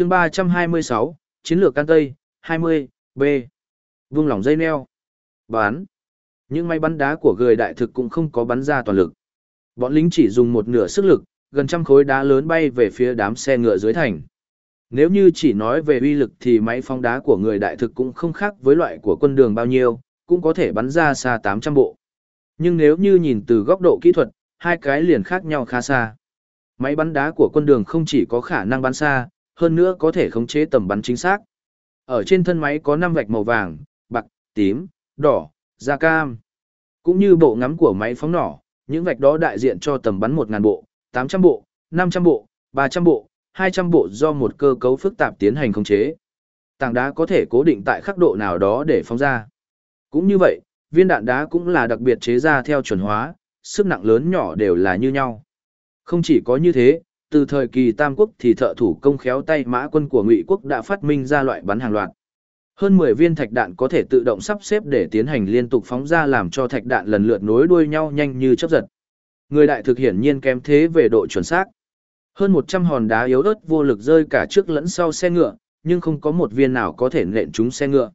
chương 326, Chiến lược can Tây, 20, B. Vung lỏng dây neo. Bán. Những máy bắn đá của người đại thực cũng không có bắn ra toàn lực. Bọn lính chỉ dùng một nửa sức lực, gần trăm khối đá lớn bay về phía đám xe ngựa dưới thành. Nếu như chỉ nói về uy lực thì máy phóng đá của người đại thực cũng không khác với loại của quân đường bao nhiêu, cũng có thể bắn ra xa 800 bộ. Nhưng nếu như nhìn từ góc độ kỹ thuật, hai cái liền khác nhau khá xa. Máy bắn đá của quân đường không chỉ có khả năng bắn xa, hơn nữa có thể khống chế tầm bắn chính xác. Ở trên thân máy có 5 vạch màu vàng, bạc, tím, đỏ, da cam. Cũng như bộ ngắm của máy phóng nỏ, những vạch đó đại diện cho tầm bắn 1.000 bộ, 800 bộ, 500 bộ, 300 bộ, 200 bộ do một cơ cấu phức tạp tiến hành khống chế. Tảng đá có thể cố định tại khắc độ nào đó để phóng ra. Cũng như vậy, viên đạn đá cũng là đặc biệt chế ra theo chuẩn hóa, sức nặng lớn nhỏ đều là như nhau. Không chỉ có như thế, từ thời kỳ Tam Quốc thì thợ thủ công khéo tay mã quân của Ngụy Quốc đã phát minh ra loại bắn hàng loạt. Hơn 10 viên thạch đạn có thể tự động sắp xếp để tiến hành liên tục phóng ra làm cho thạch đạn lần lượt nối đuôi nhau nhanh như chớp giật. Người đại thực hiển nhiên kém thế về độ chuẩn xác. Hơn 100 hòn đá yếu ớt vô lực rơi cả trước lẫn sau xe ngựa, nhưng không có một viên nào có thể nện trúng xe ngựa.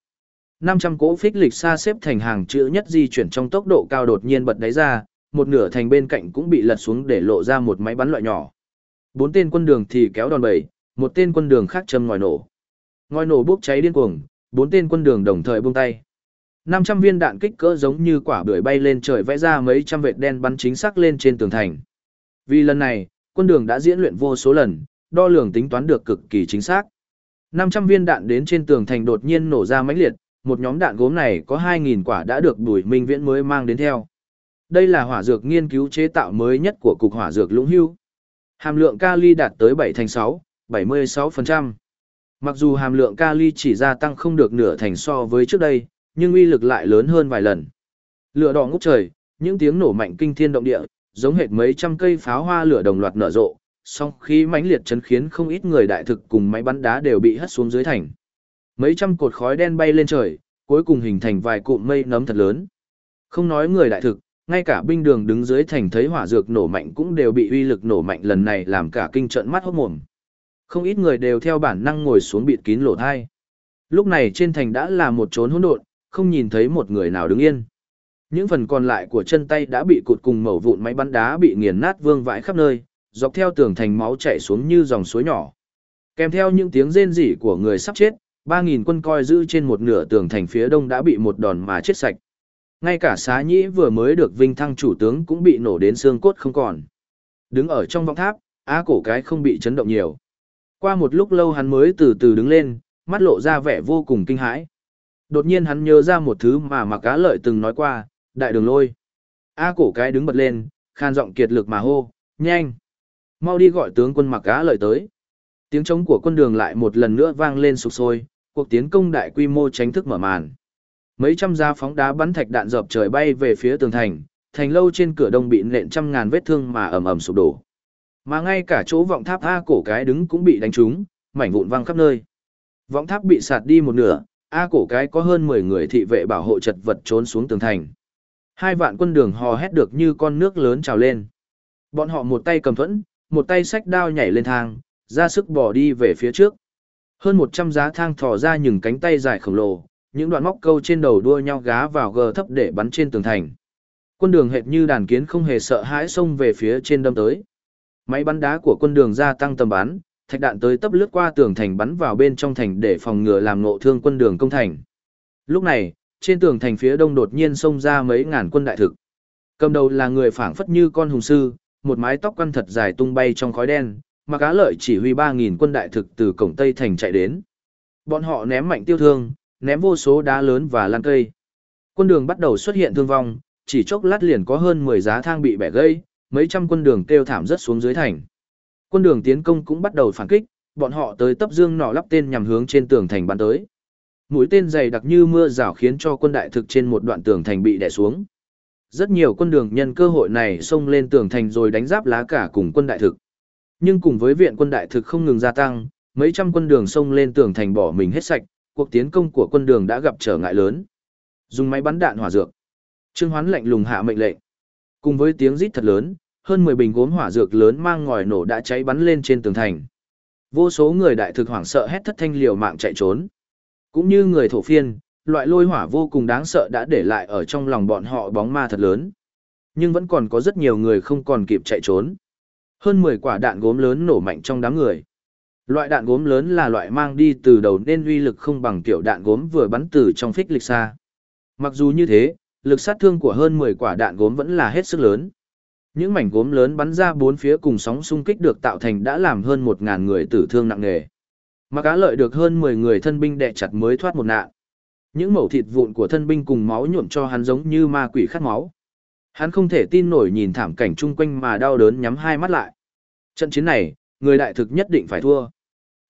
500 cỗ phích lịch xa xếp thành hàng chữ nhất di chuyển trong tốc độ cao đột nhiên bật đáy ra, một nửa thành bên cạnh cũng bị lật xuống để lộ ra một máy bắn loại nhỏ. Bốn tên quân đường thì kéo đòn bẩy, một tên quân đường khác châm ngòi nổ. Ngòi nổ bốc cháy điên cuồng, bốn tên quân đường đồng thời buông tay. 500 viên đạn kích cỡ giống như quả bưởi bay lên trời vẽ ra mấy trăm vệt đen bắn chính xác lên trên tường thành. Vì lần này, quân đường đã diễn luyện vô số lần, đo lường tính toán được cực kỳ chính xác. 500 viên đạn đến trên tường thành đột nhiên nổ ra mãnh liệt, một nhóm đạn gốm này có 2.000 quả đã được Bùi Minh Viễn mới mang đến theo. Đây là hỏa dược nghiên cứu chế tạo mới nhất của Cục Hỏa dược Lũng Hưu. Hàm lượng kali đạt tới 7 thành 6, 76%. Mặc dù hàm lượng kali chỉ gia tăng không được nửa thành so với trước đây, nhưng uy lực lại lớn hơn vài lần. Lửa đỏ ngút trời, những tiếng nổ mạnh kinh thiên động địa, giống hệt mấy trăm cây pháo hoa lửa đồng loạt nở rộ, song khí mãnh liệt chấn khiến không ít người đại thực cùng máy bắn đá đều bị hất xuống dưới thành. Mấy trăm cột khói đen bay lên trời, cuối cùng hình thành vài cụm mây nấm thật lớn. Không nói người đại thực, ngay cả binh đường đứng dưới thành thấy hỏa dược nổ mạnh cũng đều bị uy lực nổ mạnh lần này làm cả kinh trận mắt hốt mồm. Không ít người đều theo bản năng ngồi xuống bịt kín lỗ thai. Lúc này trên thành đã là một trốn hỗn độn, không nhìn thấy một người nào đứng yên. Những phần còn lại của chân tay đã bị cụt cùng mẩu vụn máy bắn đá bị nghiền nát vương vãi khắp nơi, dọc theo tường thành máu chảy xuống như dòng suối nhỏ. Kèm theo những tiếng rên rỉ của người sắp chết, 3.000 quân coi giữ trên một nửa tường thành phía đông đã bị một đòn mà chết sạch. Ngay cả xá nhĩ vừa mới được vinh thăng chủ tướng cũng bị nổ đến xương cốt không còn. Đứng ở trong vọng tháp, á cổ cái không bị chấn động nhiều. Qua một lúc lâu hắn mới từ từ đứng lên, mắt lộ ra vẻ vô cùng kinh hãi. Đột nhiên hắn nhớ ra một thứ mà mặc cá lợi từng nói qua, đại đường lôi. A cổ cái đứng bật lên, khan giọng kiệt lực mà hô, nhanh. Mau đi gọi tướng quân mặc cá lợi tới. Tiếng trống của quân đường lại một lần nữa vang lên sục sôi, cuộc tiến công đại quy mô tránh thức mở màn. Mấy trăm gia phóng đá bắn thạch đạn dập trời bay về phía tường thành, thành lâu trên cửa đông bị nện trăm ngàn vết thương mà ầm ầm sụp đổ. Mà ngay cả chỗ vọng tháp A cổ cái đứng cũng bị đánh trúng, mảnh vụn văng khắp nơi. Vọng tháp bị sạt đi một nửa, A cổ cái có hơn 10 người thị vệ bảo hộ chật vật trốn xuống tường thành. Hai vạn quân đường hò hét được như con nước lớn trào lên. Bọn họ một tay cầm thuẫn, một tay xách đao nhảy lên thang, ra sức bỏ đi về phía trước. Hơn 100 giá thang thò ra những cánh tay dài khổng lồ, những đoạn móc câu trên đầu đua nhau gá vào gờ thấp để bắn trên tường thành. Quân đường hệt như đàn kiến không hề sợ hãi xông về phía trên đâm tới. Máy bắn đá của quân đường gia tăng tầm bắn, thạch đạn tới tấp lướt qua tường thành bắn vào bên trong thành để phòng ngừa làm ngộ thương quân đường công thành. Lúc này, trên tường thành phía đông đột nhiên xông ra mấy ngàn quân đại thực. Cầm đầu là người phảng phất như con hùng sư, một mái tóc quăn thật dài tung bay trong khói đen, mà cá lợi chỉ huy 3.000 quân đại thực từ cổng Tây thành chạy đến. Bọn họ ném mạnh tiêu thương, ném vô số đá lớn và lan cây. Quân đường bắt đầu xuất hiện thương vong, chỉ chốc lát liền có hơn 10 giá thang bị bẻ gãy, mấy trăm quân đường kêu thảm rất xuống dưới thành. Quân đường tiến công cũng bắt đầu phản kích, bọn họ tới tấp dương nỏ lắp tên nhằm hướng trên tường thành bắn tới. Mũi tên dày đặc như mưa rào khiến cho quân đại thực trên một đoạn tường thành bị đè xuống. Rất nhiều quân đường nhân cơ hội này xông lên tường thành rồi đánh giáp lá cả cùng quân đại thực. Nhưng cùng với viện quân đại thực không ngừng gia tăng, mấy trăm quân đường xông lên tường thành bỏ mình hết sạch, cuộc tiến công của quân đường đã gặp trở ngại lớn. Dùng máy bắn đạn hỏa dược. Trương Hoán lạnh lùng hạ mệnh lệnh. Cùng với tiếng rít thật lớn, hơn 10 bình gốm hỏa dược lớn mang ngòi nổ đã cháy bắn lên trên tường thành. Vô số người đại thực hoảng sợ hét thất thanh liều mạng chạy trốn. Cũng như người thổ phiên, loại lôi hỏa vô cùng đáng sợ đã để lại ở trong lòng bọn họ bóng ma thật lớn. Nhưng vẫn còn có rất nhiều người không còn kịp chạy trốn. Hơn 10 quả đạn gốm lớn nổ mạnh trong đám người. Loại đạn gốm lớn là loại mang đi từ đầu nên uy lực không bằng kiểu đạn gốm vừa bắn từ trong phích lịch xa. Mặc dù như thế, lực sát thương của hơn 10 quả đạn gốm vẫn là hết sức lớn. Những mảnh gốm lớn bắn ra bốn phía cùng sóng xung kích được tạo thành đã làm hơn 1.000 người tử thương nặng nề. Mà cá lợi được hơn 10 người thân binh đè chặt mới thoát một nạn. Những mẩu thịt vụn của thân binh cùng máu nhuộm cho hắn giống như ma quỷ khát máu. Hắn không thể tin nổi nhìn thảm cảnh chung quanh mà đau đớn nhắm hai mắt lại. Trận chiến này, người đại thực nhất định phải thua.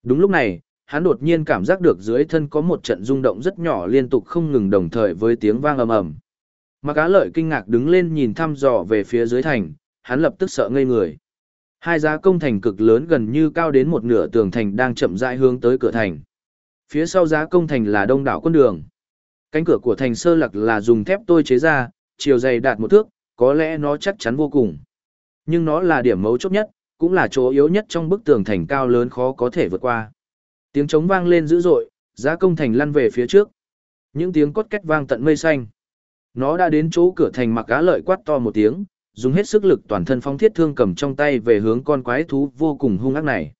Đúng lúc này, hắn đột nhiên cảm giác được dưới thân có một trận rung động rất nhỏ liên tục không ngừng đồng thời với tiếng vang ầm ầm. Mà cá lợi kinh ngạc đứng lên nhìn thăm dò về phía dưới thành, hắn lập tức sợ ngây người. Hai giá công thành cực lớn gần như cao đến một nửa tường thành đang chậm rãi hướng tới cửa thành. Phía sau giá công thành là đông đảo quân đường. Cánh cửa của thành sơ lặc là dùng thép tôi chế ra, chiều dày đạt một thước, có lẽ nó chắc chắn vô cùng. Nhưng nó là điểm mấu chốt nhất, cũng là chỗ yếu nhất trong bức tường thành cao lớn khó có thể vượt qua. Tiếng trống vang lên dữ dội, giá công thành lăn về phía trước. Những tiếng cốt két vang tận mây xanh. Nó đã đến chỗ cửa thành mặc cá lợi quát to một tiếng, dùng hết sức lực toàn thân phong thiết thương cầm trong tay về hướng con quái thú vô cùng hung ác này.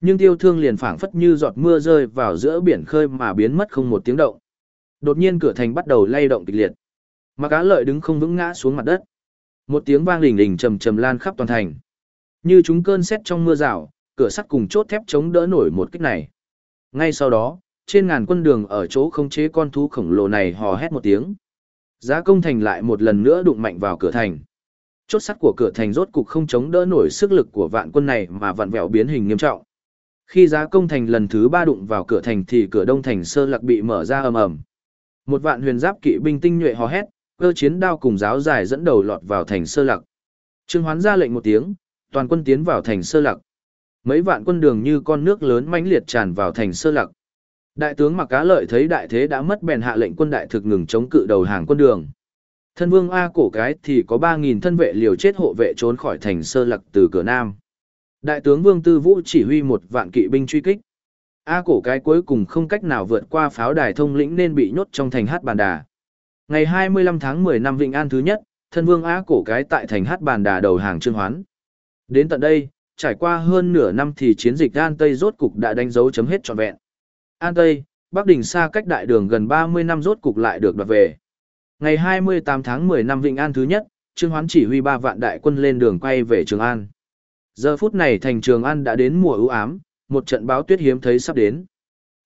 Nhưng tiêu thương liền phảng phất như giọt mưa rơi vào giữa biển khơi mà biến mất không một tiếng động. Đột nhiên cửa thành bắt đầu lay động kịch liệt. Mà cá lợi đứng không vững ngã xuống mặt đất. Một tiếng vang lình lình trầm trầm lan khắp toàn thành. Như chúng cơn xét trong mưa rào, cửa sắt cùng chốt thép chống đỡ nổi một kích này. Ngay sau đó, trên ngàn quân đường ở chỗ khống chế con thú khổng lồ này hò hét một tiếng. Giá công thành lại một lần nữa đụng mạnh vào cửa thành. Chốt sắt của cửa thành rốt cục không chống đỡ nổi sức lực của vạn quân này mà vặn vẹo biến hình nghiêm trọng. Khi giá công thành lần thứ ba đụng vào cửa thành thì cửa đông thành sơ lạc bị mở ra ầm ầm. Một vạn huyền giáp kỵ binh tinh nhuệ hò hét, cơ chiến đao cùng giáo dài dẫn đầu lọt vào thành sơ lạc. Trương Hoán ra lệnh một tiếng, toàn quân tiến vào thành sơ lạc. Mấy vạn quân đường như con nước lớn mãnh liệt tràn vào thành sơ lạc. Đại tướng Mặc Cá Lợi thấy đại thế đã mất bèn hạ lệnh quân đại thực ngừng chống cự đầu hàng quân đường. Thân vương A cổ cái thì có 3.000 thân vệ liều chết hộ vệ trốn khỏi thành sơ lạc từ cửa nam. Đại tướng Vương Tư Vũ chỉ huy một vạn kỵ binh truy kích. A cổ cái cuối cùng không cách nào vượt qua pháo đài thông lĩnh nên bị nhốt trong thành Hát Bàn Đà. Ngày 25 tháng 10 năm Vịnh An thứ nhất, thân vương A cổ cái tại thành Hát Bàn Đà đầu hàng Trương Hoán. Đến tận đây, trải qua hơn nửa năm thì chiến dịch An Tây rốt cục đã đánh dấu chấm hết trọn vẹn. An Tây, Bắc Đình xa cách đại đường gần 30 năm rốt cục lại được đoạt về. Ngày 28 tháng 10 năm Vịnh An thứ nhất, Trương Hoán chỉ huy 3 vạn đại quân lên đường quay về Trường An. Giờ phút này thành Trường An đã đến mùa ưu ám, một trận báo tuyết hiếm thấy sắp đến.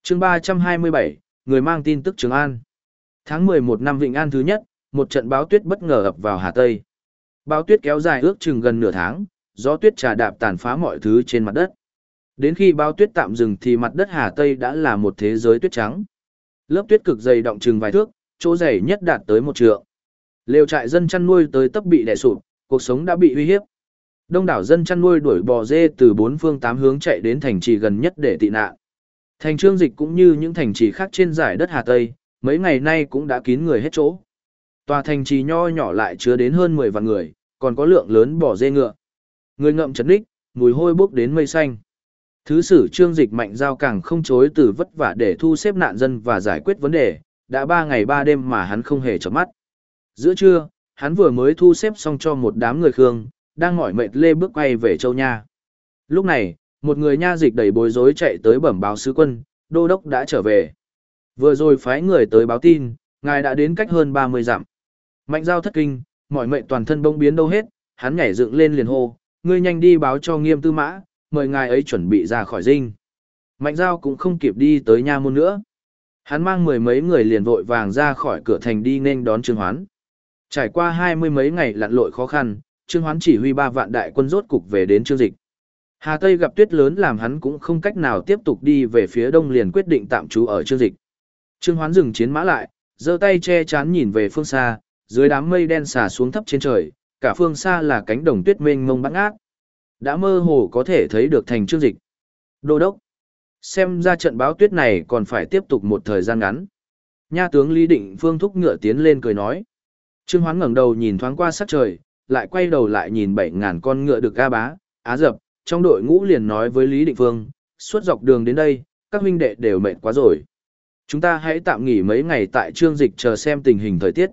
chương 327, người mang tin tức Trường An. Tháng 11 năm Vịnh An thứ nhất, một trận báo tuyết bất ngờ ập vào Hà Tây. Báo tuyết kéo dài ước chừng gần nửa tháng, gió tuyết trà đạp tàn phá mọi thứ trên mặt đất. Đến khi bao tuyết tạm dừng thì mặt đất Hà Tây đã là một thế giới tuyết trắng. Lớp tuyết cực dày động chừng vài thước, chỗ dày nhất đạt tới một trượng. Lều trại dân chăn nuôi tới tấp bị đè sụp, cuộc sống đã bị uy hiếp. Đông đảo dân chăn nuôi đuổi bò dê từ bốn phương tám hướng chạy đến thành trì gần nhất để tị nạn. Thành trương dịch cũng như những thành trì khác trên giải đất Hà Tây, mấy ngày nay cũng đã kín người hết chỗ. Tòa thành trì nho nhỏ lại chứa đến hơn 10 vạn người, còn có lượng lớn bò dê ngựa. Người ngậm chấn đích, mùi hôi bốc đến mây xanh. Thứ sử trương dịch mạnh giao càng không chối từ vất vả để thu xếp nạn dân và giải quyết vấn đề, đã ba ngày ba đêm mà hắn không hề chợp mắt. Giữa trưa, hắn vừa mới thu xếp xong cho một đám người khương, đang mỏi mệt lê bước quay về châu Nha. Lúc này, một người nha dịch đầy bối rối chạy tới bẩm báo sứ quân, đô đốc đã trở về. Vừa rồi phái người tới báo tin, ngài đã đến cách hơn 30 dặm. Mạnh giao thất kinh, mỏi mệt toàn thân bông biến đâu hết, hắn nhảy dựng lên liền hô, ngươi nhanh đi báo cho nghiêm tư mã, mời ngài ấy chuẩn bị ra khỏi dinh. Mạnh giao cũng không kịp đi tới nha môn nữa. Hắn mang mười mấy người liền vội vàng ra khỏi cửa thành đi nên đón Trương Hoán. Trải qua hai mươi mấy ngày lặn lội khó khăn, Trương Hoán chỉ huy ba vạn đại quân rốt cục về đến Trương Dịch. Hà Tây gặp tuyết lớn làm hắn cũng không cách nào tiếp tục đi về phía đông liền quyết định tạm trú ở Trương Dịch. Trương Hoán dừng chiến mã lại, giơ tay che chắn nhìn về phương xa, dưới đám mây đen xả xuống thấp trên trời, cả phương xa là cánh đồng tuyết mênh mông bắn ác. Đã mơ hồ có thể thấy được thành Trương Dịch. Đô đốc. Xem ra trận báo tuyết này còn phải tiếp tục một thời gian ngắn. Nha tướng Lý Định Phương thúc ngựa tiến lên cười nói. Trương Hoán ngẩng đầu nhìn thoáng qua sắc trời, lại quay đầu lại nhìn bảy ngàn con ngựa được ga bá, á dập, trong đội ngũ liền nói với Lý Định Phương, suốt dọc đường đến đây, các huynh đệ đều mệt quá rồi. Chúng ta hãy tạm nghỉ mấy ngày tại trương dịch chờ xem tình hình thời tiết.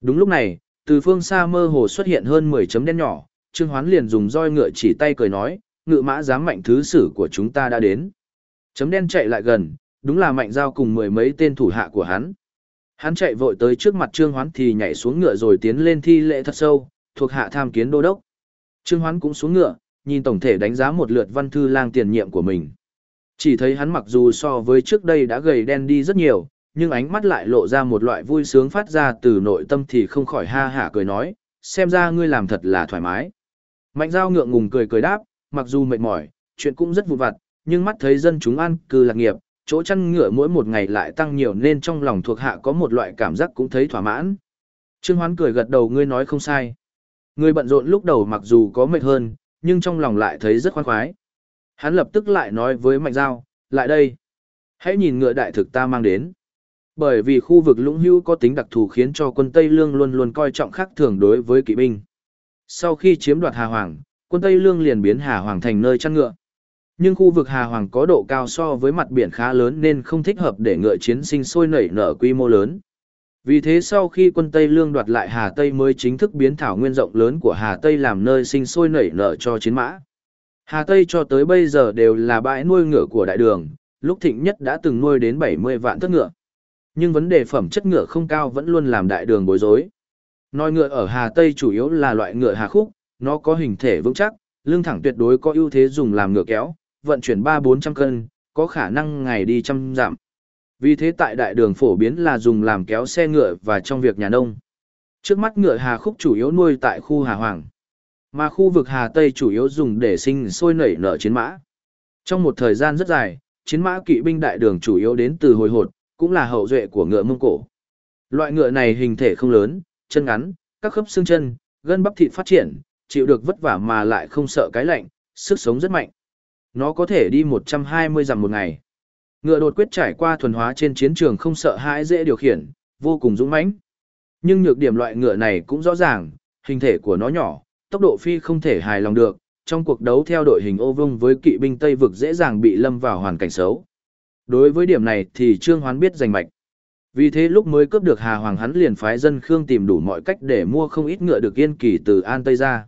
Đúng lúc này, từ phương xa mơ hồ xuất hiện hơn 10 chấm đen nhỏ, Trương Hoán liền dùng roi ngựa chỉ tay cười nói, ngự mã dám mạnh thứ sử của chúng ta đã đến. Chấm đen chạy lại gần, đúng là mạnh giao cùng mười mấy tên thủ hạ của hắn. Hắn chạy vội tới trước mặt Trương Hoán thì nhảy xuống ngựa rồi tiến lên thi lễ thật sâu, thuộc hạ tham kiến đô đốc. Trương Hoán cũng xuống ngựa, nhìn tổng thể đánh giá một lượt văn thư lang tiền nhiệm của mình. Chỉ thấy hắn mặc dù so với trước đây đã gầy đen đi rất nhiều, nhưng ánh mắt lại lộ ra một loại vui sướng phát ra từ nội tâm thì không khỏi ha hả cười nói, xem ra ngươi làm thật là thoải mái. Mạnh giao ngượng ngùng cười cười đáp, mặc dù mệt mỏi, chuyện cũng rất vụn vặt, nhưng mắt thấy dân chúng ăn cư lạc nghiệp, chỗ chăn ngựa mỗi một ngày lại tăng nhiều nên trong lòng thuộc hạ có một loại cảm giác cũng thấy thỏa mãn. Trương Hoán cười gật đầu ngươi nói không sai. ngươi bận rộn lúc đầu mặc dù có mệt hơn, nhưng trong lòng lại thấy rất khoan khoái. Hắn lập tức lại nói với Mạnh Giao, lại đây. Hãy nhìn ngựa đại thực ta mang đến. Bởi vì khu vực lũng hữu có tính đặc thù khiến cho quân Tây Lương luôn luôn coi trọng khác thường đối với kỵ binh. Sau khi chiếm đoạt Hà Hoàng, quân Tây Lương liền biến Hà Hoàng thành nơi chăn ngựa. Nhưng khu vực Hà Hoàng có độ cao so với mặt biển khá lớn nên không thích hợp để ngựa chiến sinh sôi nảy nở quy mô lớn. Vì thế sau khi quân Tây Lương đoạt lại Hà Tây mới chính thức biến thảo nguyên rộng lớn của Hà Tây làm nơi sinh sôi nảy nở cho chiến mã. Hà Tây cho tới bây giờ đều là bãi nuôi ngựa của đại đường, lúc thịnh nhất đã từng nuôi đến 70 vạn thất ngựa. Nhưng vấn đề phẩm chất ngựa không cao vẫn luôn làm đại đường bối rối. Nói ngựa ở Hà Tây chủ yếu là loại ngựa Hà Khúc, nó có hình thể vững chắc, lưng thẳng tuyệt đối có ưu thế dùng làm ngựa kéo, vận chuyển 3-400 cân, có khả năng ngày đi trăm giảm. Vì thế tại đại đường phổ biến là dùng làm kéo xe ngựa và trong việc nhà nông. Trước mắt ngựa Hà Khúc chủ yếu nuôi tại khu Hà Hoàng. Mà khu vực Hà Tây chủ yếu dùng để sinh sôi nảy nở chiến mã. Trong một thời gian rất dài, chiến mã kỵ binh đại đường chủ yếu đến từ hồi hột, cũng là hậu duệ của ngựa Mông Cổ. Loại ngựa này hình thể không lớn, chân ngắn, các khớp xương chân, gân bắp thịt phát triển, chịu được vất vả mà lại không sợ cái lạnh, sức sống rất mạnh. Nó có thể đi 120 dặm một ngày. Ngựa đột quyết trải qua thuần hóa trên chiến trường không sợ hãi dễ điều khiển, vô cùng dũng mãnh. Nhưng nhược điểm loại ngựa này cũng rõ ràng, hình thể của nó nhỏ, tốc độ phi không thể hài lòng được, trong cuộc đấu theo đội hình ô vương với kỵ binh Tây vực dễ dàng bị lâm vào hoàn cảnh xấu. Đối với điểm này thì Trương Hoán biết giành mạch. Vì thế lúc mới cướp được Hà Hoàng hắn liền phái dân Khương tìm đủ mọi cách để mua không ít ngựa được yên kỳ từ An Tây ra.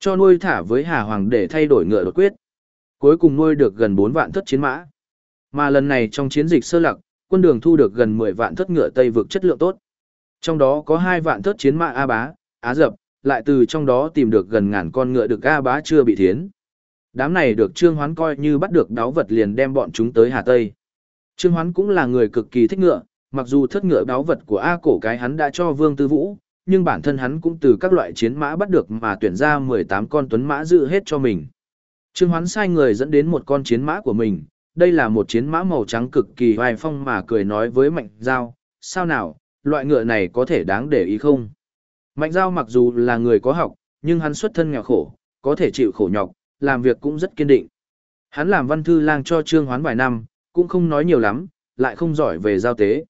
Cho nuôi thả với Hà Hoàng để thay đổi ngựa đột quyết. Cuối cùng nuôi được gần 4 vạn thất chiến mã. Mà lần này trong chiến dịch sơ lặc, quân đường thu được gần 10 vạn thất ngựa Tây vực chất lượng tốt. Trong đó có 2 vạn thất chiến mã A Bá, Á Dập, lại từ trong đó tìm được gần ngàn con ngựa được A Bá chưa bị thiến. Đám này được Trương Hoán coi như bắt được đáo vật liền đem bọn chúng tới Hà Tây. Trương Hoán cũng là người cực kỳ thích ngựa, mặc dù thất ngựa đáo vật của A cổ cái hắn đã cho Vương Tư Vũ, nhưng bản thân hắn cũng từ các loại chiến mã bắt được mà tuyển ra 18 con tuấn mã dự hết cho mình. Trương Hoán sai người dẫn đến một con chiến mã của mình, đây là một chiến mã màu trắng cực kỳ hoài phong mà cười nói với Mạnh Giao, sao nào, loại ngựa này có thể đáng để ý không? Mạnh Giao mặc dù là người có học, nhưng hắn xuất thân nghèo khổ, có thể chịu khổ nhọc, làm việc cũng rất kiên định. Hắn làm văn thư lang cho Trương Hoán vài năm, cũng không nói nhiều lắm, lại không giỏi về giao tế.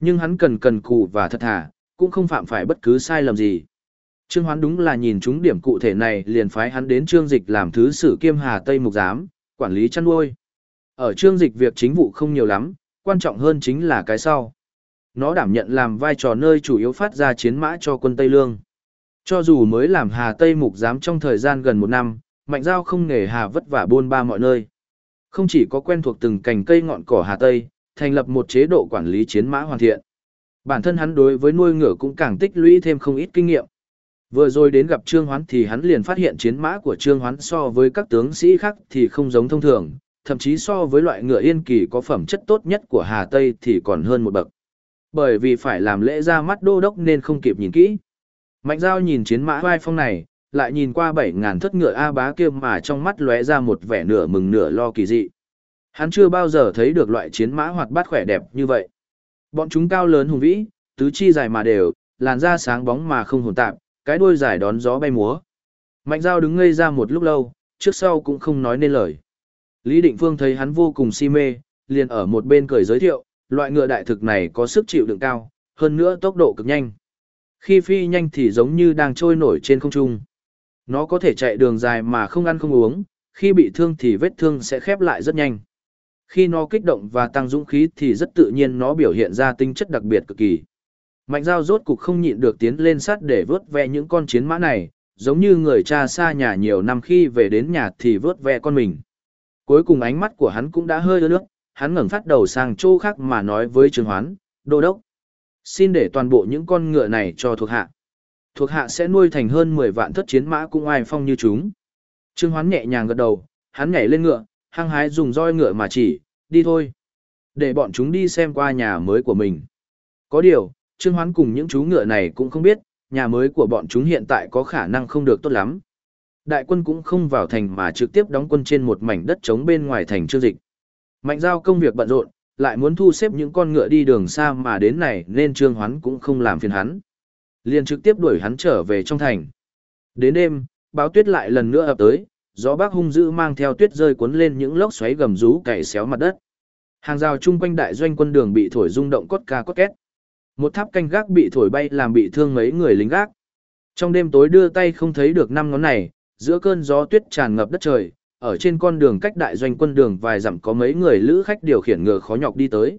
Nhưng hắn cần cần cù và thật thà, cũng không phạm phải bất cứ sai lầm gì. Trương Hoán đúng là nhìn chúng điểm cụ thể này liền phái hắn đến Trương Dịch làm thứ sử kiêm Hà Tây Mục Giám, quản lý chăn nuôi. Ở Trương Dịch việc chính vụ không nhiều lắm, quan trọng hơn chính là cái sau. Nó đảm nhận làm vai trò nơi chủ yếu phát ra chiến mã cho quân Tây Lương. Cho dù mới làm Hà Tây Mục Giám trong thời gian gần một năm, Mạnh Giao không nghề Hà vất vả buôn ba mọi nơi. Không chỉ có quen thuộc từng cành cây ngọn cỏ Hà Tây, thành lập một chế độ quản lý chiến mã hoàn thiện. Bản thân hắn đối với nuôi ngựa cũng càng tích lũy thêm không ít kinh nghiệm. Vừa rồi đến gặp Trương Hoán thì hắn liền phát hiện chiến mã của Trương Hoán so với các tướng sĩ khác thì không giống thông thường, thậm chí so với loại ngựa yên kỳ có phẩm chất tốt nhất của Hà Tây thì còn hơn một bậc. Bởi vì phải làm lễ ra mắt đô đốc nên không kịp nhìn kỹ. Mạnh giao nhìn chiến mã vai phong này, lại nhìn qua bảy ngàn thất ngựa A bá kia mà trong mắt lóe ra một vẻ nửa mừng nửa lo kỳ dị. Hắn chưa bao giờ thấy được loại chiến mã hoạt bát khỏe đẹp như vậy. Bọn chúng cao lớn hùng vĩ, tứ chi dài mà đều, làn da sáng bóng mà không hồn tạp, cái đuôi dài đón gió bay múa. Mạnh Giao đứng ngây ra một lúc lâu, trước sau cũng không nói nên lời. Lý Định Phương thấy hắn vô cùng si mê, liền ở một bên cười giới thiệu, loại ngựa đại thực này có sức chịu đựng cao, hơn nữa tốc độ cực nhanh. Khi phi nhanh thì giống như đang trôi nổi trên không trung. Nó có thể chạy đường dài mà không ăn không uống, khi bị thương thì vết thương sẽ khép lại rất nhanh. Khi nó kích động và tăng dũng khí thì rất tự nhiên nó biểu hiện ra tinh chất đặc biệt cực kỳ. Mạnh Giao rốt cục không nhịn được tiến lên sát để vớt ve những con chiến mã này, giống như người cha xa nhà nhiều năm khi về đến nhà thì vớt ve con mình. Cuối cùng ánh mắt của hắn cũng đã hơi ướt nước, hắn ngẩng phát đầu sang chỗ khác mà nói với Trương Hoán, đô đốc. Xin để toàn bộ những con ngựa này cho thuộc hạ. Thuộc hạ sẽ nuôi thành hơn 10 vạn thất chiến mã cũng ai phong như chúng. Trương Hoán nhẹ nhàng gật đầu, hắn nhảy lên ngựa, hăng hái dùng roi ngựa mà chỉ, đi thôi. Để bọn chúng đi xem qua nhà mới của mình. Có điều, Trương Hoán cùng những chú ngựa này cũng không biết, nhà mới của bọn chúng hiện tại có khả năng không được tốt lắm. Đại quân cũng không vào thành mà trực tiếp đóng quân trên một mảnh đất trống bên ngoài thành trương dịch. Mạnh giao công việc bận rộn, lại muốn thu xếp những con ngựa đi đường xa mà đến này nên Trương Hoán cũng không làm phiền hắn. Liền trực tiếp đuổi hắn trở về trong thành. Đến đêm, báo tuyết lại lần nữa ập tới, gió bắc hung dữ mang theo tuyết rơi cuốn lên những lốc xoáy gầm rú cày xéo mặt đất. Hàng rào chung quanh đại doanh quân đường bị thổi rung động cốt ca cốt két. Một tháp canh gác bị thổi bay làm bị thương mấy người lính gác. Trong đêm tối đưa tay không thấy được năm ngón này, giữa cơn gió tuyết tràn ngập đất trời, ở trên con đường cách đại doanh quân đường vài dặm có mấy người lữ khách điều khiển ngựa khó nhọc đi tới.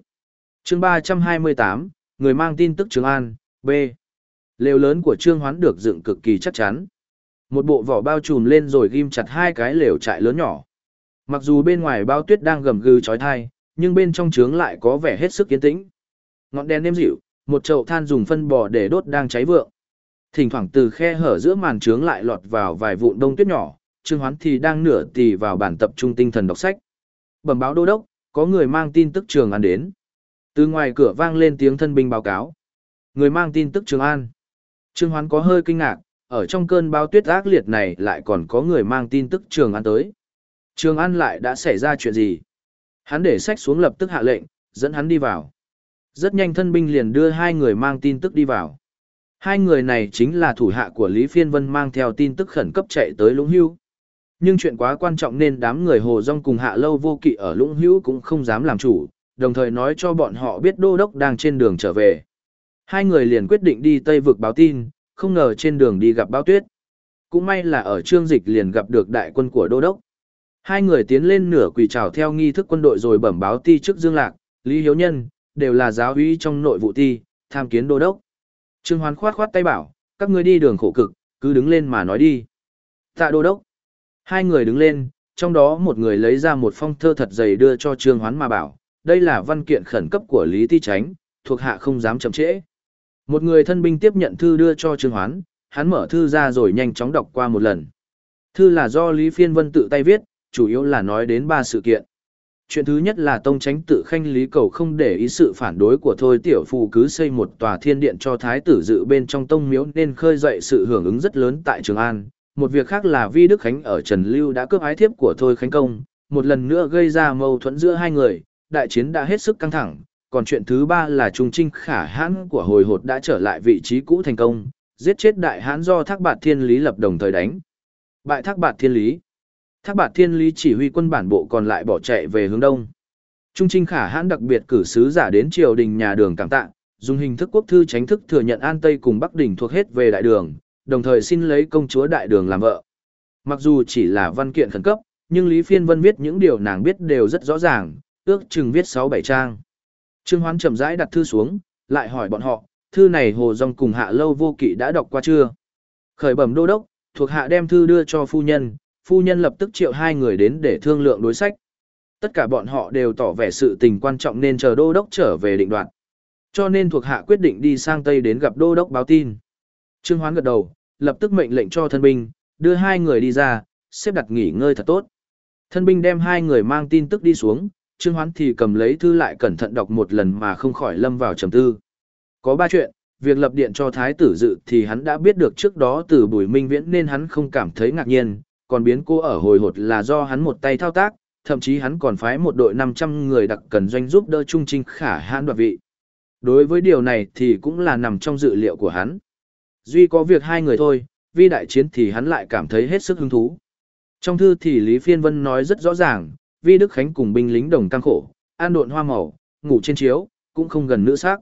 chương 328, người mang tin tức Trường An, B. Lều lớn của Trương Hoán được dựng cực kỳ chắc chắn. Một bộ vỏ bao trùm lên rồi ghim chặt hai cái lều trại lớn nhỏ. Mặc dù bên ngoài bao tuyết đang gầm gừ chói thai, nhưng bên trong trướng lại có vẻ hết sức yên tĩnh. Ngọn đèn êm dịu, một chậu than dùng phân bò để đốt đang cháy vượng. Thỉnh thoảng từ khe hở giữa màn trướng lại lọt vào vài vụn đông tuyết nhỏ, Trương Hoán thì đang nửa tì vào bản tập trung tinh thần đọc sách. Bẩm báo đô đốc, có người mang tin tức Trường An đến. Từ ngoài cửa vang lên tiếng thân binh báo cáo. Người mang tin tức Trường An. Trương Hoán có hơi kinh ngạc, ở trong cơn bão tuyết ác liệt này lại còn có người mang tin tức Trường An tới. Trường An lại đã xảy ra chuyện gì? Hắn để sách xuống lập tức hạ lệnh, dẫn hắn đi vào. Rất nhanh thân binh liền đưa hai người mang tin tức đi vào. Hai người này chính là thủ hạ của Lý Phiên Vân mang theo tin tức khẩn cấp chạy tới Lũng Hưu. Nhưng chuyện quá quan trọng nên đám người Hồ Dông cùng hạ lâu vô kỵ ở Lũng Hưu cũng không dám làm chủ, đồng thời nói cho bọn họ biết Đô Đốc đang trên đường trở về. Hai người liền quyết định đi Tây vực báo tin, không ngờ trên đường đi gặp báo tuyết. Cũng may là ở trương dịch liền gặp được đại quân của Đô Đốc. Hai người tiến lên nửa quỳ chào theo nghi thức quân đội rồi bẩm báo ti trước Dương Lạc, Lý Hiếu Nhân, đều là giáo uy trong nội vụ ti, tham kiến Đô Đốc. Trương Hoán khoát khoát tay bảo, các ngươi đi đường khổ cực, cứ đứng lên mà nói đi. Tạ Đô Đốc. Hai người đứng lên, trong đó một người lấy ra một phong thơ thật dày đưa cho Trương Hoán mà bảo, đây là văn kiện khẩn cấp của Lý Ti Tránh, thuộc hạ không dám chậm trễ. Một người thân binh tiếp nhận thư đưa cho Trương Hoán, hắn mở thư ra rồi nhanh chóng đọc qua một lần. Thư là do Lý Phiên Vân tự tay viết, chủ yếu là nói đến ba sự kiện. Chuyện thứ nhất là Tông Tránh tự khanh Lý Cầu không để ý sự phản đối của Thôi Tiểu Phù cứ xây một tòa thiên điện cho Thái tử dự bên trong Tông Miếu nên khơi dậy sự hưởng ứng rất lớn tại Trường An. Một việc khác là Vi Đức Khánh ở Trần Lưu đã cướp ái thiếp của Thôi Khánh Công, một lần nữa gây ra mâu thuẫn giữa hai người, đại chiến đã hết sức căng thẳng. Còn chuyện thứ ba là Trung Trinh khả hãn của hồi hột đã trở lại vị trí cũ thành công, giết chết đại hãn do Thác Bạt Thiên Lý lập đồng thời đánh. Bại Thác Bạt Thiên Lý Thác bạt thiên lý chỉ huy quân bản bộ còn lại bỏ chạy về hướng đông. Trung Trinh Khả hãn đặc biệt cử sứ giả đến triều đình nhà đường cảm tạ, dùng hình thức quốc thư tránh thức thừa nhận An Tây cùng Bắc Đình thuộc hết về đại đường, đồng thời xin lấy công chúa đại đường làm vợ. Mặc dù chỉ là văn kiện khẩn cấp, nhưng Lý Phiên Vân viết những điều nàng biết đều rất rõ ràng, ước chừng viết 6-7 trang. Trương Hoán chậm rãi đặt thư xuống, lại hỏi bọn họ, thư này Hồ Dung cùng Hạ Lâu Vô Kỵ đã đọc qua chưa? Khởi bẩm đô đốc, thuộc hạ đem thư đưa cho phu nhân, phu nhân lập tức triệu hai người đến để thương lượng đối sách. Tất cả bọn họ đều tỏ vẻ sự tình quan trọng nên chờ đô đốc trở về định đoạn. Cho nên thuộc hạ quyết định đi sang Tây đến gặp đô đốc báo tin. Trương Hoán gật đầu, lập tức mệnh lệnh cho thân binh, đưa hai người đi ra, xếp đặt nghỉ ngơi thật tốt. Thân binh đem hai người mang tin tức đi xuống, Trương Hoán thì cầm lấy thư lại cẩn thận đọc một lần mà không khỏi lâm vào trầm tư. Có ba chuyện, việc lập điện cho thái tử dự thì hắn đã biết được trước đó từ Bùi Minh Viễn nên hắn không cảm thấy ngạc nhiên, còn biến cô ở hồi hột là do hắn một tay thao tác, thậm chí hắn còn phái một đội 500 người đặc cần doanh giúp đỡ Trung Trinh khả hãn đoạt vị. Đối với điều này thì cũng là nằm trong dự liệu của hắn. Duy có việc hai người thôi, vì đại chiến thì hắn lại cảm thấy hết sức hứng thú. Trong thư thì Lý Phiên Vân nói rất rõ ràng, Vi Đức Khánh cùng binh lính đồng căng khổ, an độn hoa màu, ngủ trên chiếu, cũng không gần nữ xác.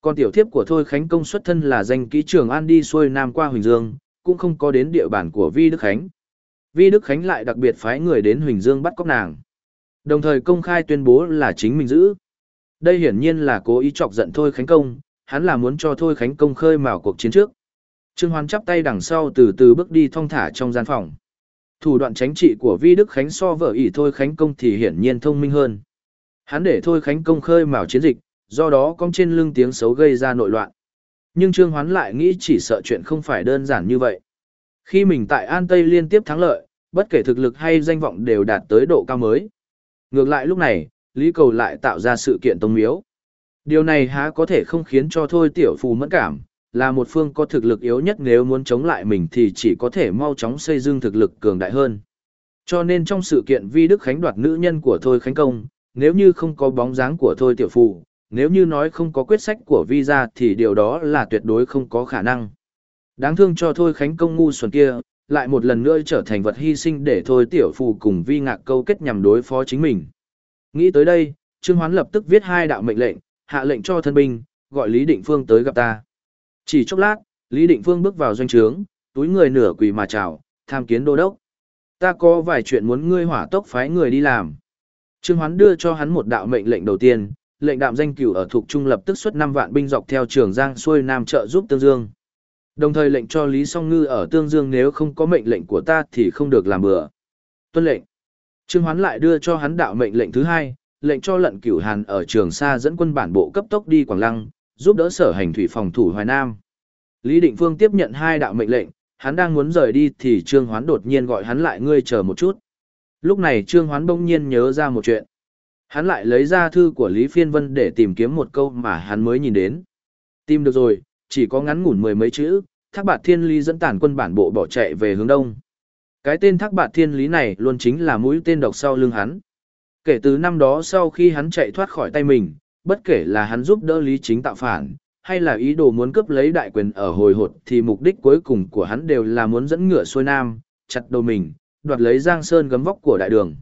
Còn tiểu thiếp của Thôi Khánh công xuất thân là danh kỹ trường An đi xuôi Nam qua Huỳnh Dương, cũng không có đến địa bàn của Vi Đức Khánh. Vi Đức Khánh lại đặc biệt phái người đến Huỳnh Dương bắt cóc nàng. Đồng thời công khai tuyên bố là chính mình giữ. Đây hiển nhiên là cố ý chọc giận Thôi Khánh Công, hắn là muốn cho Thôi Khánh Công khơi mào cuộc chiến trước. Trương Hoán chắp tay đằng sau từ từ bước đi thong thả trong gian phòng. Thủ đoạn tránh trị của Vi Đức Khánh so vợ ỷ Thôi Khánh Công thì hiển nhiên thông minh hơn. Hắn để Thôi Khánh Công khơi mào chiến dịch, do đó cong trên lưng tiếng xấu gây ra nội loạn. Nhưng Trương Hoán lại nghĩ chỉ sợ chuyện không phải đơn giản như vậy. Khi mình tại An Tây liên tiếp thắng lợi, bất kể thực lực hay danh vọng đều đạt tới độ cao mới. Ngược lại lúc này, Lý Cầu lại tạo ra sự kiện tông miếu. Điều này há có thể không khiến cho thôi tiểu phù mẫn cảm, là một phương có thực lực yếu nhất nếu muốn chống lại mình thì chỉ có thể mau chóng xây dựng thực lực cường đại hơn. Cho nên trong sự kiện Vi Đức Khánh đoạt nữ nhân của Thôi Khánh Công, nếu như không có bóng dáng của Thôi Tiểu Phù, nếu như nói không có quyết sách của Vi ra thì điều đó là tuyệt đối không có khả năng. Đáng thương cho Thôi Khánh Công ngu xuẩn kia, lại một lần nữa trở thành vật hy sinh để Thôi Tiểu Phù cùng Vi Ngạc câu kết nhằm đối phó chính mình. Nghĩ tới đây, Trương Hoán lập tức viết hai đạo mệnh lệnh, hạ lệnh cho thân binh, gọi Lý Định Phương tới gặp ta. Chỉ chốc lát, Lý Định Phương bước vào doanh trướng, túi người nửa quỳ mà chào, tham kiến đô đốc. Ta có vài chuyện muốn ngươi hỏa tốc phái người đi làm. Trương Hoán đưa cho hắn một đạo mệnh lệnh đầu tiên, lệnh đạm danh cửu ở thuộc trung lập tức xuất 5 vạn binh dọc theo trường Giang xuôi Nam trợ giúp Tương Dương. Đồng thời lệnh cho Lý Song Ngư ở Tương Dương nếu không có mệnh lệnh của ta thì không được làm bừa. Tuân lệnh. Trương Hoán lại đưa cho hắn đạo mệnh lệnh thứ hai, lệnh cho lận cửu hàn ở trường Sa dẫn quân bản bộ cấp tốc đi Quảng Lăng, giúp đỡ sở hành thủy phòng thủ Hoài Nam. Lý Định Phương tiếp nhận hai đạo mệnh lệnh, hắn đang muốn rời đi thì Trương Hoán đột nhiên gọi hắn lại ngươi chờ một chút. Lúc này Trương Hoán bỗng nhiên nhớ ra một chuyện. Hắn lại lấy ra thư của Lý Phiên Vân để tìm kiếm một câu mà hắn mới nhìn đến. Tìm được rồi, chỉ có ngắn ngủn mười mấy chữ, Thác Bạt Thiên Lý dẫn tản quân bản bộ bỏ chạy về hướng đông. Cái tên Thác Bạt Thiên Lý này luôn chính là mũi tên độc sau lưng hắn. Kể từ năm đó sau khi hắn chạy thoát khỏi tay mình, bất kể là hắn giúp đỡ Lý Chính tạo phản, hay là ý đồ muốn cướp lấy đại quyền ở hồi hột thì mục đích cuối cùng của hắn đều là muốn dẫn ngựa xuôi nam, chặt đầu mình, đoạt lấy Giang Sơn gấm vóc của đại đường.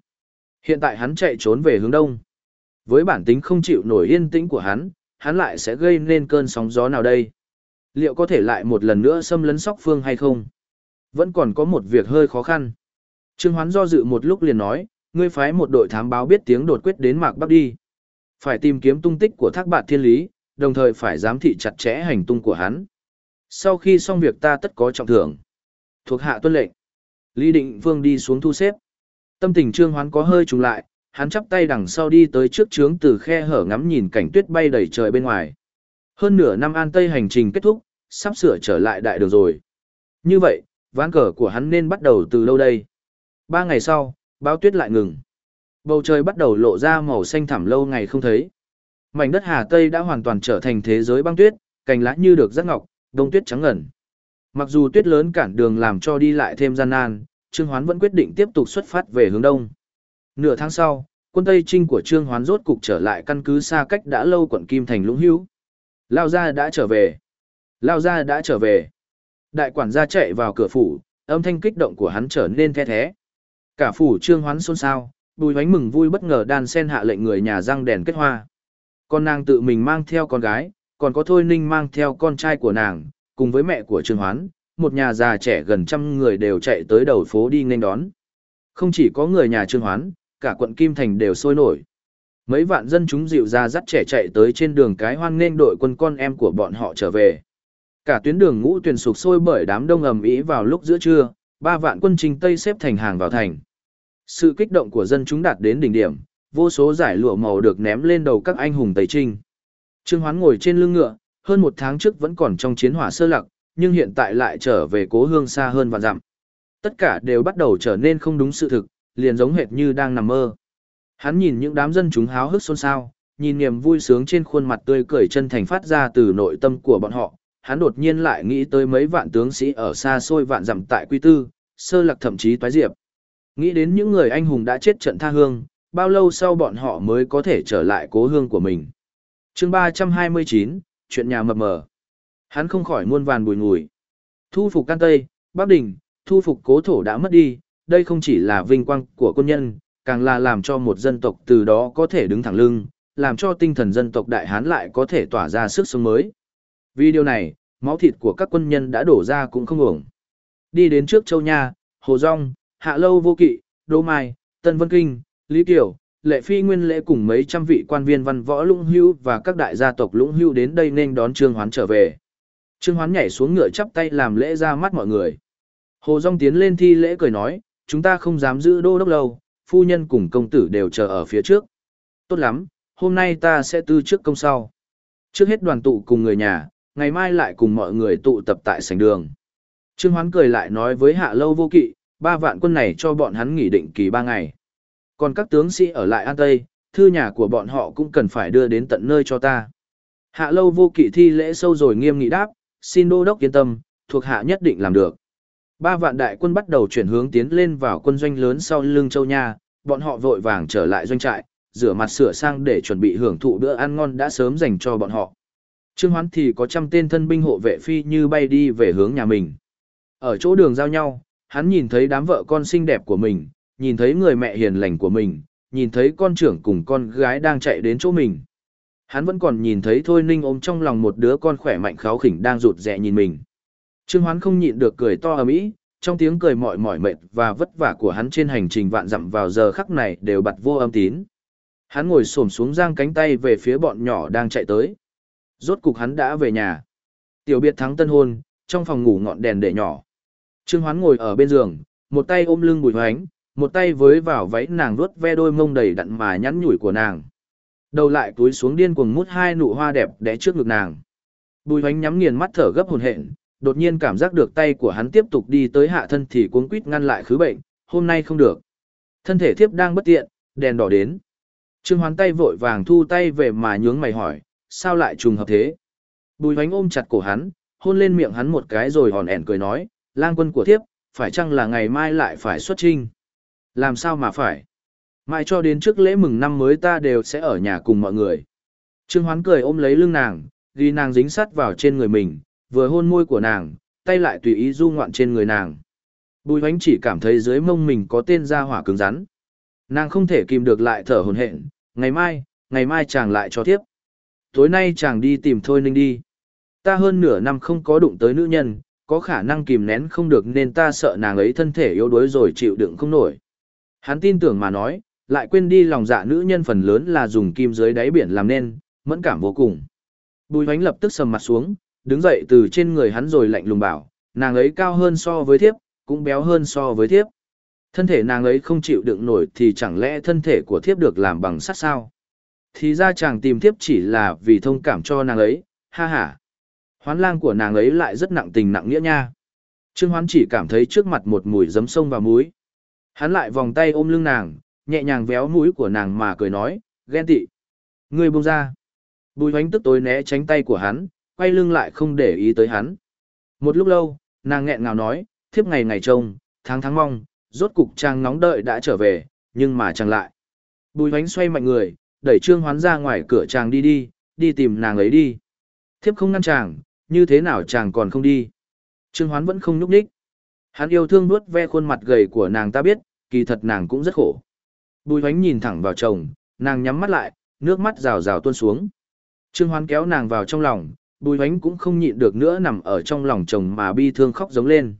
Hiện tại hắn chạy trốn về hướng đông. Với bản tính không chịu nổi yên tĩnh của hắn, hắn lại sẽ gây nên cơn sóng gió nào đây? Liệu có thể lại một lần nữa xâm lấn sóc phương hay không? Vẫn còn có một việc hơi khó khăn. Trương Hoán do dự một lúc liền nói, ngươi phái một đội thám báo biết tiếng đột quyết đến Mạc Bắc đi. Phải tìm kiếm tung tích của thác bạt thiên lý, đồng thời phải giám thị chặt chẽ hành tung của hắn. Sau khi xong việc ta tất có trọng thưởng. Thuộc hạ tuân lệnh. Lý Định Vương đi xuống thu xếp. Tâm tình Trương Hoán có hơi trùng lại, hắn chắp tay đằng sau đi tới trước trướng từ khe hở ngắm nhìn cảnh tuyết bay đầy trời bên ngoài. Hơn nửa năm an tây hành trình kết thúc, sắp sửa trở lại đại đường rồi. Như vậy, ván cờ của hắn nên bắt đầu từ lâu đây. Ba ngày sau, báo tuyết lại ngừng. Bầu trời bắt đầu lộ ra màu xanh thẳm lâu ngày không thấy. Mảnh đất Hà Tây đã hoàn toàn trở thành thế giới băng tuyết, cành lá như được rắc ngọc, đông tuyết trắng ngần. Mặc dù tuyết lớn cản đường làm cho đi lại thêm gian nan, Trương Hoán vẫn quyết định tiếp tục xuất phát về hướng đông. Nửa tháng sau, quân Tây Trinh của Trương Hoán rốt cục trở lại căn cứ xa cách đã lâu quận Kim Thành Lũng Hữu. Lao gia đã trở về. Lao gia đã trở về. Đại quản gia chạy vào cửa phủ, âm thanh kích động của hắn trở nên the thế. Cả phủ Trương Hoán xôn xao, bùi bánh mừng vui bất ngờ đan sen hạ lệnh người nhà răng đèn kết hoa. Con nàng tự mình mang theo con gái, còn có Thôi Ninh mang theo con trai của nàng, cùng với mẹ của Trương Hoán, một nhà già trẻ gần trăm người đều chạy tới đầu phố đi nghênh đón. Không chỉ có người nhà Trương Hoán, cả quận Kim Thành đều sôi nổi. Mấy vạn dân chúng dịu ra dắt trẻ chạy tới trên đường cái hoan nghênh đội quân con em của bọn họ trở về. Cả tuyến đường ngũ tuyển sục sôi bởi đám đông ầm ĩ vào lúc giữa trưa, ba vạn quân trình Tây xếp thành hàng vào thành. Sự kích động của dân chúng đạt đến đỉnh điểm, vô số giải lụa màu được ném lên đầu các anh hùng Tây Trinh. Trương Hoán ngồi trên lưng ngựa, hơn một tháng trước vẫn còn trong chiến hỏa sơ lạc, nhưng hiện tại lại trở về cố hương xa hơn và dặm. Tất cả đều bắt đầu trở nên không đúng sự thực, liền giống hệt như đang nằm mơ. Hắn nhìn những đám dân chúng háo hức xôn xao, nhìn niềm vui sướng trên khuôn mặt tươi cười chân thành phát ra từ nội tâm của bọn họ, hắn đột nhiên lại nghĩ tới mấy vạn tướng sĩ ở xa xôi vạn dặm tại Quy Tư, sơ lạc thậm chí toái diệp. Nghĩ đến những người anh hùng đã chết trận tha hương, bao lâu sau bọn họ mới có thể trở lại cố hương của mình. chương 329, chuyện nhà mập mờ. Hắn không khỏi muôn vàn bùi ngùi. Thu phục Can Tây, Bắc Đình, thu phục cố thổ đã mất đi, đây không chỉ là vinh quang của quân nhân, càng là làm cho một dân tộc từ đó có thể đứng thẳng lưng, làm cho tinh thần dân tộc Đại Hán lại có thể tỏa ra sức sống mới. Vì điều này, máu thịt của các quân nhân đã đổ ra cũng không ổng. Đi đến trước châu Nha, Hồ Dung, Hạ Lâu Vô Kỵ, Đỗ Mai, Tân Vân Kinh, Lý Kiều, Lệ Phi Nguyên Lễ cùng mấy trăm vị quan viên văn võ lũng hưu và các đại gia tộc lũng hưu đến đây nên đón Trương Hoán trở về. Trương Hoán nhảy xuống ngựa chắp tay làm lễ ra mắt mọi người. Hồ Dung tiến lên thi lễ cười nói, chúng ta không dám giữ đô đốc lâu, phu nhân cùng công tử đều chờ ở phía trước. Tốt lắm, hôm nay ta sẽ tư trước công sau. Trước hết đoàn tụ cùng người nhà, ngày mai lại cùng mọi người tụ tập tại sảnh đường. Trương Hoán cười lại nói với hạ lâu vô kỵ, ba vạn quân này cho bọn hắn nghỉ định kỳ ba ngày. Còn các tướng sĩ ở lại An Tây, thư nhà của bọn họ cũng cần phải đưa đến tận nơi cho ta. Hạ lâu vô kỵ thi lễ sâu rồi nghiêm nghị đáp, xin đô đốc yên tâm, thuộc hạ nhất định làm được. Ba vạn đại quân bắt đầu chuyển hướng tiến lên vào quân doanh lớn sau lưng châu nha, bọn họ vội vàng trở lại doanh trại, rửa mặt sửa sang để chuẩn bị hưởng thụ bữa ăn ngon đã sớm dành cho bọn họ. Trương Hoán thì có trăm tên thân binh hộ vệ phi như bay đi về hướng nhà mình. Ở chỗ đường giao nhau, hắn nhìn thấy đám vợ con xinh đẹp của mình, nhìn thấy người mẹ hiền lành của mình, nhìn thấy con trưởng cùng con gái đang chạy đến chỗ mình. Hắn vẫn còn nhìn thấy Thôi Ninh ôm trong lòng một đứa con khỏe mạnh kháo khỉnh đang rụt rẹ nhìn mình. Trương Hoán không nhịn được cười to ầm ĩ, trong tiếng cười mỏi mỏi mệt và vất vả của hắn trên hành trình vạn dặm vào giờ khắc này đều bật vô âm tín. Hắn ngồi xổm xuống giang cánh tay về phía bọn nhỏ đang chạy tới. Rốt cục hắn đã về nhà. Tiểu biệt thắng tân hôn, trong phòng ngủ ngọn đèn để nhỏ. Trương Hoán ngồi ở bên giường, một tay ôm lưng Bùi Hoánh, một tay với vào váy nàng vuốt ve đôi mông đầy đặn mà nhắn nhủi của nàng. Đầu lại túi xuống điên cuồng mút hai nụ hoa đẹp đẽ trước ngực nàng. Bùi Hoánh nhắm nghiền mắt thở gấp hồn hển, đột nhiên cảm giác được tay của hắn tiếp tục đi tới hạ thân thì cuống quýt ngăn lại khứ bệnh, hôm nay không được. Thân thể thiếp đang bất tiện, đèn đỏ đến. Trương Hoán tay vội vàng thu tay về mà nhướng mày hỏi, sao lại trùng hợp thế? Bùi hoánh ôm chặt cổ hắn, hôn lên miệng hắn một cái rồi hòn ẻn cười nói, lang quân của thiếp, phải chăng là ngày mai lại phải xuất trinh? Làm sao mà phải? Mai cho đến trước lễ mừng năm mới ta đều sẽ ở nhà cùng mọi người. Trương Hoán cười ôm lấy lưng nàng, ghi nàng dính sát vào trên người mình, vừa hôn môi của nàng, tay lại tùy ý du ngoạn trên người nàng. Bùi hoánh chỉ cảm thấy dưới mông mình có tên ra hỏa cứng rắn. Nàng không thể kìm được lại thở hồn hển, ngày mai, ngày mai chàng lại cho tiếp. Tối nay chàng đi tìm Thôi Ninh đi. Ta hơn nửa năm không có đụng tới nữ nhân, có khả năng kìm nén không được nên ta sợ nàng ấy thân thể yếu đuối rồi chịu đựng không nổi. Hắn tin tưởng mà nói, lại quên đi lòng dạ nữ nhân phần lớn là dùng kim dưới đáy biển làm nên, mẫn cảm vô cùng. Bùi hoánh lập tức sầm mặt xuống, đứng dậy từ trên người hắn rồi lạnh lùng bảo, nàng ấy cao hơn so với thiếp, cũng béo hơn so với thiếp. Thân thể nàng ấy không chịu đựng nổi thì chẳng lẽ thân thể của thiếp được làm bằng sắt sao? Thì ra chàng tìm thiếp chỉ là vì thông cảm cho nàng ấy, ha ha. Hoán lang của nàng ấy lại rất nặng tình nặng nghĩa nha. Trương Hoán chỉ cảm thấy trước mặt một mùi giấm sông và muối. Hắn lại vòng tay ôm lưng nàng, nhẹ nhàng véo mũi của nàng mà cười nói, ghen tị. Ngươi buông ra. Bùi hoánh tức tối né tránh tay của hắn, quay lưng lại không để ý tới hắn. Một lúc lâu, nàng nghẹn ngào nói, thiếp ngày ngày trông, tháng tháng mong, rốt cục chàng nóng đợi đã trở về, nhưng mà chàng lại. Bùi hoánh xoay mạnh người, đẩy trương hoán ra ngoài cửa chàng đi đi, đi tìm nàng ấy đi. Thiếp không ngăn chàng, như thế nào chàng còn không đi. Trương hoán vẫn không nhúc nhích. Hắn yêu thương nuốt ve khuôn mặt gầy của nàng ta biết, kỳ thật nàng cũng rất khổ. Bùi hoánh nhìn thẳng vào chồng, nàng nhắm mắt lại, nước mắt rào rào tuôn xuống. Trương hoán kéo nàng vào trong lòng, bùi hoánh cũng không nhịn được nữa nằm ở trong lòng chồng mà bi thương khóc giống lên.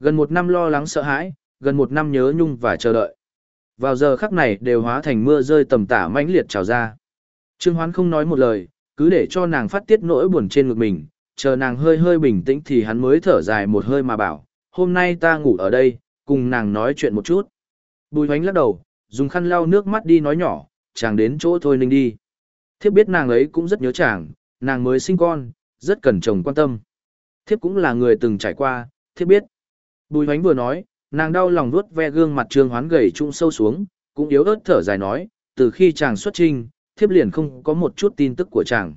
Gần một năm lo lắng sợ hãi, gần một năm nhớ nhung và chờ đợi. Vào giờ khắc này đều hóa thành mưa rơi tầm tả mãnh liệt trào ra. Trương Hoán không nói một lời, cứ để cho nàng phát tiết nỗi buồn trên ngực mình, chờ nàng hơi hơi bình tĩnh thì hắn mới thở dài một hơi mà bảo, hôm nay ta ngủ ở đây, cùng nàng nói chuyện một chút. Bùi hoánh lắc đầu, dùng khăn lau nước mắt đi nói nhỏ, chàng đến chỗ thôi ninh đi. Thiếp biết nàng ấy cũng rất nhớ chàng, nàng mới sinh con, rất cần chồng quan tâm. Thiếp cũng là người từng trải qua, thiếp biết. Bùi hoánh vừa nói, Nàng đau lòng vuốt ve gương mặt trương hoán gầy trung sâu xuống, cũng yếu ớt thở dài nói, từ khi chàng xuất trinh, thiếp liền không có một chút tin tức của chàng.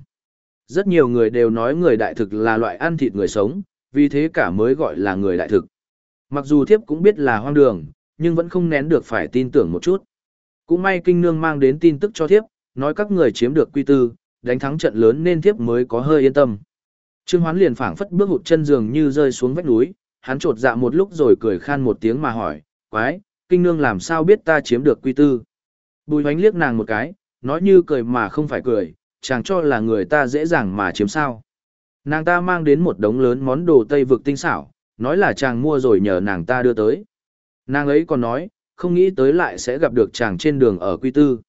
Rất nhiều người đều nói người đại thực là loại ăn thịt người sống, vì thế cả mới gọi là người đại thực. Mặc dù thiếp cũng biết là hoang đường, nhưng vẫn không nén được phải tin tưởng một chút. Cũng may kinh nương mang đến tin tức cho thiếp, nói các người chiếm được quy tư, đánh thắng trận lớn nên thiếp mới có hơi yên tâm. Trương Hoán liền phảng phất bước hụt chân giường như rơi xuống vách núi, hắn trột dạ một lúc rồi cười khan một tiếng mà hỏi, quái, kinh nương làm sao biết ta chiếm được quy tư. Bùi hoánh liếc nàng một cái, nói như cười mà không phải cười, chàng cho là người ta dễ dàng mà chiếm sao. Nàng ta mang đến một đống lớn món đồ tây vực tinh xảo, nói là chàng mua rồi nhờ nàng ta đưa tới. Nàng ấy còn nói, không nghĩ tới lại sẽ gặp được chàng trên đường ở quy tư.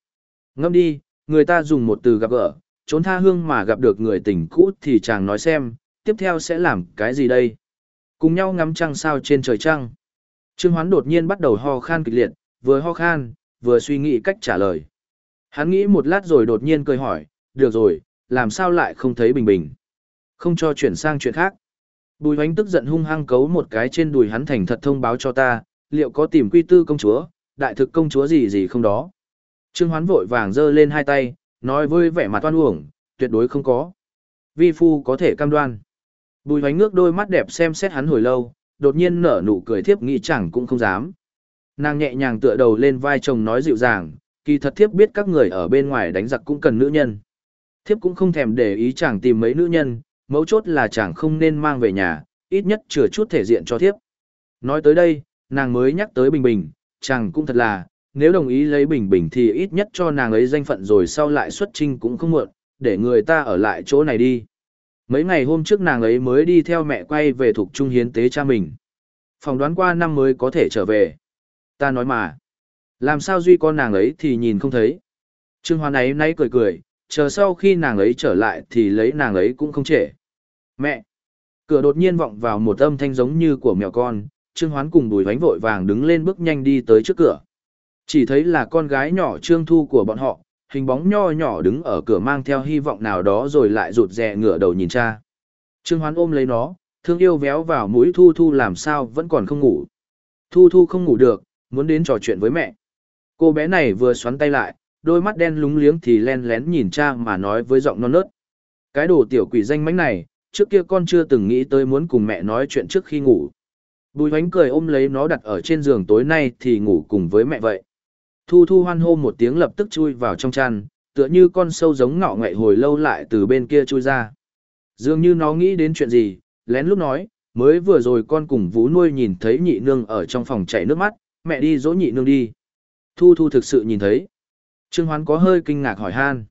Ngâm đi, người ta dùng một từ gặp gỡ, trốn tha hương mà gặp được người tình cũ thì chàng nói xem, tiếp theo sẽ làm cái gì đây? Cùng nhau ngắm trăng sao trên trời trăng. Trương Hoán đột nhiên bắt đầu ho khan kịch liệt, vừa ho khan, vừa suy nghĩ cách trả lời. Hắn nghĩ một lát rồi đột nhiên cười hỏi, được rồi, làm sao lại không thấy bình bình? Không cho chuyển sang chuyện khác. Bùi hoánh tức giận hung hăng cấu một cái trên đùi hắn thành thật thông báo cho ta, liệu có tìm quy tư công chúa, đại thực công chúa gì gì không đó. Trương hoán vội vàng giơ lên hai tay, nói với vẻ mặt toan uổng, tuyệt đối không có. Vi phu có thể cam đoan. Bùi hoánh ngước đôi mắt đẹp xem xét hắn hồi lâu, đột nhiên nở nụ cười thiếp nghĩ chẳng cũng không dám. Nàng nhẹ nhàng tựa đầu lên vai chồng nói dịu dàng, kỳ thật thiếp biết các người ở bên ngoài đánh giặc cũng cần nữ nhân. Thiếp cũng không thèm để ý chàng tìm mấy nữ nhân, mấu chốt là chàng không nên mang về nhà, ít nhất chừa chút thể diện cho thiếp. Nói tới đây, nàng mới nhắc tới Bình Bình, chàng cũng thật là, nếu đồng ý lấy Bình Bình thì ít nhất cho nàng ấy danh phận rồi sau lại xuất trinh cũng không muộn, để người ta ở lại chỗ này đi. Mấy ngày hôm trước nàng ấy mới đi theo mẹ quay về thuộc trung hiến tế cha mình. Phòng đoán qua năm mới có thể trở về. Ta nói mà, làm sao duy con nàng ấy thì nhìn không thấy. Trương Hoa ấy nay cười cười, chờ sau khi nàng ấy trở lại thì lấy nàng ấy cũng không trễ. Mẹ! Cửa đột nhiên vọng vào một âm thanh giống như của mèo con, Trương Hoán cùng Bùi Vánh vội vàng đứng lên bước nhanh đi tới trước cửa. Chỉ thấy là con gái nhỏ Trương Thu của bọn họ, hình bóng nho nhỏ đứng ở cửa mang theo hy vọng nào đó rồi lại rụt rè ngửa đầu nhìn cha. Trương Hoán ôm lấy nó, thương yêu véo vào mũi Thu Thu làm sao vẫn còn không ngủ. Thu Thu không ngủ được, muốn đến trò chuyện với mẹ. Cô bé này vừa xoắn tay lại, đôi mắt đen lúng liếng thì len lén nhìn cha mà nói với giọng non nớt. Cái đồ tiểu quỷ danh mánh này, trước kia con chưa từng nghĩ tới muốn cùng mẹ nói chuyện trước khi ngủ. Bùi hoánh cười ôm lấy nó đặt ở trên giường tối nay thì ngủ cùng với mẹ vậy. Thu thu hoan hô một tiếng lập tức chui vào trong chăn, tựa như con sâu giống ngọ ngậy hồi lâu lại từ bên kia chui ra. Dường như nó nghĩ đến chuyện gì, lén lúc nói, mới vừa rồi con cùng vú nuôi nhìn thấy nhị nương ở trong phòng chảy nước mắt, mẹ đi dỗ nhị nương đi. Thu thu thực sự nhìn thấy. Trương Hoán có hơi kinh ngạc hỏi han.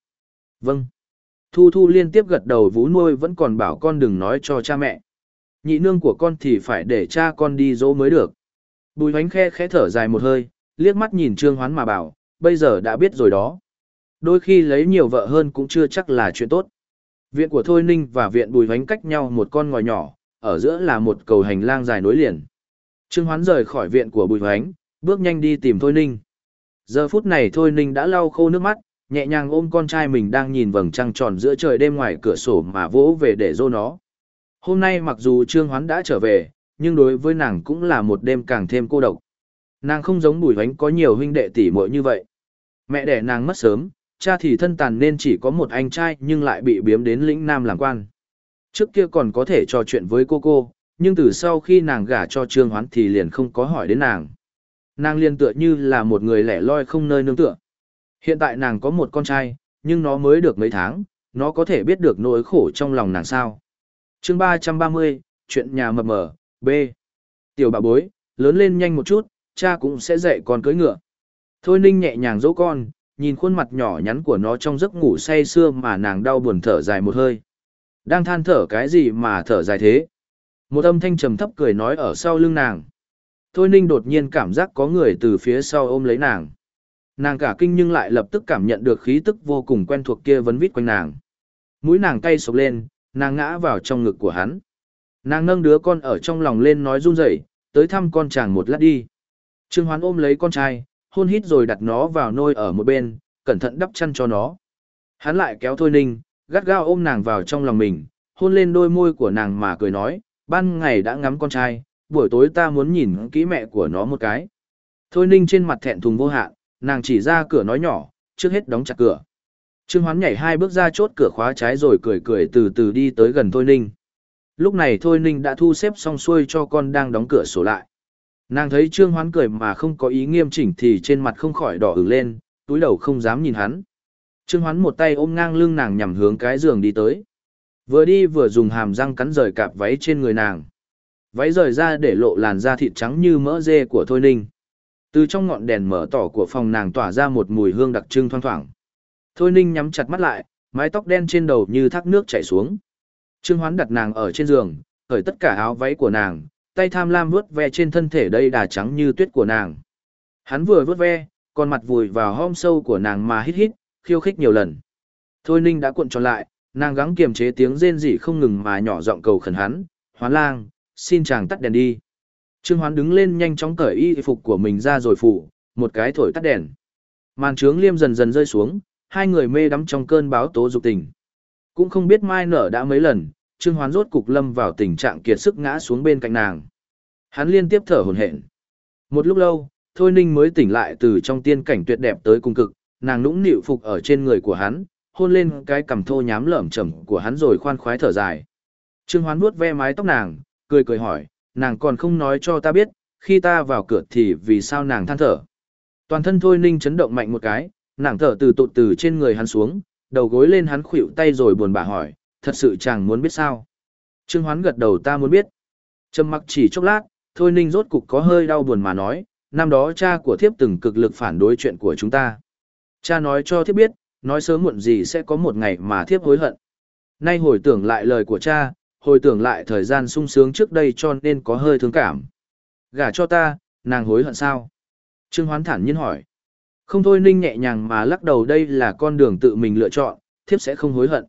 Vâng. Thu Thu liên tiếp gật đầu vú nuôi vẫn còn bảo con đừng nói cho cha mẹ. Nhị nương của con thì phải để cha con đi dỗ mới được. Bùi hoánh khe khẽ thở dài một hơi, liếc mắt nhìn Trương Hoán mà bảo, bây giờ đã biết rồi đó. Đôi khi lấy nhiều vợ hơn cũng chưa chắc là chuyện tốt. Viện của Thôi Ninh và viện Bùi Hoánh cách nhau một con ngòi nhỏ, ở giữa là một cầu hành lang dài nối liền. Trương Hoán rời khỏi viện của Bùi Hoánh, bước nhanh đi tìm Thôi Ninh. Giờ phút này Thôi Ninh đã lau khô nước mắt, nhẹ nhàng ôm con trai mình đang nhìn vầng trăng tròn giữa trời đêm ngoài cửa sổ mà vỗ về để dô nó. Hôm nay mặc dù Trương Hoán đã trở về, nhưng đối với nàng cũng là một đêm càng thêm cô độc. Nàng không giống Bùi Hoánh có nhiều huynh đệ tỷ muội như vậy. Mẹ đẻ nàng mất sớm, cha thì thân tàn nên chỉ có một anh trai nhưng lại bị biếm đến lĩnh Nam làm quan. Trước kia còn có thể trò chuyện với cô cô, nhưng từ sau khi nàng gả cho Trương Hoán thì liền không có hỏi đến nàng. Nàng liền tựa như là một người lẻ loi không nơi nương tựa. Hiện tại nàng có một con trai, nhưng nó mới được mấy tháng, nó có thể biết được nỗi khổ trong lòng nàng sao. chương 330, chuyện nhà mập mờ, B. Tiểu bà bối, lớn lên nhanh một chút, cha cũng sẽ dạy con cưới ngựa. Thôi ninh nhẹ nhàng dỗ con, nhìn khuôn mặt nhỏ nhắn của nó trong giấc ngủ say sưa mà nàng đau buồn thở dài một hơi. Đang than thở cái gì mà thở dài thế? Một âm thanh trầm thấp cười nói ở sau lưng nàng. Thôi ninh đột nhiên cảm giác có người từ phía sau ôm lấy nàng. Nàng cả kinh nhưng lại lập tức cảm nhận được khí tức vô cùng quen thuộc kia vấn vít quanh nàng. Mũi nàng cay sộc lên, nàng ngã vào trong ngực của hắn. Nàng nâng đứa con ở trong lòng lên nói run rẩy, tới thăm con chàng một lát đi. Trương Hoán ôm lấy con trai, hôn hít rồi đặt nó vào nôi ở một bên, cẩn thận đắp chăn cho nó. Hắn lại kéo Thôi Ninh, gắt gao ôm nàng vào trong lòng mình, hôn lên đôi môi của nàng mà cười nói, ban ngày đã ngắm con trai, buổi tối ta muốn nhìn kỹ mẹ của nó một cái. Thôi Ninh trên mặt thẹn thùng vô hạn, nàng chỉ ra cửa nói nhỏ, trước hết đóng chặt cửa. Trương Hoán nhảy hai bước ra chốt cửa khóa trái rồi cười cười từ từ đi tới gần Thôi Ninh. Lúc này Thôi Ninh đã thu xếp xong xuôi cho con đang đóng cửa sổ lại. Nàng thấy Trương Hoán cười mà không có ý nghiêm chỉnh thì trên mặt không khỏi đỏ ửng lên, túi đầu không dám nhìn hắn. Trương Hoán một tay ôm ngang lưng nàng nhằm hướng cái giường đi tới. Vừa đi vừa dùng hàm răng cắn rời cạp váy trên người nàng. Váy rời ra để lộ làn da thịt trắng như mỡ dê của Thôi Ninh. Từ trong ngọn đèn mở tỏ của phòng nàng tỏa ra một mùi hương đặc trưng thoang thoảng. Thôi Ninh nhắm chặt mắt lại, mái tóc đen trên đầu như thác nước chảy xuống. Trương Hoán đặt nàng ở trên giường, cởi tất cả áo váy của nàng, tay tham lam vuốt ve trên thân thể đây đà trắng như tuyết của nàng. Hắn vừa vuốt ve, còn mặt vùi vào hom sâu của nàng mà hít hít, khiêu khích nhiều lần. Thôi Ninh đã cuộn tròn lại, nàng gắng kiềm chế tiếng rên rỉ không ngừng mà nhỏ giọng cầu khẩn hắn, "Hoán Lang, xin chàng tắt đèn đi." Trương Hoán đứng lên nhanh chóng cởi y phục của mình ra rồi phủ, một cái thổi tắt đèn. Màn trướng liêm dần dần rơi xuống, hai người mê đắm trong cơn báo tố dục tình. Cũng không biết mai nở đã mấy lần, Trương Hoán rốt cục lâm vào tình trạng kiệt sức ngã xuống bên cạnh nàng. Hắn liên tiếp thở hổn hển. Một lúc lâu, Thôi Ninh mới tỉnh lại từ trong tiên cảnh tuyệt đẹp tới cung cực, nàng nũng nịu phục ở trên người của hắn, hôn lên cái cằm thô nhám lởm chởm của hắn rồi khoan khoái thở dài. Trương Hoán vuốt ve mái tóc nàng, cười cười hỏi, nàng còn không nói cho ta biết, khi ta vào cửa thì vì sao nàng than thở. Toàn thân Thôi Ninh chấn động mạnh một cái, nàng thở từ tụt từ trên người hắn xuống, đầu gối lên hắn khuỵu tay rồi buồn bã hỏi, thật sự chàng muốn biết sao. Trương Hoán gật đầu ta muốn biết. Trầm mặc chỉ chốc lát, Thôi Ninh rốt cục có hơi đau buồn mà nói, năm đó cha của thiếp từng cực lực phản đối chuyện của chúng ta. Cha nói cho thiếp biết, nói sớm muộn gì sẽ có một ngày mà thiếp hối hận. Nay hồi tưởng lại lời của cha, hồi tưởng lại thời gian sung sướng trước đây cho nên có hơi thương cảm. Gả cho ta, nàng hối hận sao? Trương Hoán thản nhiên hỏi. Không thôi ninh nhẹ nhàng mà lắc đầu đây là con đường tự mình lựa chọn, thiếp sẽ không hối hận.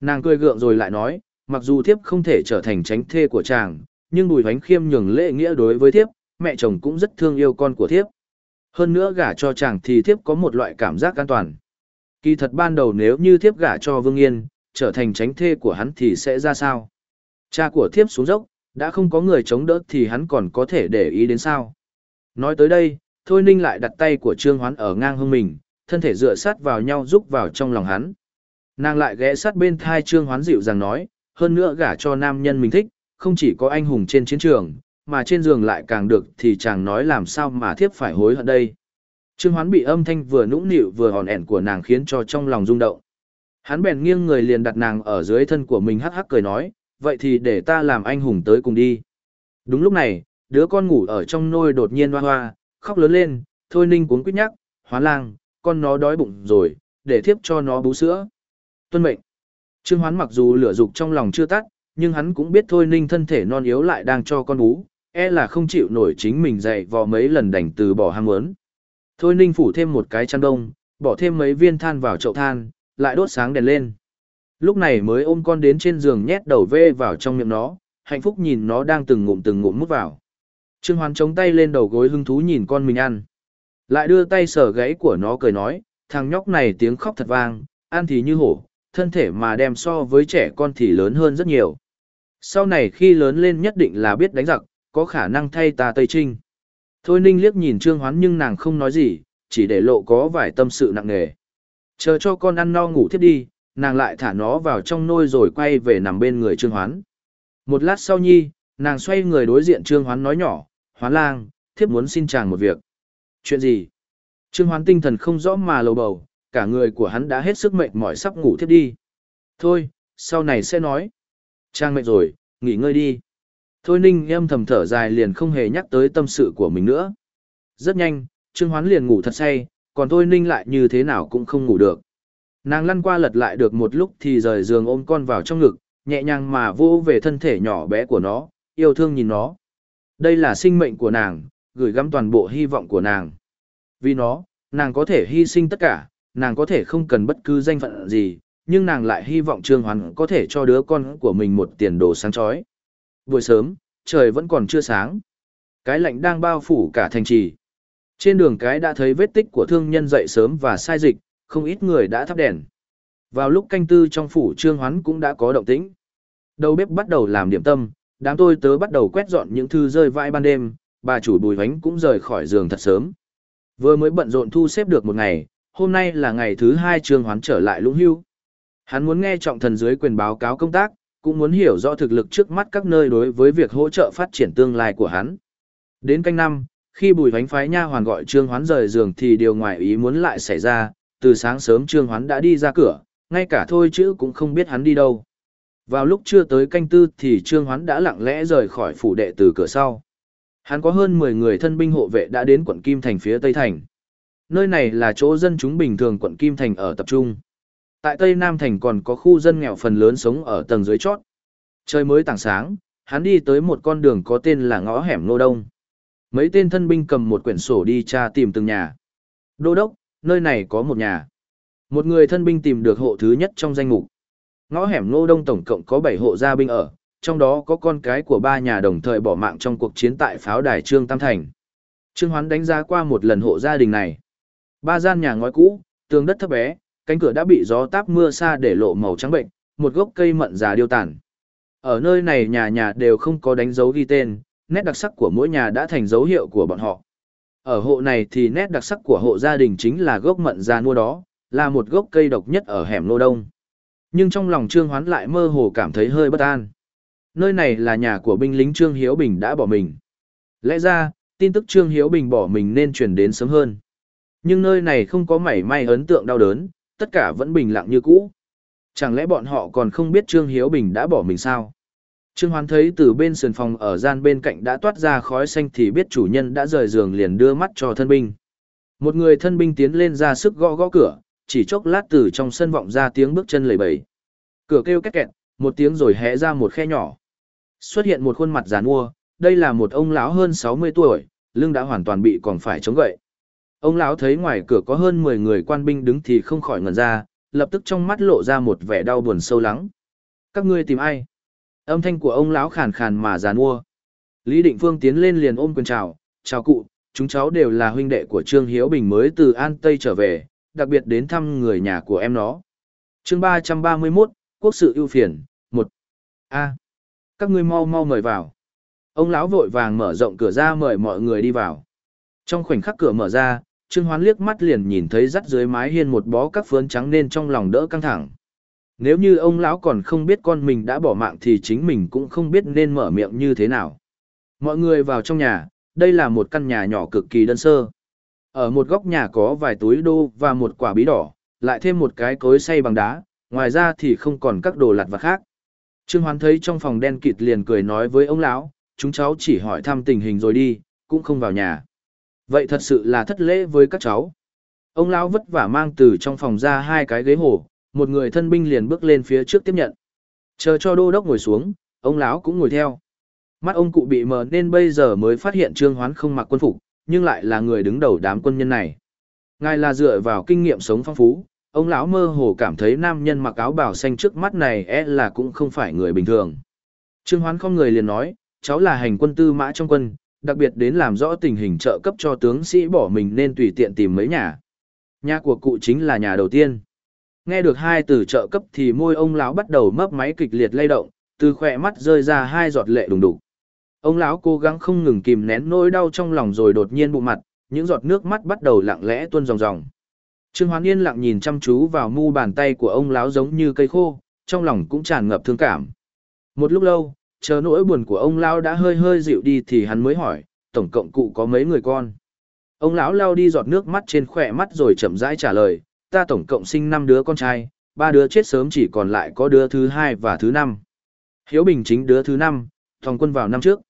Nàng cười gượng rồi lại nói, mặc dù thiếp không thể trở thành tránh thê của chàng, nhưng bùi hoánh khiêm nhường lễ nghĩa đối với thiếp, mẹ chồng cũng rất thương yêu con của thiếp. Hơn nữa gả cho chàng thì thiếp có một loại cảm giác an toàn. Kỳ thật ban đầu nếu như thiếp gả cho Vương Yên, trở thành tránh thê của hắn thì sẽ ra sao? Cha của thiếp xuống dốc, đã không có người chống đỡ thì hắn còn có thể để ý đến sao? Nói tới đây, Thôi Ninh lại đặt tay của Trương Hoán ở ngang hông mình, thân thể dựa sát vào nhau rúc vào trong lòng hắn. Nàng lại ghé sát bên thai Trương Hoán dịu dàng nói, hơn nữa gả cho nam nhân mình thích, không chỉ có anh hùng trên chiến trường, mà trên giường lại càng được thì chàng nói làm sao mà thiếp phải hối hận đây. Trương Hoán bị âm thanh vừa nũng nịu vừa hòn ẻn của nàng khiến cho trong lòng rung động. Hắn bèn nghiêng người liền đặt nàng ở dưới thân của mình hắc hắc cười nói, vậy thì để ta làm anh hùng tới cùng đi. Đúng lúc này, đứa con ngủ ở trong nôi đột nhiên hoa hoa, khóc lớn lên, thôi ninh cuốn quýt nhắc, hóa lang, con nó đói bụng rồi, để thiếp cho nó bú sữa. Tuân mệnh. Trương Hoán mặc dù lửa dục trong lòng chưa tắt, nhưng hắn cũng biết thôi ninh thân thể non yếu lại đang cho con bú, e là không chịu nổi chính mình dậy vò mấy lần đành từ bỏ ham muốn. Thôi ninh phủ thêm một cái chăn đông, bỏ thêm mấy viên than vào chậu than, lại đốt sáng đèn lên. Lúc này mới ôm con đến trên giường nhét đầu vê vào trong miệng nó, hạnh phúc nhìn nó đang từng ngụm từng ngụm mút vào. Trương Hoán chống tay lên đầu gối hưng thú nhìn con mình ăn. Lại đưa tay sờ gáy của nó cười nói, thằng nhóc này tiếng khóc thật vang, ăn thì như hổ, thân thể mà đem so với trẻ con thì lớn hơn rất nhiều. Sau này khi lớn lên nhất định là biết đánh giặc, có khả năng thay ta Tây Trinh. Thôi Ninh liếc nhìn Trương Hoán nhưng nàng không nói gì, chỉ để lộ có vài tâm sự nặng nề. Chờ cho con ăn no ngủ thiết đi, nàng lại thả nó vào trong nôi rồi quay về nằm bên người Trương Hoán. Một lát sau nhi, nàng xoay người đối diện Trương Hoán nói nhỏ, Hoán lang, thiếp muốn xin chàng một việc. Chuyện gì? Trương Hoán tinh thần không rõ mà lầu bầu, cả người của hắn đã hết sức mệt mỏi sắp ngủ thiếp đi. Thôi, sau này sẽ nói. Trang mệt rồi, nghỉ ngơi đi. Thôi ninh em thầm thở dài liền không hề nhắc tới tâm sự của mình nữa. Rất nhanh, Trương Hoán liền ngủ thật say, còn thôi ninh lại như thế nào cũng không ngủ được. Nàng lăn qua lật lại được một lúc thì rời giường ôm con vào trong ngực, nhẹ nhàng mà vô về thân thể nhỏ bé của nó, yêu thương nhìn nó. Đây là sinh mệnh của nàng, gửi gắm toàn bộ hy vọng của nàng. Vì nó, nàng có thể hy sinh tất cả, nàng có thể không cần bất cứ danh phận gì, nhưng nàng lại hy vọng Trương hoàn có thể cho đứa con của mình một tiền đồ sáng chói. Buổi sớm, trời vẫn còn chưa sáng. Cái lạnh đang bao phủ cả thành trì. Trên đường cái đã thấy vết tích của thương nhân dậy sớm và sai dịch, không ít người đã thắp đèn. Vào lúc canh tư trong phủ Trương Hoán cũng đã có động tĩnh. Đầu bếp bắt đầu làm điểm tâm, đám tôi tớ bắt đầu quét dọn những thư rơi vãi ban đêm, bà chủ bùi hoánh cũng rời khỏi giường thật sớm. Vừa mới bận rộn thu xếp được một ngày, hôm nay là ngày thứ hai Trương Hoán trở lại lũng hưu. Hắn muốn nghe trọng thần dưới quyền báo cáo công tác, cũng muốn hiểu rõ thực lực trước mắt các nơi đối với việc hỗ trợ phát triển tương lai của hắn. Đến canh năm, khi bùi hoánh phái nha hoàn gọi Trương Hoán rời giường thì điều ngoài ý muốn lại xảy ra, từ sáng sớm Trương Hoán đã đi ra cửa, ngay cả thôi chữ cũng không biết hắn đi đâu. Vào lúc chưa tới canh tư thì Trương Hoán đã lặng lẽ rời khỏi phủ đệ từ cửa sau. Hắn có hơn 10 người thân binh hộ vệ đã đến quận Kim Thành phía Tây Thành. Nơi này là chỗ dân chúng bình thường quận Kim Thành ở tập trung. Tại Tây Nam Thành còn có khu dân nghèo phần lớn sống ở tầng dưới chót. Trời mới tảng sáng, Hắn đi tới một con đường có tên là ngõ hẻm Nô Đông. Mấy tên thân binh cầm một quyển sổ đi tra tìm từng nhà. Đô đốc, nơi này có một nhà. Một người thân binh tìm được hộ thứ nhất trong danh mục. Ngõ hẻm Nô Đông tổng cộng có 7 hộ gia binh ở, trong đó có con cái của ba nhà đồng thời bỏ mạng trong cuộc chiến tại pháo đài Trương Tam Thành. Trương Hoán đánh giá qua một lần hộ gia đình này. Ba gian nhà ngói cũ, tường đất thấp bé, cánh cửa đã bị gió táp mưa xa để lộ màu trắng bệnh, một gốc cây mận già điêu tàn. Ở nơi này nhà nhà đều không có đánh dấu ghi tên, nét đặc sắc của mỗi nhà đã thành dấu hiệu của bọn họ. Ở hộ này thì nét đặc sắc của hộ gia đình chính là gốc mận già nua đó, là một gốc cây độc nhất ở hẻm Lô Đông. Nhưng trong lòng Trương Hoán lại mơ hồ cảm thấy hơi bất an. Nơi này là nhà của binh lính Trương Hiếu Bình đã bỏ mình. Lẽ ra, tin tức Trương Hiếu Bình bỏ mình nên truyền đến sớm hơn. Nhưng nơi này không có mảy may ấn tượng đau đớn, tất cả vẫn bình lặng như cũ. Chẳng lẽ bọn họ còn không biết Trương Hiếu Bình đã bỏ mình sao? Trương Hoán thấy từ bên sườn phòng ở gian bên cạnh đã toát ra khói xanh thì biết chủ nhân đã rời giường liền đưa mắt cho thân binh. Một người thân binh tiến lên ra sức gõ gõ cửa, chỉ chốc lát từ trong sân vọng ra tiếng bước chân lầy bầy. Cửa kêu két kẹt, một tiếng rồi hé ra một khe nhỏ. Xuất hiện một khuôn mặt giàn mua, đây là một ông lão hơn 60 tuổi, lưng đã hoàn toàn bị còn phải chống gậy. Ông lão thấy ngoài cửa có hơn 10 người quan binh đứng thì không khỏi ngẩn ra, lập tức trong mắt lộ ra một vẻ đau buồn sâu lắng. Các ngươi tìm ai? Âm thanh của ông lão khàn khàn mà giàn mua. Lý Định Phương tiến lên liền ôm quyền chào, chào cụ, chúng cháu đều là huynh đệ của Trương Hiếu Bình mới từ An Tây trở về, đặc biệt đến thăm người nhà của em nó. chương 331, Quốc sự ưu phiền, một. A. các ngươi mau mau mời vào. Ông lão vội vàng mở rộng cửa ra mời mọi người đi vào. Trong khoảnh khắc cửa mở ra, Trương Hoán liếc mắt liền nhìn thấy rắt dưới mái hiên một bó các phướn trắng nên trong lòng đỡ căng thẳng. Nếu như ông lão còn không biết con mình đã bỏ mạng thì chính mình cũng không biết nên mở miệng như thế nào. Mọi người vào trong nhà, đây là một căn nhà nhỏ cực kỳ đơn sơ. Ở một góc nhà có vài túi đô và một quả bí đỏ, lại thêm một cái cối xay bằng đá, ngoài ra thì không còn các đồ lặt vặt khác. Trương Hoán thấy trong phòng đen kịt liền cười nói với ông lão, chúng cháu chỉ hỏi thăm tình hình rồi đi, cũng không vào nhà. Vậy thật sự là thất lễ với các cháu. Ông lão vất vả mang từ trong phòng ra hai cái ghế hồ, một người thân binh liền bước lên phía trước tiếp nhận. Chờ cho đô đốc ngồi xuống, ông lão cũng ngồi theo. Mắt ông cụ bị mờ nên bây giờ mới phát hiện Trương Hoán không mặc quân phục, nhưng lại là người đứng đầu đám quân nhân này. Ngài là dựa vào kinh nghiệm sống phong phú, ông lão mơ hồ cảm thấy nam nhân mặc áo bào xanh trước mắt này e là cũng không phải người bình thường. Trương Hoán không người liền nói, cháu là hành quân tư mã trong quân, đặc biệt đến làm rõ tình hình trợ cấp cho tướng sĩ bỏ mình nên tùy tiện tìm mấy nhà. Nhà của cụ chính là nhà đầu tiên. Nghe được hai từ trợ cấp thì môi ông lão bắt đầu mấp máy kịch liệt lay động, từ khỏe mắt rơi ra hai giọt lệ đùng đục. Ông lão cố gắng không ngừng kìm nén nỗi đau trong lòng rồi đột nhiên bụng mặt, những giọt nước mắt bắt đầu lặng lẽ tuôn ròng ròng. Trương Hoán Yên lặng nhìn chăm chú vào mu bàn tay của ông lão giống như cây khô, trong lòng cũng tràn ngập thương cảm. Một lúc lâu, chờ nỗi buồn của ông lão đã hơi hơi dịu đi thì hắn mới hỏi, tổng cộng cụ có mấy người con? Ông lão lao đi giọt nước mắt trên khỏe mắt rồi chậm rãi trả lời, ta tổng cộng sinh 5 đứa con trai, ba đứa chết sớm chỉ còn lại có đứa thứ hai và thứ năm. Hiếu Bình chính đứa thứ năm, thòng quân vào năm trước.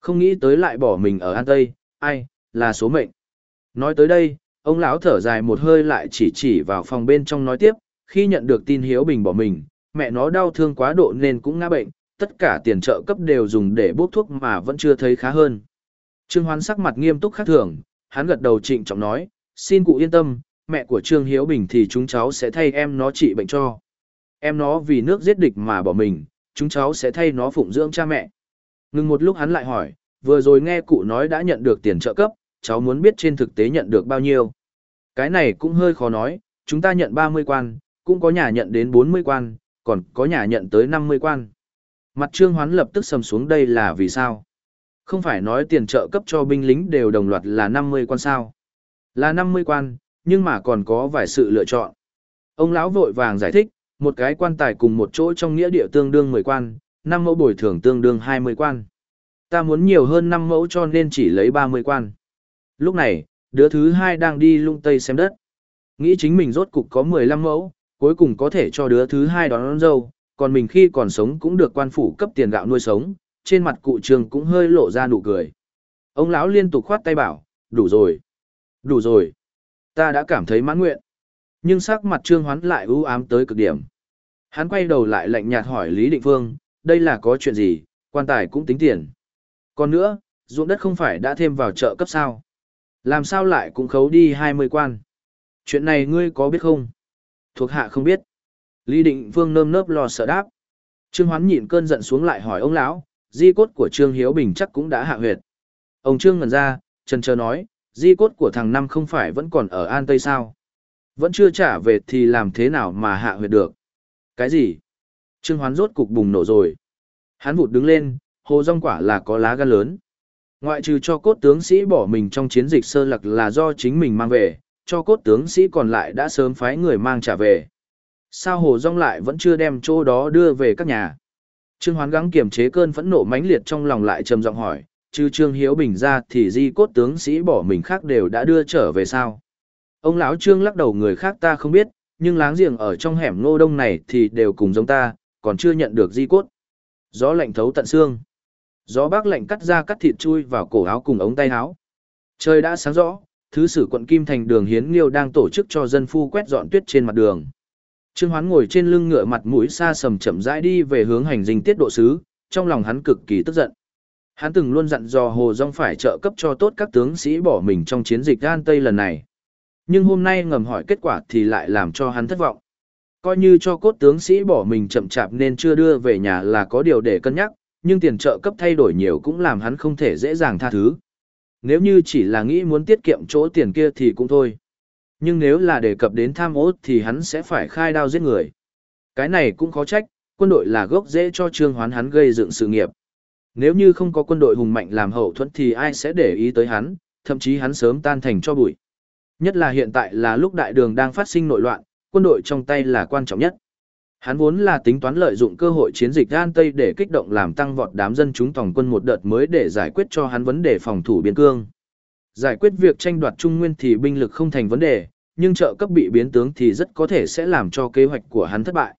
Không nghĩ tới lại bỏ mình ở An Tây, ai, là số mệnh. Nói tới đây, ông lão thở dài một hơi lại chỉ chỉ vào phòng bên trong nói tiếp, khi nhận được tin Hiếu Bình bỏ mình, mẹ nó đau thương quá độ nên cũng ngã bệnh, tất cả tiền trợ cấp đều dùng để bốc thuốc mà vẫn chưa thấy khá hơn. Trương Hoán sắc mặt nghiêm túc khác thường, hắn gật đầu trịnh trọng nói, xin cụ yên tâm, mẹ của Trương Hiếu Bình thì chúng cháu sẽ thay em nó trị bệnh cho. Em nó vì nước giết địch mà bỏ mình, chúng cháu sẽ thay nó phụng dưỡng cha mẹ. Ngừng một lúc hắn lại hỏi, vừa rồi nghe cụ nói đã nhận được tiền trợ cấp, cháu muốn biết trên thực tế nhận được bao nhiêu. Cái này cũng hơi khó nói, chúng ta nhận 30 quan, cũng có nhà nhận đến 40 quan, còn có nhà nhận tới 50 quan. Mặt trương hoán lập tức sầm xuống đây là vì sao? Không phải nói tiền trợ cấp cho binh lính đều đồng loạt là 50 quan sao? Là 50 quan, nhưng mà còn có vài sự lựa chọn. Ông lão vội vàng giải thích, một cái quan tài cùng một chỗ trong nghĩa địa tương đương 10 quan, 5 mẫu bồi thường tương đương 20 quan. Ta muốn nhiều hơn 5 mẫu cho nên chỉ lấy 30 quan. Lúc này, đứa thứ hai đang đi lung tây xem đất. Nghĩ chính mình rốt cục có 15 mẫu, cuối cùng có thể cho đứa thứ hai đón, đón dâu, còn mình khi còn sống cũng được quan phủ cấp tiền gạo nuôi sống, trên mặt cụ trường cũng hơi lộ ra nụ cười. Ông lão liên tục khoát tay bảo, đủ rồi, đủ rồi, ta đã cảm thấy mãn nguyện. Nhưng sắc mặt trương hoán lại ưu ám tới cực điểm. Hắn quay đầu lại lạnh nhạt hỏi Lý Định Phương, đây là có chuyện gì, Quan tài cũng tính tiền. Còn nữa, ruộng đất không phải đã thêm vào chợ cấp sao. Làm sao lại cũng khấu đi 20 quan. Chuyện này ngươi có biết không? Thuộc hạ không biết. Lý Định Vương nơm nớp lo sợ đáp. Trương Hoán nhịn cơn giận xuống lại hỏi ông lão, di cốt của Trương Hiếu Bình chắc cũng đã hạ huyệt. Ông Trương ngẩn ra, trần chờ nói, di cốt của thằng Năm không phải vẫn còn ở An Tây sao? Vẫn chưa trả về thì làm thế nào mà hạ huyệt được? Cái gì? Trương Hoán rốt cục bùng nổ rồi. Hắn vụt đứng lên, hồ rong quả là có lá gan lớn. Ngoại trừ cho cốt tướng sĩ bỏ mình trong chiến dịch sơ lặc là do chính mình mang về, cho cốt tướng sĩ còn lại đã sớm phái người mang trả về. Sao hồ rong lại vẫn chưa đem chỗ đó đưa về các nhà? Trương Hoán gắng kiềm chế cơn phẫn nộ mãnh liệt trong lòng lại trầm giọng hỏi, chứ Trương Hiếu Bình ra thì di cốt tướng sĩ bỏ mình khác đều đã đưa trở về sao? Ông lão Trương lắc đầu người khác ta không biết, nhưng láng giềng ở trong hẻm ngô đông này thì đều cùng giống ta, còn chưa nhận được di cốt. Gió lạnh thấu tận xương. Gió bác lạnh cắt ra cắt thịt chui vào cổ áo cùng ống tay áo. Trời đã sáng rõ, thứ sử quận Kim Thành đường Hiến Nghiêu đang tổ chức cho dân phu quét dọn tuyết trên mặt đường. Trương Hoán ngồi trên lưng ngựa mặt mũi xa sầm chậm rãi đi về hướng hành dinh tiết độ sứ, trong lòng hắn cực kỳ tức giận. Hắn từng luôn dặn dò Hồ Dung phải trợ cấp cho tốt các tướng sĩ bỏ mình trong chiến dịch An Tây lần này. Nhưng hôm nay ngầm hỏi kết quả thì lại làm cho hắn thất vọng. Coi như cho cốt tướng sĩ bỏ mình chậm chạp nên chưa đưa về nhà là có điều để cân nhắc, nhưng tiền trợ cấp thay đổi nhiều cũng làm hắn không thể dễ dàng tha thứ. Nếu như chỉ là nghĩ muốn tiết kiệm chỗ tiền kia thì cũng thôi. Nhưng nếu là đề cập đến tham ô thì hắn sẽ phải khai đao giết người. Cái này cũng khó trách, quân đội là gốc dễ cho trương hoán hắn gây dựng sự nghiệp. Nếu như không có quân đội hùng mạnh làm hậu thuẫn thì ai sẽ để ý tới hắn, thậm chí hắn sớm tan thành cho bụi. Nhất là hiện tại là lúc đại đường đang phát sinh nội loạn, quân đội trong tay là quan trọng nhất. Hắn vốn là tính toán lợi dụng cơ hội chiến dịch An Tây để kích động làm tăng vọt đám dân chúng tổng quân một đợt mới để giải quyết cho hắn vấn đề phòng thủ biên cương. Giải quyết việc tranh đoạt Trung Nguyên thì binh lực không thành vấn đề, nhưng trợ cấp bị biến tướng thì rất có thể sẽ làm cho kế hoạch của hắn thất bại.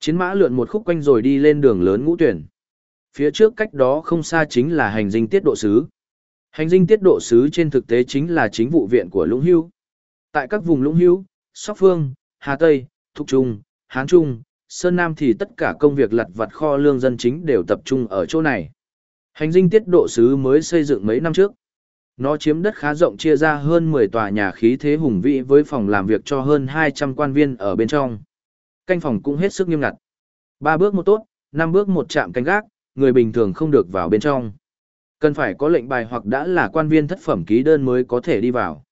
Chiến mã lượn một khúc quanh rồi đi lên đường lớn ngũ tuyển. Phía trước cách đó không xa chính là hành dinh tiết độ sứ. Hành dinh tiết độ sứ trên thực tế chính là chính vụ viện của Lũng Hưu. Tại các vùng Lũng Hưu, Sóc Phương, Hà Tây, Thục Trung, Hán Trung, Sơn Nam thì tất cả công việc lặt vặt kho lương dân chính đều tập trung ở chỗ này. Hành dinh tiết độ sứ mới xây dựng mấy năm trước. Nó chiếm đất khá rộng chia ra hơn 10 tòa nhà khí thế hùng vĩ với phòng làm việc cho hơn 200 quan viên ở bên trong. Canh phòng cũng hết sức nghiêm ngặt. Ba bước một tốt, năm bước một chạm canh gác, người bình thường không được vào bên trong. Cần phải có lệnh bài hoặc đã là quan viên thất phẩm ký đơn mới có thể đi vào.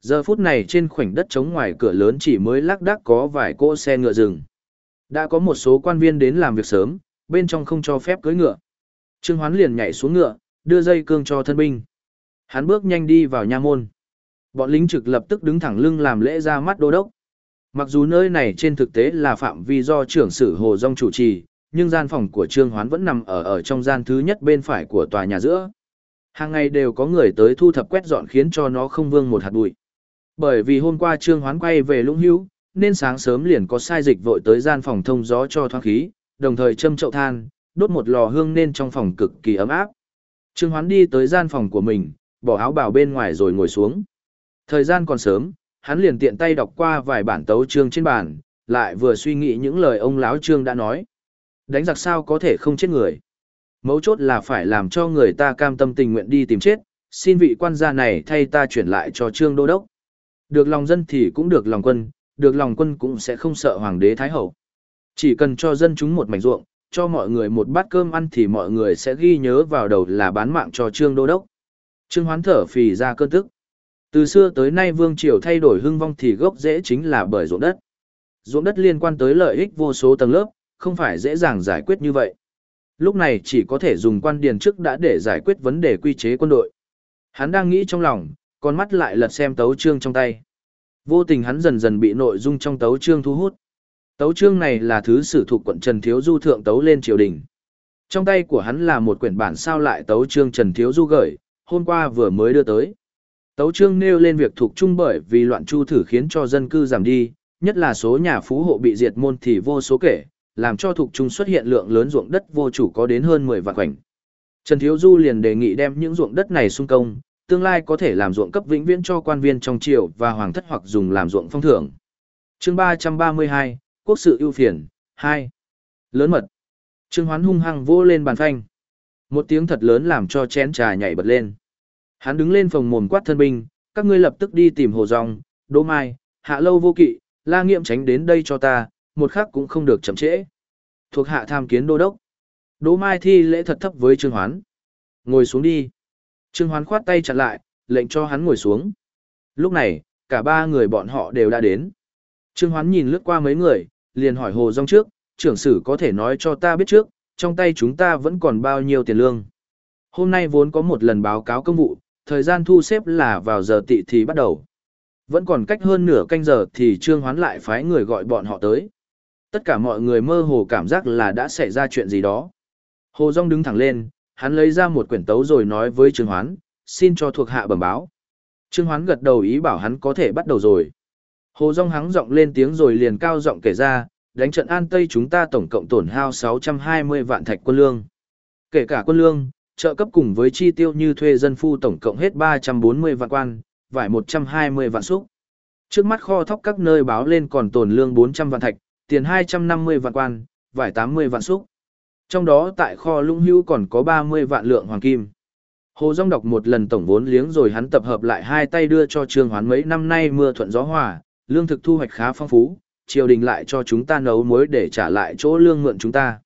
Giờ phút này trên khoảnh đất trống ngoài cửa lớn chỉ mới lác đác có vài cỗ xe ngựa rừng. Đã có một số quan viên đến làm việc sớm, bên trong không cho phép cưỡi ngựa. Trương Hoán liền nhảy xuống ngựa, đưa dây cương cho thân binh. Hắn bước nhanh đi vào nha môn. Bọn lính trực lập tức đứng thẳng lưng làm lễ ra mắt đô đốc. Mặc dù nơi này trên thực tế là phạm vi do trưởng sử Hồ Dung chủ trì, nhưng gian phòng của Trương Hoán vẫn nằm ở ở trong gian thứ nhất bên phải của tòa nhà giữa. Hàng ngày đều có người tới thu thập quét dọn khiến cho nó không vương một hạt bụi. Bởi vì hôm qua Trương Hoán quay về Lũng Hữu, nên sáng sớm liền có sai dịch vội tới gian phòng thông gió cho thoáng khí, đồng thời châm chậu than, đốt một lò hương nên trong phòng cực kỳ ấm áp. Trương Hoán đi tới gian phòng của mình, bỏ áo bào bên ngoài rồi ngồi xuống. Thời gian còn sớm, hắn liền tiện tay đọc qua vài bản tấu chương trên bàn, lại vừa suy nghĩ những lời ông lão Trương đã nói. Đánh giặc sao có thể không chết người. Mấu chốt là phải làm cho người ta cam tâm tình nguyện đi tìm chết, xin vị quan gia này thay ta chuyển lại cho Trương Đô Đốc. Được lòng dân thì cũng được lòng quân, được lòng quân cũng sẽ không sợ hoàng đế thái hậu. Chỉ cần cho dân chúng một mảnh ruộng, cho mọi người một bát cơm ăn thì mọi người sẽ ghi nhớ vào đầu là bán mạng cho Trương Đô Đốc. Trương Hoán thở phì ra cơn tức. Từ xưa tới nay vương triều thay đổi hưng vong thì gốc rễ chính là bởi ruộng đất. Ruộng đất liên quan tới lợi ích vô số tầng lớp, không phải dễ dàng giải quyết như vậy. Lúc này chỉ có thể dùng quan điền trước đã để giải quyết vấn đề quy chế quân đội. Hắn đang nghĩ trong lòng, con mắt lại lật xem tấu chương trong tay. Vô tình hắn dần dần bị nội dung trong tấu chương thu hút. Tấu chương này là thứ sử thuộc quận Trần Thiếu Du thượng tấu lên triều đình. Trong tay của hắn là một quyển bản sao lại tấu chương Trần Thiếu Du gửi, hôm qua vừa mới đưa tới. Tấu chương nêu lên việc thuộc trung bởi vì loạn chu thử khiến cho dân cư giảm đi, nhất là số nhà phú hộ bị diệt môn thì vô số kể, làm cho thuộc trung xuất hiện lượng lớn ruộng đất vô chủ có đến hơn 10 vạn khoảnh. Trần Thiếu Du liền đề nghị đem những ruộng đất này xung công, tương lai có thể làm ruộng cấp vĩnh viễn cho quan viên trong triều và hoàng thất hoặc dùng làm ruộng phong thưởng. Chương 332, Quốc sự ưu phiền, 2. Lớn mật. Trương Hoán hung hăng vô lên bàn phanh. Một tiếng thật lớn làm cho chén trà nhảy bật lên. Hắn đứng lên phòng mồm quát thân binh, các ngươi lập tức đi tìm Hồ Dòng, Đỗ Mai, Hạ Lâu Vô Kỵ, La Nghiệm tránh đến đây cho ta, một khắc cũng không được chậm trễ. Thuộc hạ tham kiến đô đốc. Đỗ Mai thi lễ thật thấp với Trương Hoán. Ngồi xuống đi. Trương Hoán khoát tay chặn lại, lệnh cho hắn ngồi xuống. Lúc này, cả ba người bọn họ đều đã đến. Trương Hoán nhìn lướt qua mấy người, liền hỏi Hồ Dung trước, trưởng sử có thể nói cho ta biết trước, trong tay chúng ta vẫn còn bao nhiêu tiền lương. Hôm nay vốn có một lần báo cáo công vụ, thời gian thu xếp là vào giờ tị thì bắt đầu. Vẫn còn cách hơn nửa canh giờ thì Trương Hoán lại phái người gọi bọn họ tới. Tất cả mọi người mơ hồ cảm giác là đã xảy ra chuyện gì đó. Hồ Dung đứng thẳng lên, hắn lấy ra một quyển tấu rồi nói với Trương Hoán, xin cho thuộc hạ bẩm báo. Trương Hoán gật đầu ý bảo hắn có thể bắt đầu rồi. Hồ Dung hắng giọng lên tiếng rồi liền cao giọng kể ra, đánh trận An Tây chúng ta tổng cộng tổn hao 620 vạn thạch quân lương. Kể cả quân lương, trợ cấp cùng với chi tiêu như thuê dân phu tổng cộng hết 340 vạn quan, vải 120 vạn xúc. Trước mắt kho thóc các nơi báo lên còn tồn lương 400 vạn thạch, tiền 250 vạn quan, vải 80 vạn xúc. Trong đó tại kho lũng hữu còn có 30 vạn lượng hoàng kim. Hồ Dung đọc một lần tổng vốn liếng rồi hắn tập hợp lại hai tay đưa cho Trương Hoán mấy năm nay mưa thuận gió hòa, lương thực thu hoạch khá phong phú, triều đình lại cho chúng ta nấu muối để trả lại chỗ lương mượn chúng ta.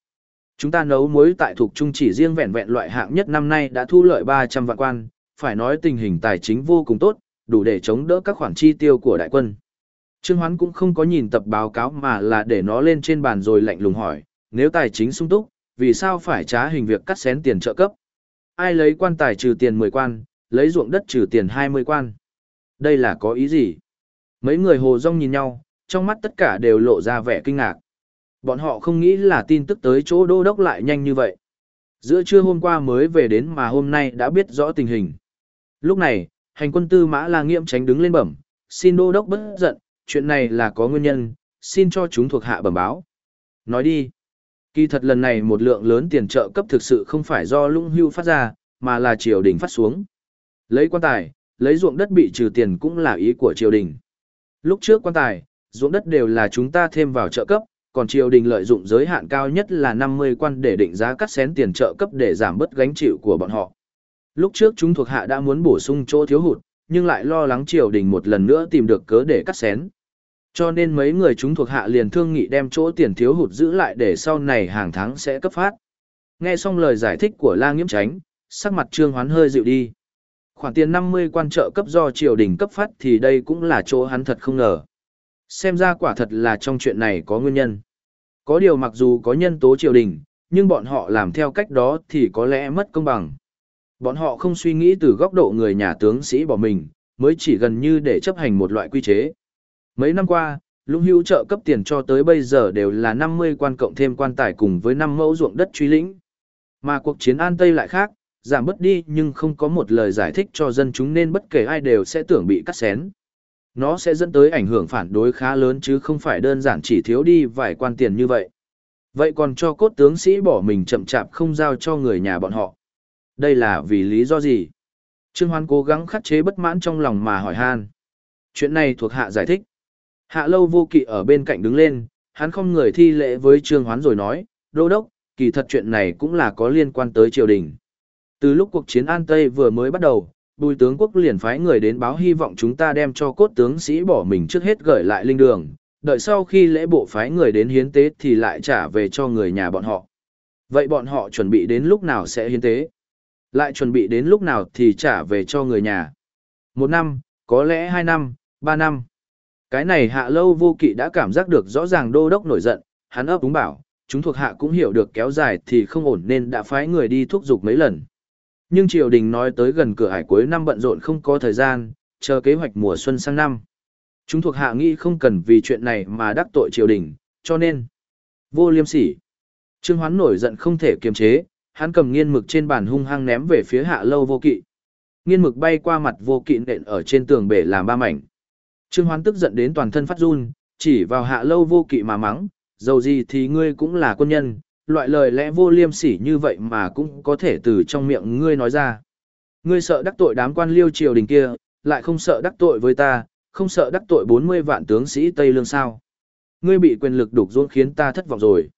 Chúng ta nấu muối tại thuộc trung chỉ riêng vẹn vẹn loại hạng nhất năm nay đã thu lợi 300 vạn quan, phải nói tình hình tài chính vô cùng tốt, đủ để chống đỡ các khoản chi tiêu của đại quân. Trương Hoán cũng không có nhìn tập báo cáo mà là để nó lên trên bàn rồi lạnh lùng hỏi, nếu tài chính sung túc, vì sao phải trá hình việc cắt xén tiền trợ cấp? Ai lấy quan tài trừ tiền 10 quan, lấy ruộng đất trừ tiền 20 quan? Đây là có ý gì? Mấy người hồ rong nhìn nhau, trong mắt tất cả đều lộ ra vẻ kinh ngạc. Bọn họ không nghĩ là tin tức tới chỗ đô đốc lại nhanh như vậy. Giữa trưa hôm qua mới về đến mà hôm nay đã biết rõ tình hình. Lúc này, hành quân tư mã la nghiệm tránh đứng lên bẩm, xin đô đốc bất giận, chuyện này là có nguyên nhân, xin cho chúng thuộc hạ bẩm báo. Nói đi. Kỳ thật lần này một lượng lớn tiền trợ cấp thực sự không phải do lũng hưu phát ra, mà là triều đình phát xuống. Lấy quan tài, lấy ruộng đất bị trừ tiền cũng là ý của triều đình. Lúc trước quan tài, ruộng đất đều là chúng ta thêm vào trợ cấp, còn triều đình lợi dụng giới hạn cao nhất là 50 quan để định giá cắt xén tiền trợ cấp để giảm bớt gánh chịu của bọn họ. Lúc trước chúng thuộc hạ đã muốn bổ sung chỗ thiếu hụt, nhưng lại lo lắng triều đình một lần nữa tìm được cớ để cắt xén. Cho nên mấy người chúng thuộc hạ liền thương nghị đem chỗ tiền thiếu hụt giữ lại để sau này hàng tháng sẽ cấp phát. Nghe xong lời giải thích của La Nghiễm Tránh, sắc mặt Trương Hoán hơi dịu đi. Khoản tiền 50 quan trợ cấp do triều đình cấp phát thì đây cũng là chỗ hắn thật không ngờ. Xem ra quả thật là trong chuyện này có nguyên nhân. Có điều mặc dù có nhân tố triều đình, nhưng bọn họ làm theo cách đó thì có lẽ mất công bằng. Bọn họ không suy nghĩ từ góc độ người nhà tướng sĩ bỏ mình, mới chỉ gần như để chấp hành một loại quy chế. Mấy năm qua, lũng hữu trợ cấp tiền cho tới bây giờ đều là 50 quan cộng thêm quan tài cùng với 5 mẫu ruộng đất truy lĩnh. Mà cuộc chiến An Tây lại khác, giảm bớt đi nhưng không có một lời giải thích cho dân chúng nên bất kể ai đều sẽ tưởng bị cắt xén. Nó sẽ dẫn tới ảnh hưởng phản đối khá lớn chứ không phải đơn giản chỉ thiếu đi vài quan tiền như vậy. Vậy còn cho cốt tướng sĩ bỏ mình chậm chạp không giao cho người nhà bọn họ. Đây là vì lý do gì? Trương Hoan cố gắng khắc chế bất mãn trong lòng mà hỏi han. Chuyện này thuộc hạ giải thích. Hạ lâu vô kỵ ở bên cạnh đứng lên, hắn không người thi lễ với Trương Hoán rồi nói, đô đốc, kỳ thật chuyện này cũng là có liên quan tới triều đình. Từ lúc cuộc chiến An Tây vừa mới bắt đầu, bùi tướng quốc liền phái người đến báo hy vọng chúng ta đem cho cốt tướng sĩ bỏ mình trước hết gửi lại linh đường, đợi sau khi lễ bộ phái người đến hiến tế thì lại trả về cho người nhà bọn họ. Vậy bọn họ chuẩn bị đến lúc nào sẽ hiến tế? Lại chuẩn bị đến lúc nào thì trả về cho người nhà? Một năm, có lẽ hai năm, ba năm. Cái này hạ lâu vô kỵ đã cảm giác được rõ ràng đô đốc nổi giận, hắn ấp đúng bảo, chúng thuộc hạ cũng hiểu được kéo dài thì không ổn nên đã phái người đi thúc giục mấy lần. Nhưng triều đình nói tới gần cửa hải cuối năm bận rộn không có thời gian, chờ kế hoạch mùa xuân sang năm. Chúng thuộc hạ nghĩ không cần vì chuyện này mà đắc tội triều đình, cho nên vô liêm sỉ. Trương Hoán nổi giận không thể kiềm chế, hắn cầm nghiên mực trên bàn hung hăng ném về phía hạ lâu vô kỵ. Nghiên mực bay qua mặt vô kỵ nện ở trên tường bể làm ba mảnh. Trương Hoán tức giận đến toàn thân phát run, chỉ vào hạ lâu vô kỵ mà mắng, dầu gì thì ngươi cũng là quân nhân, loại lời lẽ vô liêm sỉ như vậy mà cũng có thể từ trong miệng ngươi nói ra. Ngươi sợ đắc tội đám quan liêu triều đình kia, lại không sợ đắc tội với ta, không sợ đắc tội 40 vạn tướng sĩ Tây Lương sao. Ngươi bị quyền lực đục ruông khiến ta thất vọng rồi.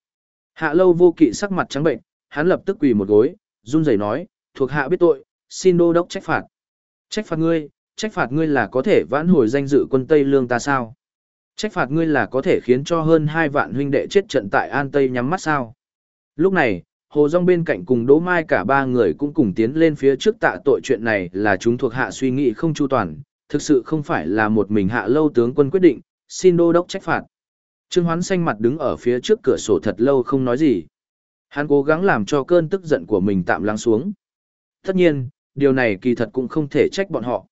Hạ lâu vô kỵ sắc mặt trắng bệnh, hắn lập tức quỳ một gối, run rẩy nói, thuộc hạ biết tội, xin đô đốc trách phạt. Trách phạt ngươi, trách phạt ngươi là có thể vãn hồi danh dự quân Tây Lương ta sao? Trách phạt ngươi là có thể khiến cho hơn hai vạn huynh đệ chết trận tại An Tây nhắm mắt sao? Lúc này, Hồ Dung bên cạnh cùng Đỗ Mai cả ba người cũng cùng tiến lên phía trước tạ tội chuyện này là chúng thuộc hạ suy nghĩ không chu toàn, thực sự không phải là một mình hạ lâu tướng quân quyết định, xin đô đốc trách phạt. Trương Hoán xanh mặt đứng ở phía trước cửa sổ thật lâu không nói gì. Hắn cố gắng làm cho cơn tức giận của mình tạm lắng xuống. Tất nhiên, điều này kỳ thật cũng không thể trách bọn họ.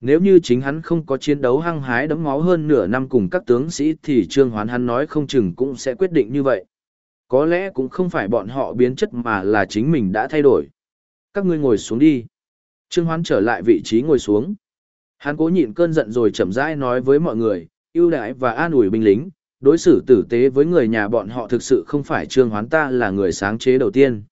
Nếu như chính hắn không có chiến đấu hăng hái đấm máu hơn nửa năm cùng các tướng sĩ thì Trương Hoán hắn nói không chừng cũng sẽ quyết định như vậy. Có lẽ cũng không phải bọn họ biến chất mà là chính mình đã thay đổi. Các ngươi ngồi xuống đi. Trương Hoán trở lại vị trí ngồi xuống. Hắn cố nhịn cơn giận rồi chậm rãi nói với mọi người, ưu đãi và an ủi binh lính, đối xử tử tế với người nhà bọn họ thực sự không phải Trương Hoán ta là người sáng chế đầu tiên.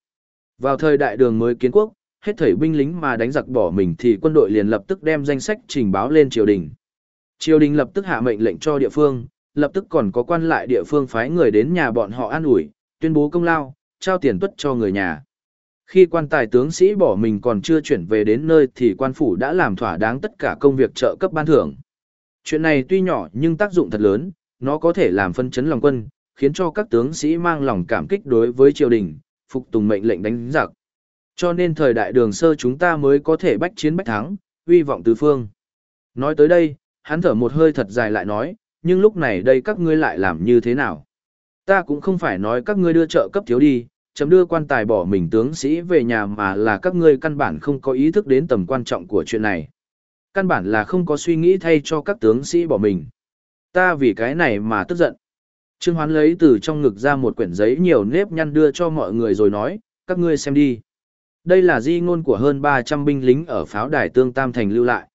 Vào thời đại đường mới kiến quốc, hết thảy binh lính mà đánh giặc bỏ mình thì quân đội liền lập tức đem danh sách trình báo lên triều đình. Triều đình lập tức hạ mệnh lệnh cho địa phương, lập tức còn có quan lại địa phương phái người đến nhà bọn họ an ủi, tuyên bố công lao, trao tiền tuất cho người nhà. Khi quan tài tướng sĩ bỏ mình còn chưa chuyển về đến nơi thì quan phủ đã làm thỏa đáng tất cả công việc trợ cấp ban thưởng. Chuyện này tuy nhỏ nhưng tác dụng thật lớn, nó có thể làm phân chấn lòng quân, khiến cho các tướng sĩ mang lòng cảm kích đối với triều đình, phục tùng mệnh lệnh đánh giặc. Cho nên thời đại đường sơ chúng ta mới có thể bách chiến bách thắng, uy vọng tứ phương. Nói tới đây, hắn thở một hơi thật dài lại nói, nhưng lúc này đây các ngươi lại làm như thế nào? Ta cũng không phải nói các ngươi đưa trợ cấp thiếu đi, chấm đưa quan tài bỏ mình tướng sĩ về nhà mà là các ngươi căn bản không có ý thức đến tầm quan trọng của chuyện này. Căn bản là không có suy nghĩ thay cho các tướng sĩ bỏ mình. Ta vì cái này mà tức giận. Trương Hoán lấy từ trong ngực ra một quyển giấy nhiều nếp nhăn đưa cho mọi người rồi nói, các ngươi xem đi. Đây là di ngôn của hơn 300 binh lính ở pháo đài tương tam thành lưu lại.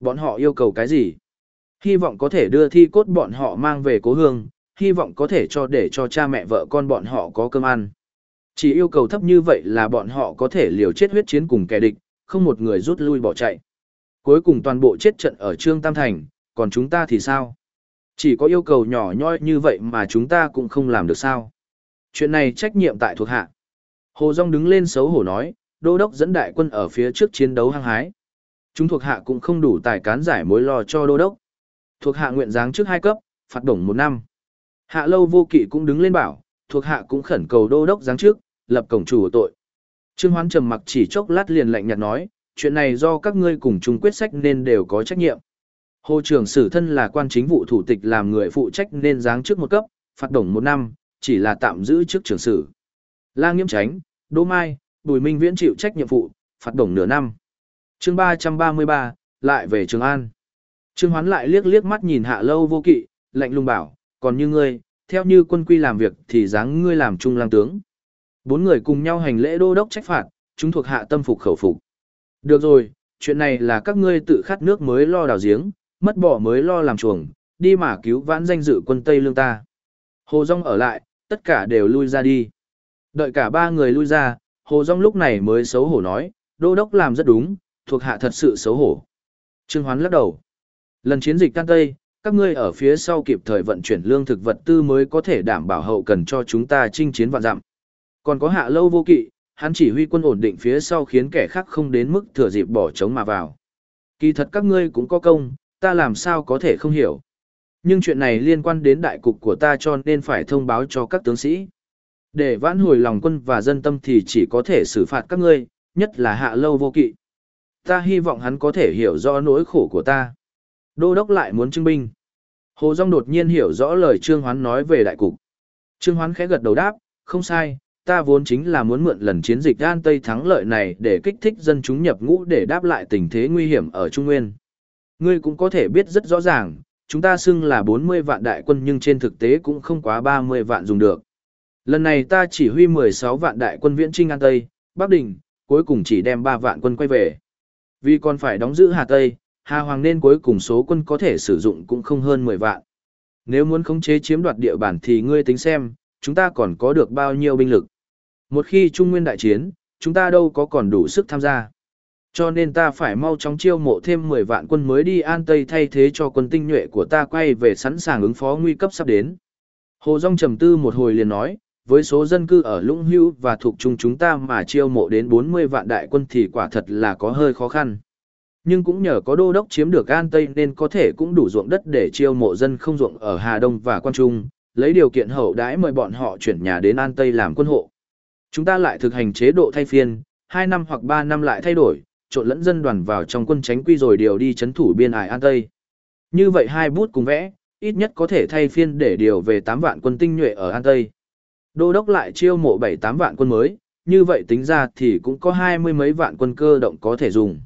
Bọn họ yêu cầu cái gì? Hy vọng có thể đưa thi cốt bọn họ mang về cố hương, hy vọng có thể cho để cho cha mẹ vợ con bọn họ có cơm ăn. Chỉ yêu cầu thấp như vậy là bọn họ có thể liều chết huyết chiến cùng kẻ địch, không một người rút lui bỏ chạy. Cuối cùng toàn bộ chết trận ở Trương Tam Thành, còn chúng ta thì sao? Chỉ có yêu cầu nhỏ nhoi như vậy mà chúng ta cũng không làm được sao? Chuyện này trách nhiệm tại thuộc hạ. Hồ dông đứng lên xấu hổ nói, đô đốc dẫn đại quân ở phía trước chiến đấu hăng hái. Chúng thuộc hạ cũng không đủ tài cán giải mối lo cho đô đốc. Thuộc hạ nguyện giáng trước hai cấp, phạt đồng một năm. Hạ lâu vô kỵ cũng đứng lên bảo, thuộc hạ cũng khẩn cầu đô đốc giáng trước, lập cổng chủ tội. Trương Hoán trầm mặc chỉ chốc lát liền lạnh nhạt nói, chuyện này do các ngươi cùng chung quyết sách nên đều có trách nhiệm. Hồ trưởng sử thân là quan chính vụ thủ tịch làm người phụ trách nên giáng trước một cấp, phạt đồng một năm, chỉ là tạm giữ chức trưởng sử. La Nghiêm Tránh, Đỗ Mai, Bùi Minh Viễn chịu trách nhiệm vụ, phạt đồng nửa năm. Chương 333, lại về Trường An. Trương Hoán lại liếc liếc mắt nhìn Hạ Lâu Vô Kỵ, lạnh lùng bảo, còn như ngươi, theo như quân quy làm việc thì dáng ngươi làm trung lang tướng. Bốn người cùng nhau hành lễ đô đốc trách phạt, chúng thuộc hạ tâm phục khẩu phục. Được rồi, chuyện này là các ngươi tự khát nước mới lo đào giếng, mất bỏ mới lo làm chuồng, đi mà cứu vãn danh dự quân Tây lương ta. Hồ Dung ở lại, tất cả đều lui ra đi. Đợi cả ba người lui ra, Hồ Dung lúc này mới xấu hổ nói, đô đốc làm rất đúng, thuộc hạ thật sự xấu hổ. Trương Hoán lắc đầu. Lần chiến dịch can Tây, các ngươi ở phía sau kịp thời vận chuyển lương thực vật tư mới có thể đảm bảo hậu cần cho chúng ta chinh chiến vạn dặm. Còn có hạ lâu vô kỵ, hắn chỉ huy quân ổn định phía sau khiến kẻ khác không đến mức thừa dịp bỏ trống mà vào. Kỳ thật các ngươi cũng có công, ta làm sao có thể không hiểu. Nhưng chuyện này liên quan đến đại cục của ta cho nên phải thông báo cho các tướng sĩ. Để vãn hồi lòng quân và dân tâm thì chỉ có thể xử phạt các ngươi, nhất là hạ lâu vô kỵ. Ta hy vọng hắn có thể hiểu rõ nỗi khổ của ta. Đô đốc lại muốn trưng binh. Hồ Dung đột nhiên hiểu rõ lời Trương Hoán nói về đại cục. Trương Hoán khẽ gật đầu đáp, không sai, ta vốn chính là muốn mượn lần chiến dịch An Tây thắng lợi này để kích thích dân chúng nhập ngũ để đáp lại tình thế nguy hiểm ở Trung Nguyên. Ngươi cũng có thể biết rất rõ ràng, chúng ta xưng là 40 vạn đại quân nhưng trên thực tế cũng không quá 30 vạn dùng được. Lần này ta chỉ huy 16 vạn đại quân viễn trinh An Tây, Bắc Đình, cuối cùng chỉ đem 3 vạn quân quay về. Vì còn phải đóng giữ Hà Tây, Hà Hoàng nên cuối cùng số quân có thể sử dụng cũng không hơn 10 vạn. Nếu muốn khống chế chiếm đoạt địa bàn thì ngươi tính xem, chúng ta còn có được bao nhiêu binh lực. Một khi Trung Nguyên đại chiến, chúng ta đâu có còn đủ sức tham gia. Cho nên ta phải mau chóng chiêu mộ thêm 10 vạn quân mới đi An Tây thay thế cho quân tinh nhuệ của ta quay về sẵn sàng ứng phó nguy cấp sắp đến. Hồ Dung trầm tư một hồi liền nói, với số dân cư ở Lũng Hữu và thuộc trung chúng ta mà chiêu mộ đến 40 vạn đại quân thì quả thật là có hơi khó khăn. Nhưng cũng nhờ có đô đốc chiếm được An Tây nên có thể cũng đủ ruộng đất để chiêu mộ dân không ruộng ở Hà Đông và Quan Trung, lấy điều kiện hậu đãi mời bọn họ chuyển nhà đến An Tây làm quân hộ. Chúng ta lại thực hành chế độ thay phiên, 2 năm hoặc 3 năm lại thay đổi, trộn lẫn dân đoàn vào trong quân tránh quy rồi điều đi chấn thủ biên ải An Tây. Như vậy hai bút cùng vẽ, ít nhất có thể thay phiên để điều về 8 vạn quân tinh nhuệ ở An Tây. Đô đốc lại chiêu mộ 7-8 vạn quân mới, như vậy tính ra thì cũng có hai mươi mấy vạn quân cơ động có thể dùng.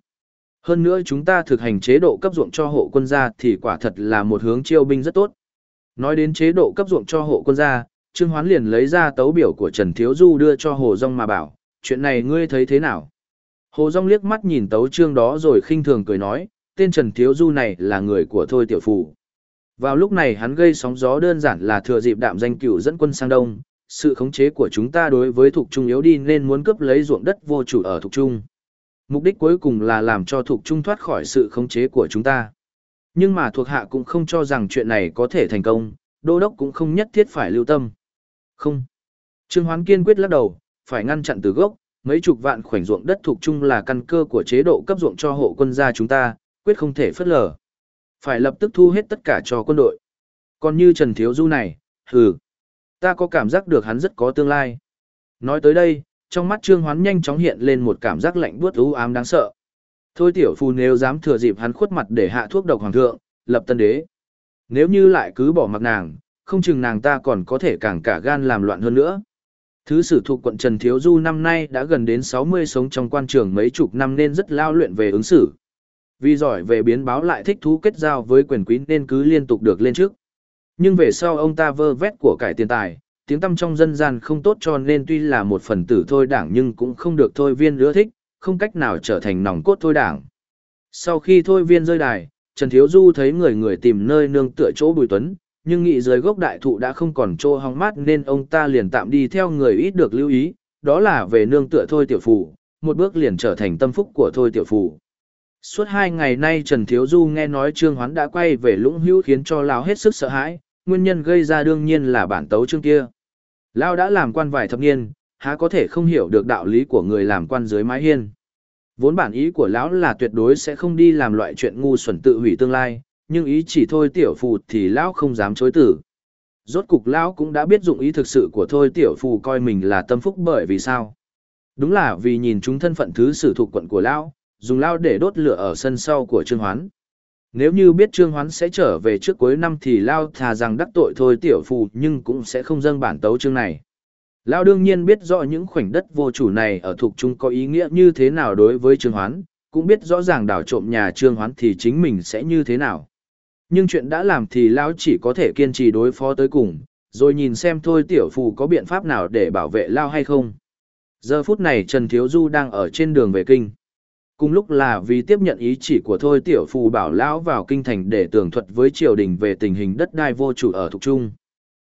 Hơn nữa chúng ta thực hành chế độ cấp ruộng cho hộ quân gia thì quả thật là một hướng chiêu binh rất tốt. Nói đến chế độ cấp ruộng cho hộ quân gia, Trương Hoán liền lấy ra tấu biểu của Trần Thiếu Du đưa cho Hồ Dung mà bảo, chuyện này ngươi thấy thế nào? Hồ Dung liếc mắt nhìn tấu trương đó rồi khinh thường cười nói, tên Trần Thiếu Du này là người của Thôi Tiểu Phủ. Vào lúc này hắn gây sóng gió đơn giản là thừa dịp đạm danh cửu dẫn quân sang đông, sự khống chế của chúng ta đối với thuộc trung yếu đi nên muốn cướp lấy ruộng đất vô chủ ở thuộc trung. Mục đích cuối cùng là làm cho thuộc trung thoát khỏi sự khống chế của chúng ta. Nhưng mà thuộc hạ cũng không cho rằng chuyện này có thể thành công, đô đốc cũng không nhất thiết phải lưu tâm. Không. Trương Hoán kiên quyết lắc đầu, phải ngăn chặn từ gốc, mấy chục vạn khoảnh ruộng đất thuộc chung là căn cơ của chế độ cấp ruộng cho hộ quân gia chúng ta, quyết không thể phất lờ. Phải lập tức thu hết tất cả cho quân đội. Còn như Trần Thiếu Du này, hừ. Ta có cảm giác được hắn rất có tương lai. Nói tới đây, trong mắt Trương Hoán nhanh chóng hiện lên một cảm giác lạnh buốt u ám đáng sợ. Thôi tiểu phu nếu dám thừa dịp hắn khuất mặt để hạ thuốc độc hoàng thượng, lập tân đế. Nếu như lại cứ bỏ mặc nàng, không chừng nàng ta còn có thể càng cả gan làm loạn hơn nữa. Thứ sử thuộc quận Trần Thiếu Du năm nay đã gần đến 60 sống trong quan trường mấy chục năm nên rất lao luyện về ứng xử. Vì giỏi về biến báo lại thích thú kết giao với quyền quý nên cứ liên tục được lên trước. Nhưng về sau ông ta vơ vét của cải tiền tài, tiếng tăm trong dân gian không tốt cho nên tuy là một phần tử thôi đảng nhưng cũng không được thôi viên ưa thích, không cách nào trở thành nòng cốt thôi đảng. Sau khi thôi viên rơi đài, Trần Thiếu Du thấy người người tìm nơi nương tựa chỗ Bùi Tuấn, nhưng nghị dưới gốc đại thụ đã không còn chỗ hóng mát nên ông ta liền tạm đi theo người ít được lưu ý, đó là về nương tựa thôi tiểu phủ, một bước liền trở thành tâm phúc của thôi tiểu phủ. Suốt hai ngày nay Trần Thiếu Du nghe nói Trương Hoán đã quay về lũng hữu khiến cho Lão hết sức sợ hãi, nguyên nhân gây ra đương nhiên là bản tấu chương kia. Lão đã làm quan vài thập niên, há có thể không hiểu được đạo lý của người làm quan dưới mái hiên. Vốn bản ý của lão là tuyệt đối sẽ không đi làm loại chuyện ngu xuẩn tự hủy tương lai, nhưng ý chỉ thôi tiểu phù thì lão không dám chối tử. Rốt cục lão cũng đã biết dụng ý thực sự của thôi tiểu phù coi mình là tâm phúc bởi vì sao. Đúng là vì nhìn chúng thân phận thứ sử thuộc quận của lão, dùng lão để đốt lửa ở sân sau của Trương Hoán. Nếu như biết Trương Hoán sẽ trở về trước cuối năm thì lão thà rằng đắc tội thôi tiểu phù nhưng cũng sẽ không dâng bản tấu chương này. lão đương nhiên biết rõ những khoảnh đất vô chủ này ở thuộc trung có ý nghĩa như thế nào đối với Trương Hoán, cũng biết rõ ràng đảo trộm nhà Trương Hoán thì chính mình sẽ như thế nào. Nhưng chuyện đã làm thì lão chỉ có thể kiên trì đối phó tới cùng, rồi nhìn xem thôi tiểu phù có biện pháp nào để bảo vệ Lao hay không. Giờ phút này Trần Thiếu Du đang ở trên đường về kinh. Cùng lúc là vì tiếp nhận ý chỉ của Thôi Tiểu Phù bảo lão vào kinh thành để tường thuật với triều đình về tình hình đất đai vô chủ ở Thục Trung.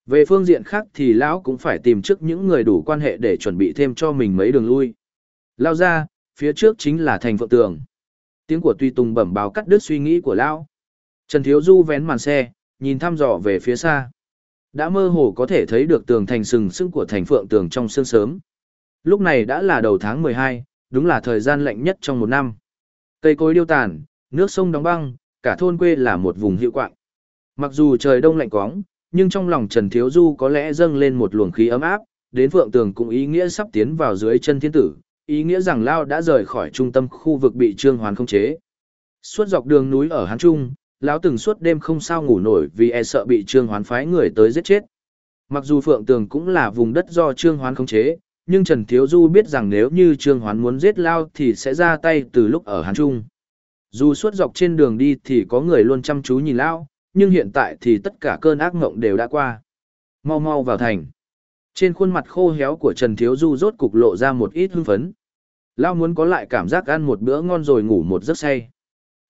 Về phương diện khác thì lão cũng phải tìm trước những người đủ quan hệ để chuẩn bị thêm cho mình mấy đường lui. Lao ra, phía trước chính là thành phượng tường. Tiếng của Tuy Tùng bẩm báo cắt đứt suy nghĩ của lão. Trần Thiếu Du vén màn xe, nhìn thăm dò về phía xa. Đã mơ hồ có thể thấy được tường thành sừng sững của thành phượng tường trong sương sớm. Lúc này đã là đầu tháng 12, đúng là thời gian lạnh nhất trong một năm. Cây cối điêu tàn, nước sông đóng băng, cả thôn quê là một vùng hiệu quạng. Mặc dù trời đông lạnh quóng, nhưng trong lòng Trần Thiếu Du có lẽ dâng lên một luồng khí ấm áp, đến Phượng Tường cũng ý nghĩa sắp tiến vào dưới chân thiên tử, ý nghĩa rằng Lao đã rời khỏi trung tâm khu vực bị Trương Hoàn không chế. Suốt dọc đường núi ở Hán Trung, lão từng suốt đêm không sao ngủ nổi vì e sợ bị Trương Hoán phái người tới giết chết. Mặc dù Phượng Tường cũng là vùng đất do Trương Hoán khống chế, nhưng Trần Thiếu Du biết rằng nếu như Trương Hoán muốn giết Lao thì sẽ ra tay từ lúc ở Hán Trung. Dù suốt dọc trên đường đi thì có người luôn chăm chú nhìn Lao, nhưng hiện tại thì tất cả cơn ác mộng đều đã qua. Mau mau vào thành. Trên khuôn mặt khô héo của Trần Thiếu Du rốt cục lộ ra một ít hưng phấn. Lao muốn có lại cảm giác ăn một bữa ngon rồi ngủ một giấc say.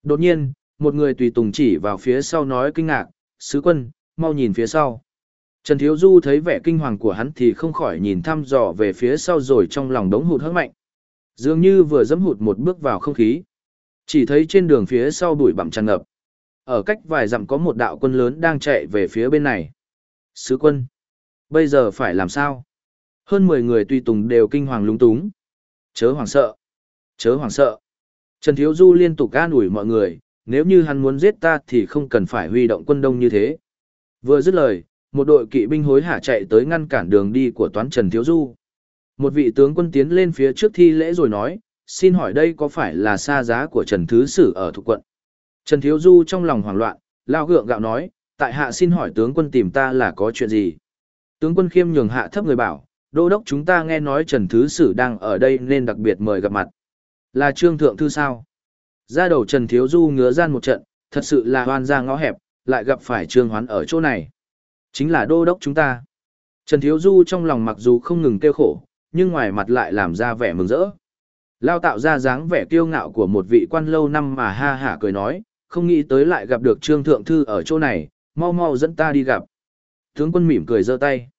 Đột nhiên, một người tùy tùng chỉ vào phía sau nói kinh ngạc, sứ quân, mau nhìn phía sau. Trần Thiếu Du thấy vẻ kinh hoàng của hắn thì không khỏi nhìn thăm dò về phía sau rồi trong lòng đống hụt hớt mạnh. Dường như vừa dẫm hụt một bước vào không khí. Chỉ thấy trên đường phía sau bụi bặm tràn ngập. Ở cách vài dặm có một đạo quân lớn đang chạy về phía bên này. Sứ quân. Bây giờ phải làm sao? Hơn 10 người tùy tùng đều kinh hoàng lúng túng. Chớ hoàng sợ. Chớ hoàng sợ. Trần Thiếu Du liên tục an ủi mọi người, nếu như hắn muốn giết ta thì không cần phải huy động quân đông như thế. Vừa dứt lời, một đội kỵ binh hối hả chạy tới ngăn cản đường đi của toán Trần Thiếu Du. Một vị tướng quân tiến lên phía trước thi lễ rồi nói, xin hỏi đây có phải là xa giá của Trần Thứ Sử ở thuộc quận? Trần Thiếu Du trong lòng hoảng loạn, lao gượng gạo nói, tại hạ xin hỏi tướng quân tìm ta là có chuyện gì? Tướng quân khiêm nhường hạ thấp người bảo, đô đốc chúng ta nghe nói Trần Thứ Sử đang ở đây nên đặc biệt mời gặp mặt. Là Trương Thượng Thư sao? Ra đầu Trần Thiếu Du ngứa gian một trận, thật sự là hoan ra ngõ hẹp, lại gặp phải Trương Hoán ở chỗ này. Chính là đô đốc chúng ta. Trần Thiếu Du trong lòng mặc dù không ngừng kêu khổ, nhưng ngoài mặt lại làm ra vẻ mừng rỡ. Lao tạo ra dáng vẻ kiêu ngạo của một vị quan lâu năm mà ha hả cười nói, không nghĩ tới lại gặp được Trương Thượng Thư ở chỗ này, mau mau dẫn ta đi gặp. Tướng quân mỉm cười giơ tay.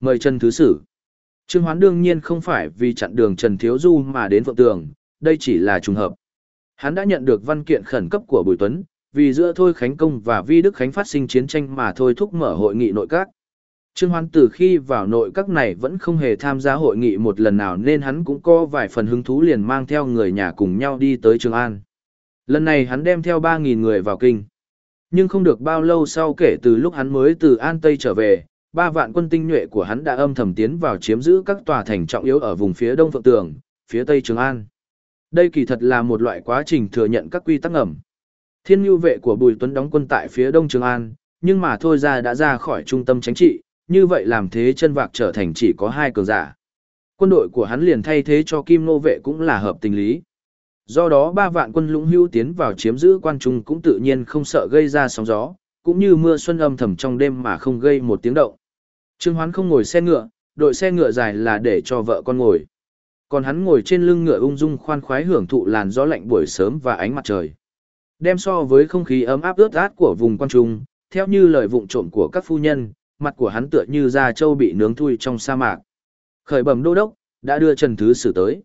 Mời Trần Thứ Sử. Trương Hoán đương nhiên không phải vì chặn đường Trần Thiếu Du mà đến Phượng Tường, đây chỉ là trùng hợp. Hắn đã nhận được văn kiện khẩn cấp của Bùi Tuấn, vì giữa Thôi Khánh Công và Vi Đức Khánh phát sinh chiến tranh mà thôi thúc mở hội nghị nội các. Trương Hoán từ khi vào nội các này vẫn không hề tham gia hội nghị một lần nào nên hắn cũng có vài phần hứng thú liền mang theo người nhà cùng nhau đi tới Trường An. Lần này hắn đem theo 3.000 người vào kinh. Nhưng không được bao lâu sau kể từ lúc hắn mới từ An Tây trở về, ba vạn quân tinh nhuệ của hắn đã âm thầm tiến vào chiếm giữ các tòa thành trọng yếu ở vùng phía đông Phượng Tường, phía tây Trường An. Đây kỳ thật là một loại quá trình thừa nhận các quy tắc ngầm. Thiên nhu vệ của Bùi Tuấn đóng quân tại phía đông Trường An, nhưng mà thôi ra đã ra khỏi trung tâm chính trị, như vậy làm thế chân vạc trở thành chỉ có hai cường giả. Quân đội của hắn liền thay thế cho Kim Nô vệ cũng là hợp tình lý. Do đó ba vạn quân lũng hữu tiến vào chiếm giữ quan trung cũng tự nhiên không sợ gây ra sóng gió, cũng như mưa xuân âm thầm trong đêm mà không gây một tiếng động. Trương Hoán không ngồi xe ngựa, đội xe ngựa dài là để cho vợ con ngồi. Còn hắn ngồi trên lưng ngựa ung dung khoan khoái hưởng thụ làn gió lạnh buổi sớm và ánh mặt trời. Đem so với không khí ấm áp ướt át của vùng quan trung, theo như lời vụng trộm của các phu nhân, mặt của hắn tựa như da trâu bị nướng thui trong sa mạc. Khởi bẩm đô đốc, đã đưa Trần Thứ Sử tới.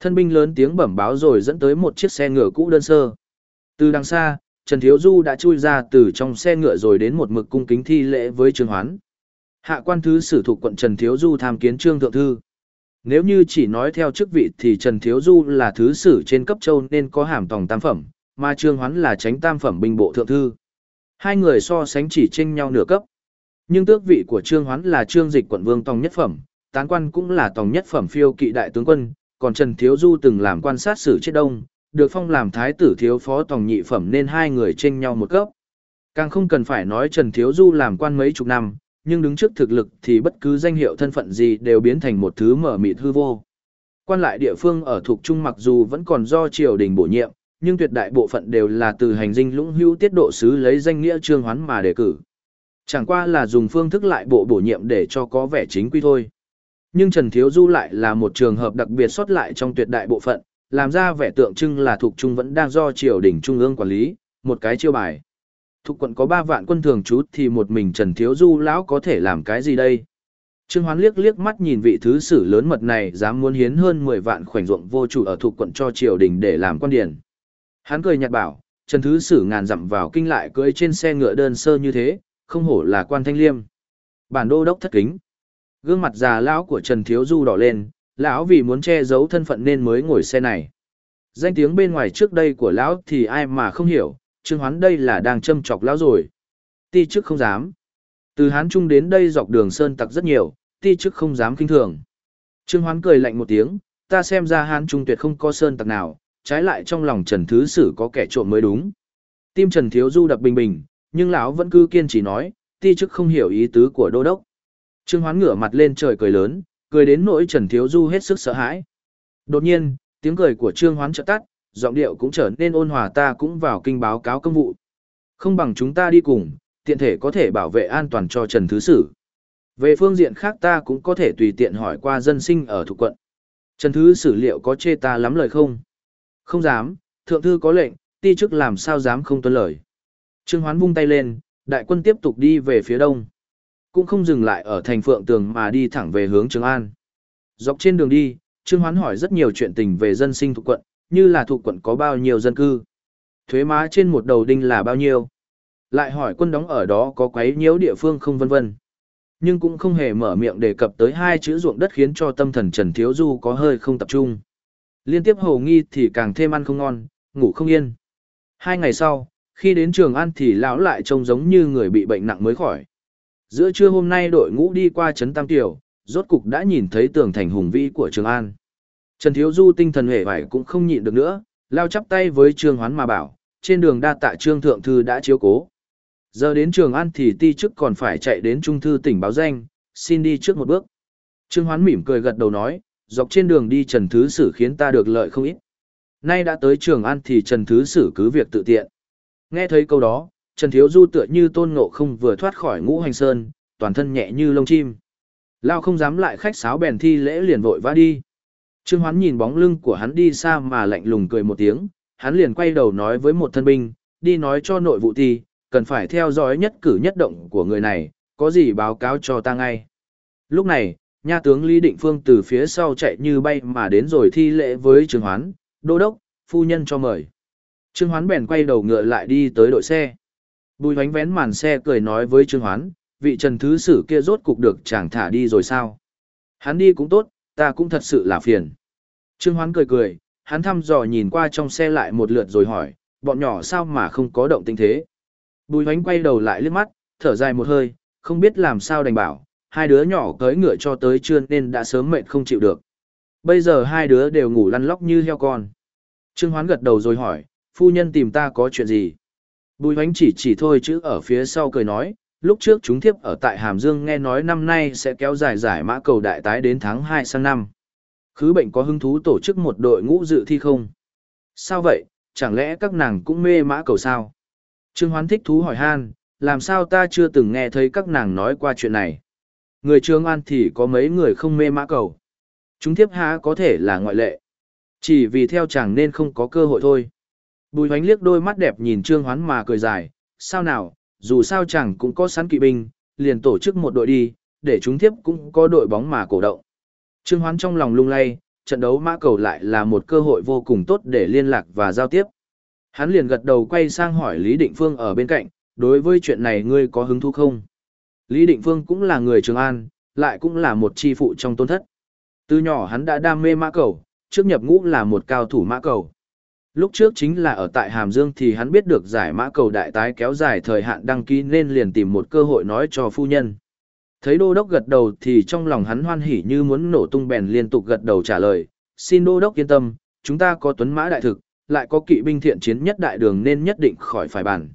Thân binh lớn tiếng bẩm báo rồi dẫn tới một chiếc xe ngựa cũ đơn sơ. Từ đằng xa, Trần Thiếu Du đã chui ra từ trong xe ngựa rồi đến một mực cung kính thi lễ với Trương Hoán. Hạ quan thứ sử thuộc quận Trần Thiếu Du tham kiến Trương Thượng Thư. Nếu như chỉ nói theo chức vị thì Trần Thiếu Du là thứ sử trên cấp châu nên có hàm tòng tam phẩm, mà Trương Hoán là tránh tam phẩm binh bộ thượng thư. Hai người so sánh chỉ chênh nhau nửa cấp. Nhưng tước vị của Trương Hoán là Trương Dịch quận vương tòng nhất phẩm, tán quan cũng là tòng nhất phẩm phiêu kỵ đại tướng quân, còn Trần Thiếu Du từng làm quan sát sử chết đông, được phong làm thái tử thiếu phó tòng nhị phẩm nên hai người chênh nhau một cấp. Càng không cần phải nói Trần Thiếu Du làm quan mấy chục năm, nhưng đứng trước thực lực thì bất cứ danh hiệu thân phận gì đều biến thành một thứ mở mịt hư vô. Quan lại địa phương ở thuộc trung mặc dù vẫn còn do triều đình bổ nhiệm, nhưng tuyệt đại bộ phận đều là từ hành dinh lũng hữu tiết độ sứ lấy danh nghĩa trương hoán mà đề cử. Chẳng qua là dùng phương thức lại bộ bổ nhiệm để cho có vẻ chính quy thôi. Nhưng Trần Thiếu Du lại là một trường hợp đặc biệt xuất lại trong tuyệt đại bộ phận, làm ra vẻ tượng trưng là thuộc trung vẫn đang do triều đình trung ương quản lý, một cái chiêu bài. Thục quận có 3 vạn quân thường trú thì một mình Trần Thiếu Du lão có thể làm cái gì đây? Trương Hoán liếc liếc mắt nhìn vị thứ sử lớn mật này dám muốn hiến hơn 10 vạn khoảnh ruộng vô chủ ở thuộc quận cho triều đình để làm quan điển. Hắn cười nhạt bảo, Trần Thứ Sử ngàn dặm vào kinh lại cưỡi trên xe ngựa đơn sơ như thế, không hổ là quan thanh liêm. Bản đô đốc thất kính. Gương mặt già lão của Trần Thiếu Du đỏ lên, lão vì muốn che giấu thân phận nên mới ngồi xe này. Danh tiếng bên ngoài trước đây của lão thì ai mà không hiểu, Trương Hoán đây là đang châm chọc lão rồi. Ti chức không dám. Từ Hán Trung đến đây dọc đường sơn tặc rất nhiều, ti chức không dám kinh thường. Trương Hoán cười lạnh một tiếng, ta xem ra Hán Trung tuyệt không có sơn tặc nào, trái lại trong lòng Trần Thứ Sử có kẻ trộm mới đúng. Tim Trần Thiếu Du đập bình bình, nhưng lão vẫn cứ kiên trì nói, ti chức không hiểu ý tứ của đô đốc. Trương Hoán ngửa mặt lên trời cười lớn, cười đến nỗi Trần Thiếu Du hết sức sợ hãi. Đột nhiên, tiếng cười của Trương Hoán chợt tắt, giọng điệu cũng trở nên ôn hòa ta cũng vào kinh báo cáo công vụ. Không bằng chúng ta đi cùng, tiện thể có thể bảo vệ an toàn cho Trần Thứ Sử. Về phương diện khác ta cũng có thể tùy tiện hỏi qua dân sinh ở thuộc quận. Trần Thứ Sử liệu có chê ta lắm lời không? Không dám, thượng thư có lệnh, ti chức làm sao dám không tuân lời. Trương Hoán vung tay lên, đại quân tiếp tục đi về phía đông. Cũng không dừng lại ở thành Phượng Tường mà đi thẳng về hướng Trường An. Dọc trên đường đi, Trương Hoán hỏi rất nhiều chuyện tình về dân sinh thuộc quận, như là thuộc quận có bao nhiêu dân cư. Thuế má trên một đầu đinh là bao nhiêu. Lại hỏi quân đóng ở đó có quấy nhiễu địa phương không vân vân. Nhưng cũng không hề mở miệng đề cập tới hai chữ ruộng đất khiến cho tâm thần Trần Thiếu Du có hơi không tập trung. Liên tiếp hồ nghi thì càng thêm ăn không ngon, ngủ không yên. Hai ngày sau, khi đến trường ăn thì lão lại trông giống như người bị bệnh nặng mới khỏi. Giữa trưa hôm nay đội ngũ đi qua trấn Tam Tiểu, rốt cục đã nhìn thấy tường thành hùng vĩ của Trường An. Trần Thiếu Du tinh thần hề vải cũng không nhịn được nữa, lao chắp tay với Trương Hoán mà bảo, trên đường đa tạ Trương Thượng Thư đã chiếu cố. Giờ đến Trường An thì ti chức còn phải chạy đến Trung Thư tỉnh báo danh, xin đi trước một bước. Trương Hoán mỉm cười gật đầu nói, dọc trên đường đi Trần Thứ Sử khiến ta được lợi không ít. Nay đã tới Trường An thì Trần Thứ Sử cứ việc tự tiện. Nghe thấy câu đó, Trần Thiếu Du tựa như tôn ngộ không vừa thoát khỏi ngũ hành sơn, toàn thân nhẹ như lông chim. Lao không dám lại khách sáo bèn thi lễ liền vội vã đi. Trương Hoán nhìn bóng lưng của hắn đi xa mà lạnh lùng cười một tiếng, hắn liền quay đầu nói với một thân binh, đi nói cho nội vụ thì cần phải theo dõi nhất cử nhất động của người này, có gì báo cáo cho ta ngay. Lúc này, nha tướng Lý Định Phương từ phía sau chạy như bay mà đến rồi thi lễ với Trương Hoán, đô đốc, phu nhân cho mời. Trương Hoán bèn quay đầu ngựa lại đi tới đội xe. Bùi hoánh vén màn xe cười nói với Trương Hoán, vị trần thứ sử kia rốt cục được chàng thả đi rồi sao? Hắn đi cũng tốt, ta cũng thật sự là phiền. Trương Hoán cười cười, hắn thăm dò nhìn qua trong xe lại một lượt rồi hỏi, bọn nhỏ sao mà không có động tinh thế? Bùi hoánh quay đầu lại liếc mắt, thở dài một hơi, không biết làm sao đành bảo, hai đứa nhỏ cưỡi ngựa cho tới trưa nên đã sớm mệt không chịu được. Bây giờ hai đứa đều ngủ lăn lóc như heo con. Trương Hoán gật đầu rồi hỏi, phu nhân tìm ta có chuyện gì? Bùi hoánh chỉ chỉ thôi chứ ở phía sau cười nói, lúc trước chúng thiếp ở tại Hàm Dương nghe nói năm nay sẽ kéo dài giải mã cầu đại tái đến tháng 2 sang năm. Khứ bệnh có hứng thú tổ chức một đội ngũ dự thi không? Sao vậy, chẳng lẽ các nàng cũng mê mã cầu sao? Trương Hoán thích thú hỏi han, làm sao ta chưa từng nghe thấy các nàng nói qua chuyện này? Người Trương An thì có mấy người không mê mã cầu. Chúng thiếp há có thể là ngoại lệ. Chỉ vì theo chàng nên không có cơ hội thôi. Bùi hoánh liếc đôi mắt đẹp nhìn Trương Hoán mà cười dài, sao nào, dù sao chẳng cũng có sẵn kỵ binh, liền tổ chức một đội đi, để chúng tiếp cũng có đội bóng mà cổ động. Trương Hoán trong lòng lung lay, trận đấu mã cầu lại là một cơ hội vô cùng tốt để liên lạc và giao tiếp. Hắn liền gật đầu quay sang hỏi Lý Định Phương ở bên cạnh, đối với chuyện này ngươi có hứng thú không? Lý Định Phương cũng là người Trường An, lại cũng là một chi phụ trong tôn thất. Từ nhỏ hắn đã đam mê mã cầu, trước nhập ngũ là một cao thủ mã cầu. Lúc trước chính là ở tại Hàm Dương thì hắn biết được giải mã cầu đại tái kéo dài thời hạn đăng ký nên liền tìm một cơ hội nói cho phu nhân. Thấy đô đốc gật đầu thì trong lòng hắn hoan hỉ như muốn nổ tung bèn liên tục gật đầu trả lời, xin đô đốc yên tâm, chúng ta có tuấn mã đại thực, lại có kỵ binh thiện chiến nhất đại đường nên nhất định khỏi phải bàn.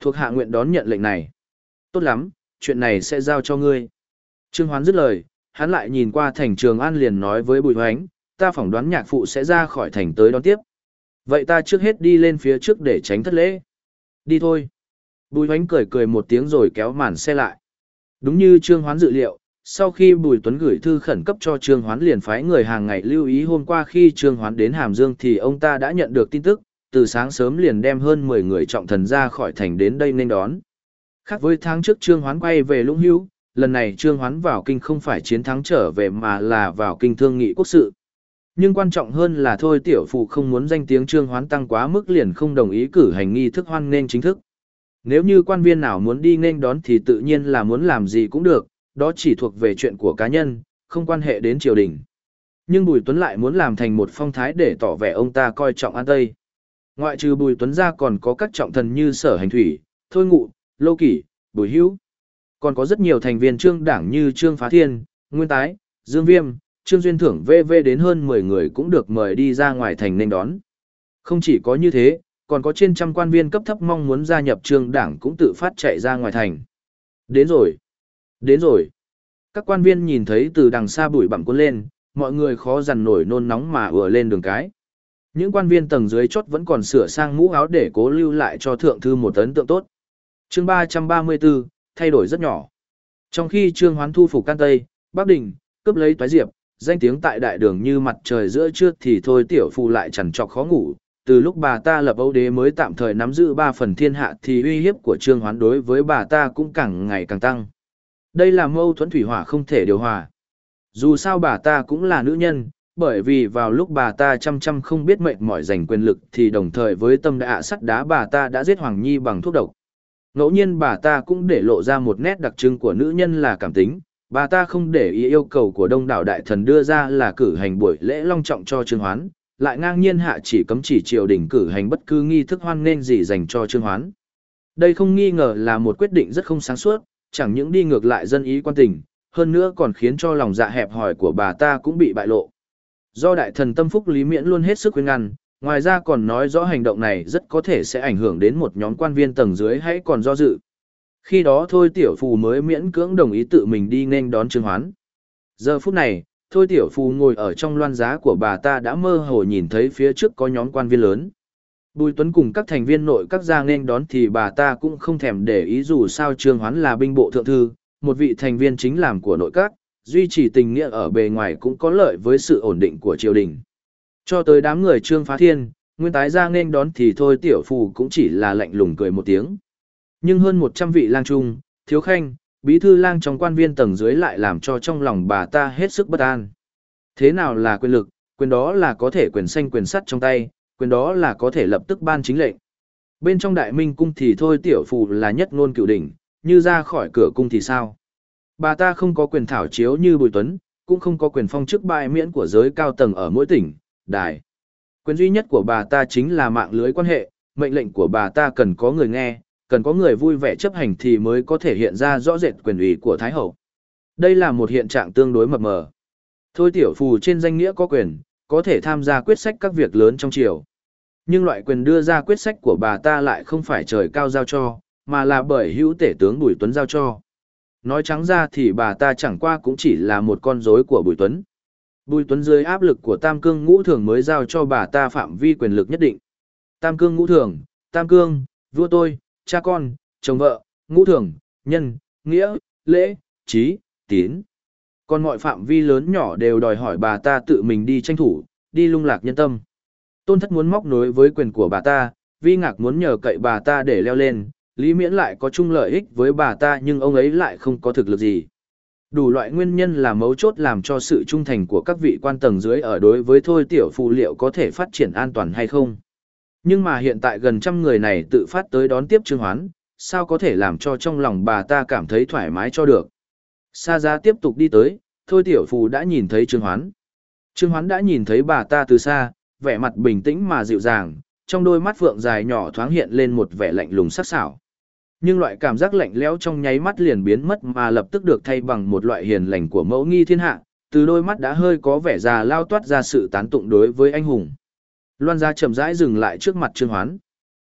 Thuộc hạ nguyện đón nhận lệnh này. Tốt lắm, chuyện này sẽ giao cho ngươi. Trương Hoán dứt lời, hắn lại nhìn qua thành trường an liền nói với Bùi Hoánh, ta phỏng đoán nhạc phụ sẽ ra khỏi thành tới đón tiếp. Vậy ta trước hết đi lên phía trước để tránh thất lễ. Đi thôi. Bùi hoánh cười cười một tiếng rồi kéo màn xe lại. Đúng như Trương Hoán dự liệu, sau khi Bùi Tuấn gửi thư khẩn cấp cho Trương Hoán liền phái người hàng ngày lưu ý hôm qua khi Trương Hoán đến Hàm Dương thì ông ta đã nhận được tin tức, từ sáng sớm liền đem hơn 10 người trọng thần ra khỏi thành đến đây nên đón. Khác với tháng trước Trương Hoán quay về Lũng Hữu, lần này Trương Hoán vào kinh không phải chiến thắng trở về mà là vào kinh thương nghị quốc sự. Nhưng quan trọng hơn là thôi tiểu phụ không muốn danh tiếng trương hoán tăng quá mức liền không đồng ý cử hành nghi thức hoan nên chính thức. Nếu như quan viên nào muốn đi nghênh đón thì tự nhiên là muốn làm gì cũng được, đó chỉ thuộc về chuyện của cá nhân, không quan hệ đến triều đình. Nhưng Bùi Tuấn lại muốn làm thành một phong thái để tỏ vẻ ông ta coi trọng An Tây. Ngoại trừ Bùi Tuấn ra còn có các trọng thần như Sở Hành Thủy, Thôi Ngụ, Lô Kỷ, Bùi Hữu. Còn có rất nhiều thành viên trương đảng như Trương Phá Thiên, Nguyên Tái, Dương Viêm, Trương Duyên thưởng VV đến hơn 10 người cũng được mời đi ra ngoài thành nên đón. Không chỉ có như thế, còn có trên trăm quan viên cấp thấp mong muốn gia nhập trương đảng cũng tự phát chạy ra ngoài thành. Đến rồi. Đến rồi. Các quan viên nhìn thấy từ đằng xa bụi bặm cuốn lên, mọi người khó dằn nổi nôn nóng mà ùa lên đường cái. Những quan viên tầng dưới chốt vẫn còn sửa sang mũ áo để cố lưu lại cho thượng thư một ấn tượng tốt. Chương 334, thay đổi rất nhỏ. Trong khi Trương Hoán thu phục Can Tây, Bắc Đình, cướp lấy Toái Diệp, danh tiếng tại đại đường như mặt trời giữa trưa thì thôi tiểu phu lại chẳng trọc khó ngủ. Từ lúc bà ta lập âu đế mới tạm thời nắm giữ ba phần thiên hạ thì uy hiếp của trương hoán đối với bà ta cũng càng ngày càng tăng. Đây là mâu thuẫn thủy hỏa không thể điều hòa. Dù sao bà ta cũng là nữ nhân, bởi vì vào lúc bà ta chăm chăm không biết mệnh mỏi giành quyền lực thì đồng thời với tâm đạ sắt đá bà ta đã giết Hoàng Nhi bằng thuốc độc. Ngẫu nhiên bà ta cũng để lộ ra một nét đặc trưng của nữ nhân là cảm tính, bà ta không để ý yêu cầu của đông đảo đại thần đưa ra là cử hành buổi lễ long trọng cho Trương Hoán, lại ngang nhiên hạ chỉ cấm chỉ triều đình cử hành bất cứ nghi thức hoan nghênh gì dành cho Trương Hoán. Đây không nghi ngờ là một quyết định rất không sáng suốt, chẳng những đi ngược lại dân ý quan tình, hơn nữa còn khiến cho lòng dạ hẹp hòi của bà ta cũng bị bại lộ. Do đại thần tâm phúc Lý Miễn luôn hết sức khuyên ngăn, ngoài ra còn nói rõ hành động này rất có thể sẽ ảnh hưởng đến một nhóm quan viên tầng dưới hãy còn do dự. Khi đó thôi tiểu phù mới miễn cưỡng đồng ý tự mình đi nên đón Trương Hoán. Giờ phút này, thôi tiểu phù ngồi ở trong loan giá của bà ta đã mơ hồ nhìn thấy phía trước có nhóm quan viên lớn. Bùi Tuấn cùng các thành viên nội các gia nên đón thì bà ta cũng không thèm để ý dù sao Trương Hoán là binh bộ thượng thư, một vị thành viên chính làm của nội các, duy trì tình nghĩa ở bề ngoài cũng có lợi với sự ổn định của triều đình. Cho tới đám người Trương Phá Thiên, nguyên tái ra nên đón thì thôi tiểu phù cũng chỉ là lạnh lùng cười một tiếng. Nhưng hơn 100 vị lang trung, thiếu khanh, bí thư lang trong quan viên tầng dưới lại làm cho trong lòng bà ta hết sức bất an. Thế nào là quyền lực, quyền đó là có thể quyền xanh quyền sắt trong tay, quyền đó là có thể lập tức ban chính lệnh. Bên trong đại minh cung thì thôi tiểu phù là nhất ngôn cựu đỉnh, như ra khỏi cửa cung thì sao? Bà ta không có quyền thảo chiếu như Bùi Tuấn, cũng không có quyền phong chức bại miễn của giới cao tầng ở mỗi tỉnh, đài. Quyền duy nhất của bà ta chính là mạng lưới quan hệ, mệnh lệnh của bà ta cần có người nghe, cần có người vui vẻ chấp hành thì mới có thể hiện ra rõ rệt quyền ủy của Thái Hậu. Đây là một hiện trạng tương đối mập mờ. Thôi tiểu phù trên danh nghĩa có quyền, có thể tham gia quyết sách các việc lớn trong triều. Nhưng loại quyền đưa ra quyết sách của bà ta lại không phải trời cao giao cho, mà là bởi hữu tể tướng Bùi Tuấn giao cho. Nói trắng ra thì bà ta chẳng qua cũng chỉ là một con rối của Bùi Tuấn. Bùi Tuấn dưới áp lực của Tam Cương Ngũ Thường mới giao cho bà ta phạm vi quyền lực nhất định. Tam Cương Ngũ Thường, Tam Cương, vua tôi, cha con, chồng vợ, ngũ thường, nhân, nghĩa, lễ, trí, tín. Còn mọi phạm vi lớn nhỏ đều đòi hỏi bà ta tự mình đi tranh thủ, đi lung lạc nhân tâm. Tôn thất muốn móc nối với quyền của bà ta, vi ngạc muốn nhờ cậy bà ta để leo lên, lý miễn lại có chung lợi ích với bà ta nhưng ông ấy lại không có thực lực gì. Đủ loại nguyên nhân là mấu chốt làm cho sự trung thành của các vị quan tầng dưới ở đối với thôi tiểu phụ liệu có thể phát triển an toàn hay không. Nhưng mà hiện tại gần trăm người này tự phát tới đón tiếp Trương Hoán, sao có thể làm cho trong lòng bà ta cảm thấy thoải mái cho được. Sa ra tiếp tục đi tới, thôi tiểu phù đã nhìn thấy Trương Hoán. Trương Hoán đã nhìn thấy bà ta từ xa, vẻ mặt bình tĩnh mà dịu dàng, trong đôi mắt phượng dài nhỏ thoáng hiện lên một vẻ lạnh lùng sắc sảo. Nhưng loại cảm giác lạnh lẽo trong nháy mắt liền biến mất mà lập tức được thay bằng một loại hiền lành của mẫu nghi thiên hạ, từ đôi mắt đã hơi có vẻ già lao toát ra sự tán tụng đối với anh hùng. Loan gia chậm rãi dừng lại trước mặt Trương Hoán.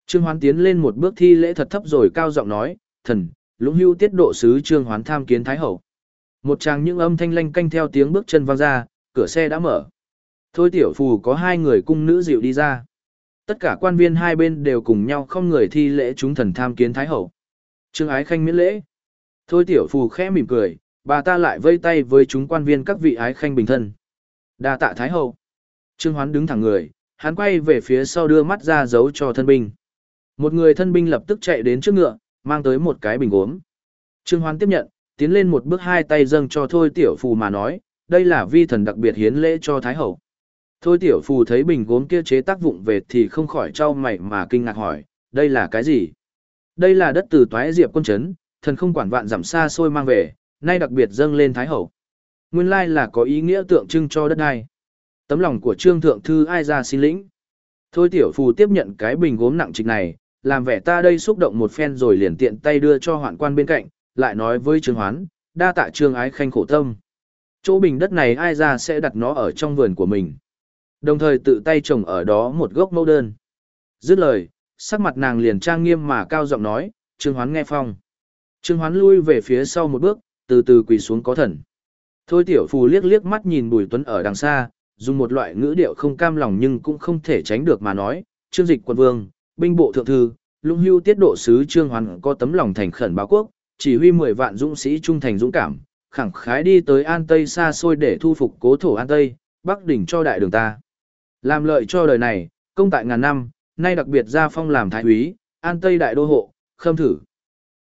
Trương Hoán tiến lên một bước thi lễ thật thấp rồi cao giọng nói, thần, lũng hưu tiết độ sứ Trương Hoán tham kiến Thái Hậu. Một tràng những âm thanh lanh canh theo tiếng bước chân vang ra, cửa xe đã mở. Thôi tiểu phù có hai người cung nữ dịu đi ra. Tất cả quan viên hai bên đều cùng nhau không người thi lễ chúng thần tham kiến Thái Hậu. Trương Ái Khanh miễn lễ. Thôi tiểu phù khẽ mỉm cười, bà ta lại vây tay với chúng quan viên các vị Ái Khanh bình thân. đa tạ Thái Hậu. Trương Hoán đứng thẳng người, hắn quay về phía sau đưa mắt ra giấu cho thân binh. Một người thân binh lập tức chạy đến trước ngựa, mang tới một cái bình gốm. Trương Hoán tiếp nhận, tiến lên một bước hai tay dâng cho Thôi Tiểu Phù mà nói, đây là vi thần đặc biệt hiến lễ cho Thái Hậu. Thôi Tiểu Phù thấy bình gốm kia chế tác vụng về thì không khỏi trao mày mà kinh ngạc hỏi, đây là cái gì? Đây là đất từ toái diệp quân chấn, thần không quản vạn giảm xa xôi mang về, nay đặc biệt dâng lên Thái Hậu. Nguyên lai là có ý nghĩa tượng trưng cho đất đai. Tấm lòng của Trương Thượng Thư ai ra xin lĩnh. Thôi tiểu phù tiếp nhận cái bình gốm nặng trịch này, làm vẻ ta đây xúc động một phen rồi liền tiện tay đưa cho hoạn quan bên cạnh, lại nói với Trương Hoán, đa tạ Trương ái khanh khổ tâm. Chỗ bình đất này ai ra sẽ đặt nó ở trong vườn của mình. Đồng thời tự tay trồng ở đó một gốc mẫu đơn. Dứt lời, sắc mặt nàng liền trang nghiêm mà cao giọng nói, Trương Hoán nghe phong. Trương Hoán lui về phía sau một bước, từ từ quỳ xuống có thần. Thôi tiểu phù liếc liếc mắt nhìn Bùi Tuấn ở đằng xa, dùng một loại ngữ điệu không cam lòng nhưng cũng không thể tránh được mà nói, trương dịch quân vương, binh bộ thượng thư, lũng hưu tiết độ sứ trương hoàn có tấm lòng thành khẩn báo quốc, chỉ huy 10 vạn dũng sĩ trung thành dũng cảm, khẳng khái đi tới An Tây xa xôi để thu phục cố thổ An Tây, bắc đỉnh cho đại đường ta. Làm lợi cho đời này, công tại ngàn năm, nay đặc biệt ra phong làm thái úy, An Tây đại đô hộ, khâm thử.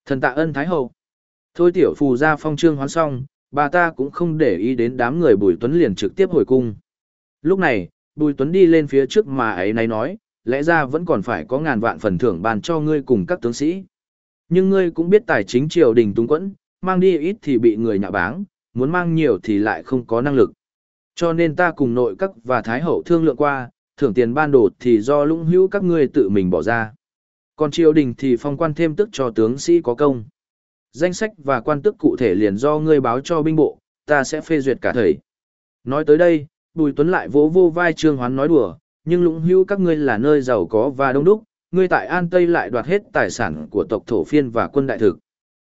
Thần tạ ân thái hậu. Thôi tiểu phù ra phong trương hoán xong, bà ta cũng không để ý đến đám người bùi tuấn liền trực tiếp hồi cung. Lúc này, Bùi Tuấn đi lên phía trước mà ấy này nói, lẽ ra vẫn còn phải có ngàn vạn phần thưởng bàn cho ngươi cùng các tướng sĩ. Nhưng ngươi cũng biết tài chính triều đình túng quẫn, mang đi ít thì bị người nhạ báng, muốn mang nhiều thì lại không có năng lực. Cho nên ta cùng nội các và thái hậu thương lượng qua, thưởng tiền ban đột thì do lũng hữu các ngươi tự mình bỏ ra. Còn triều đình thì phong quan thêm tức cho tướng sĩ có công. Danh sách và quan tức cụ thể liền do ngươi báo cho binh bộ, ta sẽ phê duyệt cả thầy. Nói tới đây, Bùi Tuấn lại vỗ vô vai Trương Hoán nói đùa, nhưng lũng hữu các ngươi là nơi giàu có và đông đúc, ngươi tại An Tây lại đoạt hết tài sản của tộc thổ phiên và quân đại thực.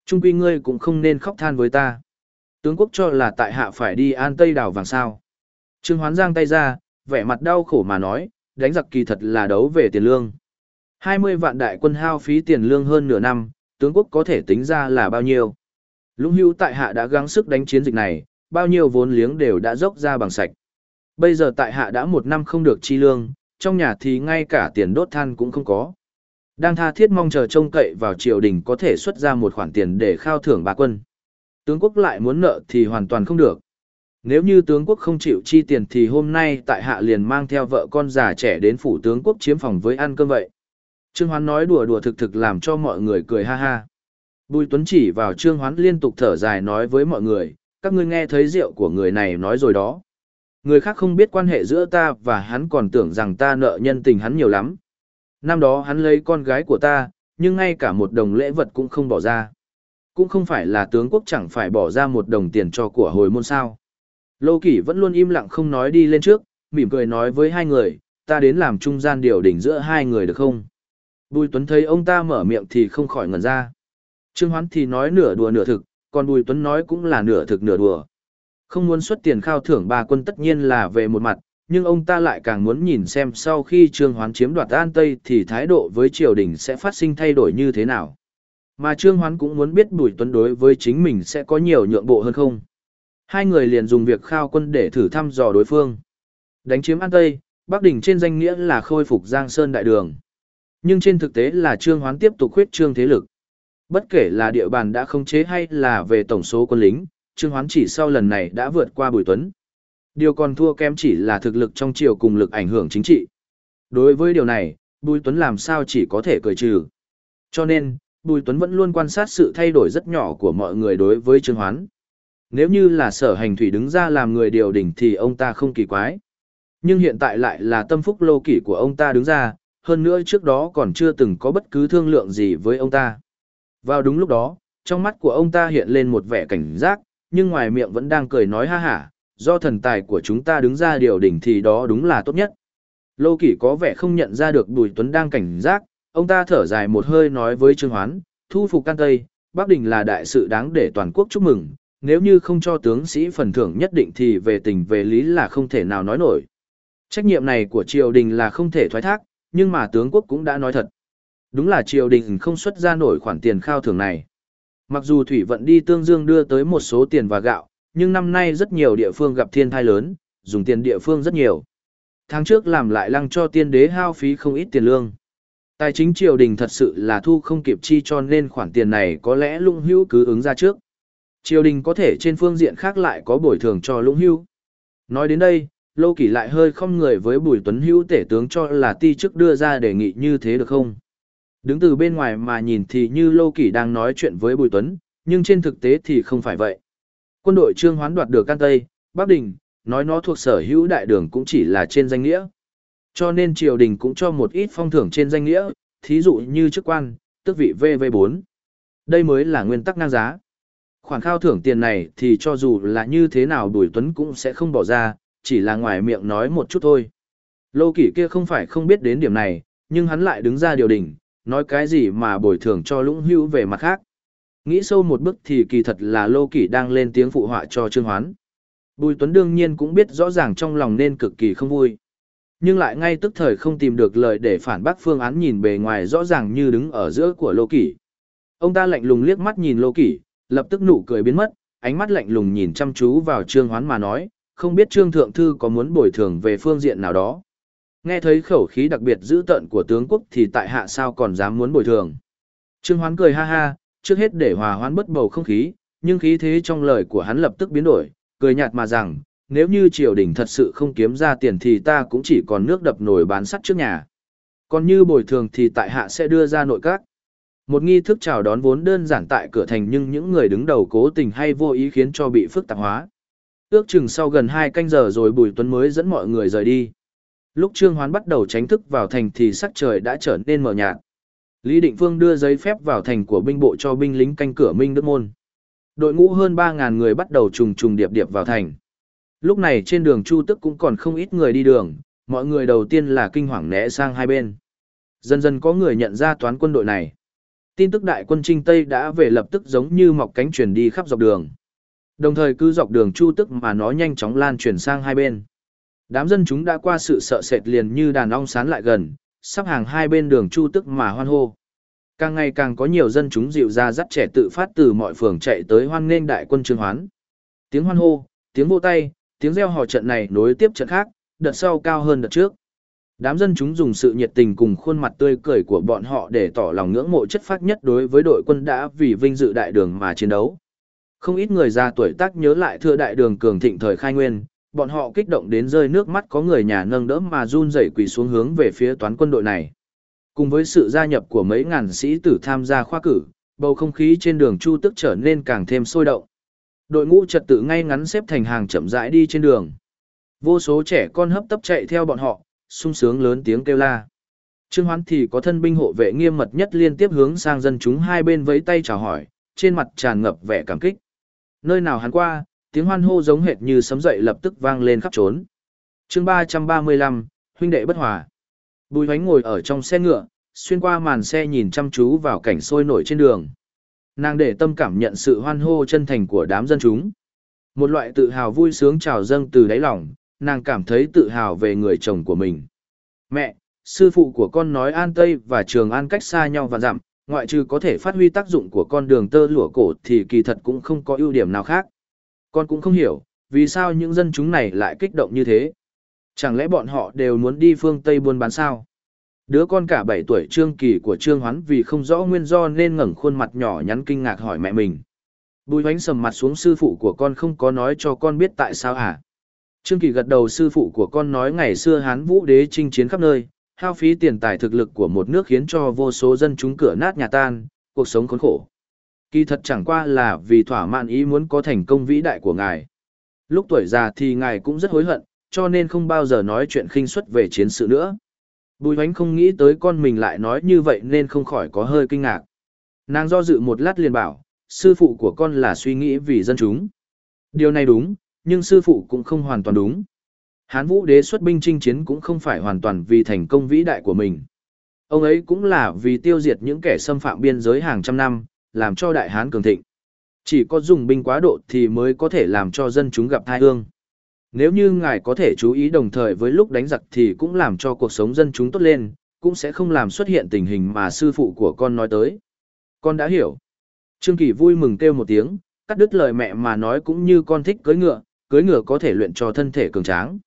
Trung quy ngươi cũng không nên khóc than với ta. Tướng quốc cho là tại hạ phải đi An Tây đào vàng sao. Trương Hoán giang tay ra, vẻ mặt đau khổ mà nói, đánh giặc kỳ thật là đấu về tiền lương. 20 vạn đại quân hao phí tiền lương hơn nửa năm, tướng quốc có thể tính ra là bao nhiêu. Lũng hữu tại hạ đã gắng sức đánh chiến dịch này, bao nhiêu vốn liếng đều đã dốc ra bằng sạch. Bây giờ tại hạ đã một năm không được chi lương, trong nhà thì ngay cả tiền đốt than cũng không có. Đang tha thiết mong chờ trông cậy vào triều đình có thể xuất ra một khoản tiền để khao thưởng bà quân. Tướng quốc lại muốn nợ thì hoàn toàn không được. Nếu như tướng quốc không chịu chi tiền thì hôm nay tại hạ liền mang theo vợ con già trẻ đến phủ tướng quốc chiếm phòng với ăn cơm vậy. Trương Hoán nói đùa đùa thực thực làm cho mọi người cười ha ha. Bùi Tuấn chỉ vào Trương Hoán liên tục thở dài nói với mọi người, các ngươi nghe thấy rượu của người này nói rồi đó. Người khác không biết quan hệ giữa ta và hắn còn tưởng rằng ta nợ nhân tình hắn nhiều lắm. Năm đó hắn lấy con gái của ta, nhưng ngay cả một đồng lễ vật cũng không bỏ ra. Cũng không phải là tướng quốc chẳng phải bỏ ra một đồng tiền cho của hồi môn sao. Lô Kỷ vẫn luôn im lặng không nói đi lên trước, mỉm cười nói với hai người, ta đến làm trung gian điều đỉnh giữa hai người được không? Bùi Tuấn thấy ông ta mở miệng thì không khỏi ngẩn ra. Trương Hoán thì nói nửa đùa nửa thực, còn Bùi Tuấn nói cũng là nửa thực nửa đùa. Không muốn xuất tiền khao thưởng ba quân tất nhiên là về một mặt, nhưng ông ta lại càng muốn nhìn xem sau khi Trương Hoán chiếm đoạt An Tây thì thái độ với triều đình sẽ phát sinh thay đổi như thế nào. Mà Trương Hoán cũng muốn biết Bùi Tuấn đối với chính mình sẽ có nhiều nhượng bộ hơn không. Hai người liền dùng việc khao quân để thử thăm dò đối phương. Đánh chiếm An Tây, Bắc Đỉnh trên danh nghĩa là khôi phục Giang Sơn Đại Đường. Nhưng trên thực tế là Trương Hoán tiếp tục khuyết trương thế lực. Bất kể là địa bàn đã không chế hay là về tổng số quân lính, Trương Hoán chỉ sau lần này đã vượt qua Bùi Tuấn. Điều còn thua kém chỉ là thực lực trong chiều cùng lực ảnh hưởng chính trị. Đối với điều này, Bùi Tuấn làm sao chỉ có thể cười trừ. Cho nên, Bùi Tuấn vẫn luôn quan sát sự thay đổi rất nhỏ của mọi người đối với Trương Hoán. Nếu như là sở hành thủy đứng ra làm người điều đỉnh thì ông ta không kỳ quái. Nhưng hiện tại lại là tâm phúc lô kỷ của ông ta đứng ra, hơn nữa trước đó còn chưa từng có bất cứ thương lượng gì với ông ta. Vào đúng lúc đó, trong mắt của ông ta hiện lên một vẻ cảnh giác, nhưng ngoài miệng vẫn đang cười nói ha hả, do thần tài của chúng ta đứng ra điều đỉnh thì đó đúng là tốt nhất. Lô Kỷ có vẻ không nhận ra được Bùi Tuấn đang cảnh giác, ông ta thở dài một hơi nói với Trương Hoán, thu phục can Tây, Bắc Đình là đại sự đáng để toàn quốc chúc mừng, nếu như không cho tướng sĩ phần thưởng nhất định thì về tình về lý là không thể nào nói nổi. Trách nhiệm này của triều đình là không thể thoái thác, nhưng mà tướng quốc cũng đã nói thật. Đúng là triều đình không xuất ra nổi khoản tiền khao thưởng này. Mặc dù Thủy Vận đi Tương Dương đưa tới một số tiền và gạo, nhưng năm nay rất nhiều địa phương gặp thiên tai lớn, dùng tiền địa phương rất nhiều. Tháng trước làm lại lăng cho tiên đế hao phí không ít tiền lương. Tài chính triều đình thật sự là thu không kịp chi cho nên khoản tiền này có lẽ lũng hữu cứ ứng ra trước. Triều đình có thể trên phương diện khác lại có bồi thường cho lũng hữu. Nói đến đây, Lô Kỳ lại hơi không người với Bùi Tuấn Hữu tể tướng cho là ti chức đưa ra đề nghị như thế được không? Đứng từ bên ngoài mà nhìn thì như Lô Kỳ đang nói chuyện với Bùi Tuấn, nhưng trên thực tế thì không phải vậy. Quân đội Trương Hoán đoạt được Can Tây, Bắc Đình, nói nó thuộc sở hữu đại đường cũng chỉ là trên danh nghĩa. Cho nên triều đình cũng cho một ít phong thưởng trên danh nghĩa, thí dụ như chức quan, tước vị VV4. Đây mới là nguyên tắc ngang giá. Khoản khao thưởng tiền này thì cho dù là như thế nào Bùi Tuấn cũng sẽ không bỏ ra, chỉ là ngoài miệng nói một chút thôi. Lô kỷ kia không phải không biết đến điểm này, nhưng hắn lại đứng ra điều đình, nói cái gì mà bồi thường cho lũng hữu về mặt khác. Nghĩ sâu một bước thì kỳ thật là Lô kỷ đang lên tiếng phụ họa cho Trương Hoán. Bùi Tuấn đương nhiên cũng biết rõ ràng trong lòng nên cực kỳ không vui. Nhưng lại ngay tức thời không tìm được lời để phản bác phương án nhìn bề ngoài rõ ràng như đứng ở giữa của Lô Kỷ. Ông ta lạnh lùng liếc mắt nhìn Lô Kỷ, lập tức nụ cười biến mất, ánh mắt lạnh lùng nhìn chăm chú vào Trương Hoán mà nói, không biết Trương Thượng Thư có muốn bồi thường về phương diện nào đó. Nghe thấy khẩu khí đặc biệt dữ tợn của tướng quốc thì tại hạ sao còn dám muốn bồi thường. Trương Hoán cười ha ha, trước hết để hòa hoãn bất bầu không khí, nhưng khí thế trong lời của hắn lập tức biến đổi, cười nhạt mà rằng, nếu như triều đình thật sự không kiếm ra tiền thì ta cũng chỉ còn nước đập nồi bán sắt trước nhà. Còn như bồi thường thì tại hạ sẽ đưa ra nội các. Một nghi thức chào đón vốn đơn giản tại cửa thành nhưng những người đứng đầu cố tình hay vô ý khiến cho bị phức tạp hóa. Ước chừng sau gần 2 canh giờ rồi Bùi Tuấn mới dẫn mọi người rời đi. Lúc Trương Hoán bắt đầu tránh thức vào thành thì sắc trời đã trở nên mờ nhạt. Lý Định Phương đưa giấy phép vào thành của binh bộ cho binh lính canh cửa Minh Đức Môn. Đội ngũ hơn 3.000 người bắt đầu trùng trùng điệp điệp vào thành. Lúc này trên đường Chu Tức cũng còn không ít người đi đường, mọi người đầu tiên là kinh hoàng né sang hai bên. Dần dần có người nhận ra toán quân đội này. Tin tức đại quân Trinh Tây đã về lập tức giống như mọc cánh truyền đi khắp dọc đường. Đồng thời cứ dọc đường Chu Tức mà nó nhanh chóng lan truyền sang hai bên. Đám dân chúng đã qua sự sợ sệt liền như đàn ong sán lại gần, sắp hàng hai bên đường Chu Tức mà hoan hô. Càng ngày càng có nhiều dân chúng dịu ra dắt trẻ tự phát từ mọi phường chạy tới hoan nghênh đại quân Trương Hoán. Tiếng hoan hô, tiếng vỗ tay, tiếng reo hò trận này nối tiếp trận khác, đợt sau cao hơn đợt trước. Đám dân chúng dùng sự nhiệt tình cùng khuôn mặt tươi cười của bọn họ để tỏ lòng ngưỡng mộ chất phát nhất đối với đội quân đã vì vinh dự đại đường mà chiến đấu. Không ít người già tuổi tác nhớ lại thưa đại đường cường thịnh thời khai nguyên, bọn họ kích động đến rơi nước mắt có người nhà nâng đỡ mà run rẩy quỳ xuống hướng về phía toán quân đội này. Cùng với sự gia nhập của mấy ngàn sĩ tử tham gia khoa cử, bầu không khí trên đường Chu Tức trở nên càng thêm sôi động. Đội ngũ trật tự ngay ngắn xếp thành hàng chậm rãi đi trên đường. Vô số trẻ con hấp tấp chạy theo bọn họ, sung sướng lớn tiếng kêu la. Trương Hoán thì có thân binh hộ vệ nghiêm mật nhất liên tiếp hướng sang dân chúng hai bên vẫy tay chào hỏi, trên mặt tràn ngập vẻ cảm kích. Nơi nào hắn qua, tiếng hoan hô giống hệt như sấm dậy lập tức vang lên khắp trốn. Chương 335, huynh đệ bất hòa. Bùi Hoánh ngồi ở trong xe ngựa, xuyên qua màn xe nhìn chăm chú vào cảnh sôi nổi trên đường. Nàng để tâm cảm nhận sự hoan hô chân thành của đám dân chúng. Một loại tự hào vui sướng trào dâng từ đáy lòng, nàng cảm thấy tự hào về người chồng của mình. Mẹ, sư phụ của con nói An Tây và Trường An cách xa nhau và dặm, ngoại trừ có thể phát huy tác dụng của con đường tơ lụa cổ thì kỳ thật cũng không có ưu điểm nào khác. Con cũng không hiểu, vì sao những dân chúng này lại kích động như thế. Chẳng lẽ bọn họ đều muốn đi phương Tây buôn bán sao? Đứa con cả 7 tuổi Trương Kỳ của Trương Hoán vì không rõ nguyên do nên ngẩng khuôn mặt nhỏ nhắn kinh ngạc hỏi mẹ mình. Bùi hoánh sầm mặt xuống sư phụ của con không có nói cho con biết tại sao hả? Trương Kỳ gật đầu sư phụ của con nói ngày xưa Hán Vũ đế chinh chiến khắp nơi, hao phí tiền tài thực lực của một nước khiến cho vô số dân chúng cửa nát nhà tan, cuộc sống khốn khổ. Kỳ thật chẳng qua là vì thỏa mãn ý muốn có thành công vĩ đại của ngài. Lúc tuổi già thì ngài cũng rất hối hận, cho nên không bao giờ nói chuyện khinh suất về chiến sự nữa. Bùi hoánh không nghĩ tới con mình lại nói như vậy nên không khỏi có hơi kinh ngạc. Nàng do dự một lát liền bảo, sư phụ của con là suy nghĩ vì dân chúng. Điều này đúng, nhưng sư phụ cũng không hoàn toàn đúng. Hán vũ đế xuất binh chinh chiến cũng không phải hoàn toàn vì thành công vĩ đại của mình. Ông ấy cũng là vì tiêu diệt những kẻ xâm phạm biên giới hàng trăm năm, làm cho đại hán cường thịnh. Chỉ có dùng binh quá độ thì mới có thể làm cho dân chúng gặp tai ương. Nếu như ngài có thể chú ý đồng thời với lúc đánh giặc thì cũng làm cho cuộc sống dân chúng tốt lên, cũng sẽ không làm xuất hiện tình hình mà sư phụ của con nói tới. Con đã hiểu. Trương Kỳ vui mừng kêu một tiếng, cắt đứt lời mẹ mà nói cũng như con thích cưới ngựa, cưới ngựa có thể luyện cho thân thể cường tráng.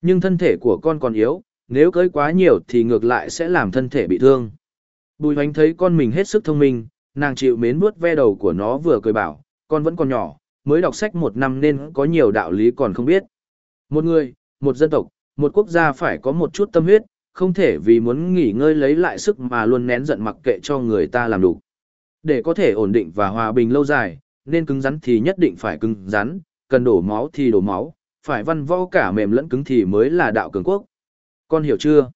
Nhưng thân thể của con còn yếu, nếu cưới quá nhiều thì ngược lại sẽ làm thân thể bị thương. Bùi hoánh thấy con mình hết sức thông minh, nàng chịu mến vuốt ve đầu của nó vừa cười bảo, con vẫn còn nhỏ, mới đọc sách một năm nên có nhiều đạo lý còn không biết. Một người, một dân tộc, một quốc gia phải có một chút tâm huyết, không thể vì muốn nghỉ ngơi lấy lại sức mà luôn nén giận mặc kệ cho người ta làm đủ. Để có thể ổn định và hòa bình lâu dài, nên cứng rắn thì nhất định phải cứng rắn, cần đổ máu thì đổ máu, phải văn võ cả mềm lẫn cứng thì mới là đạo cường quốc. Con hiểu chưa?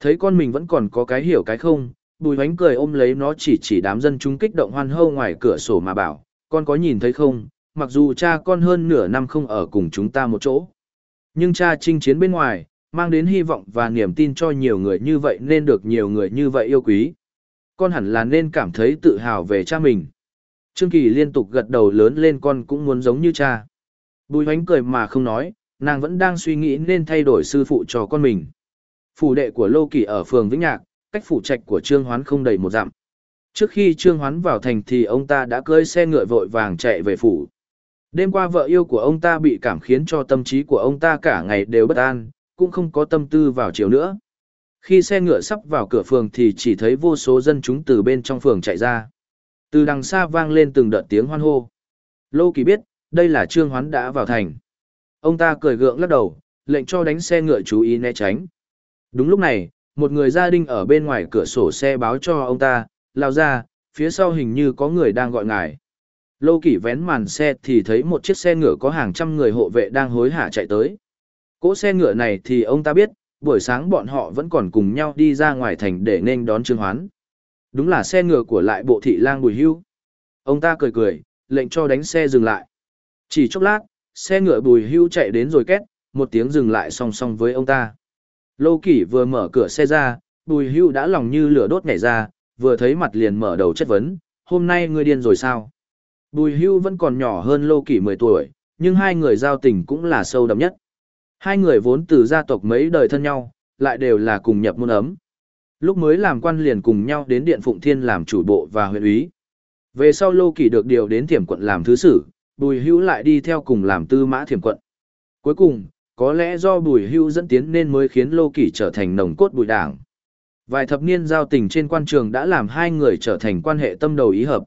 Thấy con mình vẫn còn có cái hiểu cái không, bùi hoánh cười ôm lấy nó chỉ chỉ đám dân chúng kích động hoan hô ngoài cửa sổ mà bảo, con có nhìn thấy không, mặc dù cha con hơn nửa năm không ở cùng chúng ta một chỗ. Nhưng cha chinh chiến bên ngoài, mang đến hy vọng và niềm tin cho nhiều người như vậy nên được nhiều người như vậy yêu quý. Con hẳn là nên cảm thấy tự hào về cha mình. Trương Kỳ liên tục gật đầu lớn lên con cũng muốn giống như cha. Bùi hoánh cười mà không nói, nàng vẫn đang suy nghĩ nên thay đổi sư phụ cho con mình. Phủ đệ của Lô Kỳ ở phường Vĩnh Nhạc, cách phủ trạch của Trương Hoán không đầy một dặm. Trước khi Trương Hoán vào thành thì ông ta đã cưỡi xe ngựa vội vàng chạy về phủ. Đêm qua vợ yêu của ông ta bị cảm khiến cho tâm trí của ông ta cả ngày đều bất an, cũng không có tâm tư vào chiều nữa. Khi xe ngựa sắp vào cửa phường thì chỉ thấy vô số dân chúng từ bên trong phường chạy ra. Từ đằng xa vang lên từng đợt tiếng hoan hô. Lô Kỳ biết, đây là Trương Hoán đã vào thành. Ông ta cười gượng lắc đầu, lệnh cho đánh xe ngựa chú ý né tránh. Đúng lúc này, một người gia đình ở bên ngoài cửa sổ xe báo cho ông ta, lao ra, phía sau hình như có người đang gọi ngài. Lô Kỷ vén màn xe thì thấy một chiếc xe ngựa có hàng trăm người hộ vệ đang hối hả chạy tới. Cỗ xe ngựa này thì ông ta biết, buổi sáng bọn họ vẫn còn cùng nhau đi ra ngoài thành để nên đón Trương Hoán. Đúng là xe ngựa của lại bộ thị lang Bùi Hưu. Ông ta cười cười, lệnh cho đánh xe dừng lại. Chỉ chốc lát, xe ngựa Bùi Hưu chạy đến rồi két, một tiếng dừng lại song song với ông ta. Lô Kỷ vừa mở cửa xe ra, Bùi Hưu đã lòng như lửa đốt nhảy ra, vừa thấy mặt liền mở đầu chất vấn, hôm nay ngươi điên rồi sao? Bùi Hưu vẫn còn nhỏ hơn Lô Kỷ 10 tuổi, nhưng hai người giao tình cũng là sâu đậm nhất. Hai người vốn từ gia tộc mấy đời thân nhau, lại đều là cùng nhập môn ấm. Lúc mới làm quan liền cùng nhau đến Điện Phụng Thiên làm chủ bộ và huyện úy. Về sau Lô Kỳ được điều đến Thiểm quận làm thứ sử, Bùi Hữu lại đi theo cùng làm tư mã Thiểm quận. Cuối cùng, có lẽ do Bùi hưu dẫn tiến nên mới khiến Lô kỷ trở thành nồng cốt bùi đảng. Vài thập niên giao tình trên quan trường đã làm hai người trở thành quan hệ tâm đầu ý hợp.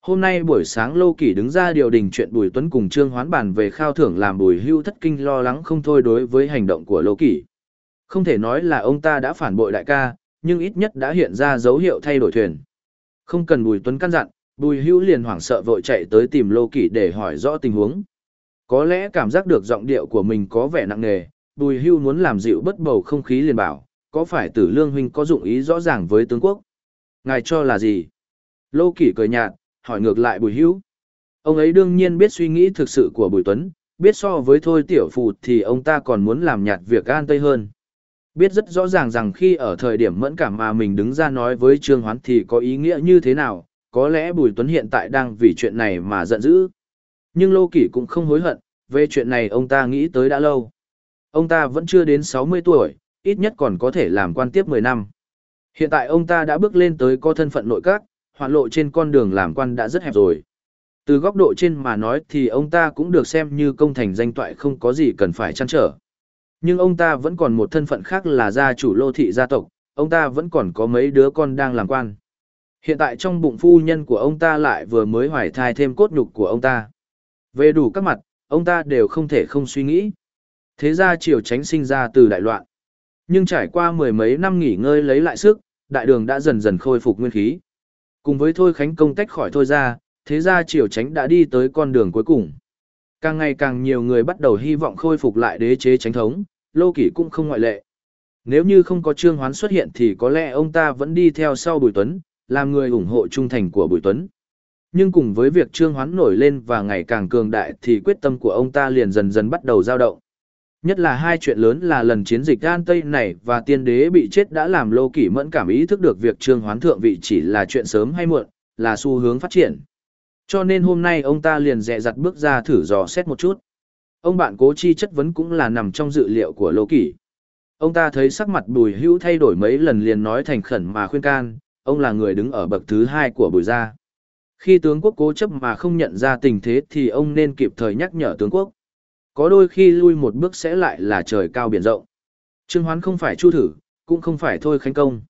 Hôm nay buổi sáng Lô kỷ đứng ra điều đình chuyện Bùi Tuấn cùng Trương Hoán bàn về khao thưởng làm Bùi Hưu thất kinh lo lắng không thôi đối với hành động của Lô kỷ Không thể nói là ông ta đã phản bội đại ca, nhưng ít nhất đã hiện ra dấu hiệu thay đổi thuyền. Không cần Bùi Tuấn căn dặn, Bùi Hưu liền hoảng sợ vội chạy tới tìm Lô kỷ để hỏi rõ tình huống. Có lẽ cảm giác được giọng điệu của mình có vẻ nặng nề, Bùi Hưu muốn làm dịu bất bầu không khí liền bảo, có phải Tử Lương huynh có dụng ý rõ ràng với tướng quốc? Ngài cho là gì? Lô Kỷ cười nhạt, hỏi ngược lại Bùi Hưu. Ông ấy đương nhiên biết suy nghĩ thực sự của Bùi Tuấn, biết so với thôi tiểu phù thì ông ta còn muốn làm nhạt việc an tây hơn. Biết rất rõ ràng rằng khi ở thời điểm mẫn cảm mà mình đứng ra nói với Trương Hoán thì có ý nghĩa như thế nào, có lẽ Bùi Tuấn hiện tại đang vì chuyện này mà giận dữ. Nhưng Lô Kỷ cũng không hối hận, về chuyện này ông ta nghĩ tới đã lâu. Ông ta vẫn chưa đến 60 tuổi, ít nhất còn có thể làm quan tiếp 10 năm. Hiện tại ông ta đã bước lên tới có thân phận nội các, hoạt lộ trên con đường làm quan đã rất hẹp rồi. Từ góc độ trên mà nói thì ông ta cũng được xem như công thành danh toại không có gì cần phải chăn trở. Nhưng ông ta vẫn còn một thân phận khác là gia chủ lô thị gia tộc, ông ta vẫn còn có mấy đứa con đang làm quan. Hiện tại trong bụng phu nhân của ông ta lại vừa mới hoài thai thêm cốt nhục của ông ta. Về đủ các mặt, ông ta đều không thể không suy nghĩ. Thế ra triều tránh sinh ra từ đại loạn. Nhưng trải qua mười mấy năm nghỉ ngơi lấy lại sức, đại đường đã dần dần khôi phục nguyên khí. Cùng với Thôi Khánh Công tách khỏi Thôi ra, thế ra triều tránh đã đi tới con đường cuối cùng. Càng ngày càng nhiều người bắt đầu hy vọng khôi phục lại đế chế tránh thống, Lô Kỷ cũng không ngoại lệ. Nếu như không có Trương Hoán xuất hiện thì có lẽ ông ta vẫn đi theo sau Bùi Tuấn, làm người ủng hộ trung thành của Bùi Tuấn. Nhưng cùng với việc Trương Hoán nổi lên và ngày càng cường đại thì quyết tâm của ông ta liền dần dần bắt đầu dao động. Nhất là hai chuyện lớn là lần chiến dịch An Tây này và tiên đế bị chết đã làm Lô Kỷ mẫn cảm ý thức được việc Trương Hoán thượng vị chỉ là chuyện sớm hay muộn, là xu hướng phát triển. Cho nên hôm nay ông ta liền dẹ dặt bước ra thử dò xét một chút. Ông bạn cố chi chất vấn cũng là nằm trong dự liệu của Lô Kỷ. Ông ta thấy sắc mặt bùi hữu thay đổi mấy lần liền nói thành khẩn mà khuyên can, ông là người đứng ở bậc thứ hai của bùi gia. Khi tướng quốc cố chấp mà không nhận ra tình thế thì ông nên kịp thời nhắc nhở tướng quốc có đôi khi lui một bước sẽ lại là trời cao biển rộng. Trương Hoán không phải chu thử, cũng không phải thôi khánh công.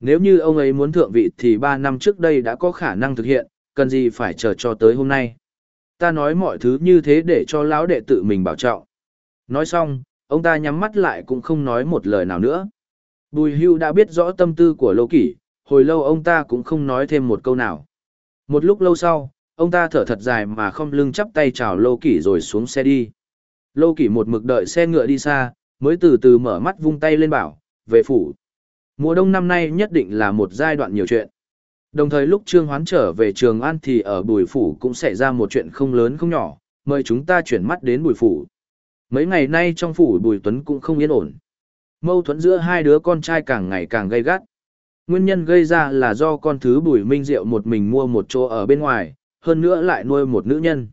Nếu như ông ấy muốn thượng vị thì 3 năm trước đây đã có khả năng thực hiện, cần gì phải chờ cho tới hôm nay. Ta nói mọi thứ như thế để cho lão đệ tự mình bảo trọng. Nói xong, ông ta nhắm mắt lại cũng không nói một lời nào nữa. Bùi hưu đã biết rõ tâm tư của Lô Kỷ, hồi lâu ông ta cũng không nói thêm một câu nào. Một lúc lâu sau, ông ta thở thật dài mà không lưng chắp tay chào Lô Kỷ rồi xuống xe đi. Lô Kỷ một mực đợi xe ngựa đi xa, mới từ từ mở mắt vung tay lên bảo, về phủ. Mùa đông năm nay nhất định là một giai đoạn nhiều chuyện. Đồng thời lúc Trương Hoán trở về Trường An thì ở Bùi Phủ cũng xảy ra một chuyện không lớn không nhỏ, mời chúng ta chuyển mắt đến Bùi Phủ. Mấy ngày nay trong phủ Bùi Tuấn cũng không yên ổn. Mâu thuẫn giữa hai đứa con trai càng ngày càng gay gắt. Nguyên nhân gây ra là do con thứ Bùi Minh Diệu một mình mua một chỗ ở bên ngoài, hơn nữa lại nuôi một nữ nhân.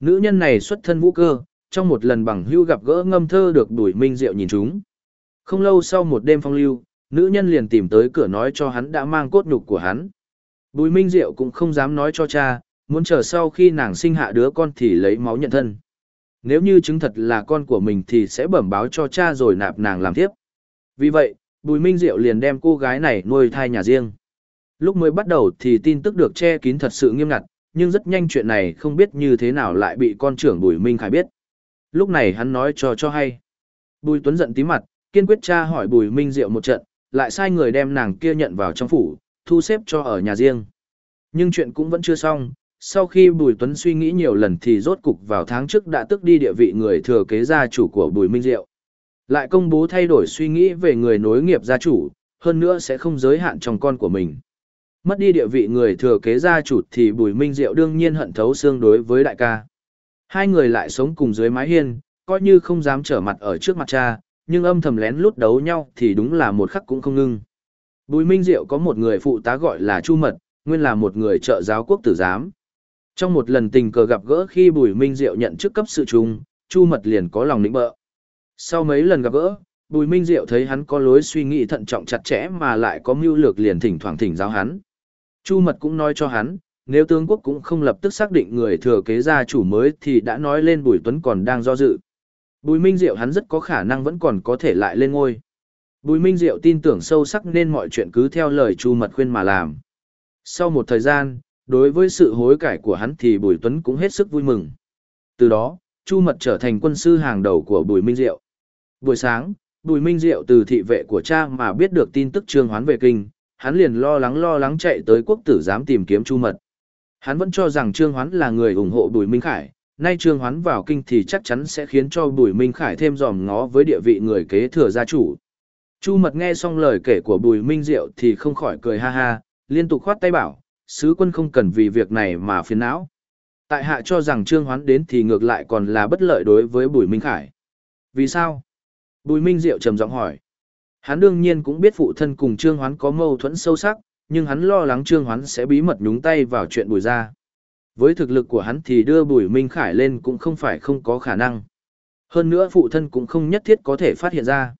Nữ nhân này xuất thân vũ cơ, trong một lần bằng hưu gặp gỡ ngâm thơ được Bùi minh diệu nhìn chúng. Không lâu sau một đêm phong lưu, nữ nhân liền tìm tới cửa nói cho hắn đã mang cốt nhục của hắn. Bùi Minh Diệu cũng không dám nói cho cha, muốn chờ sau khi nàng sinh hạ đứa con thì lấy máu nhận thân. Nếu như chứng thật là con của mình thì sẽ bẩm báo cho cha rồi nạp nàng làm tiếp. Vì vậy, Bùi Minh Diệu liền đem cô gái này nuôi thai nhà riêng. Lúc mới bắt đầu thì tin tức được che kín thật sự nghiêm ngặt, nhưng rất nhanh chuyện này không biết như thế nào lại bị con trưởng Bùi Minh Khải biết. Lúc này hắn nói cho cho hay. Bùi Tuấn giận tí mặt, kiên quyết tra hỏi Bùi Minh Diệu một trận, lại sai người đem nàng kia nhận vào trong phủ, thu xếp cho ở nhà riêng. Nhưng chuyện cũng vẫn chưa xong, sau khi Bùi Tuấn suy nghĩ nhiều lần thì rốt cục vào tháng trước đã tức đi địa vị người thừa kế gia chủ của Bùi Minh Diệu. Lại công bố thay đổi suy nghĩ về người nối nghiệp gia chủ, hơn nữa sẽ không giới hạn trong con của mình. Mất đi địa vị người thừa kế gia chủ thì Bùi Minh Diệu đương nhiên hận thấu xương đối với đại ca. Hai người lại sống cùng dưới mái hiên, coi như không dám trở mặt ở trước mặt cha, nhưng âm thầm lén lút đấu nhau thì đúng là một khắc cũng không ngưng. Bùi Minh Diệu có một người phụ tá gọi là Chu Mật, nguyên là một người trợ giáo quốc tử giám. Trong một lần tình cờ gặp gỡ khi Bùi Minh Diệu nhận chức cấp sự trung, Chu Mật liền có lòng nịnh bợ. Sau mấy lần gặp gỡ, Bùi Minh Diệu thấy hắn có lối suy nghĩ thận trọng chặt chẽ mà lại có mưu lược liền thỉnh thoảng thỉnh giáo hắn. Chu Mật cũng nói cho hắn, nếu tướng quốc cũng không lập tức xác định người thừa kế gia chủ mới thì đã nói lên Bùi Tuấn còn đang do dự. Bùi Minh Diệu hắn rất có khả năng vẫn còn có thể lại lên ngôi. Bùi Minh Diệu tin tưởng sâu sắc nên mọi chuyện cứ theo lời Chu Mật khuyên mà làm. Sau một thời gian, đối với sự hối cải của hắn thì Bùi Tuấn cũng hết sức vui mừng. Từ đó, Chu Mật trở thành quân sư hàng đầu của Bùi Minh Diệu. Buổi sáng, Bùi Minh Diệu từ thị vệ của cha mà biết được tin tức Trương Hoán về kinh, hắn liền lo lắng lo lắng chạy tới quốc tử giám tìm kiếm Chu Mật. Hắn vẫn cho rằng Trương Hoán là người ủng hộ Bùi Minh Khải, nay Trương Hoán vào kinh thì chắc chắn sẽ khiến cho Bùi Minh Khải thêm dòm ngó với địa vị người kế thừa gia chủ. Chu Mật nghe xong lời kể của Bùi Minh Diệu thì không khỏi cười ha ha, liên tục khoát tay bảo, sứ quân không cần vì việc này mà phiền não. Tại hạ cho rằng Trương Hoán đến thì ngược lại còn là bất lợi đối với Bùi Minh Khải. Vì sao? Bùi Minh Diệu trầm giọng hỏi. Hắn đương nhiên cũng biết phụ thân cùng Trương Hoán có mâu thuẫn sâu sắc, nhưng hắn lo lắng Trương Hoán sẽ bí mật nhúng tay vào chuyện Bùi ra. Với thực lực của hắn thì đưa Bùi Minh Khải lên cũng không phải không có khả năng. Hơn nữa phụ thân cũng không nhất thiết có thể phát hiện ra.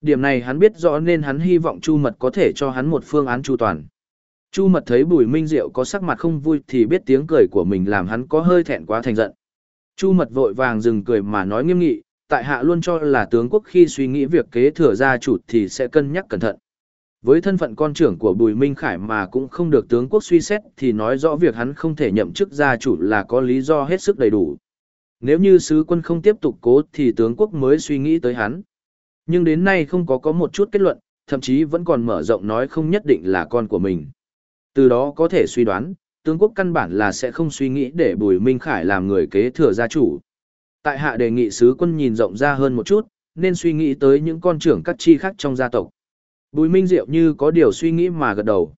Điểm này hắn biết rõ nên hắn hy vọng Chu Mật có thể cho hắn một phương án chu toàn. Chu Mật thấy Bùi Minh Diệu có sắc mặt không vui thì biết tiếng cười của mình làm hắn có hơi thẹn quá thành giận. Chu Mật vội vàng dừng cười mà nói nghiêm nghị, tại hạ luôn cho là tướng quốc khi suy nghĩ việc kế thừa gia chủ thì sẽ cân nhắc cẩn thận. Với thân phận con trưởng của Bùi Minh Khải mà cũng không được tướng quốc suy xét thì nói rõ việc hắn không thể nhậm chức gia chủ là có lý do hết sức đầy đủ. Nếu như sứ quân không tiếp tục cố thì tướng quốc mới suy nghĩ tới hắn. Nhưng đến nay không có có một chút kết luận, thậm chí vẫn còn mở rộng nói không nhất định là con của mình. Từ đó có thể suy đoán, tướng quốc căn bản là sẽ không suy nghĩ để Bùi Minh Khải làm người kế thừa gia chủ. Tại hạ đề nghị sứ quân nhìn rộng ra hơn một chút, nên suy nghĩ tới những con trưởng các chi khác trong gia tộc. Bùi Minh Diệu như có điều suy nghĩ mà gật đầu.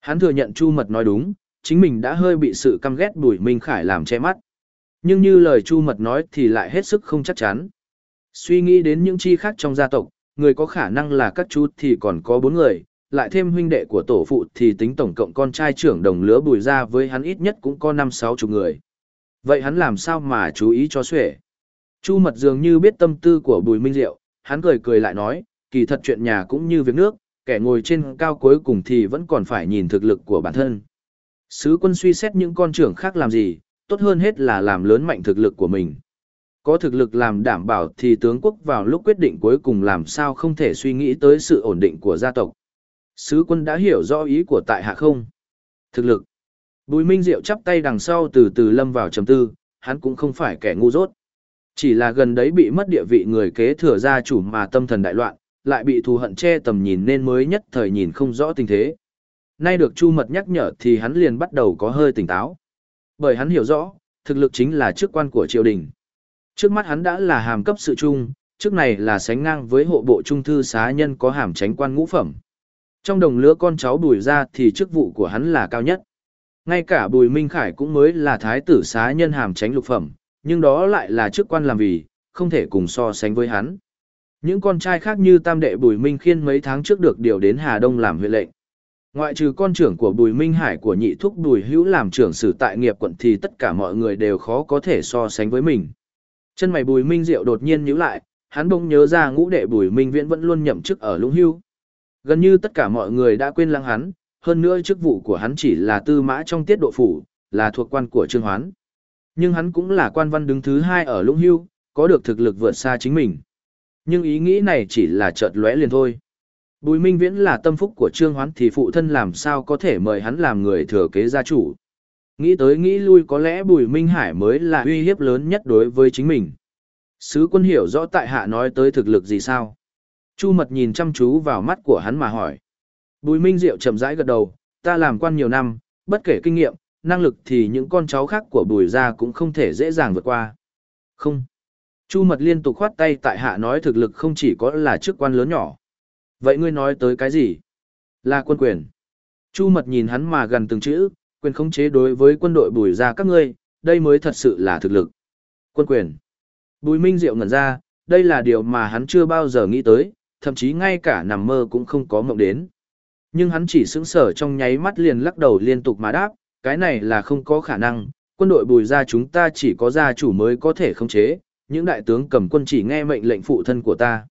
Hắn thừa nhận Chu Mật nói đúng, chính mình đã hơi bị sự căm ghét Bùi Minh Khải làm che mắt. Nhưng như lời Chu Mật nói thì lại hết sức không chắc chắn. Suy nghĩ đến những chi khác trong gia tộc, người có khả năng là các chú thì còn có bốn người, lại thêm huynh đệ của tổ phụ thì tính tổng cộng con trai trưởng đồng lứa bùi ra với hắn ít nhất cũng có năm sáu chục người. Vậy hắn làm sao mà chú ý cho xuể? Chu mật dường như biết tâm tư của bùi minh diệu, hắn cười cười lại nói, kỳ thật chuyện nhà cũng như việc nước, kẻ ngồi trên cao cuối cùng thì vẫn còn phải nhìn thực lực của bản thân. Sứ quân suy xét những con trưởng khác làm gì, tốt hơn hết là làm lớn mạnh thực lực của mình. Có thực lực làm đảm bảo thì tướng quốc vào lúc quyết định cuối cùng làm sao không thể suy nghĩ tới sự ổn định của gia tộc. Sứ quân đã hiểu rõ ý của tại hạ không? Thực lực. Bùi Minh Diệu chắp tay đằng sau từ từ lâm vào trầm tư, hắn cũng không phải kẻ ngu dốt. Chỉ là gần đấy bị mất địa vị người kế thừa gia chủ mà tâm thần đại loạn, lại bị thù hận che tầm nhìn nên mới nhất thời nhìn không rõ tình thế. Nay được Chu Mật nhắc nhở thì hắn liền bắt đầu có hơi tỉnh táo. Bởi hắn hiểu rõ, thực lực chính là chức quan của triều đình. Trước mắt hắn đã là hàm cấp sự trung, trước này là sánh ngang với hộ bộ trung thư xá nhân có hàm tránh quan ngũ phẩm. Trong đồng lứa con cháu bùi ra thì chức vụ của hắn là cao nhất. Ngay cả bùi Minh Khải cũng mới là thái tử xá nhân hàm tránh lục phẩm, nhưng đó lại là chức quan làm vì, không thể cùng so sánh với hắn. Những con trai khác như tam đệ bùi Minh Khiên mấy tháng trước được điều đến Hà Đông làm huyện lệnh. Ngoại trừ con trưởng của Bùi Minh Hải của nhị thúc Bùi Hữu làm trưởng sử tại nghiệp quận thì tất cả mọi người đều khó có thể so sánh với mình. Chân mày Bùi Minh Diệu đột nhiên nhíu lại, hắn bỗng nhớ ra ngũ đệ Bùi Minh Viễn vẫn luôn nhậm chức ở Lũng Hưu. Gần như tất cả mọi người đã quên lăng hắn, hơn nữa chức vụ của hắn chỉ là tư mã trong tiết độ phủ, là thuộc quan của Trương Hoán. Nhưng hắn cũng là quan văn đứng thứ hai ở Lũng Hưu, có được thực lực vượt xa chính mình. Nhưng ý nghĩ này chỉ là chợt lóe liền thôi. Bùi Minh Viễn là tâm phúc của Trương Hoán thì phụ thân làm sao có thể mời hắn làm người thừa kế gia chủ. Nghĩ tới nghĩ lui có lẽ Bùi Minh Hải mới là uy hiếp lớn nhất đối với chính mình. Sứ quân hiểu rõ tại hạ nói tới thực lực gì sao? Chu mật nhìn chăm chú vào mắt của hắn mà hỏi. Bùi Minh Diệu chậm rãi gật đầu, ta làm quan nhiều năm, bất kể kinh nghiệm, năng lực thì những con cháu khác của bùi gia cũng không thể dễ dàng vượt qua. Không. Chu mật liên tục khoát tay tại hạ nói thực lực không chỉ có là chức quan lớn nhỏ. Vậy ngươi nói tới cái gì? Là quân quyền. Chu mật nhìn hắn mà gần từng chữ, quyền khống chế đối với quân đội bùi gia các ngươi, đây mới thật sự là thực lực. Quân quyền. Bùi Minh Diệu ngẩn ra, đây là điều mà hắn chưa bao giờ nghĩ tới, thậm chí ngay cả nằm mơ cũng không có mộng đến. Nhưng hắn chỉ sững sờ trong nháy mắt liền lắc đầu liên tục mà đáp, cái này là không có khả năng, quân đội bùi ra chúng ta chỉ có gia chủ mới có thể khống chế, những đại tướng cầm quân chỉ nghe mệnh lệnh phụ thân của ta.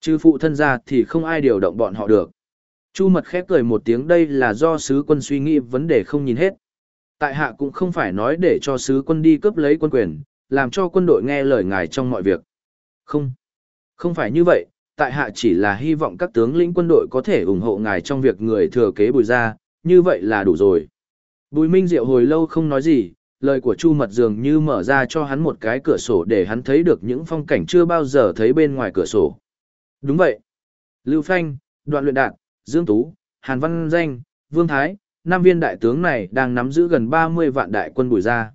Chứ phụ thân ra thì không ai điều động bọn họ được. Chu mật khép cười một tiếng đây là do sứ quân suy nghĩ vấn đề không nhìn hết. Tại hạ cũng không phải nói để cho sứ quân đi cướp lấy quân quyền, làm cho quân đội nghe lời ngài trong mọi việc. Không, không phải như vậy, tại hạ chỉ là hy vọng các tướng lĩnh quân đội có thể ủng hộ ngài trong việc người thừa kế bùi ra, như vậy là đủ rồi. Bùi Minh Diệu hồi lâu không nói gì, lời của Chu Mật dường như mở ra cho hắn một cái cửa sổ để hắn thấy được những phong cảnh chưa bao giờ thấy bên ngoài cửa sổ. Đúng vậy. Lưu Phanh, Đoạn Luyện Đạt, Dương Tú, Hàn Văn Danh, Vương Thái, năm viên đại tướng này đang nắm giữ gần 30 vạn đại quân bùi ra.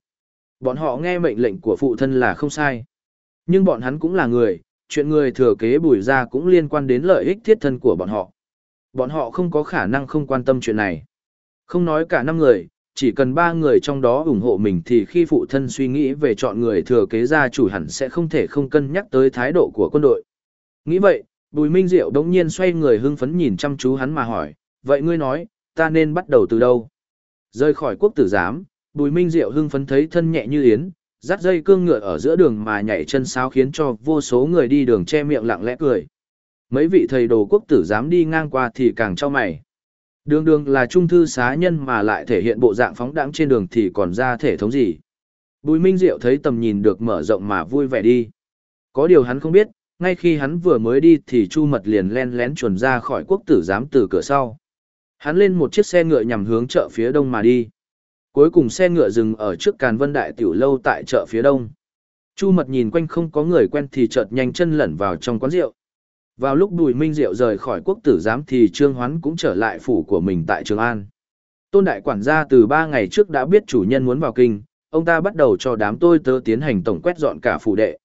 Bọn họ nghe mệnh lệnh của phụ thân là không sai. Nhưng bọn hắn cũng là người, chuyện người thừa kế bùi ra cũng liên quan đến lợi ích thiết thân của bọn họ. Bọn họ không có khả năng không quan tâm chuyện này. Không nói cả năm người, chỉ cần ba người trong đó ủng hộ mình thì khi phụ thân suy nghĩ về chọn người thừa kế gia chủ hẳn sẽ không thể không cân nhắc tới thái độ của quân đội. Nghĩ vậy, Bùi Minh Diệu đống nhiên xoay người hưng phấn nhìn chăm chú hắn mà hỏi, vậy ngươi nói, ta nên bắt đầu từ đâu? Rơi khỏi quốc tử giám, Bùi Minh Diệu hưng phấn thấy thân nhẹ như yến, dắt dây cương ngựa ở giữa đường mà nhảy chân sáo khiến cho vô số người đi đường che miệng lặng lẽ cười. Mấy vị thầy đồ quốc tử dám đi ngang qua thì càng cho mày. Đường đường là trung thư xá nhân mà lại thể hiện bộ dạng phóng đãng trên đường thì còn ra thể thống gì. Bùi Minh Diệu thấy tầm nhìn được mở rộng mà vui vẻ đi. Có điều hắn không biết, ngay khi hắn vừa mới đi thì Chu Mật liền len lén chuồn ra khỏi quốc tử giám từ cửa sau. Hắn lên một chiếc xe ngựa nhằm hướng chợ phía đông mà đi. Cuối cùng xe ngựa dừng ở trước Càn Vân Đại Tiểu Lâu tại chợ phía đông. Chu Mật nhìn quanh không có người quen thì chợt nhanh chân lẩn vào trong quán rượu. Vào lúc Bùi Minh Diệu rời khỏi quốc tử giám thì Trương Hoán cũng trở lại phủ của mình tại Trường An. Tôn Đại Quản gia từ ba ngày trước đã biết chủ nhân muốn vào kinh, ông ta bắt đầu cho đám tôi tớ tiến hành tổng quét dọn cả phủ đệ.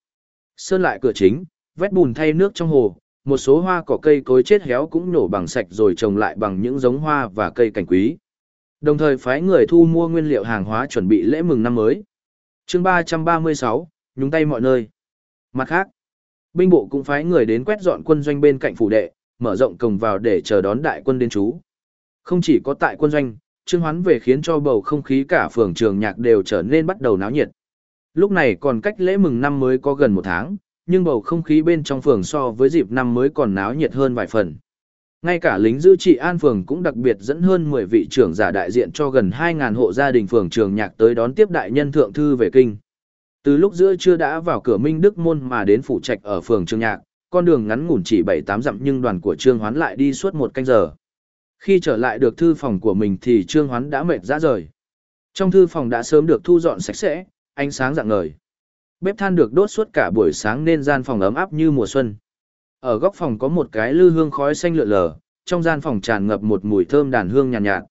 Sơn lại cửa chính, vét bùn thay nước trong hồ, một số hoa cỏ cây cối chết héo cũng nổ bằng sạch rồi trồng lại bằng những giống hoa và cây cảnh quý. Đồng thời phái người thu mua nguyên liệu hàng hóa chuẩn bị lễ mừng năm mới. chương 336, nhúng tay mọi nơi. Mặt khác, binh bộ cũng phái người đến quét dọn quân doanh bên cạnh phủ đệ, mở rộng cổng vào để chờ đón đại quân đến trú. Không chỉ có tại quân doanh, Trương Hoán về khiến cho bầu không khí cả phường trường nhạc đều trở nên bắt đầu náo nhiệt. Lúc này còn cách lễ mừng năm mới có gần một tháng, nhưng bầu không khí bên trong phường so với dịp năm mới còn náo nhiệt hơn vài phần. Ngay cả lính giữ trị an phường cũng đặc biệt dẫn hơn 10 vị trưởng giả đại diện cho gần 2.000 hộ gia đình phường trường nhạc tới đón tiếp đại nhân thượng thư về kinh. Từ lúc giữa trưa đã vào cửa Minh Đức Môn mà đến phủ trạch ở phường trường nhạc, con đường ngắn ngủn chỉ 7-8 dặm nhưng đoàn của Trương Hoán lại đi suốt một canh giờ. Khi trở lại được thư phòng của mình thì Trương Hoán đã mệt ra rời. Trong thư phòng đã sớm được thu dọn sạch sẽ, ánh sáng rạng ngời. Bếp than được đốt suốt cả buổi sáng nên gian phòng ấm áp như mùa xuân. Ở góc phòng có một cái lư hương khói xanh lượn lờ, trong gian phòng tràn ngập một mùi thơm đàn hương nhàn nhạt, nhạt.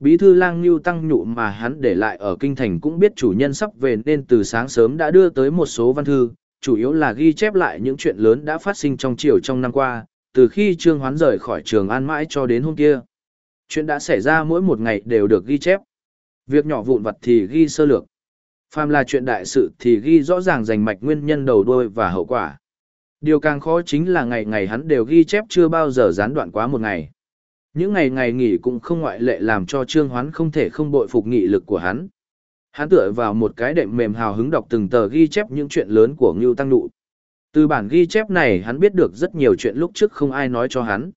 Bí thư lang Nhu Tăng Nhụ mà hắn để lại ở kinh thành cũng biết chủ nhân sắp về nên từ sáng sớm đã đưa tới một số văn thư, chủ yếu là ghi chép lại những chuyện lớn đã phát sinh trong chiều trong năm qua, từ khi Trương Hoán rời khỏi trường An mãi cho đến hôm kia. Chuyện đã xảy ra mỗi một ngày đều được ghi chép. Việc nhỏ vụn vặt thì ghi sơ lược. Phàm là chuyện đại sự thì ghi rõ ràng rành mạch nguyên nhân đầu đuôi và hậu quả. Điều càng khó chính là ngày ngày hắn đều ghi chép chưa bao giờ gián đoạn quá một ngày. Những ngày ngày nghỉ cũng không ngoại lệ làm cho Trương Hoán không thể không bội phục nghị lực của hắn. Hắn tựa vào một cái đệm mềm hào hứng đọc từng tờ ghi chép những chuyện lớn của Ngưu Tăng Nụ. Từ bản ghi chép này hắn biết được rất nhiều chuyện lúc trước không ai nói cho hắn.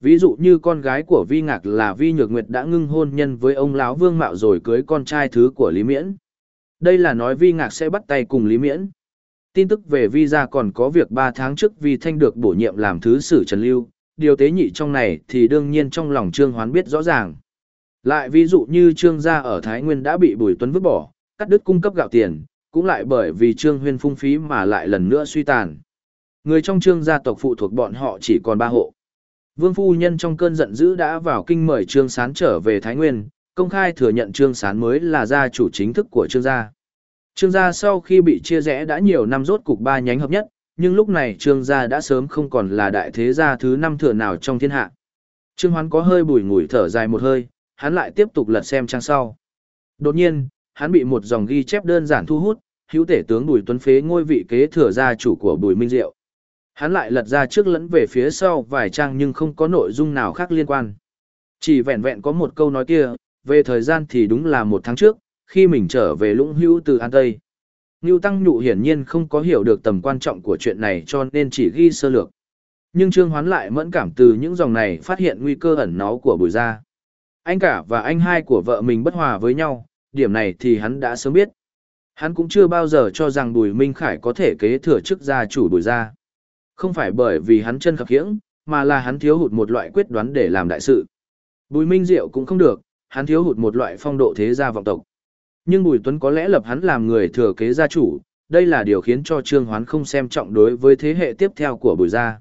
Ví dụ như con gái của Vi Ngạc là Vi Nhược Nguyệt đã ngưng hôn nhân với ông lão Vương Mạo rồi cưới con trai thứ của Lý Miễn. Đây là nói Vi Ngạc sẽ bắt tay cùng Lý Miễn. Tin tức về visa còn có việc 3 tháng trước Vi Thanh được bổ nhiệm làm thứ sử Trần Lưu, điều tế nhị trong này thì đương nhiên trong lòng Trương Hoán biết rõ ràng. Lại ví dụ như Trương gia ở Thái Nguyên đã bị Bùi Tuấn vứt bỏ, cắt đứt cung cấp gạo tiền, cũng lại bởi vì Trương Huyên phung phí mà lại lần nữa suy tàn. Người trong Trương gia tộc phụ thuộc bọn họ chỉ còn ba hộ. Vương phu nhân trong cơn giận dữ đã vào kinh mời Trương Sán trở về Thái Nguyên, công khai thừa nhận Trương Sán mới là gia chủ chính thức của Trương gia. Trương gia sau khi bị chia rẽ đã nhiều năm rốt cục ba nhánh hợp nhất, nhưng lúc này Trương gia đã sớm không còn là đại thế gia thứ năm thừa nào trong thiên hạ. Trương Hoán có hơi bùi ngùi thở dài một hơi, hắn lại tiếp tục lật xem trang sau. Đột nhiên, hắn bị một dòng ghi chép đơn giản thu hút, hữu tể tướng Bùi Tuấn Phế ngôi vị kế thừa gia chủ của Bùi Minh Diệu. Hắn lại lật ra trước lẫn về phía sau vài trang nhưng không có nội dung nào khác liên quan. Chỉ vẹn vẹn có một câu nói kia, về thời gian thì đúng là một tháng trước, khi mình trở về lũng hữu từ An Tây. Ngưu Tăng Nhụ hiển nhiên không có hiểu được tầm quan trọng của chuyện này cho nên chỉ ghi sơ lược. Nhưng Trương Hoán lại mẫn cảm từ những dòng này phát hiện nguy cơ ẩn náu của bùi gia. Anh cả và anh hai của vợ mình bất hòa với nhau, điểm này thì hắn đã sớm biết. Hắn cũng chưa bao giờ cho rằng Bùi Minh Khải có thể kế thừa chức gia chủ Bùi gia. Không phải bởi vì hắn chân khập khiễng, mà là hắn thiếu hụt một loại quyết đoán để làm đại sự. Bùi Minh Diệu cũng không được, hắn thiếu hụt một loại phong độ thế gia vọng tộc. Nhưng Bùi Tuấn có lẽ lập hắn làm người thừa kế gia chủ, đây là điều khiến cho Trương Hoán không xem trọng đối với thế hệ tiếp theo của Bùi gia.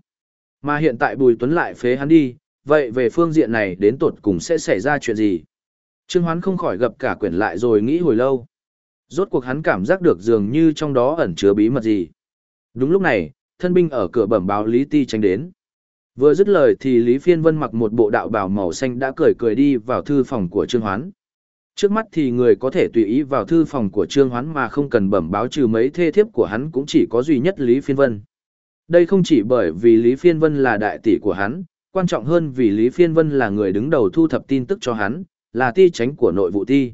Mà hiện tại Bùi Tuấn lại phế hắn đi, vậy về phương diện này đến tột cùng sẽ xảy ra chuyện gì? Trương Hoán không khỏi gập cả quyển lại rồi nghĩ hồi lâu. Rốt cuộc hắn cảm giác được dường như trong đó ẩn chứa bí mật gì. Đúng lúc này, thân binh ở cửa bẩm báo Lý Ti tránh đến. Vừa dứt lời thì Lý Phiên Vân mặc một bộ đạo bào màu xanh đã cười cười đi vào thư phòng của Trương Hoán. Trước mắt thì người có thể tùy ý vào thư phòng của Trương Hoán mà không cần bẩm báo trừ mấy thê thiếp của hắn cũng chỉ có duy nhất Lý Phiên Vân. Đây không chỉ bởi vì Lý Phiên Vân là đại tỷ của hắn, quan trọng hơn vì Lý Phiên Vân là người đứng đầu thu thập tin tức cho hắn, là ti tránh của nội vụ ti.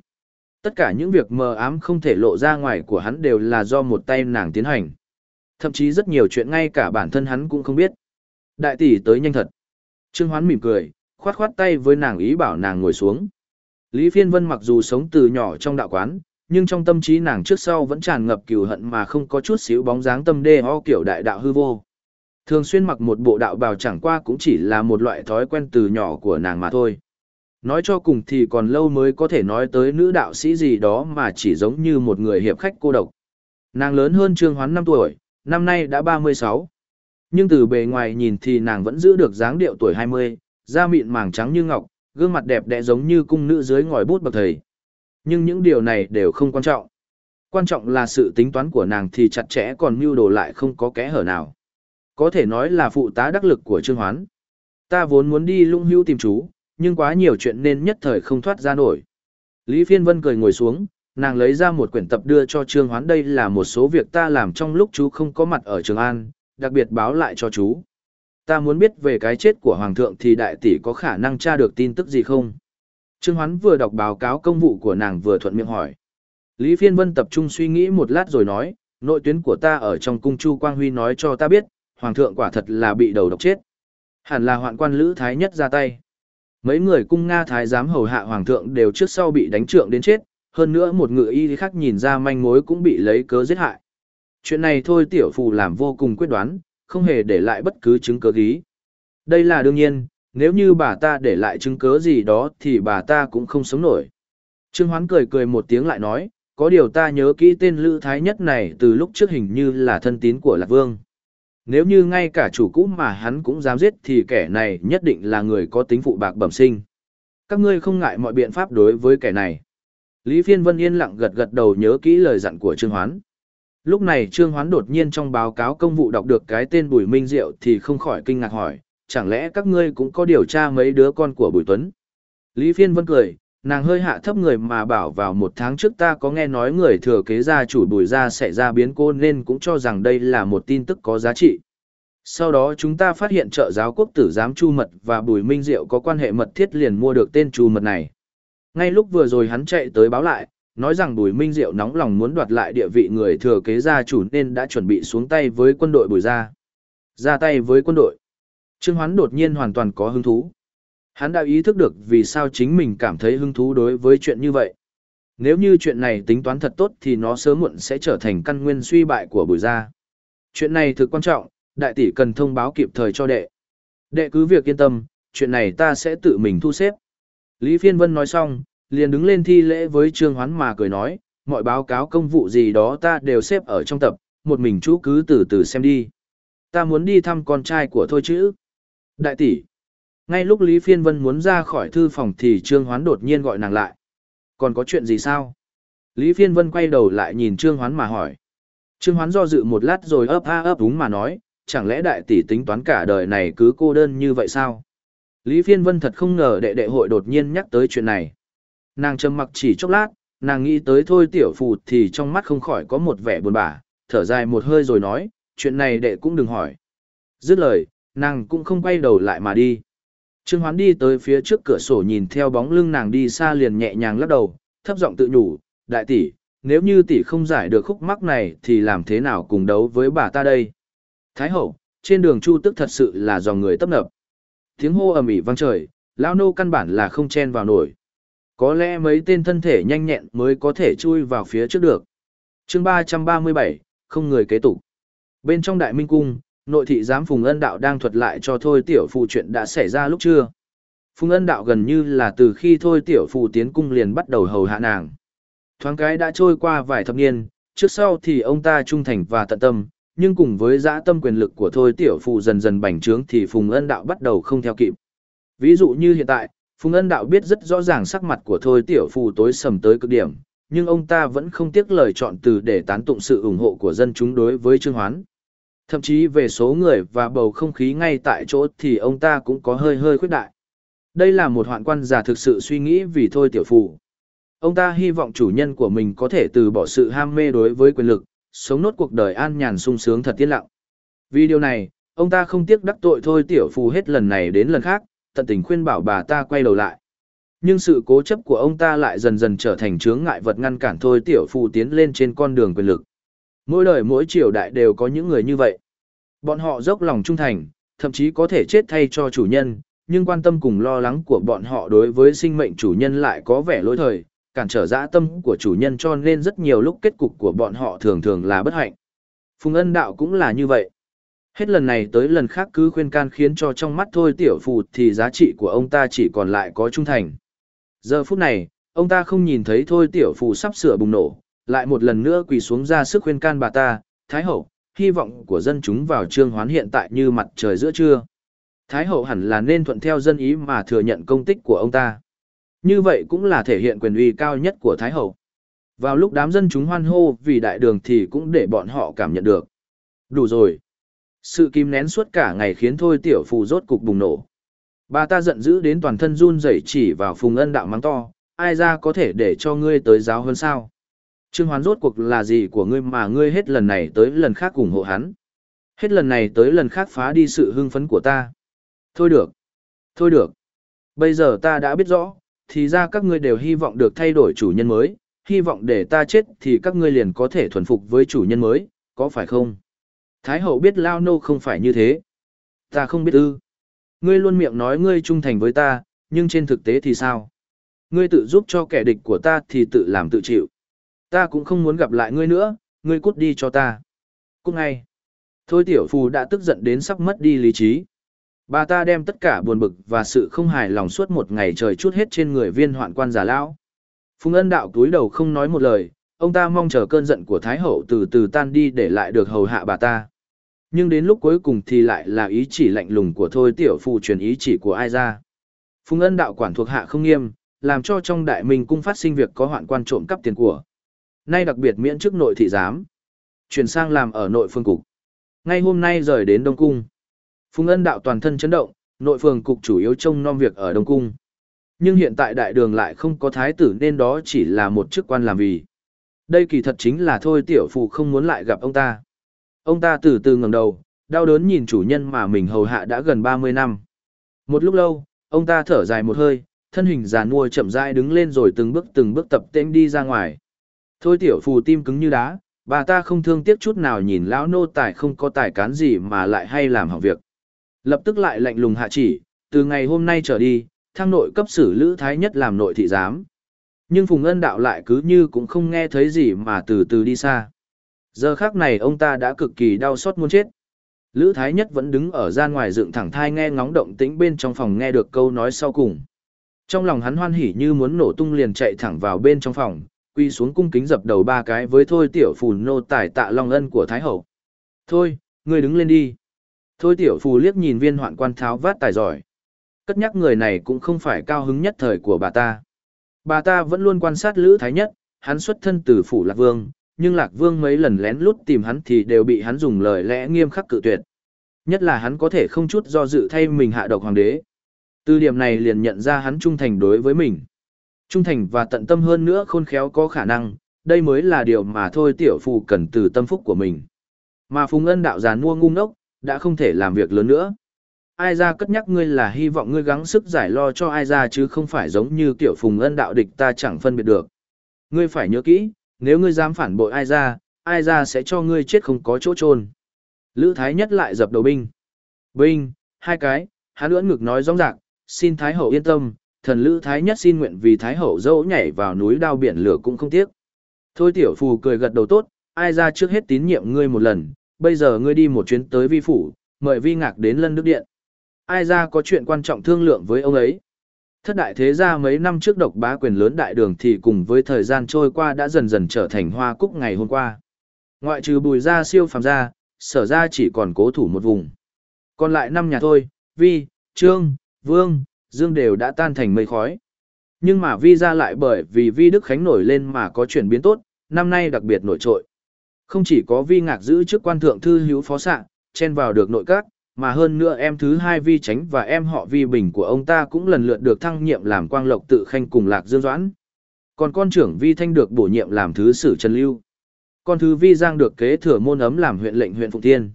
Tất cả những việc mờ ám không thể lộ ra ngoài của hắn đều là do một tay nàng tiến hành. Thậm chí rất nhiều chuyện ngay cả bản thân hắn cũng không biết. Đại tỷ tới nhanh thật. Trương Hoán mỉm cười, khoát khoát tay với nàng ý bảo nàng ngồi xuống. Lý Phiên Vân mặc dù sống từ nhỏ trong đạo quán, nhưng trong tâm trí nàng trước sau vẫn tràn ngập cừu hận mà không có chút xíu bóng dáng tâm đê ho kiểu đại đạo hư vô. Thường xuyên mặc một bộ đạo bào chẳng qua cũng chỉ là một loại thói quen từ nhỏ của nàng mà thôi. Nói cho cùng thì còn lâu mới có thể nói tới nữ đạo sĩ gì đó mà chỉ giống như một người hiệp khách cô độc. Nàng lớn hơn Trương Hoán 5 tuổi, năm nay đã 36. Nhưng từ bề ngoài nhìn thì nàng vẫn giữ được dáng điệu tuổi 20, da mịn màng trắng như ngọc, gương mặt đẹp đẽ giống như cung nữ dưới ngòi bút bậc thầy. Nhưng những điều này đều không quan trọng. Quan trọng là sự tính toán của nàng thì chặt chẽ còn mưu đồ lại không có kẽ hở nào. Có thể nói là phụ tá đắc lực của Trương Hoán. Ta vốn muốn đi lung hưu tìm chú, nhưng quá nhiều chuyện nên nhất thời không thoát ra nổi. Lý Phiên Vân cười ngồi xuống, nàng lấy ra một quyển tập đưa cho Trương Hoán đây là một số việc ta làm trong lúc chú không có mặt ở Trường An, đặc biệt báo lại cho chú. Ta muốn biết về cái chết của Hoàng thượng thì đại tỷ có khả năng tra được tin tức gì không? Trương Hoán vừa đọc báo cáo công vụ của nàng vừa thuận miệng hỏi. Lý Phiên Vân tập trung suy nghĩ một lát rồi nói, nội tuyến của ta ở trong cung Chu Quang Huy nói cho ta biết, Hoàng thượng quả thật là bị đầu độc chết. Hẳn là hoạn quan Lữ Thái Nhất ra tay. Mấy người cung Nga Thái giám hầu hạ Hoàng thượng đều trước sau bị đánh trượng đến chết, hơn nữa một ngự y khác nhìn ra manh mối cũng bị lấy cớ giết hại. Chuyện này thôi tiểu phù làm vô cùng quyết đoán, không hề để lại bất cứ chứng cớ gì. Đây là đương nhiên, nếu như bà ta để lại chứng cớ gì đó thì bà ta cũng không sống nổi. Trương Hoán cười cười một tiếng lại nói, có điều ta nhớ kỹ tên Lữ Thái Nhất này từ lúc trước hình như là thân tín của Lạc Vương. Nếu như ngay cả chủ cũ mà hắn cũng dám giết thì kẻ này nhất định là người có tính phụ bạc bẩm sinh. Các ngươi không ngại mọi biện pháp đối với kẻ này. Lý Phiên Vân yên lặng gật gật đầu nhớ kỹ lời dặn của Trương Hoán. Lúc này Trương Hoán đột nhiên trong báo cáo công vụ đọc được cái tên Bùi Minh Diệu thì không khỏi kinh ngạc hỏi, chẳng lẽ các ngươi cũng có điều tra mấy đứa con của Bùi Tuấn? Lý Phiên Vân cười, nàng hơi hạ thấp người mà bảo vào một tháng trước ta có nghe nói người thừa kế gia chủ Bùi gia sẽ ra biến cô nên cũng cho rằng đây là một tin tức có giá trị. Sau đó chúng ta phát hiện trợ giáo quốc tử giám Chu Mật và Bùi Minh Diệu có quan hệ mật thiết liền mua được tên Chu Mật này. Ngay lúc vừa rồi hắn chạy tới báo lại, nói rằng Bùi Minh Diệu nóng lòng muốn đoạt lại địa vị người thừa kế gia chủ nên đã chuẩn bị xuống tay với quân đội Bùi gia. Ra tay với quân đội. Trương Hoán đột nhiên hoàn toàn có hứng thú. Hắn đã ý thức được vì sao chính mình cảm thấy hứng thú đối với chuyện như vậy. Nếu như chuyện này tính toán thật tốt thì nó sớm muộn sẽ trở thành căn nguyên suy bại của Bùi gia. Chuyện này thực quan trọng, đại tỷ cần thông báo kịp thời cho đệ. Đệ cứ việc yên tâm, chuyện này ta sẽ tự mình thu xếp. Lý Phiên Vân nói xong, liền đứng lên thi lễ với Trương Hoán mà cười nói, mọi báo cáo công vụ gì đó ta đều xếp ở trong tập, một mình chú cứ từ từ xem đi. Ta muốn đi thăm con trai của thôi chứ. Đại tỷ. Ngay lúc Lý Phiên Vân muốn ra khỏi thư phòng thì Trương Hoán đột nhiên gọi nàng lại. Còn có chuyện gì sao? Lý Phiên Vân quay đầu lại nhìn Trương Hoán mà hỏi. Trương Hoán do dự một lát rồi ấp a ấp đúng mà nói, chẳng lẽ đại tỷ tính toán cả đời này cứ cô đơn như vậy sao? Lý Phiên Vân thật không ngờ đệ đệ hội đột nhiên nhắc tới chuyện này. Nàng trầm mặc chỉ chốc lát, nàng nghĩ tới thôi tiểu phù thì trong mắt không khỏi có một vẻ buồn bã, thở dài một hơi rồi nói, chuyện này đệ cũng đừng hỏi. Dứt lời, nàng cũng không quay đầu lại mà đi. Trương Hoán đi tới phía trước cửa sổ nhìn theo bóng lưng nàng đi xa liền nhẹ nhàng lắc đầu, thấp giọng tự nhủ, đại tỷ, nếu như tỷ không giải được khúc mắc này thì làm thế nào cùng đấu với bà ta đây? Thái hậu, trên đường chu tức thật sự là dòng người tấp nập. Tiếng hô ầm ĩ vang trời, lão nô căn bản là không chen vào nổi. Có lẽ mấy tên thân thể nhanh nhẹn mới có thể chui vào phía trước được. chương 337, không người kế tục. Bên trong đại minh cung, nội thị giám Phùng Ân Đạo đang thuật lại cho Thôi Tiểu Phù chuyện đã xảy ra lúc trưa. Phùng Ân Đạo gần như là từ khi Thôi Tiểu Phù tiến cung liền bắt đầu hầu hạ nàng. Thoáng cái đã trôi qua vài thập niên, trước sau thì ông ta trung thành và tận tâm, nhưng cùng với dã tâm quyền lực của Thôi Tiểu Phù dần dần bành trướng thì Phùng Ân Đạo bắt đầu không theo kịp. Ví dụ như hiện tại, Phùng Ân Đạo biết rất rõ ràng sắc mặt của Thôi Tiểu Phù tối sầm tới cực điểm, nhưng ông ta vẫn không tiếc lời chọn từ để tán tụng sự ủng hộ của dân chúng đối với Trương Hoán. Thậm chí về số người và bầu không khí ngay tại chỗ thì ông ta cũng có hơi hơi khuyết đại. Đây là một hoạn quan giả thực sự suy nghĩ vì thôi tiểu phù. Ông ta hy vọng chủ nhân của mình có thể từ bỏ sự ham mê đối với quyền lực, sống nốt cuộc đời an nhàn sung sướng thật tiết lặng. Vì điều này, ông ta không tiếc đắc tội thôi tiểu phù hết lần này đến lần khác, tận tình khuyên bảo bà ta quay đầu lại. Nhưng sự cố chấp của ông ta lại dần dần trở thành chướng ngại vật ngăn cản thôi tiểu phụ tiến lên trên con đường quyền lực. Mỗi đời mỗi triều đại đều có những người như vậy. Bọn họ dốc lòng trung thành, thậm chí có thể chết thay cho chủ nhân, nhưng quan tâm cùng lo lắng của bọn họ đối với sinh mệnh chủ nhân lại có vẻ lỗi thời, cản trở dã tâm của chủ nhân cho nên rất nhiều lúc kết cục của bọn họ thường thường là bất hạnh. Phùng ân đạo cũng là như vậy. Hết lần này tới lần khác cứ khuyên can khiến cho trong mắt thôi tiểu phù thì giá trị của ông ta chỉ còn lại có trung thành. Giờ phút này, ông ta không nhìn thấy thôi tiểu phù sắp sửa bùng nổ, lại một lần nữa quỳ xuống ra sức khuyên can bà ta, Thái Hậu, hy vọng của dân chúng vào trương hoán hiện tại như mặt trời giữa trưa. Thái Hậu hẳn là nên thuận theo dân ý mà thừa nhận công tích của ông ta. Như vậy cũng là thể hiện quyền uy cao nhất của Thái Hậu. Vào lúc đám dân chúng hoan hô vì đại đường thì cũng để bọn họ cảm nhận được. Đủ rồi. Sự kim nén suốt cả ngày khiến thôi tiểu phù rốt cục bùng nổ. Bà ta giận dữ đến toàn thân run rẩy chỉ vào phùng ân đạo mắng to, ai ra có thể để cho ngươi tới giáo hơn sao? Trương Hoán rốt cuộc là gì của ngươi mà ngươi hết lần này tới lần khác ủng hộ hắn? Hết lần này tới lần khác phá đi sự hưng phấn của ta. Thôi được. Thôi được. Bây giờ ta đã biết rõ, thì ra các ngươi đều hy vọng được thay đổi chủ nhân mới, hy vọng để ta chết thì các ngươi liền có thể thuần phục với chủ nhân mới, có phải không? Thái hậu biết Lao Nô không phải như thế. Ta không biết ư. Ngươi luôn miệng nói ngươi trung thành với ta, nhưng trên thực tế thì sao? Ngươi tự giúp cho kẻ địch của ta thì tự làm tự chịu. Ta cũng không muốn gặp lại ngươi nữa, ngươi cút đi cho ta. Cút ngay. Thôi tiểu phù đã tức giận đến sắp mất đi lý trí. Bà ta đem tất cả buồn bực và sự không hài lòng suốt một ngày trời chút hết trên người viên hoạn quan giả lão. Phùng ân đạo túi đầu không nói một lời, ông ta mong chờ cơn giận của Thái Hậu từ từ tan đi để lại được hầu hạ bà ta. Nhưng đến lúc cuối cùng thì lại là ý chỉ lạnh lùng của thôi tiểu phụ truyền ý chỉ của ai ra. Phùng ân đạo quản thuộc hạ không nghiêm, làm cho trong đại minh cung phát sinh việc có hoạn quan trộm cắp tiền của. Nay đặc biệt miễn chức nội thị giám. Chuyển sang làm ở nội phương cục. Ngay hôm nay rời đến Đông Cung. Phùng ân đạo toàn thân chấn động, nội phương cục chủ yếu trông nom việc ở Đông Cung. Nhưng hiện tại đại đường lại không có thái tử nên đó chỉ là một chức quan làm vì. Đây kỳ thật chính là thôi tiểu phụ không muốn lại gặp ông ta. Ông ta từ từ ngẩng đầu, đau đớn nhìn chủ nhân mà mình hầu hạ đã gần 30 năm. Một lúc lâu, ông ta thở dài một hơi, thân hình già nua chậm rãi đứng lên rồi từng bước từng bước tập tên đi ra ngoài. Thôi tiểu phù tim cứng như đá, bà ta không thương tiếc chút nào nhìn lão nô tài không có tài cán gì mà lại hay làm hỏng việc. Lập tức lại lạnh lùng hạ chỉ, từ ngày hôm nay trở đi, thăng nội cấp sử lữ thái nhất làm nội thị giám. Nhưng Phùng Ân Đạo lại cứ như cũng không nghe thấy gì mà từ từ đi xa. Giờ khác này ông ta đã cực kỳ đau xót muốn chết. Lữ Thái Nhất vẫn đứng ở gian ngoài dựng thẳng thai nghe ngóng động tĩnh bên trong phòng nghe được câu nói sau cùng. Trong lòng hắn hoan hỉ như muốn nổ tung liền chạy thẳng vào bên trong phòng, quy xuống cung kính dập đầu ba cái với thôi tiểu phù nô tài tạ long ân của thái hậu thôi ngươi đứng lên đi thôi tiểu phù liếc nhìn viên hoạn quan tháo vát tài giỏi cất nhắc người này cũng không phải cao hứng nhất thời của bà ta Bà ta vẫn luôn quan sát Lữ Thái Nhất, hắn xuất thân từ phủ Lạc Vương, nhưng Lạc Vương mấy lần lén lút tìm hắn thì đều bị hắn dùng lời lẽ nghiêm khắc cự tuyệt. Nhất là hắn có thể không chút do dự thay mình hạ độc hoàng đế. Từ điểm này liền nhận ra hắn trung thành đối với mình. Trung thành và tận tâm hơn nữa khôn khéo có khả năng, đây mới là điều mà thôi tiểu phù cần từ tâm phúc của mình. Mà Phùng Ân đạo già nua ngu ngốc, đã không thể làm việc lớn nữa. Ai ra cất nhắc ngươi là hy vọng ngươi gắng sức giải lo cho ai ra chứ không phải giống như kiểu Phùng Ân đạo địch ta chẳng phân biệt được. Ngươi phải nhớ kỹ, nếu ngươi dám phản bội ai ra, ai ra sẽ cho ngươi chết không có chỗ trôn. Lữ Thái Nhất lại dập đầu binh. Binh, hai cái, hắn ưỡn ngực nói rõ ràng, xin Thái Hậu yên tâm, thần Lữ Thái Nhất xin nguyện vì Thái Hậu dẫu nhảy vào núi đao biển lửa cũng không tiếc. Thôi tiểu phù cười gật đầu tốt, ai ra trước hết tín nhiệm ngươi một lần, bây giờ ngươi đi một chuyến tới vi phủ, mời vi ngạc đến lân đức điện. Ai ra có chuyện quan trọng thương lượng với ông ấy. Thất đại thế gia mấy năm trước độc bá quyền lớn đại đường thì cùng với thời gian trôi qua đã dần dần trở thành hoa cúc ngày hôm qua. Ngoại trừ bùi gia siêu phàm gia, sở gia chỉ còn cố thủ một vùng. Còn lại năm nhà thôi, vi, trương, vương, dương đều đã tan thành mây khói. Nhưng mà vi gia lại bởi vì vi Đức Khánh nổi lên mà có chuyển biến tốt, năm nay đặc biệt nổi trội. Không chỉ có vi ngạc giữ chức quan thượng thư hữu phó sạng, chen vào được nội các, mà hơn nữa em thứ hai vi tránh và em họ vi bình của ông ta cũng lần lượt được thăng nhiệm làm quang lộc tự khanh cùng lạc dương doãn. Còn con trưởng vi thanh được bổ nhiệm làm thứ sử trần lưu. Con thứ vi giang được kế thừa môn ấm làm huyện lệnh huyện Phụng Thiên.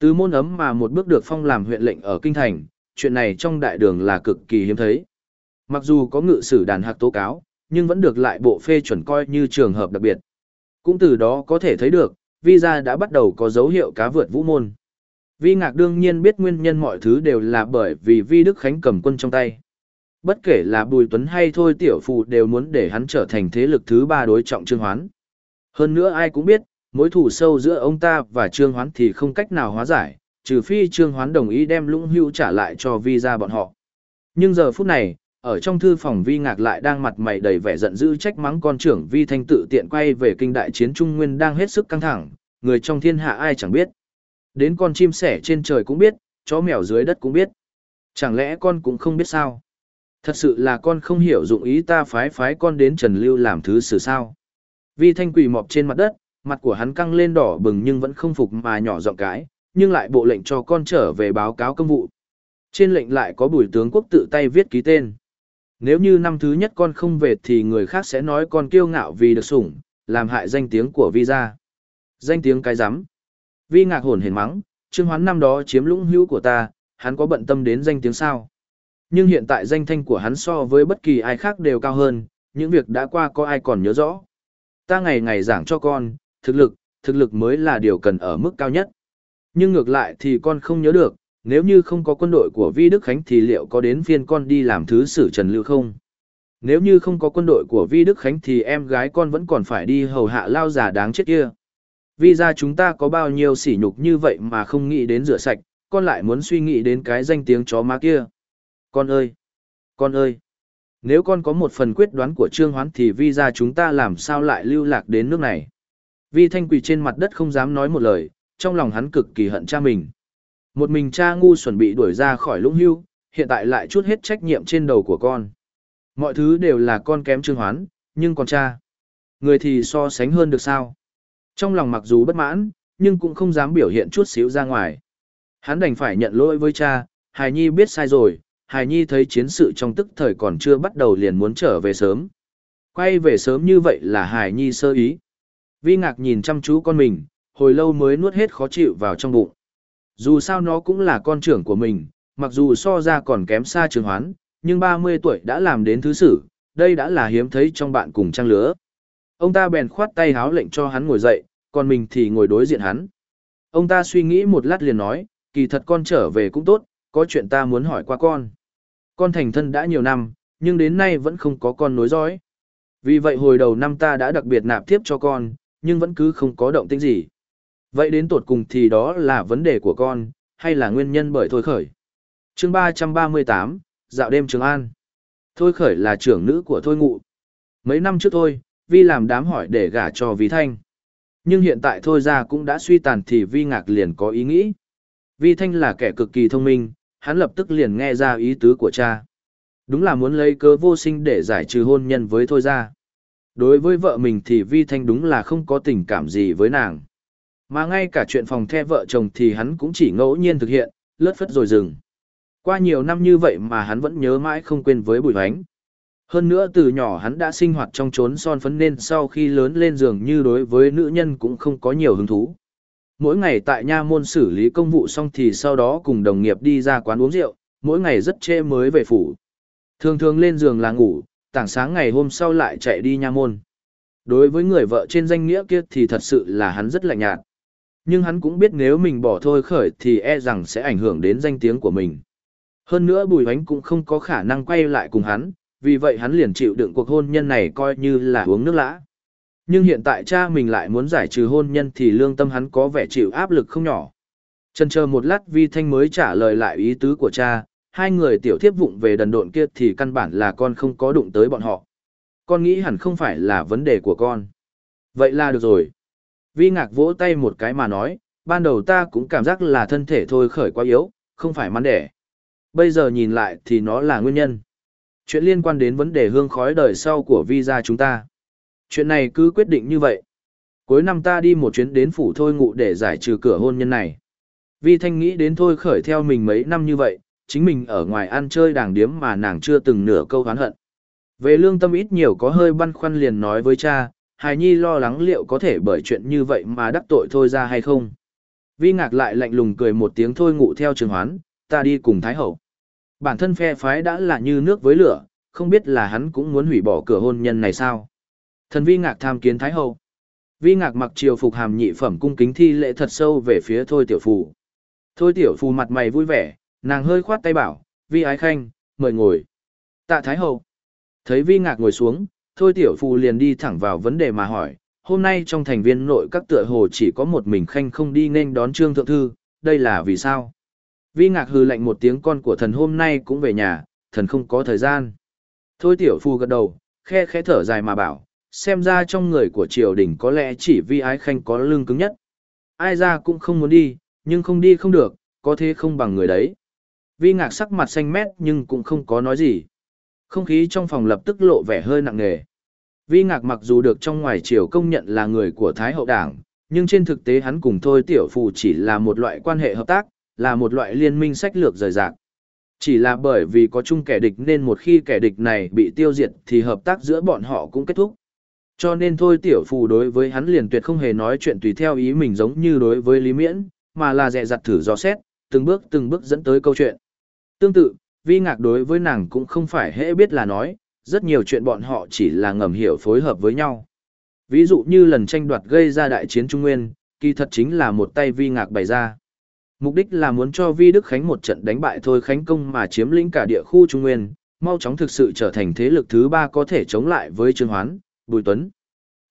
Từ môn ấm mà một bước được phong làm huyện lệnh ở Kinh Thành, chuyện này trong đại đường là cực kỳ hiếm thấy. Mặc dù có ngự sử đàn hạc tố cáo, nhưng vẫn được lại bộ phê chuẩn coi như trường hợp đặc biệt. Cũng từ đó có thể thấy được, vi đã bắt đầu có dấu hiệu cá vượt vũ môn. Vi ngạc đương nhiên biết nguyên nhân mọi thứ đều là bởi vì vi Đức Khánh cầm quân trong tay. Bất kể là Bùi Tuấn hay thôi tiểu Phù đều muốn để hắn trở thành thế lực thứ ba đối trọng Trương Hoán. Hơn nữa ai cũng biết, mối thù sâu giữa ông ta và Trương Hoán thì không cách nào hóa giải, trừ phi Trương Hoán đồng ý đem lũng hưu trả lại cho vi ra bọn họ. Nhưng giờ phút này, ở trong thư phòng vi ngạc lại đang mặt mày đầy vẻ giận dữ trách mắng con trưởng vi thanh tự tiện quay về kinh đại chiến trung nguyên đang hết sức căng thẳng, người trong thiên hạ ai chẳng biết. Đến con chim sẻ trên trời cũng biết, chó mèo dưới đất cũng biết. Chẳng lẽ con cũng không biết sao? Thật sự là con không hiểu dụng ý ta phái phái con đến Trần Lưu làm thứ xử sao. Vi thanh quỳ mọp trên mặt đất, mặt của hắn căng lên đỏ bừng nhưng vẫn không phục mà nhỏ giọng cái, nhưng lại bộ lệnh cho con trở về báo cáo công vụ. Trên lệnh lại có bùi tướng quốc tự tay viết ký tên. Nếu như năm thứ nhất con không về thì người khác sẽ nói con kiêu ngạo vì được sủng, làm hại danh tiếng của vi gia. Danh tiếng cái rắm Vi ngạc hồn hển mắng, Trương Hoán năm đó chiếm lũng hữu của ta, hắn có bận tâm đến danh tiếng sao. Nhưng hiện tại danh thanh của hắn so với bất kỳ ai khác đều cao hơn, những việc đã qua có ai còn nhớ rõ. Ta ngày ngày giảng cho con, thực lực, thực lực mới là điều cần ở mức cao nhất. Nhưng ngược lại thì con không nhớ được, nếu như không có quân đội của Vi Đức Khánh thì liệu có đến phiên con đi làm thứ sử Trần Lưu không? Nếu như không có quân đội của Vi Đức Khánh thì em gái con vẫn còn phải đi hầu hạ lao giả đáng chết kia. Vì ra chúng ta có bao nhiêu sỉ nhục như vậy mà không nghĩ đến rửa sạch, con lại muốn suy nghĩ đến cái danh tiếng chó má kia. Con ơi! Con ơi! Nếu con có một phần quyết đoán của Trương Hoán thì vi ra chúng ta làm sao lại lưu lạc đến nước này. Vi Thanh quỳ trên mặt đất không dám nói một lời, trong lòng hắn cực kỳ hận cha mình. Một mình cha ngu chuẩn bị đuổi ra khỏi lũng hưu, hiện tại lại chút hết trách nhiệm trên đầu của con. Mọi thứ đều là con kém Trương Hoán, nhưng còn cha. Người thì so sánh hơn được sao. Trong lòng mặc dù bất mãn, nhưng cũng không dám biểu hiện chút xíu ra ngoài. Hắn đành phải nhận lỗi với cha, Hải Nhi biết sai rồi, Hải Nhi thấy chiến sự trong tức thời còn chưa bắt đầu liền muốn trở về sớm. Quay về sớm như vậy là Hải Nhi sơ ý. Vi ngạc nhìn chăm chú con mình, hồi lâu mới nuốt hết khó chịu vào trong bụng. Dù sao nó cũng là con trưởng của mình, mặc dù so ra còn kém xa trường hoán, nhưng 30 tuổi đã làm đến thứ sử, đây đã là hiếm thấy trong bạn cùng trang lứa. Ông ta bèn khoát tay háo lệnh cho hắn ngồi dậy, còn mình thì ngồi đối diện hắn. Ông ta suy nghĩ một lát liền nói, kỳ thật con trở về cũng tốt, có chuyện ta muốn hỏi qua con. Con thành thân đã nhiều năm, nhưng đến nay vẫn không có con nối dõi. Vì vậy hồi đầu năm ta đã đặc biệt nạp tiếp cho con, nhưng vẫn cứ không có động tĩnh gì. Vậy đến tột cùng thì đó là vấn đề của con, hay là nguyên nhân bởi Thôi Khởi? chương 338, dạo đêm Trường An. Thôi Khởi là trưởng nữ của Thôi Ngụ. Mấy năm trước thôi, Vi làm đám hỏi để gả cho Vi Thanh. Nhưng hiện tại Thôi ra cũng đã suy tàn thì Vi Ngạc liền có ý nghĩ. Vi Thanh là kẻ cực kỳ thông minh, hắn lập tức liền nghe ra ý tứ của cha. Đúng là muốn lấy cớ vô sinh để giải trừ hôn nhân với Thôi ra. Đối với vợ mình thì Vi Thanh đúng là không có tình cảm gì với nàng. Mà ngay cả chuyện phòng the vợ chồng thì hắn cũng chỉ ngẫu nhiên thực hiện, lướt phất rồi dừng. Qua nhiều năm như vậy mà hắn vẫn nhớ mãi không quên với bùi hoánh. Hơn nữa từ nhỏ hắn đã sinh hoạt trong trốn son phấn nên sau khi lớn lên giường như đối với nữ nhân cũng không có nhiều hứng thú. Mỗi ngày tại nha môn xử lý công vụ xong thì sau đó cùng đồng nghiệp đi ra quán uống rượu, mỗi ngày rất chê mới về phủ. Thường thường lên giường là ngủ, tảng sáng ngày hôm sau lại chạy đi nha môn. Đối với người vợ trên danh nghĩa kia thì thật sự là hắn rất lạnh nhạt. Nhưng hắn cũng biết nếu mình bỏ thôi khởi thì e rằng sẽ ảnh hưởng đến danh tiếng của mình. Hơn nữa Bùi Hoánh cũng không có khả năng quay lại cùng hắn, vì vậy hắn liền chịu đựng cuộc hôn nhân này coi như là uống nước lã. Nhưng hiện tại cha mình lại muốn giải trừ hôn nhân thì lương tâm hắn có vẻ chịu áp lực không nhỏ. chần chờ một lát Vi Thanh mới trả lời lại ý tứ của cha, hai người tiểu thiếp vụng về đần độn kia thì căn bản là con không có đụng tới bọn họ. Con nghĩ hẳn không phải là vấn đề của con. Vậy là được rồi. Vi ngạc vỗ tay một cái mà nói, ban đầu ta cũng cảm giác là thân thể thôi khởi quá yếu, không phải mắn đẻ. Bây giờ nhìn lại thì nó là nguyên nhân. Chuyện liên quan đến vấn đề hương khói đời sau của visa chúng ta. Chuyện này cứ quyết định như vậy. Cuối năm ta đi một chuyến đến phủ thôi ngụ để giải trừ cửa hôn nhân này. Vi Thanh nghĩ đến thôi khởi theo mình mấy năm như vậy, chính mình ở ngoài ăn chơi đàng điếm mà nàng chưa từng nửa câu oán hận. Về lương tâm ít nhiều có hơi băn khoăn liền nói với cha, hài nhi lo lắng liệu có thể bởi chuyện như vậy mà đắc tội thôi ra hay không. Vi ngạc lại lạnh lùng cười một tiếng thôi ngụ theo trường hoán, ta đi cùng Thái Hậu. Bản thân phe phái đã là như nước với lửa, không biết là hắn cũng muốn hủy bỏ cửa hôn nhân này sao. Thần vi ngạc tham kiến Thái Hậu. Vi ngạc mặc triều phục hàm nhị phẩm cung kính thi lễ thật sâu về phía thôi tiểu phù. Thôi tiểu phù mặt mày vui vẻ, nàng hơi khoát tay bảo, vi ái khanh, mời ngồi. Tạ Thái Hậu. Thấy vi ngạc ngồi xuống, thôi tiểu phù liền đi thẳng vào vấn đề mà hỏi, hôm nay trong thành viên nội các tựa hồ chỉ có một mình khanh không đi nên đón trương thượng thư, đây là vì sao? Vi ngạc hư lạnh một tiếng con của thần hôm nay cũng về nhà, thần không có thời gian. Thôi tiểu Phu gật đầu, khe khẽ thở dài mà bảo, xem ra trong người của triều đình có lẽ chỉ vi ái khanh có lưng cứng nhất. Ai ra cũng không muốn đi, nhưng không đi không được, có thế không bằng người đấy. Vi ngạc sắc mặt xanh mét nhưng cũng không có nói gì. Không khí trong phòng lập tức lộ vẻ hơi nặng nề. Vi ngạc mặc dù được trong ngoài triều công nhận là người của Thái hậu đảng, nhưng trên thực tế hắn cùng Thôi Tiểu Phù chỉ là một loại quan hệ hợp tác, là một loại liên minh sách lược rời rạc. Chỉ là bởi vì có chung kẻ địch nên một khi kẻ địch này bị tiêu diệt thì hợp tác giữa bọn họ cũng kết thúc. Cho nên thôi tiểu phù đối với hắn liền tuyệt không hề nói chuyện tùy theo ý mình giống như đối với Lý Miễn, mà là dè dặt thử dò xét, từng bước từng bước dẫn tới câu chuyện. Tương tự, vi ngạc đối với nàng cũng không phải hễ biết là nói, rất nhiều chuyện bọn họ chỉ là ngầm hiểu phối hợp với nhau. Ví dụ như lần tranh đoạt gây ra đại chiến Trung Nguyên, kỳ thật chính là một tay vi ngạc bày ra. Mục đích là muốn cho Vi Đức Khánh một trận đánh bại thôi Khánh Công mà chiếm lĩnh cả địa khu Trung Nguyên, mau chóng thực sự trở thành thế lực thứ ba có thể chống lại với Trương Hoán, Bùi Tuấn.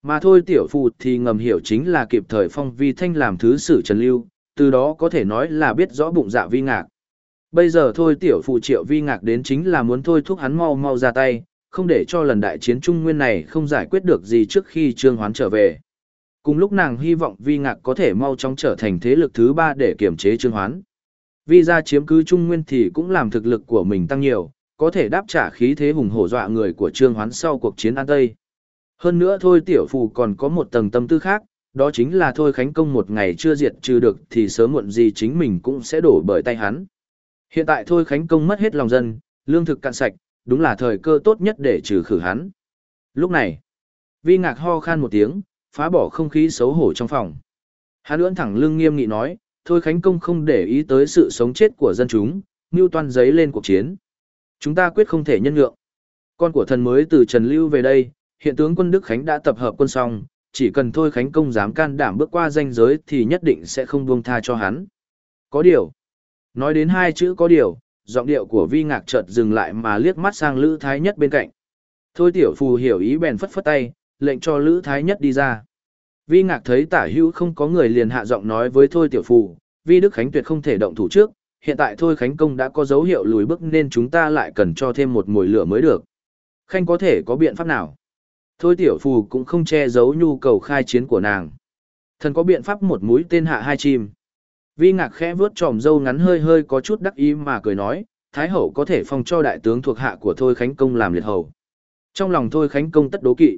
Mà thôi tiểu phụ thì ngầm hiểu chính là kịp thời phong Vi Thanh làm thứ sử Trần Lưu, từ đó có thể nói là biết rõ bụng dạ Vi Ngạc. Bây giờ thôi tiểu phụ triệu Vi Ngạc đến chính là muốn thôi thúc hắn mau mau ra tay, không để cho lần đại chiến Trung Nguyên này không giải quyết được gì trước khi Trương Hoán trở về. Cùng lúc nàng hy vọng vi ngạc có thể mau chóng trở thành thế lực thứ ba để kiểm chế trương hoán. Vi ra chiếm cứ Trung Nguyên thì cũng làm thực lực của mình tăng nhiều, có thể đáp trả khí thế hùng hổ dọa người của trương hoán sau cuộc chiến An Tây. Hơn nữa thôi tiểu phù còn có một tầng tâm tư khác, đó chính là thôi khánh công một ngày chưa diệt trừ được thì sớm muộn gì chính mình cũng sẽ đổ bởi tay hắn. Hiện tại thôi khánh công mất hết lòng dân, lương thực cạn sạch, đúng là thời cơ tốt nhất để trừ khử hắn. Lúc này, vi ngạc ho khan một tiếng, phá bỏ không khí xấu hổ trong phòng. Hắn ưỡn thẳng lưng nghiêm nghị nói, thôi Khánh Công không để ý tới sự sống chết của dân chúng, mưu toan giấy lên cuộc chiến. Chúng ta quyết không thể nhân nhượng. Con của thần mới từ Trần Lưu về đây, hiện tướng quân Đức Khánh đã tập hợp quân xong, chỉ cần thôi Khánh Công dám can đảm bước qua danh giới thì nhất định sẽ không buông tha cho hắn. Có điều. Nói đến hai chữ có điều, giọng điệu của vi ngạc chợt dừng lại mà liếc mắt sang Lữ Thái Nhất bên cạnh. Thôi tiểu phù hiểu ý bèn phất phất tay, lệnh cho Lữ Thái Nhất đi ra. Vi ngạc thấy tả hữu không có người liền hạ giọng nói với Thôi Tiểu Phù, Vi Đức Khánh tuyệt không thể động thủ trước, hiện tại Thôi Khánh Công đã có dấu hiệu lùi bước nên chúng ta lại cần cho thêm một mồi lửa mới được. Khanh có thể có biện pháp nào? Thôi Tiểu Phù cũng không che giấu nhu cầu khai chiến của nàng. Thần có biện pháp một mũi tên hạ hai chim. Vi ngạc khẽ vướt tròm dâu ngắn hơi hơi có chút đắc ý mà cười nói, Thái Hậu có thể phong cho đại tướng thuộc hạ của Thôi Khánh Công làm liệt hầu. Trong lòng Thôi Khánh Công tất đố kỵ.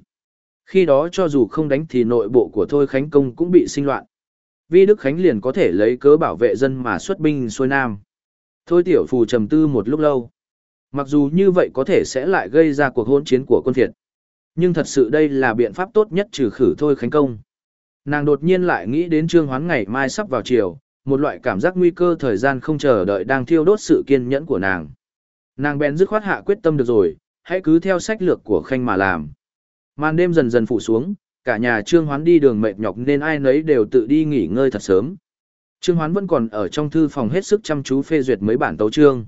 Khi đó cho dù không đánh thì nội bộ của Thôi Khánh Công cũng bị sinh loạn. Vi Đức Khánh liền có thể lấy cớ bảo vệ dân mà xuất binh xuôi nam. Thôi tiểu phù trầm tư một lúc lâu. Mặc dù như vậy có thể sẽ lại gây ra cuộc hỗn chiến của quân Việt. Nhưng thật sự đây là biện pháp tốt nhất trừ khử Thôi Khánh Công. Nàng đột nhiên lại nghĩ đến Trương Hoán ngày mai sắp vào chiều, một loại cảm giác nguy cơ thời gian không chờ đợi đang thiêu đốt sự kiên nhẫn của nàng. Nàng bèn dứt khoát hạ quyết tâm được rồi, hãy cứ theo sách lược của Khanh mà làm. Màn đêm dần dần phủ xuống, cả nhà Trương Hoán đi đường mệt nhọc nên ai nấy đều tự đi nghỉ ngơi thật sớm. Trương Hoán vẫn còn ở trong thư phòng hết sức chăm chú phê duyệt mấy bản tấu chương.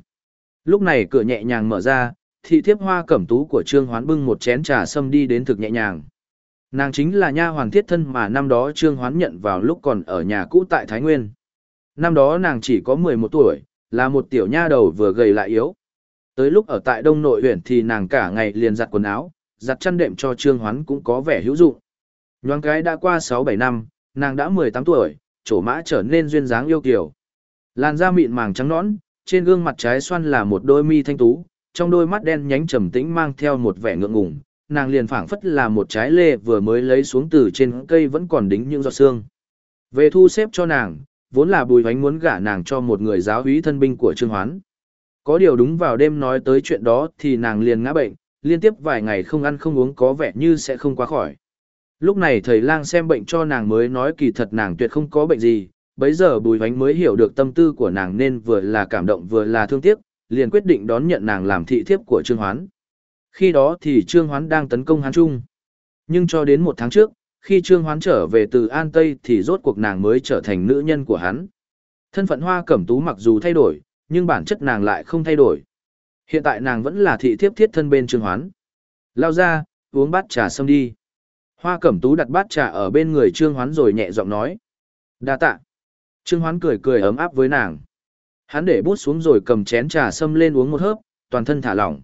Lúc này cửa nhẹ nhàng mở ra, thị thiếp hoa cẩm tú của Trương Hoán bưng một chén trà sâm đi đến thực nhẹ nhàng. Nàng chính là nha hoàng thiết thân mà năm đó Trương Hoán nhận vào lúc còn ở nhà cũ tại Thái Nguyên. Năm đó nàng chỉ có 11 tuổi, là một tiểu nha đầu vừa gầy lại yếu. Tới lúc ở tại Đông Nội huyện thì nàng cả ngày liền giặt quần áo, giặt chăn đệm cho Trương Hoán cũng có vẻ hữu dụng. Nhoáng cái đã qua 6-7 năm, nàng đã 18 tuổi, trổ mã trở nên duyên dáng yêu kiều. Làn da mịn màng trắng nõn, trên gương mặt trái xoan là một đôi mi thanh tú, trong đôi mắt đen nhánh trầm tĩnh mang theo một vẻ ngượng ngùng, nàng liền phảng phất là một trái lê vừa mới lấy xuống từ trên cây vẫn còn đính những giọt xương. Về thu xếp cho nàng, vốn là bùi vánh muốn gả nàng cho một người giáo úy thân binh của Trương Hoán. Có điều đúng vào đêm nói tới chuyện đó thì nàng liền ngã bệnh, liên tiếp vài ngày không ăn không uống có vẻ như sẽ không quá khỏi. Lúc này thầy lang xem bệnh cho nàng mới nói kỳ thật nàng tuyệt không có bệnh gì, bấy giờ bùi vánh mới hiểu được tâm tư của nàng nên vừa là cảm động vừa là thương tiếc, liền quyết định đón nhận nàng làm thị thiếp của Trương Hoán. Khi đó thì Trương Hoán đang tấn công Hán Trung. Nhưng cho đến một tháng trước, khi Trương Hoán trở về từ An Tây thì rốt cuộc nàng mới trở thành nữ nhân của hắn. Thân phận hoa cẩm tú mặc dù thay đổi, nhưng bản chất nàng lại không thay đổi. Hiện tại nàng vẫn là thị thiếp thiết thân bên Trương Hoán. Lao ra, uống bát trà xong đi. Hoa cẩm tú đặt bát trà ở bên người Trương Hoán rồi nhẹ giọng nói. đa tạ. Trương Hoán cười cười ấm áp với nàng. Hắn để bút xuống rồi cầm chén trà xâm lên uống một hớp, toàn thân thả lỏng.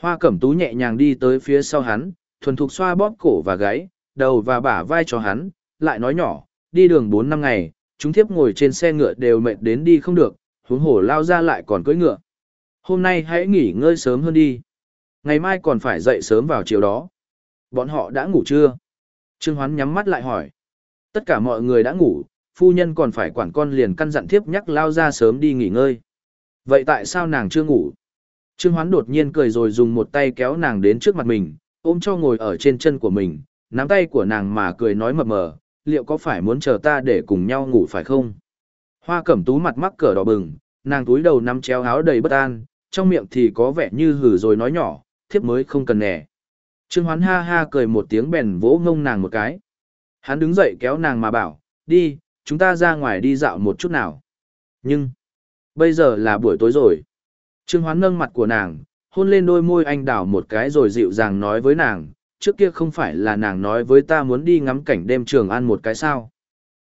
Hoa cẩm tú nhẹ nhàng đi tới phía sau hắn, thuần thục xoa bóp cổ và gáy, đầu và bả vai cho hắn, lại nói nhỏ, đi đường 4 năm ngày, chúng thiếp ngồi trên xe ngựa đều mệt đến đi không được, huống hổ lao ra lại còn cưỡi ngựa. Hôm nay hãy nghỉ ngơi sớm hơn đi. Ngày mai còn phải dậy sớm vào chiều đó. Bọn họ đã ngủ chưa? Trương Hoán nhắm mắt lại hỏi. Tất cả mọi người đã ngủ, phu nhân còn phải quản con liền căn dặn thiếp nhắc lao ra sớm đi nghỉ ngơi. Vậy tại sao nàng chưa ngủ? Trương Hoán đột nhiên cười rồi dùng một tay kéo nàng đến trước mặt mình, ôm cho ngồi ở trên chân của mình, nắm tay của nàng mà cười nói mập mờ, liệu có phải muốn chờ ta để cùng nhau ngủ phải không? Hoa cẩm tú mặt mắc cỡ đỏ bừng, nàng túi đầu nắm chéo áo đầy bất an, trong miệng thì có vẻ như hử rồi nói nhỏ, thiếp mới không cần nẻ. Trương Hoán ha ha cười một tiếng bèn vỗ ngông nàng một cái. Hắn đứng dậy kéo nàng mà bảo, đi, chúng ta ra ngoài đi dạo một chút nào. Nhưng, bây giờ là buổi tối rồi. Trương Hoán nâng mặt của nàng, hôn lên đôi môi anh đào một cái rồi dịu dàng nói với nàng, trước kia không phải là nàng nói với ta muốn đi ngắm cảnh đêm trường ăn một cái sao.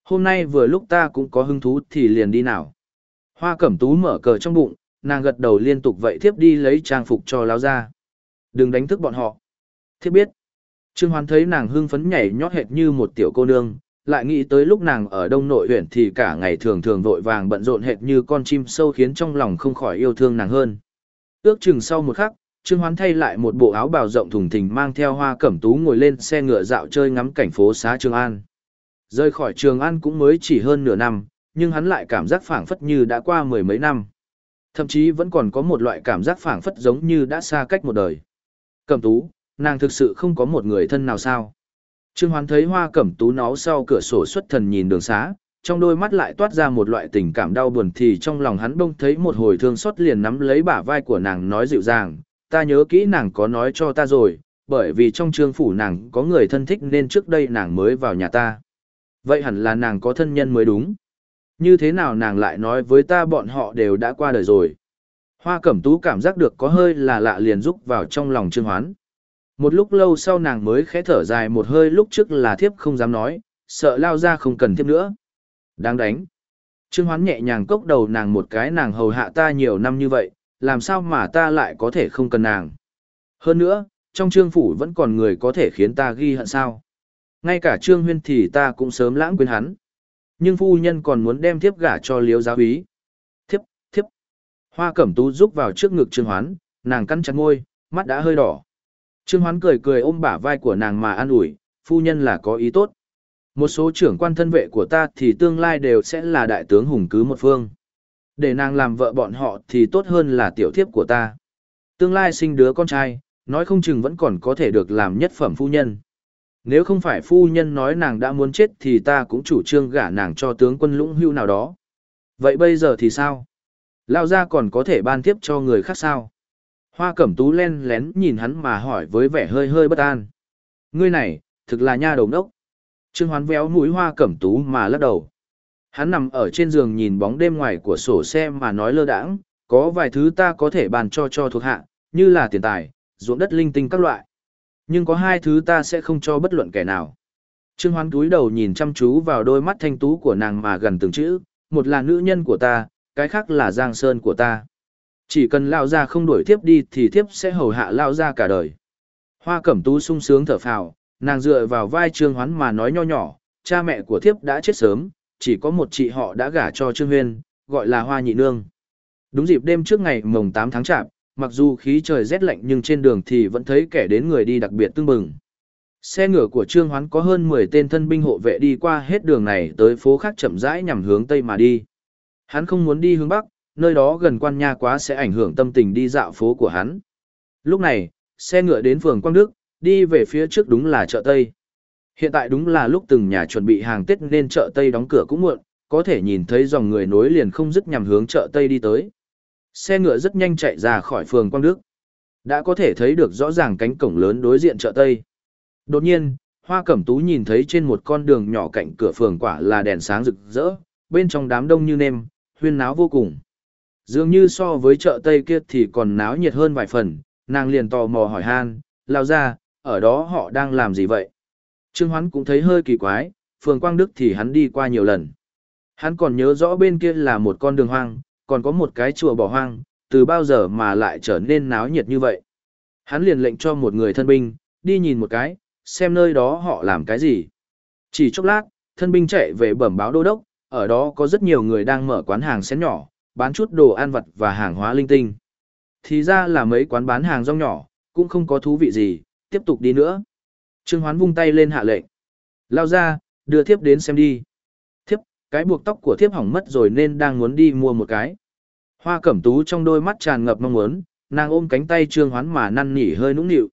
Hôm nay vừa lúc ta cũng có hứng thú thì liền đi nào. Hoa cẩm tú mở cờ trong bụng, nàng gật đầu liên tục vậy thiếp đi lấy trang phục cho láo ra. Đừng đánh thức bọn họ. Thiếp biết. Trương Hoán thấy nàng hưng phấn nhảy nhót hệt như một tiểu cô nương, lại nghĩ tới lúc nàng ở đông nội huyện thì cả ngày thường thường vội vàng bận rộn hệt như con chim sâu khiến trong lòng không khỏi yêu thương nàng hơn. Ước chừng sau một khắc, Trương Hoán thay lại một bộ áo bào rộng thùng thình mang theo hoa cẩm tú ngồi lên xe ngựa dạo chơi ngắm cảnh phố xá Trường An. rời khỏi Trường An cũng mới chỉ hơn nửa năm, nhưng hắn lại cảm giác phảng phất như đã qua mười mấy năm. Thậm chí vẫn còn có một loại cảm giác phảng phất giống như đã xa cách một đời. Cẩm tú, nàng thực sự không có một người thân nào sao. Trương Hoán thấy hoa cẩm tú náo sau cửa sổ xuất thần nhìn đường xá, trong đôi mắt lại toát ra một loại tình cảm đau buồn thì trong lòng hắn bông thấy một hồi thương xót liền nắm lấy bả vai của nàng nói dịu dàng, ta nhớ kỹ nàng có nói cho ta rồi, bởi vì trong trương phủ nàng có người thân thích nên trước đây nàng mới vào nhà ta. Vậy hẳn là nàng có thân nhân mới đúng. Như thế nào nàng lại nói với ta bọn họ đều đã qua đời rồi. Hoa cẩm tú cảm giác được có hơi là lạ liền rúc vào trong lòng trương hoán. Một lúc lâu sau nàng mới khẽ thở dài một hơi lúc trước là thiếp không dám nói, sợ lao ra không cần thiếp nữa. Đáng đánh. Trương hoán nhẹ nhàng cốc đầu nàng một cái nàng hầu hạ ta nhiều năm như vậy, làm sao mà ta lại có thể không cần nàng. Hơn nữa, trong trương phủ vẫn còn người có thể khiến ta ghi hận sao. Ngay cả trương huyên thì ta cũng sớm lãng quên hắn. Nhưng phu nhân còn muốn đem thiếp gả cho liếu giáo úy. Thiếp, thiếp. Hoa cẩm tú rúc vào trước ngực Trương Hoán, nàng cắn chặt môi, mắt đã hơi đỏ. Trương Hoán cười cười ôm bả vai của nàng mà an ủi, phu nhân là có ý tốt. Một số trưởng quan thân vệ của ta thì tương lai đều sẽ là đại tướng hùng cứ một phương. Để nàng làm vợ bọn họ thì tốt hơn là tiểu thiếp của ta. Tương lai sinh đứa con trai, nói không chừng vẫn còn có thể được làm nhất phẩm phu nhân. Nếu không phải phu nhân nói nàng đã muốn chết thì ta cũng chủ trương gả nàng cho tướng quân lũng hưu nào đó. Vậy bây giờ thì sao? Lao ra còn có thể ban tiếp cho người khác sao? Hoa cẩm tú len lén nhìn hắn mà hỏi với vẻ hơi hơi bất an. Ngươi này, thực là nha đầu đốc. Trương hoán véo mũi hoa cẩm tú mà lắc đầu. Hắn nằm ở trên giường nhìn bóng đêm ngoài của sổ xe mà nói lơ đãng, có vài thứ ta có thể bàn cho cho thuộc hạ, như là tiền tài, ruộng đất linh tinh các loại. Nhưng có hai thứ ta sẽ không cho bất luận kẻ nào. Trương Hoán cúi đầu nhìn chăm chú vào đôi mắt thanh tú của nàng mà gần từng chữ, một là nữ nhân của ta, cái khác là giang sơn của ta. Chỉ cần Lão Gia không đuổi tiếp đi thì tiếp sẽ hầu hạ Lão Gia cả đời. Hoa cẩm tú sung sướng thở phào, nàng dựa vào vai Trương Hoán mà nói nho nhỏ, cha mẹ của thiếp đã chết sớm, chỉ có một chị họ đã gả cho Trương Huyên, gọi là Hoa Nhị Nương. Đúng dịp đêm trước ngày mồng 8 tháng chạp, mặc dù khí trời rét lạnh nhưng trên đường thì vẫn thấy kẻ đến người đi đặc biệt tưng bừng. Xe ngựa của Trương Hoán có hơn 10 tên thân binh hộ vệ đi qua hết đường này tới phố khác chậm rãi nhằm hướng Tây mà đi. Hắn không muốn đi hướng Bắc, nơi đó gần quan nha quá sẽ ảnh hưởng tâm tình đi dạo phố của hắn. Lúc này, xe ngựa đến phường Quang Đức, đi về phía trước đúng là chợ Tây. Hiện tại đúng là lúc từng nhà chuẩn bị hàng Tết nên chợ Tây đóng cửa cũng muộn, có thể nhìn thấy dòng người nối liền không dứt nhằm hướng chợ Tây đi tới. Xe ngựa rất nhanh chạy ra khỏi phường Quang Đức. Đã có thể thấy được rõ ràng cánh cổng lớn đối diện chợ Tây. Đột nhiên, Hoa Cẩm Tú nhìn thấy trên một con đường nhỏ cạnh cửa phường quả là đèn sáng rực rỡ, bên trong đám đông như nêm, huyên náo vô cùng. Dường như so với chợ Tây kia thì còn náo nhiệt hơn vài phần, nàng liền tò mò hỏi han, lao ra, ở đó họ đang làm gì vậy? Trương Hoán cũng thấy hơi kỳ quái, phường Quang Đức thì hắn đi qua nhiều lần. Hắn còn nhớ rõ bên kia là một con đường hoang, còn có một cái chùa bỏ hoang, từ bao giờ mà lại trở nên náo nhiệt như vậy. Hắn liền lệnh cho một người thân binh, đi nhìn một cái, xem nơi đó họ làm cái gì. Chỉ chốc lát, thân binh chạy về bẩm báo đô đốc, ở đó có rất nhiều người đang mở quán hàng xén nhỏ, bán chút đồ ăn vặt và hàng hóa linh tinh. Thì ra là mấy quán bán hàng rong nhỏ, cũng không có thú vị gì, tiếp tục đi nữa. Trương Hoán vung tay lên hạ lệnh. Lao ra, đưa thiếp đến xem đi. Thiếp, cái buộc tóc của thiếp hỏng mất rồi nên đang muốn đi mua một cái. Hoa cẩm tú trong đôi mắt tràn ngập mong muốn, nàng ôm cánh tay Trương Hoán mà năn nỉ hơi nũng nịu.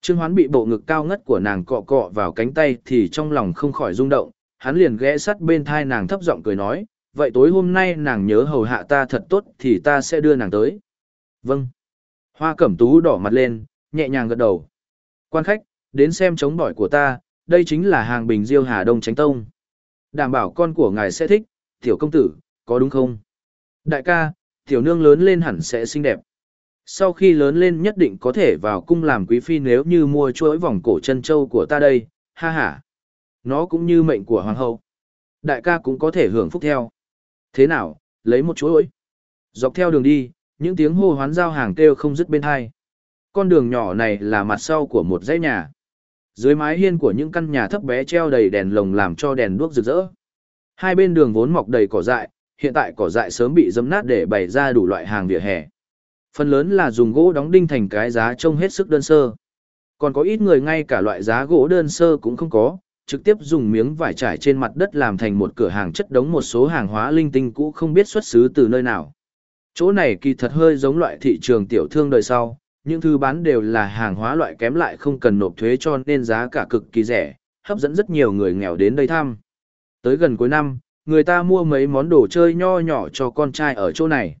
Trương Hoán bị bộ ngực cao ngất của nàng cọ cọ vào cánh tay thì trong lòng không khỏi rung động, hắn liền ghé sát bên thai nàng thấp giọng cười nói, vậy tối hôm nay nàng nhớ hầu hạ ta thật tốt thì ta sẽ đưa nàng tới. Vâng. Hoa cẩm tú đỏ mặt lên, nhẹ nhàng gật đầu. Quan khách, đến xem chống bỏi của ta, đây chính là hàng bình diêu hà đông tránh tông. Đảm bảo con của ngài sẽ thích, tiểu công tử, có đúng không? Đại ca, tiểu nương lớn lên hẳn sẽ xinh đẹp. Sau khi lớn lên nhất định có thể vào cung làm quý phi nếu như mua chuỗi vòng cổ chân châu của ta đây, ha ha. Nó cũng như mệnh của hoàng hậu. Đại ca cũng có thể hưởng phúc theo. Thế nào, lấy một chuỗi. Dọc theo đường đi, những tiếng hô hoán giao hàng kêu không dứt bên hai. Con đường nhỏ này là mặt sau của một dãy nhà. Dưới mái hiên của những căn nhà thấp bé treo đầy đèn lồng làm cho đèn đuốc rực rỡ. Hai bên đường vốn mọc đầy cỏ dại, hiện tại cỏ dại sớm bị dấm nát để bày ra đủ loại hàng vỉa hè. Phần lớn là dùng gỗ đóng đinh thành cái giá trông hết sức đơn sơ. Còn có ít người ngay cả loại giá gỗ đơn sơ cũng không có, trực tiếp dùng miếng vải trải trên mặt đất làm thành một cửa hàng chất đống một số hàng hóa linh tinh cũ không biết xuất xứ từ nơi nào. Chỗ này kỳ thật hơi giống loại thị trường tiểu thương đời sau, những thứ bán đều là hàng hóa loại kém lại không cần nộp thuế cho nên giá cả cực kỳ rẻ, hấp dẫn rất nhiều người nghèo đến đây thăm. Tới gần cuối năm, người ta mua mấy món đồ chơi nho nhỏ cho con trai ở chỗ này.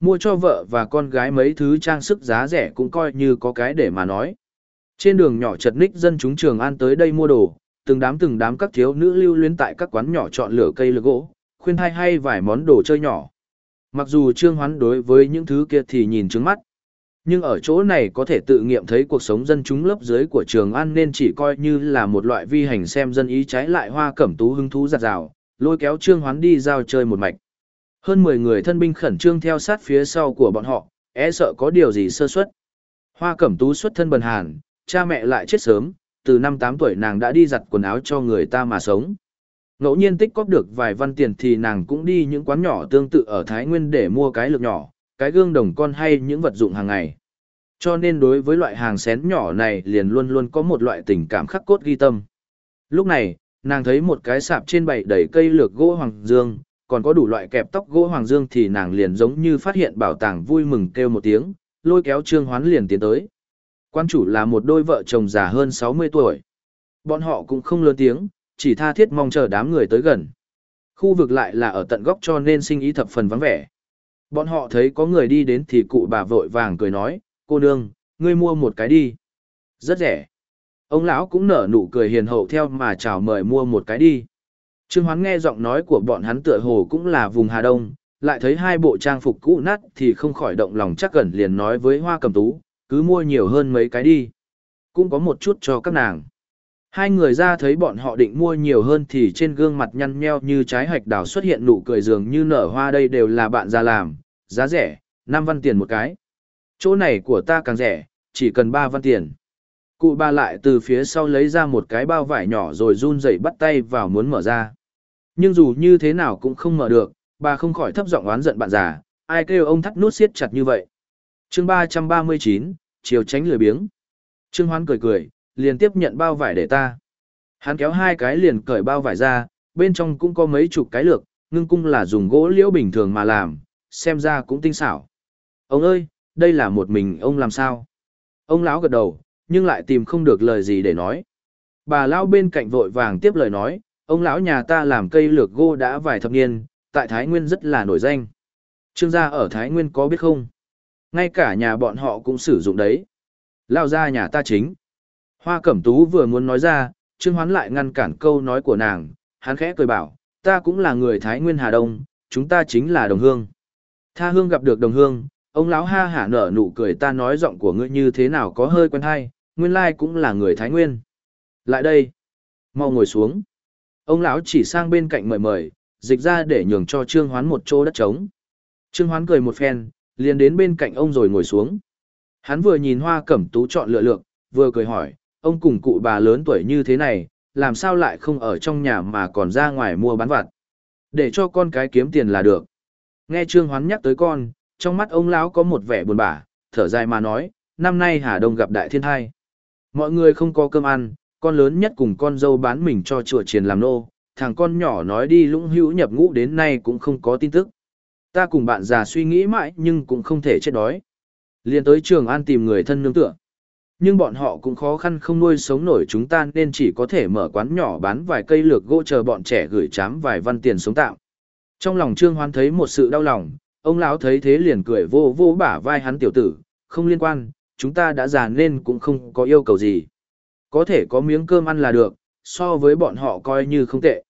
Mua cho vợ và con gái mấy thứ trang sức giá rẻ cũng coi như có cái để mà nói. Trên đường nhỏ chật ních dân chúng trường an tới đây mua đồ, từng đám từng đám các thiếu nữ lưu luyến tại các quán nhỏ chọn lựa cây lược gỗ, khuyên hay hay vài món đồ chơi nhỏ. Mặc dù Trương Hoán đối với những thứ kia thì nhìn trứng mắt, nhưng ở chỗ này có thể tự nghiệm thấy cuộc sống dân chúng lớp dưới của Trường An nên chỉ coi như là một loại vi hành xem dân ý trái lại hoa cẩm tú hứng thú giặt rào, lôi kéo Trương Hoán đi giao chơi một mạch. Hơn 10 người thân binh khẩn trương theo sát phía sau của bọn họ, e sợ có điều gì sơ suất. Hoa cẩm tú xuất thân bần hàn, cha mẹ lại chết sớm, từ năm 8 tuổi nàng đã đi giặt quần áo cho người ta mà sống. Ngẫu nhiên tích cóp được vài văn tiền thì nàng cũng đi những quán nhỏ tương tự ở Thái Nguyên để mua cái lược nhỏ, cái gương đồng con hay những vật dụng hàng ngày. Cho nên đối với loại hàng xén nhỏ này liền luôn luôn có một loại tình cảm khắc cốt ghi tâm. Lúc này, nàng thấy một cái sạp trên bảy đầy cây lược gỗ hoàng dương, còn có đủ loại kẹp tóc gỗ hoàng dương thì nàng liền giống như phát hiện bảo tàng vui mừng kêu một tiếng, lôi kéo Trương Hoán liền tiến tới. Quan chủ là một đôi vợ chồng già hơn 60 tuổi. Bọn họ cũng không lớn tiếng, chỉ tha thiết mong chờ đám người tới gần. Khu vực lại là ở tận góc cho nên sinh ý thập phần vắng vẻ. Bọn họ thấy có người đi đến thì cụ bà vội vàng cười nói, cô nương, ngươi mua một cái đi. Rất rẻ. Ông lão cũng nở nụ cười hiền hậu theo mà chào mời mua một cái đi. Trương Hoán nghe giọng nói của bọn hắn tựa hồ cũng là vùng Hà Đông, lại thấy hai bộ trang phục cũ nát thì không khỏi động lòng chắc gần liền nói với Hoa Cầm Tú, cứ mua nhiều hơn mấy cái đi. Cũng có một chút cho các nàng. Hai người ra thấy bọn họ định mua nhiều hơn thì trên gương mặt nhăn nheo như trái hạch đào xuất hiện nụ cười dường như nở hoa đây đều là bạn ra làm, giá rẻ, 5 văn tiền một cái. Chỗ này của ta càng rẻ, chỉ cần 3 văn tiền. Cụ bà lại từ phía sau lấy ra một cái bao vải nhỏ rồi run rẩy bắt tay vào muốn mở ra. Nhưng dù như thế nào cũng không mở được, bà không khỏi thấp giọng oán giận bạn già, ai kêu ông thắt nút siết chặt như vậy. chương 339, chiều tránh lười biếng. Trương Hoán cười cười, liền tiếp nhận bao vải để ta. Hắn kéo hai cái liền cởi bao vải ra, bên trong cũng có mấy chục cái lược, ngưng cung là dùng gỗ liễu bình thường mà làm, xem ra cũng tinh xảo. Ông ơi, đây là một mình ông làm sao? Ông lão gật đầu, nhưng lại tìm không được lời gì để nói. Bà lão bên cạnh vội vàng tiếp lời nói, ông lão nhà ta làm cây lược gỗ đã vài thập niên, tại Thái Nguyên rất là nổi danh. Trương gia ở Thái Nguyên có biết không? Ngay cả nhà bọn họ cũng sử dụng đấy. Lao ra nhà ta chính. Hoa Cẩm Tú vừa muốn nói ra, Trương Hoán lại ngăn cản câu nói của nàng, hắn khẽ cười bảo, ta cũng là người Thái Nguyên Hà Đông, chúng ta chính là đồng hương. Tha hương gặp được đồng hương, ông lão ha hả nở nụ cười ta nói giọng của ngươi như thế nào có hơi quen hay, nguyên lai cũng là người Thái Nguyên. Lại đây, mau ngồi xuống. Ông lão chỉ sang bên cạnh mời mời, dịch ra để nhường cho Trương Hoán một chỗ đất trống. Trương Hoán cười một phen, liền đến bên cạnh ông rồi ngồi xuống. Hắn vừa nhìn hoa cẩm tú chọn lựa lược, vừa cười hỏi, ông cùng cụ bà lớn tuổi như thế này, làm sao lại không ở trong nhà mà còn ra ngoài mua bán vặt. Để cho con cái kiếm tiền là được. Nghe Trương Hoán nhắc tới con, trong mắt ông lão có một vẻ buồn bã, thở dài mà nói, năm nay Hà Đông gặp đại thiên thai. Mọi người không có cơm ăn, con lớn nhất cùng con dâu bán mình cho chùa triền làm nô, thằng con nhỏ nói đi lũng hữu nhập ngũ đến nay cũng không có tin tức. Ta cùng bạn già suy nghĩ mãi nhưng cũng không thể chết đói. Liên tới trường an tìm người thân nương tựa. Nhưng bọn họ cũng khó khăn không nuôi sống nổi chúng ta nên chỉ có thể mở quán nhỏ bán vài cây lược gỗ chờ bọn trẻ gửi chám vài văn tiền sống tạm. Trong lòng Trương Hoan thấy một sự đau lòng, ông lão thấy thế liền cười vô vô bả vai hắn tiểu tử, không liên quan, chúng ta đã già nên cũng không có yêu cầu gì. Có thể có miếng cơm ăn là được, so với bọn họ coi như không tệ.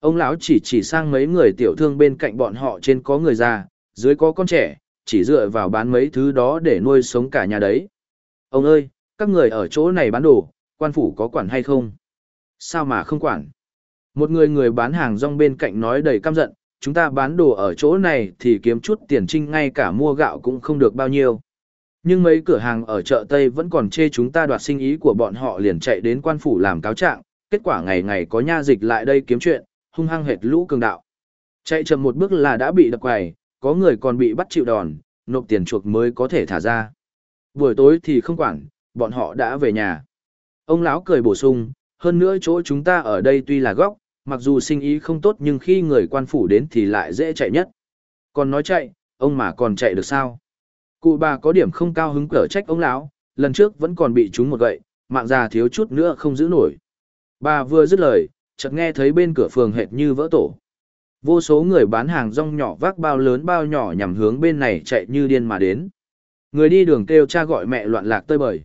Ông lão chỉ chỉ sang mấy người tiểu thương bên cạnh bọn họ trên có người già, dưới có con trẻ, chỉ dựa vào bán mấy thứ đó để nuôi sống cả nhà đấy. Ông ơi, các người ở chỗ này bán đồ, quan phủ có quản hay không? Sao mà không quản? Một người người bán hàng rong bên cạnh nói đầy căm giận, chúng ta bán đồ ở chỗ này thì kiếm chút tiền trinh ngay cả mua gạo cũng không được bao nhiêu. Nhưng mấy cửa hàng ở chợ Tây vẫn còn chê chúng ta đoạt sinh ý của bọn họ liền chạy đến quan phủ làm cáo trạng, kết quả ngày ngày có nha dịch lại đây kiếm chuyện, hung hăng hệt lũ cường đạo. Chạy chậm một bước là đã bị đập quầy, có người còn bị bắt chịu đòn, nộp tiền chuộc mới có thể thả ra. Buổi tối thì không quản, bọn họ đã về nhà. Ông lão cười bổ sung, hơn nữa chỗ chúng ta ở đây tuy là góc, mặc dù sinh ý không tốt nhưng khi người quan phủ đến thì lại dễ chạy nhất. Còn nói chạy, ông mà còn chạy được sao? Cụ bà có điểm không cao hứng cở trách ông lão, lần trước vẫn còn bị chúng một gậy, mạng già thiếu chút nữa không giữ nổi. Bà vừa dứt lời, chợt nghe thấy bên cửa phường hệt như vỡ tổ. Vô số người bán hàng rong nhỏ vác bao lớn bao nhỏ nhằm hướng bên này chạy như điên mà đến. Người đi đường kêu cha gọi mẹ loạn lạc tơi bời.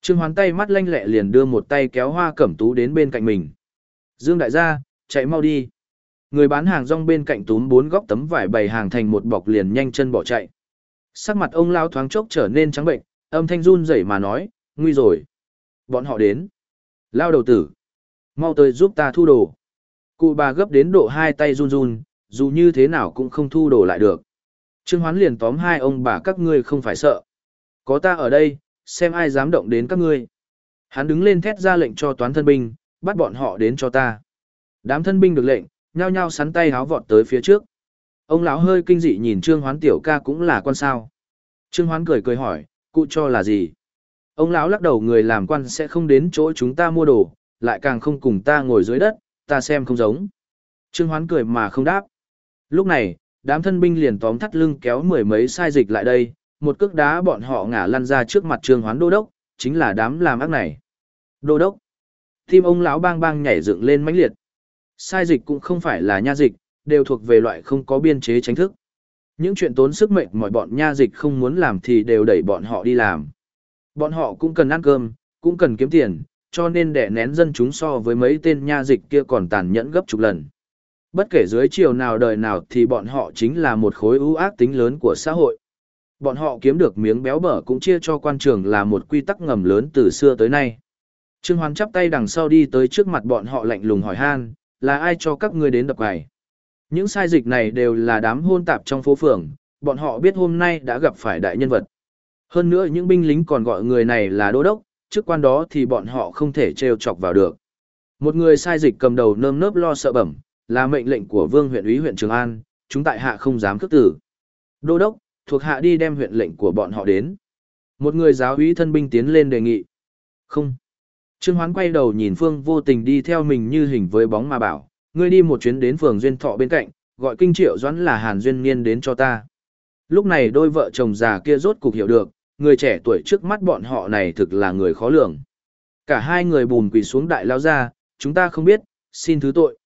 Trương Hoán tay mắt lanh lẹ liền đưa một tay kéo hoa cẩm tú đến bên cạnh mình. Dương đại gia, chạy mau đi. Người bán hàng rong bên cạnh túm bốn góc tấm vải bày hàng thành một bọc liền nhanh chân bỏ chạy. Sắc mặt ông lao thoáng chốc trở nên trắng bệnh, âm thanh run rẩy mà nói, nguy rồi. Bọn họ đến. Lao đầu tử. Mau tới giúp ta thu đồ. Cụ bà gấp đến độ hai tay run run, dù như thế nào cũng không thu đồ lại được. Trương Hoán liền tóm hai ông bà các ngươi không phải sợ. Có ta ở đây, xem ai dám động đến các ngươi. Hắn đứng lên thét ra lệnh cho toán thân binh, bắt bọn họ đến cho ta. Đám thân binh được lệnh, nhao nhao sắn tay háo vọt tới phía trước. Ông lão hơi kinh dị nhìn Trương Hoán tiểu ca cũng là quan sao. Trương Hoán cười cười hỏi, cụ cho là gì? Ông lão lắc đầu người làm quan sẽ không đến chỗ chúng ta mua đồ, lại càng không cùng ta ngồi dưới đất, ta xem không giống. Trương Hoán cười mà không đáp. Lúc này, đám thân binh liền tóm thắt lưng kéo mười mấy sai dịch lại đây, một cước đá bọn họ ngả lăn ra trước mặt Trương Hoán đô đốc, chính là đám làm ác này. Đô đốc. Tim ông lão bang bang nhảy dựng lên mãnh liệt. Sai dịch cũng không phải là nha dịch, đều thuộc về loại không có biên chế tránh thức. Những chuyện tốn sức mệnh mọi bọn nha dịch không muốn làm thì đều đẩy bọn họ đi làm. Bọn họ cũng cần ăn cơm, cũng cần kiếm tiền, cho nên đẻ nén dân chúng so với mấy tên nha dịch kia còn tàn nhẫn gấp chục lần. Bất kể dưới chiều nào đời nào thì bọn họ chính là một khối ưu ác tính lớn của xã hội. Bọn họ kiếm được miếng béo bở cũng chia cho quan trường là một quy tắc ngầm lớn từ xưa tới nay. Trương Hoán chắp tay đằng sau đi tới trước mặt bọn họ lạnh lùng hỏi han, là ai cho các ngươi đến đập cày? Những sai dịch này đều là đám hôn tạp trong phố phường, bọn họ biết hôm nay đã gặp phải đại nhân vật. Hơn nữa những binh lính còn gọi người này là đô đốc, trước quan đó thì bọn họ không thể trêu chọc vào được. Một người sai dịch cầm đầu nơm nớp lo sợ bẩm, là mệnh lệnh của vương huyện úy huyện Trường An, chúng tại hạ không dám cất tử. Đô đốc, thuộc hạ đi đem huyện lệnh của bọn họ đến. Một người giáo úy thân binh tiến lên đề nghị. Không. Trương Hoán quay đầu nhìn Phương vô tình đi theo mình như hình với bóng mà bảo, ngươi đi một chuyến đến phường Duyên Thọ bên cạnh, gọi kinh triệu doãn là Hàn Duyên Niên đến cho ta. Lúc này đôi vợ chồng già kia rốt cục hiểu được, người trẻ tuổi trước mắt bọn họ này thực là người khó lường. Cả hai người bùn quỳ xuống đại lao ra, chúng ta không biết, xin thứ tội.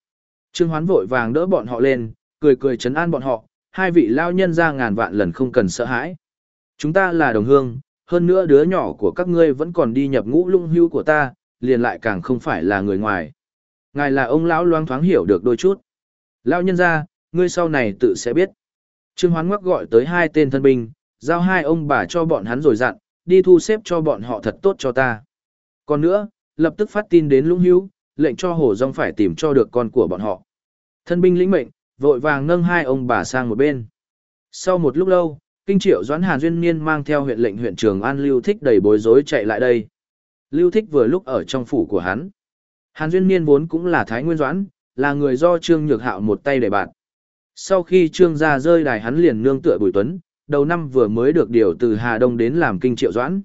Trương Hoán vội vàng đỡ bọn họ lên, cười cười chấn an bọn họ, hai vị lao nhân ra ngàn vạn lần không cần sợ hãi. Chúng ta là đồng hương, hơn nữa đứa nhỏ của các ngươi vẫn còn đi nhập ngũ lung hưu của ta, liền lại càng không phải là người ngoài. Ngài là ông lão loang thoáng hiểu được đôi chút. lão nhân ra, ngươi sau này tự sẽ biết. Trương Hoán ngoắc gọi tới hai tên thân binh, giao hai ông bà cho bọn hắn rồi dặn, đi thu xếp cho bọn họ thật tốt cho ta. Còn nữa, lập tức phát tin đến lũng hữu, lệnh cho Hồ Dung phải tìm cho được con của bọn họ. Thân binh lĩnh mệnh, vội vàng nâng hai ông bà sang một bên. Sau một lúc lâu, Kinh Triệu Doãn Hàn Duyên Niên mang theo huyện lệnh huyện trường An Lưu Thích đầy bối rối chạy lại đây. Lưu Thích vừa lúc ở trong phủ của hắn. Hàn Duyên Niên vốn cũng là Thái Nguyên Doãn, là người do Trương Nhược Hạo một tay để bạn. Sau khi Trương gia rơi đài hắn liền nương tựa Bùi Tuấn, đầu năm vừa mới được điều từ Hà Đông đến làm kinh triệu doãn.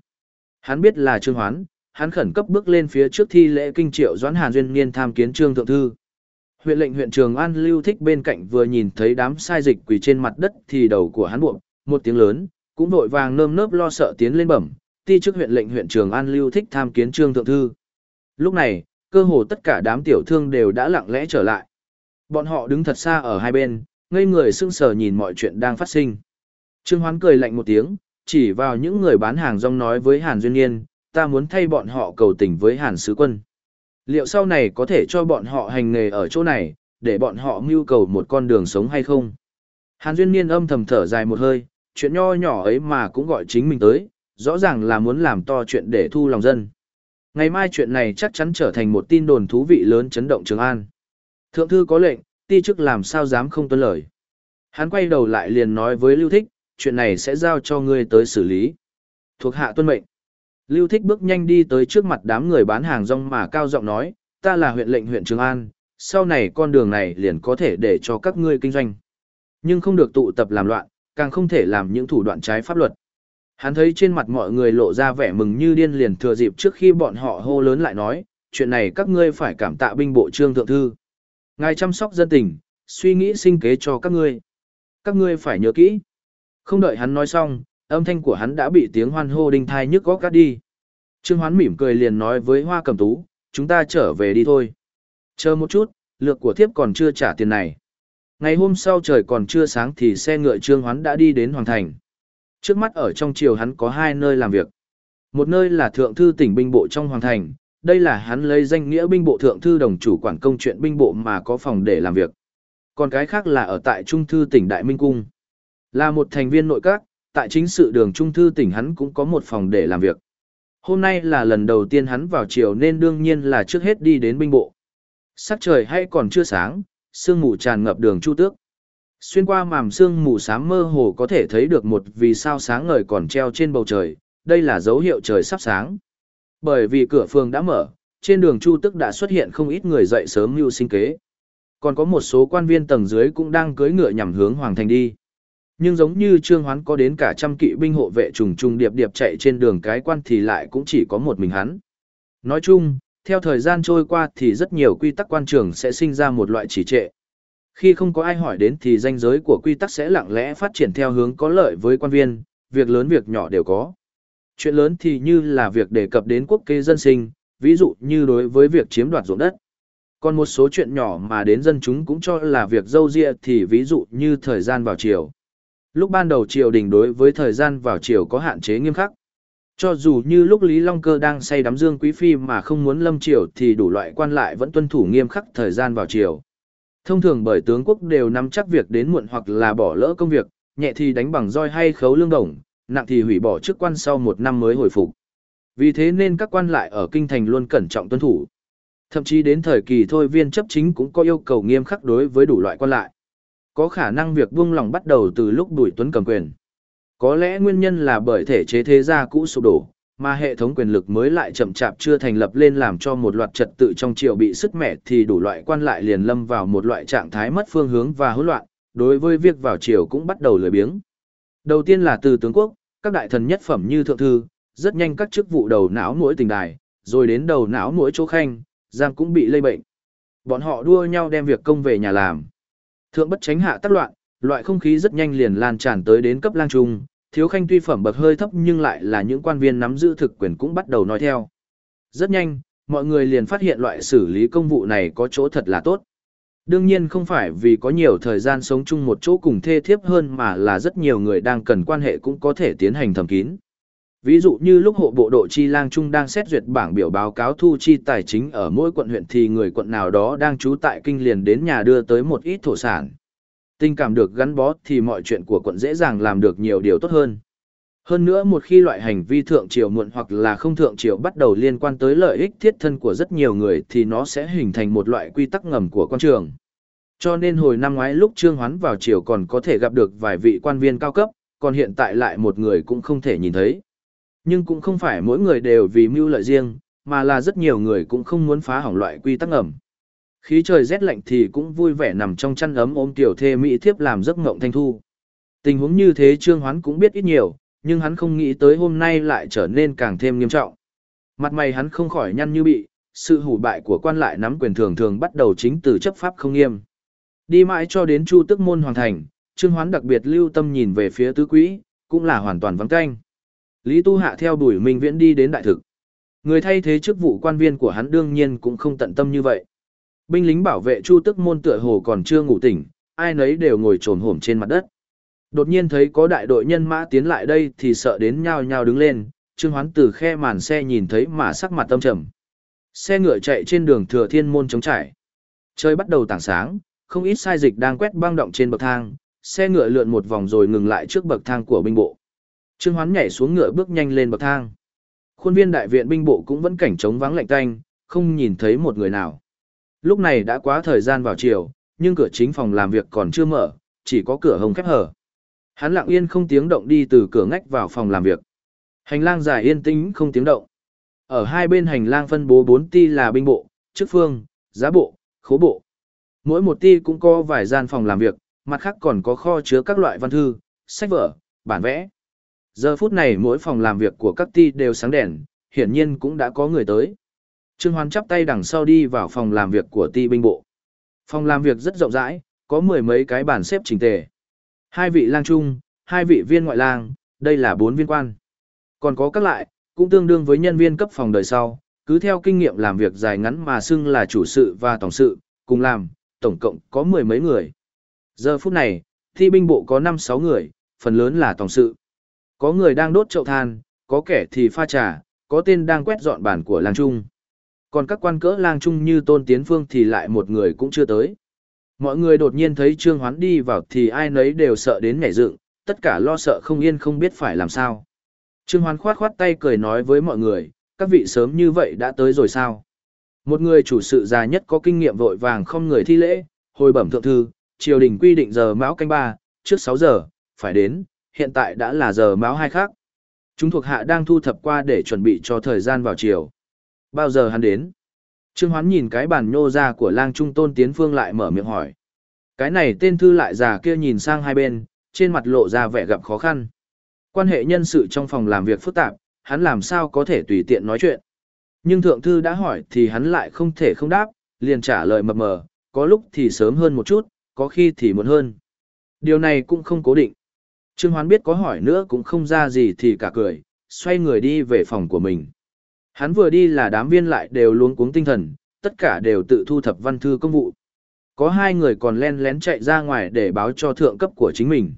Hắn biết là Trương Hoán, hắn khẩn cấp bước lên phía trước thi lễ kinh triệu doãn Hàn Duyên Niên tham kiến Trương Thượng Thư. Huyện lệnh huyện Trường An lưu thích bên cạnh vừa nhìn thấy đám sai dịch quỳ trên mặt đất thì đầu của hắn buộc, một tiếng lớn, cũng vội vàng nơm nớp lo sợ tiến lên bẩm, ti chức huyện lệnh huyện Trường An lưu thích tham kiến Trương Thượng Thư. Lúc này, cơ hồ tất cả đám tiểu thương đều đã lặng lẽ trở lại. Bọn họ đứng thật xa ở hai bên, ngây người sững sờ nhìn mọi chuyện đang phát sinh. Trương Hoán cười lạnh một tiếng, chỉ vào những người bán hàng rong nói với Hàn Duyên Niên, ta muốn thay bọn họ cầu tình với Hàn Sứ Quân. Liệu sau này có thể cho bọn họ hành nghề ở chỗ này, để bọn họ mưu cầu một con đường sống hay không? Hàn Duyên Niên âm thầm thở dài một hơi, chuyện nho nhỏ ấy mà cũng gọi chính mình tới, rõ ràng là muốn làm to chuyện để thu lòng dân. Ngày mai chuyện này chắc chắn trở thành một tin đồn thú vị lớn chấn động Trường An. Thượng thư có lệnh, ti chức làm sao dám không tuân lời. Hắn quay đầu lại liền nói với Lưu Thích, chuyện này sẽ giao cho ngươi tới xử lý. Thuộc hạ tuân mệnh. Lưu Thích bước nhanh đi tới trước mặt đám người bán hàng rong mà cao giọng nói, ta là huyện lệnh huyện Trường An, sau này con đường này liền có thể để cho các ngươi kinh doanh. Nhưng không được tụ tập làm loạn, càng không thể làm những thủ đoạn trái pháp luật. Hắn thấy trên mặt mọi người lộ ra vẻ mừng như điên liền thừa dịp trước khi bọn họ hô lớn lại nói, chuyện này các ngươi phải cảm tạ binh bộ trương thượng thư. Ngài chăm sóc dân tình, suy nghĩ sinh kế cho các ngươi. Các ngươi phải nhớ kỹ. Không đợi hắn nói xong, âm thanh của hắn đã bị tiếng hoan hô đinh thai nhức góc cắt đi. Trương Hoán mỉm cười liền nói với Hoa Cầm Tú, chúng ta trở về đi thôi. Chờ một chút, lược của thiếp còn chưa trả tiền này. Ngày hôm sau trời còn chưa sáng thì xe ngựa Trương Hoán đã đi đến Hoàng Thành. Trước mắt ở trong triều hắn có hai nơi làm việc. Một nơi là Thượng Thư tỉnh binh bộ trong Hoàng Thành, đây là hắn lấy danh nghĩa binh bộ Thượng Thư đồng chủ quản công chuyện binh bộ mà có phòng để làm việc. Còn cái khác là ở tại Trung Thư tỉnh Đại Minh Cung. Là một thành viên nội các, tại chính sự đường Trung Thư tỉnh hắn cũng có một phòng để làm việc. Hôm nay là lần đầu tiên hắn vào chiều nên đương nhiên là trước hết đi đến binh bộ. Sắc trời hay còn chưa sáng, sương mù tràn ngập đường Chu Tước. Xuyên qua màm sương mù sám mơ hồ có thể thấy được một vì sao sáng ngời còn treo trên bầu trời, đây là dấu hiệu trời sắp sáng. Bởi vì cửa phường đã mở, trên đường Chu Tức đã xuất hiện không ít người dậy sớm mưu sinh kế. Còn có một số quan viên tầng dưới cũng đang cưỡi ngựa nhằm hướng hoàng thành đi. Nhưng giống như Trương Hoán có đến cả trăm kỵ binh hộ vệ trùng trùng điệp điệp chạy trên đường cái quan thì lại cũng chỉ có một mình hắn. Nói chung, theo thời gian trôi qua thì rất nhiều quy tắc quan trường sẽ sinh ra một loại chỉ trệ. Khi không có ai hỏi đến thì danh giới của quy tắc sẽ lặng lẽ phát triển theo hướng có lợi với quan viên, việc lớn việc nhỏ đều có. Chuyện lớn thì như là việc đề cập đến quốc kế dân sinh, ví dụ như đối với việc chiếm đoạt ruộng đất. Còn một số chuyện nhỏ mà đến dân chúng cũng cho là việc dâu dịa thì ví dụ như thời gian vào chiều. Lúc ban đầu triều đình đối với thời gian vào chiều có hạn chế nghiêm khắc. Cho dù như lúc Lý Long Cơ đang say đắm dương quý phi mà không muốn lâm triều thì đủ loại quan lại vẫn tuân thủ nghiêm khắc thời gian vào chiều. Thông thường bởi tướng quốc đều nắm chắc việc đến muộn hoặc là bỏ lỡ công việc, nhẹ thì đánh bằng roi hay khấu lương đồng, nặng thì hủy bỏ chức quan sau một năm mới hồi phục. Vì thế nên các quan lại ở kinh thành luôn cẩn trọng tuân thủ. Thậm chí đến thời kỳ thôi viên chấp chính cũng có yêu cầu nghiêm khắc đối với đủ loại quan lại. Có khả năng việc buông lòng bắt đầu từ lúc Bùi Tuấn cầm quyền. Có lẽ nguyên nhân là bởi thể chế thế gia cũ sụp đổ, mà hệ thống quyền lực mới lại chậm chạp chưa thành lập lên làm cho một loạt trật tự trong triều bị sức mẻ thì đủ loại quan lại liền lâm vào một loại trạng thái mất phương hướng và hỗn loạn, đối với việc vào triều cũng bắt đầu lười biếng. Đầu tiên là từ tướng quốc, các đại thần nhất phẩm như thượng thư, rất nhanh các chức vụ đầu não mỗi tình đài, rồi đến đầu não mỗi chỗ khanh, giang cũng bị lây bệnh. Bọn họ đua nhau đem việc công về nhà làm. Thượng bất tránh hạ tác loạn, loại không khí rất nhanh liền lan tràn tới đến cấp lang trung, thiếu khanh tuy phẩm bậc hơi thấp nhưng lại là những quan viên nắm giữ thực quyền cũng bắt đầu nói theo. Rất nhanh, mọi người liền phát hiện loại xử lý công vụ này có chỗ thật là tốt. Đương nhiên không phải vì có nhiều thời gian sống chung một chỗ cùng thê thiếp hơn mà là rất nhiều người đang cần quan hệ cũng có thể tiến hành thầm kín. Ví dụ như lúc hộ bộ độ chi lang trung đang xét duyệt bảng biểu báo cáo thu chi tài chính ở mỗi quận huyện thì người quận nào đó đang trú tại kinh liền đến nhà đưa tới một ít thổ sản. Tình cảm được gắn bó thì mọi chuyện của quận dễ dàng làm được nhiều điều tốt hơn. Hơn nữa một khi loại hành vi thượng triều muộn hoặc là không thượng triều bắt đầu liên quan tới lợi ích thiết thân của rất nhiều người thì nó sẽ hình thành một loại quy tắc ngầm của quan trường. Cho nên hồi năm ngoái lúc Trương Hoán vào triều còn có thể gặp được vài vị quan viên cao cấp, còn hiện tại lại một người cũng không thể nhìn thấy. Nhưng cũng không phải mỗi người đều vì mưu lợi riêng, mà là rất nhiều người cũng không muốn phá hỏng loại quy tắc ngầm. Khí trời rét lạnh thì cũng vui vẻ nằm trong chăn ấm ôm tiểu thê mỹ thiếp làm giấc ngộng thanh thu. Tình huống như thế Trương Hoán cũng biết ít nhiều, nhưng hắn không nghĩ tới hôm nay lại trở nên càng thêm nghiêm trọng. Mặt mày hắn không khỏi nhăn như bị, sự hủ bại của quan lại nắm quyền thường thường bắt đầu chính từ chấp pháp không nghiêm. Đi mãi cho đến Chu Tức môn hoàn thành, Trương Hoán đặc biệt lưu tâm nhìn về phía tứ quỹ, cũng là hoàn toàn vắng canh. Lý Tu Hạ theo đuổi Minh Viễn đi đến đại thực. Người thay thế chức vụ quan viên của hắn đương nhiên cũng không tận tâm như vậy. Binh lính bảo vệ Chu Tức môn tựa hồ còn chưa ngủ tỉnh, ai nấy đều ngồi trồm hổm trên mặt đất. Đột nhiên thấy có đại đội nhân mã tiến lại đây thì sợ đến nhao nhao đứng lên, Trương Hoán từ khe màn xe nhìn thấy mà sắc mặt tâm trầm. Xe ngựa chạy trên đường Thừa Thiên môn chống trải. Trời bắt đầu tảng sáng, không ít sai dịch đang quét băng động trên bậc thang, xe ngựa lượn một vòng rồi ngừng lại trước bậc thang của binh bộ. Trương Hoán nhảy xuống ngựa bước nhanh lên bậc thang. Khuôn viên đại viện binh bộ cũng vẫn cảnh trống vắng lạnh tanh, không nhìn thấy một người nào. Lúc này đã quá thời gian vào chiều, nhưng cửa chính phòng làm việc còn chưa mở, chỉ có cửa hồng khép hở. Hắn lặng yên không tiếng động đi từ cửa ngách vào phòng làm việc. Hành lang dài yên tĩnh không tiếng động. Ở hai bên hành lang phân bố bốn ti là binh bộ, chức phương, giá bộ, khố bộ. Mỗi một ti cũng có vài gian phòng làm việc, mặt khác còn có kho chứa các loại văn thư, sách vở, bản vẽ. Giờ phút này mỗi phòng làm việc của các ti đều sáng đèn, hiển nhiên cũng đã có người tới. Trương Hoán chắp tay đằng sau đi vào phòng làm việc của ti binh bộ. Phòng làm việc rất rộng rãi, có mười mấy cái bàn xếp chỉnh tề. Hai vị lang trung, hai vị viên ngoại lang, đây là bốn viên quan. Còn có các lại, cũng tương đương với nhân viên cấp phòng đời sau, cứ theo kinh nghiệm làm việc dài ngắn mà xưng là chủ sự và tổng sự, cùng làm, tổng cộng có mười mấy người. Giờ phút này, thi binh bộ có 5-6 người, phần lớn là tổng sự. Có người đang đốt chậu than, có kẻ thì pha trà, có tên đang quét dọn bàn của lang trung. Còn các quan cỡ lang trung như Tôn Tiến Phương thì lại một người cũng chưa tới. Mọi người đột nhiên thấy Trương Hoán đi vào thì ai nấy đều sợ đến nhảy dựng, tất cả lo sợ không yên không biết phải làm sao. Trương Hoán khoát khoát tay cười nói với mọi người, các vị sớm như vậy đã tới rồi sao? Một người chủ sự già nhất có kinh nghiệm vội vàng không người thi lễ, hồi bẩm thượng thư, triều đình quy định giờ mão canh ba, trước 6 giờ, phải đến, hiện tại đã là giờ mão hai khác. Chúng thuộc hạ đang thu thập qua để chuẩn bị cho thời gian vào chiều. Bao giờ hắn đến? Trương Hoán nhìn cái bàn nhô ra của lang trung tôn tiến phương lại mở miệng hỏi. Cái này tên thư lại già kia nhìn sang hai bên, trên mặt lộ ra vẻ gặp khó khăn. Quan hệ nhân sự trong phòng làm việc phức tạp, hắn làm sao có thể tùy tiện nói chuyện. Nhưng thượng thư đã hỏi thì hắn lại không thể không đáp, liền trả lời mập mờ, có lúc thì sớm hơn một chút, có khi thì muộn hơn. Điều này cũng không cố định. Trương Hoán biết có hỏi nữa cũng không ra gì thì cả cười, xoay người đi về phòng của mình. Hắn vừa đi là đám viên lại đều luống cuống tinh thần, tất cả đều tự thu thập văn thư công vụ. Có hai người còn len lén chạy ra ngoài để báo cho thượng cấp của chính mình.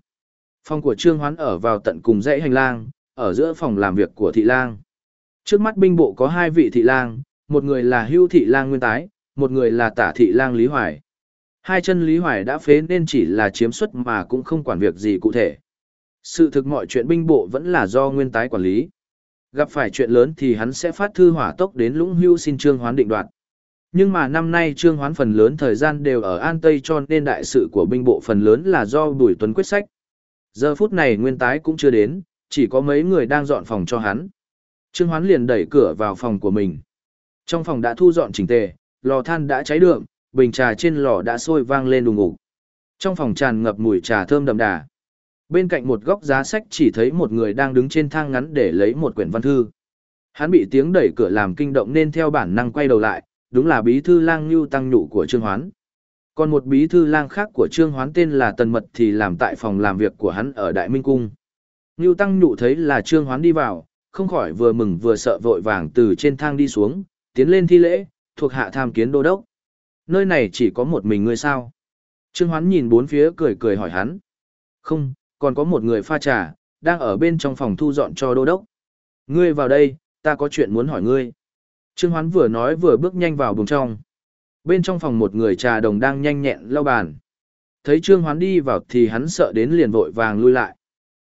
Phòng của Trương Hoán ở vào tận cùng dãy hành lang, ở giữa phòng làm việc của thị lang. Trước mắt binh bộ có hai vị thị lang, một người là hưu thị lang nguyên tái, một người là tả thị lang Lý Hoài. Hai chân Lý Hoài đã phế nên chỉ là chiếm suất mà cũng không quản việc gì cụ thể. Sự thực mọi chuyện binh bộ vẫn là do nguyên tái quản lý. Gặp phải chuyện lớn thì hắn sẽ phát thư hỏa tốc đến lũng hưu xin trương hoán định đoạt. Nhưng mà năm nay trương hoán phần lớn thời gian đều ở An Tây cho nên đại sự của binh bộ phần lớn là do Bùi Tuấn quyết sách. Giờ phút này nguyên tái cũng chưa đến, chỉ có mấy người đang dọn phòng cho hắn. Trương hoán liền đẩy cửa vào phòng của mình. Trong phòng đã thu dọn chỉnh tề, lò than đã cháy đượm, bình trà trên lò đã sôi vang lên đùng ngục. Trong phòng tràn ngập mùi trà thơm đậm đà. Bên cạnh một góc giá sách chỉ thấy một người đang đứng trên thang ngắn để lấy một quyển văn thư. Hắn bị tiếng đẩy cửa làm kinh động nên theo bản năng quay đầu lại, đúng là bí thư lang Nhu Tăng Nhụ của Trương Hoán. Còn một bí thư lang khác của Trương Hoán tên là Tần Mật thì làm tại phòng làm việc của hắn ở Đại Minh Cung. Nhu Tăng Nhụ thấy là Trương Hoán đi vào, không khỏi vừa mừng vừa sợ vội vàng từ trên thang đi xuống, tiến lên thi lễ, thuộc hạ tham kiến đô đốc. Nơi này chỉ có một mình ngươi sao? Trương Hoán nhìn bốn phía cười cười hỏi hắn. Không, còn có một người pha trà, đang ở bên trong phòng thu dọn cho đô đốc. Ngươi vào đây, ta có chuyện muốn hỏi ngươi. Trương Hoán vừa nói vừa bước nhanh vào buồng trong. Bên trong phòng một người trà đồng đang nhanh nhẹn lau bàn. Thấy Trương Hoán đi vào thì hắn sợ đến liền vội vàng lui lại.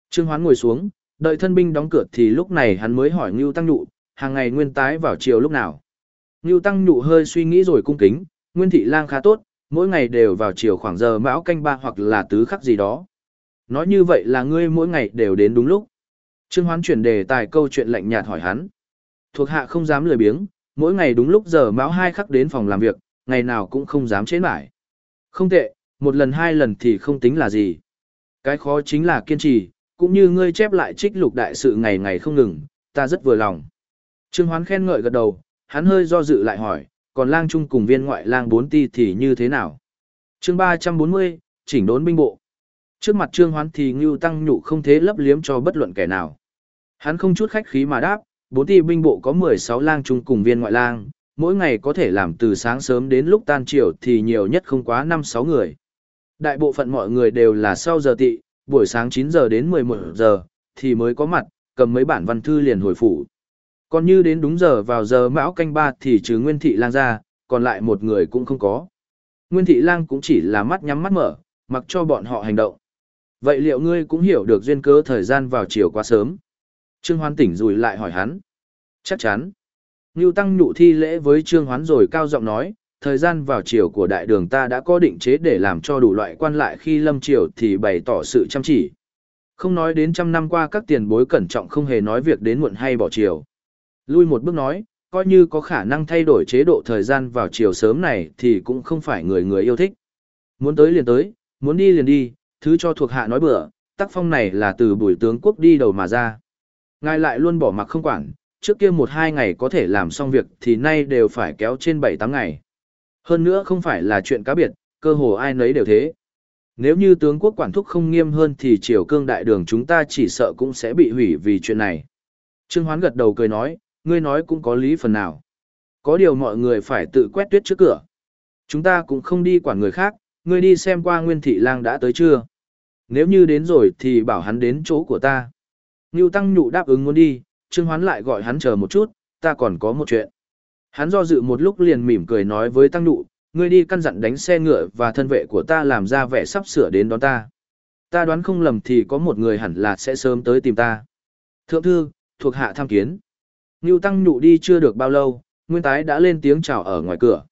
Trương Hoán ngồi xuống, đợi thân binh đóng cửa thì lúc này hắn mới hỏi Ngưu Tăng Nhụ, hàng ngày nguyên tái vào chiều lúc nào. Ngưu Tăng Nhụ hơi suy nghĩ rồi cung kính, Nguyên Thị Lang khá tốt, mỗi ngày đều vào chiều khoảng giờ mão canh ba hoặc là tứ khắc gì đó. Nói như vậy là ngươi mỗi ngày đều đến đúng lúc. Trương Hoán chuyển đề tài câu chuyện lạnh nhạt hỏi hắn. Thuộc hạ không dám lười biếng, mỗi ngày đúng lúc giờ mão hai khắc đến phòng làm việc, ngày nào cũng không dám chế mãi. Không tệ, một lần hai lần thì không tính là gì. Cái khó chính là kiên trì, cũng như ngươi chép lại trích lục đại sự ngày ngày không ngừng, ta rất vừa lòng. Trương Hoán khen ngợi gật đầu, hắn hơi do dự lại hỏi, còn lang trung cùng viên ngoại lang bốn ti thì như thế nào? chương 340, chỉnh đốn binh bộ. Trước mặt Trương Hoán thì Ngưu Tăng Nhụ không thế lấp liếm cho bất luận kẻ nào. Hắn không chút khách khí mà đáp, bốn ti binh bộ có 16 lang trung cùng viên ngoại lang, mỗi ngày có thể làm từ sáng sớm đến lúc tan chiều thì nhiều nhất không quá 5-6 người. Đại bộ phận mọi người đều là sau giờ tị, buổi sáng 9 giờ đến 11 giờ, thì mới có mặt, cầm mấy bản văn thư liền hồi phủ. Còn như đến đúng giờ vào giờ mão canh ba thì trừ Nguyên Thị Lang ra, còn lại một người cũng không có. Nguyên Thị Lang cũng chỉ là mắt nhắm mắt mở, mặc cho bọn họ hành động. Vậy liệu ngươi cũng hiểu được duyên cớ thời gian vào chiều quá sớm? Trương Hoán tỉnh rùi lại hỏi hắn. Chắc chắn. Ngưu Tăng nhụ thi lễ với Trương Hoán rồi cao giọng nói, thời gian vào chiều của đại đường ta đã có định chế để làm cho đủ loại quan lại khi lâm triều thì bày tỏ sự chăm chỉ. Không nói đến trăm năm qua các tiền bối cẩn trọng không hề nói việc đến muộn hay bỏ chiều. Lui một bước nói, coi như có khả năng thay đổi chế độ thời gian vào chiều sớm này thì cũng không phải người người yêu thích. Muốn tới liền tới, muốn đi liền đi, thứ cho thuộc hạ nói bừa, tác phong này là từ bùi tướng quốc đi đầu mà ra. Ngài lại luôn bỏ mặc không quản, trước kia một hai ngày có thể làm xong việc thì nay đều phải kéo trên bảy tám ngày. Hơn nữa không phải là chuyện cá biệt, cơ hồ ai nấy đều thế. Nếu như tướng quốc quản thúc không nghiêm hơn thì triều cương đại đường chúng ta chỉ sợ cũng sẽ bị hủy vì chuyện này. Trương Hoán gật đầu cười nói, ngươi nói cũng có lý phần nào. Có điều mọi người phải tự quét tuyết trước cửa. Chúng ta cũng không đi quản người khác, ngươi đi xem qua Nguyên Thị Lang đã tới chưa. Nếu như đến rồi thì bảo hắn đến chỗ của ta. Ngưu Tăng Nhụ đáp ứng muốn đi, Trương Hoán lại gọi hắn chờ một chút, ta còn có một chuyện. Hắn do dự một lúc liền mỉm cười nói với Tăng Nhụ, ngươi đi căn dặn đánh xe ngựa và thân vệ của ta làm ra vẻ sắp sửa đến đón ta. Ta đoán không lầm thì có một người hẳn là sẽ sớm tới tìm ta. Thượng thư, thuộc hạ tham kiến. Ngưu Tăng Nhụ đi chưa được bao lâu, Nguyên Tái đã lên tiếng chào ở ngoài cửa.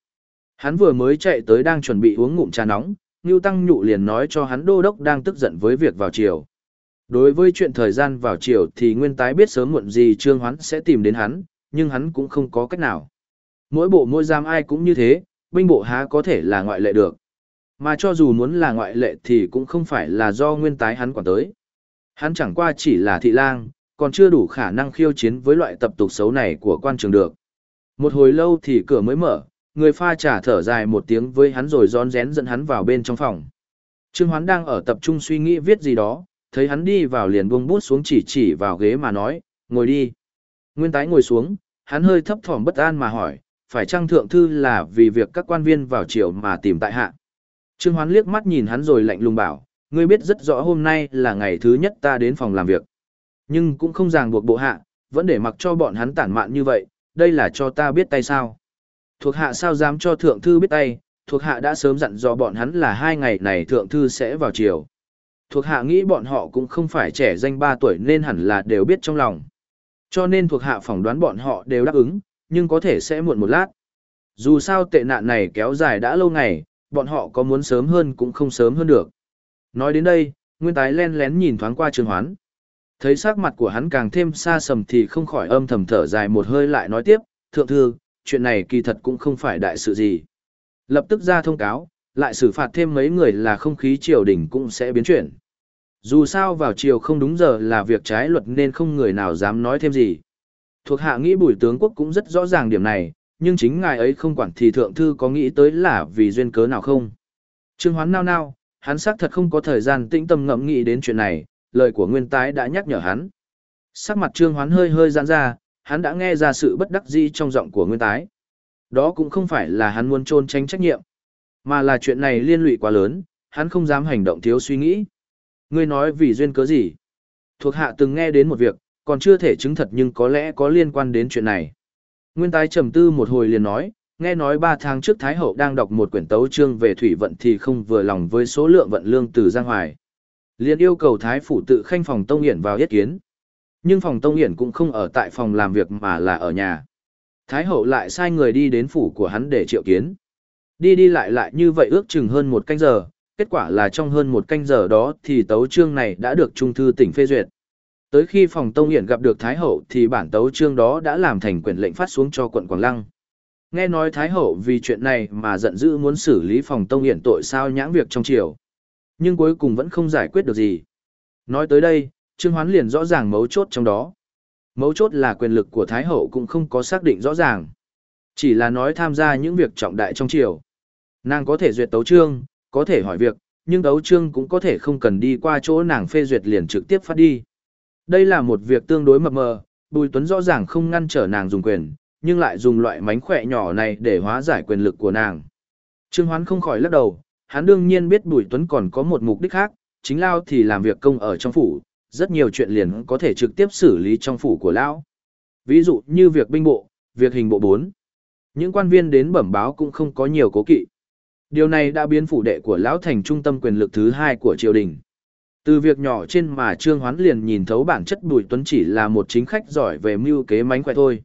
Hắn vừa mới chạy tới đang chuẩn bị uống ngụm trà nóng, Ngưu Tăng Nhụ liền nói cho hắn đô đốc đang tức giận với việc vào chiều. Đối với chuyện thời gian vào chiều thì Nguyên Tái biết sớm muộn gì Trương Hoán sẽ tìm đến hắn, nhưng hắn cũng không có cách nào. Mỗi bộ mỗi giam ai cũng như thế, binh bộ há có thể là ngoại lệ được. Mà cho dù muốn là ngoại lệ thì cũng không phải là do nguyên tái hắn quản tới. Hắn chẳng qua chỉ là thị lang, còn chưa đủ khả năng khiêu chiến với loại tập tục xấu này của quan trường được. Một hồi lâu thì cửa mới mở, người pha trà thở dài một tiếng với hắn rồi rón rén dẫn hắn vào bên trong phòng. Trương Hoán đang ở tập trung suy nghĩ viết gì đó, thấy hắn đi vào liền buông bút xuống chỉ chỉ vào ghế mà nói, ngồi đi. Nguyên tái ngồi xuống, hắn hơi thấp thỏm bất an mà hỏi, phải chăng thượng thư là vì việc các quan viên vào triều mà tìm tại hạ. Trương Hoán liếc mắt nhìn hắn rồi lạnh lùng bảo, ngươi biết rất rõ hôm nay là ngày thứ nhất ta đến phòng làm việc. Nhưng cũng không ràng buộc bộ hạ, vẫn để mặc cho bọn hắn tản mạn như vậy, đây là cho ta biết tay sao. Thuộc hạ sao dám cho thượng thư biết tay, thuộc hạ đã sớm dặn dò bọn hắn là hai ngày này thượng thư sẽ vào chiều. Thuộc hạ nghĩ bọn họ cũng không phải trẻ danh 3 tuổi nên hẳn là đều biết trong lòng. Cho nên thuộc hạ phỏng đoán bọn họ đều đáp ứng, nhưng có thể sẽ muộn một lát. Dù sao tệ nạn này kéo dài đã lâu ngày, bọn họ có muốn sớm hơn cũng không sớm hơn được. Nói đến đây, Nguyên Tái len lén nhìn thoáng qua Trương Hoán. Thấy sắc mặt của hắn càng thêm xa sầm thì không khỏi âm thầm thở dài một hơi lại nói tiếp, thượng thư, chuyện này kỳ thật cũng không phải đại sự gì. Lập tức ra thông cáo, lại xử phạt thêm mấy người là không khí triều đình cũng sẽ biến chuyển. Dù sao vào chiều không đúng giờ là việc trái luật nên không người nào dám nói thêm gì. Thuộc hạ nghĩ bùi tướng quốc cũng rất rõ ràng điểm này, nhưng chính ngài ấy không quản thì thượng thư có nghĩ tới là vì duyên cớ nào không. Trương hoán nao nao, hắn xác thật không có thời gian tĩnh tâm ngẫm nghĩ đến chuyện này, lời của nguyên tái đã nhắc nhở hắn. Sắc mặt trương hoán hơi hơi giãn ra, hắn đã nghe ra sự bất đắc dĩ trong giọng của nguyên tái. Đó cũng không phải là hắn muốn trôn tránh trách nhiệm, mà là chuyện này liên lụy quá lớn, hắn không dám hành động thiếu suy nghĩ. Ngươi nói vì duyên cớ gì? Thuộc hạ từng nghe đến một việc, còn chưa thể chứng thật nhưng có lẽ có liên quan đến chuyện này. Nguyên tái trầm tư một hồi liền nói, nghe nói ba tháng trước Thái Hậu đang đọc một quyển tấu chương về thủy vận thì không vừa lòng với số lượng vận lương từ Giang Hoài. liền yêu cầu Thái Phủ tự khanh phòng Tông Hiển vào yết kiến. Nhưng phòng Tông Hiển cũng không ở tại phòng làm việc mà là ở nhà. Thái Hậu lại sai người đi đến phủ của hắn để triệu kiến. Đi đi lại lại như vậy ước chừng hơn một canh giờ, kết quả là trong hơn một canh giờ đó thì tấu chương này đã được Trung thư tỉnh phê duyệt. Tới khi phòng Tông Hiển gặp được Thái Hậu thì bản tấu chương đó đã làm thành quyển lệnh phát xuống cho quận Quảng Lăng. Nghe nói Thái Hậu vì chuyện này mà giận dữ muốn xử lý phòng Tông Hiển tội sao nhãng việc trong triều. Nhưng cuối cùng vẫn không giải quyết được gì. Nói tới đây, Trương Hoán liền rõ ràng mấu chốt trong đó. Mấu chốt là quyền lực của Thái Hậu cũng không có xác định rõ ràng. Chỉ là nói tham gia những việc trọng đại trong triều. Nàng có thể duyệt tấu trương, có thể hỏi việc, nhưng tấu trương cũng có thể không cần đi qua chỗ nàng phê duyệt liền trực tiếp phát đi. Đây là một việc tương đối mập mờ, Bùi Tuấn rõ ràng không ngăn trở nàng dùng quyền, nhưng lại dùng loại mánh khỏe nhỏ này để hóa giải quyền lực của nàng. Trương Hoán không khỏi lắc đầu, hắn đương nhiên biết Bùi Tuấn còn có một mục đích khác, chính Lao thì làm việc công ở trong phủ, rất nhiều chuyện liền có thể trực tiếp xử lý trong phủ của Lão. Ví dụ như việc binh bộ, việc hình bộ 4. Những quan viên đến bẩm báo cũng không có nhiều cố kỵ. Điều này đã biến phủ đệ của Lão thành trung tâm quyền lực thứ hai của triều đình. Từ việc nhỏ trên mà Trương Hoán liền nhìn thấu bản chất Bùi Tuấn chỉ là một chính khách giỏi về mưu kế mánh khỏe thôi.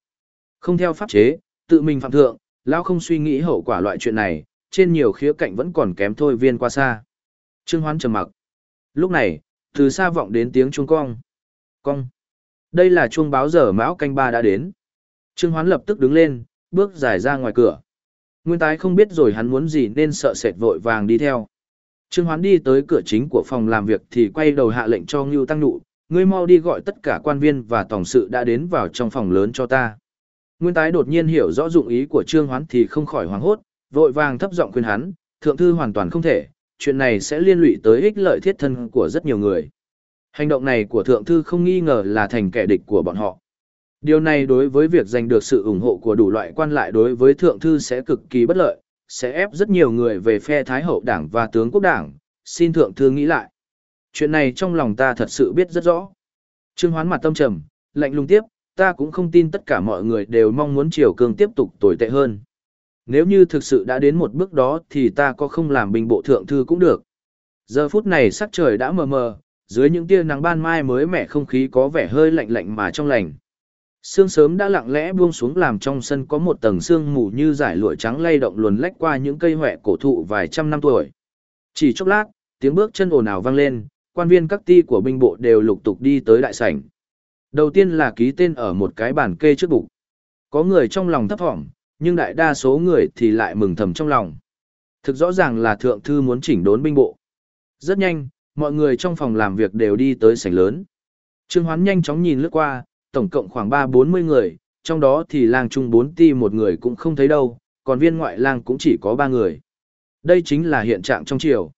Không theo pháp chế, tự mình phạm thượng, Lão không suy nghĩ hậu quả loại chuyện này, trên nhiều khía cạnh vẫn còn kém thôi viên qua xa. Trương Hoán trầm mặc. Lúc này, từ xa vọng đến tiếng chuông cong. Cong. Đây là chuông báo giờ mão canh ba đã đến. Trương Hoán lập tức đứng lên, bước dài ra ngoài cửa. Nguyên tái không biết rồi hắn muốn gì nên sợ sệt vội vàng đi theo. Trương Hoán đi tới cửa chính của phòng làm việc thì quay đầu hạ lệnh cho Ngưu Tăng Nụ, ngươi mau đi gọi tất cả quan viên và tổng sự đã đến vào trong phòng lớn cho ta. Nguyên tái đột nhiên hiểu rõ dụng ý của Trương Hoán thì không khỏi hoảng hốt, vội vàng thấp giọng khuyên hắn, thượng thư hoàn toàn không thể, chuyện này sẽ liên lụy tới ích lợi thiết thân của rất nhiều người. Hành động này của thượng thư không nghi ngờ là thành kẻ địch của bọn họ. Điều này đối với việc giành được sự ủng hộ của đủ loại quan lại đối với thượng thư sẽ cực kỳ bất lợi, sẽ ép rất nhiều người về phe Thái hậu đảng và tướng quốc đảng, xin thượng thư nghĩ lại. Chuyện này trong lòng ta thật sự biết rất rõ. Trương Hoán mặt tâm trầm, lạnh lùng tiếp, ta cũng không tin tất cả mọi người đều mong muốn triều Cương tiếp tục tồi tệ hơn. Nếu như thực sự đã đến một bước đó thì ta có không làm bình bộ thượng thư cũng được. Giờ phút này sắc trời đã mờ mờ, dưới những tia nắng ban mai mới mẻ không khí có vẻ hơi lạnh lạnh mà trong lành. Sương sớm đã lặng lẽ buông xuống làm trong sân có một tầng sương mù như giải lụa trắng lay động luồn lách qua những cây hoẹ cổ thụ vài trăm năm tuổi. Chỉ chốc lát, tiếng bước chân ồn ào vang lên, quan viên các ti của binh bộ đều lục tục đi tới đại sảnh. Đầu tiên là ký tên ở một cái bản kê trước bụng Có người trong lòng thấp thỏm, nhưng đại đa số người thì lại mừng thầm trong lòng. Thực rõ ràng là thượng thư muốn chỉnh đốn binh bộ. Rất nhanh, mọi người trong phòng làm việc đều đi tới sảnh lớn. Trương Hoán nhanh chóng nhìn lướt qua, tổng cộng khoảng 3-40 người, trong đó thì lang trung 4 ti một người cũng không thấy đâu, còn viên ngoại lang cũng chỉ có 3 người. Đây chính là hiện trạng trong triều.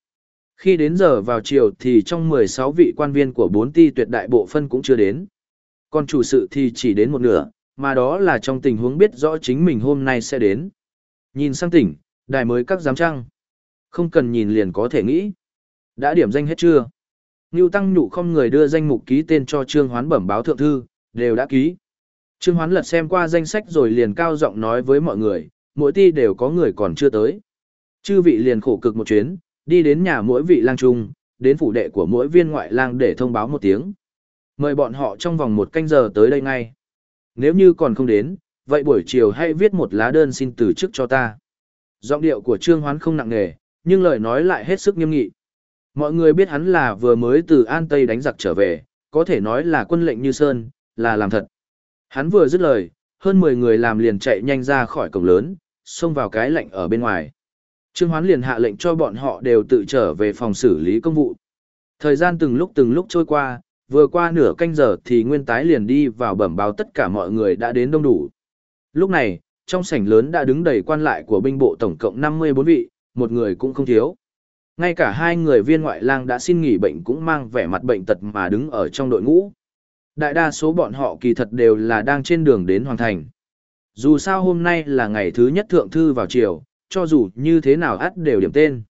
Khi đến giờ vào chiều thì trong 16 vị quan viên của 4 ti tuyệt đại bộ phân cũng chưa đến. Còn chủ sự thì chỉ đến một nửa, mà đó là trong tình huống biết rõ chính mình hôm nay sẽ đến. Nhìn sang tỉnh, đài mới các giám trăng. Không cần nhìn liền có thể nghĩ. Đã điểm danh hết chưa? Ngưu Tăng nhụ không người đưa danh mục ký tên cho Trương Hoán bẩm báo thượng thư, đều đã ký. Trương Hoán lật xem qua danh sách rồi liền cao giọng nói với mọi người, mỗi ti đều có người còn chưa tới. Chư vị liền khổ cực một chuyến, đi đến nhà mỗi vị lang trung, đến phủ đệ của mỗi viên ngoại lang để thông báo một tiếng. Mời bọn họ trong vòng một canh giờ tới đây ngay. Nếu như còn không đến, vậy buổi chiều hãy viết một lá đơn xin từ chức cho ta. Giọng điệu của Trương Hoán không nặng nề, nhưng lời nói lại hết sức nghiêm nghị. Mọi người biết hắn là vừa mới từ An Tây đánh giặc trở về, có thể nói là quân lệnh như sơn, là làm thật. Hắn vừa dứt lời, hơn 10 người làm liền chạy nhanh ra khỏi cổng lớn, xông vào cái lệnh ở bên ngoài. Trương Hoán liền hạ lệnh cho bọn họ đều tự trở về phòng xử lý công vụ. Thời gian từng lúc từng lúc trôi qua, vừa qua nửa canh giờ thì nguyên tái liền đi vào bẩm báo tất cả mọi người đã đến đông đủ. Lúc này, trong sảnh lớn đã đứng đầy quan lại của binh bộ tổng cộng 54 vị, một người cũng không thiếu. Ngay cả hai người viên ngoại lang đã xin nghỉ bệnh cũng mang vẻ mặt bệnh tật mà đứng ở trong đội ngũ. Đại đa số bọn họ kỳ thật đều là đang trên đường đến Hoàng Thành. Dù sao hôm nay là ngày thứ nhất thượng thư vào chiều, cho dù như thế nào ắt đều điểm tên.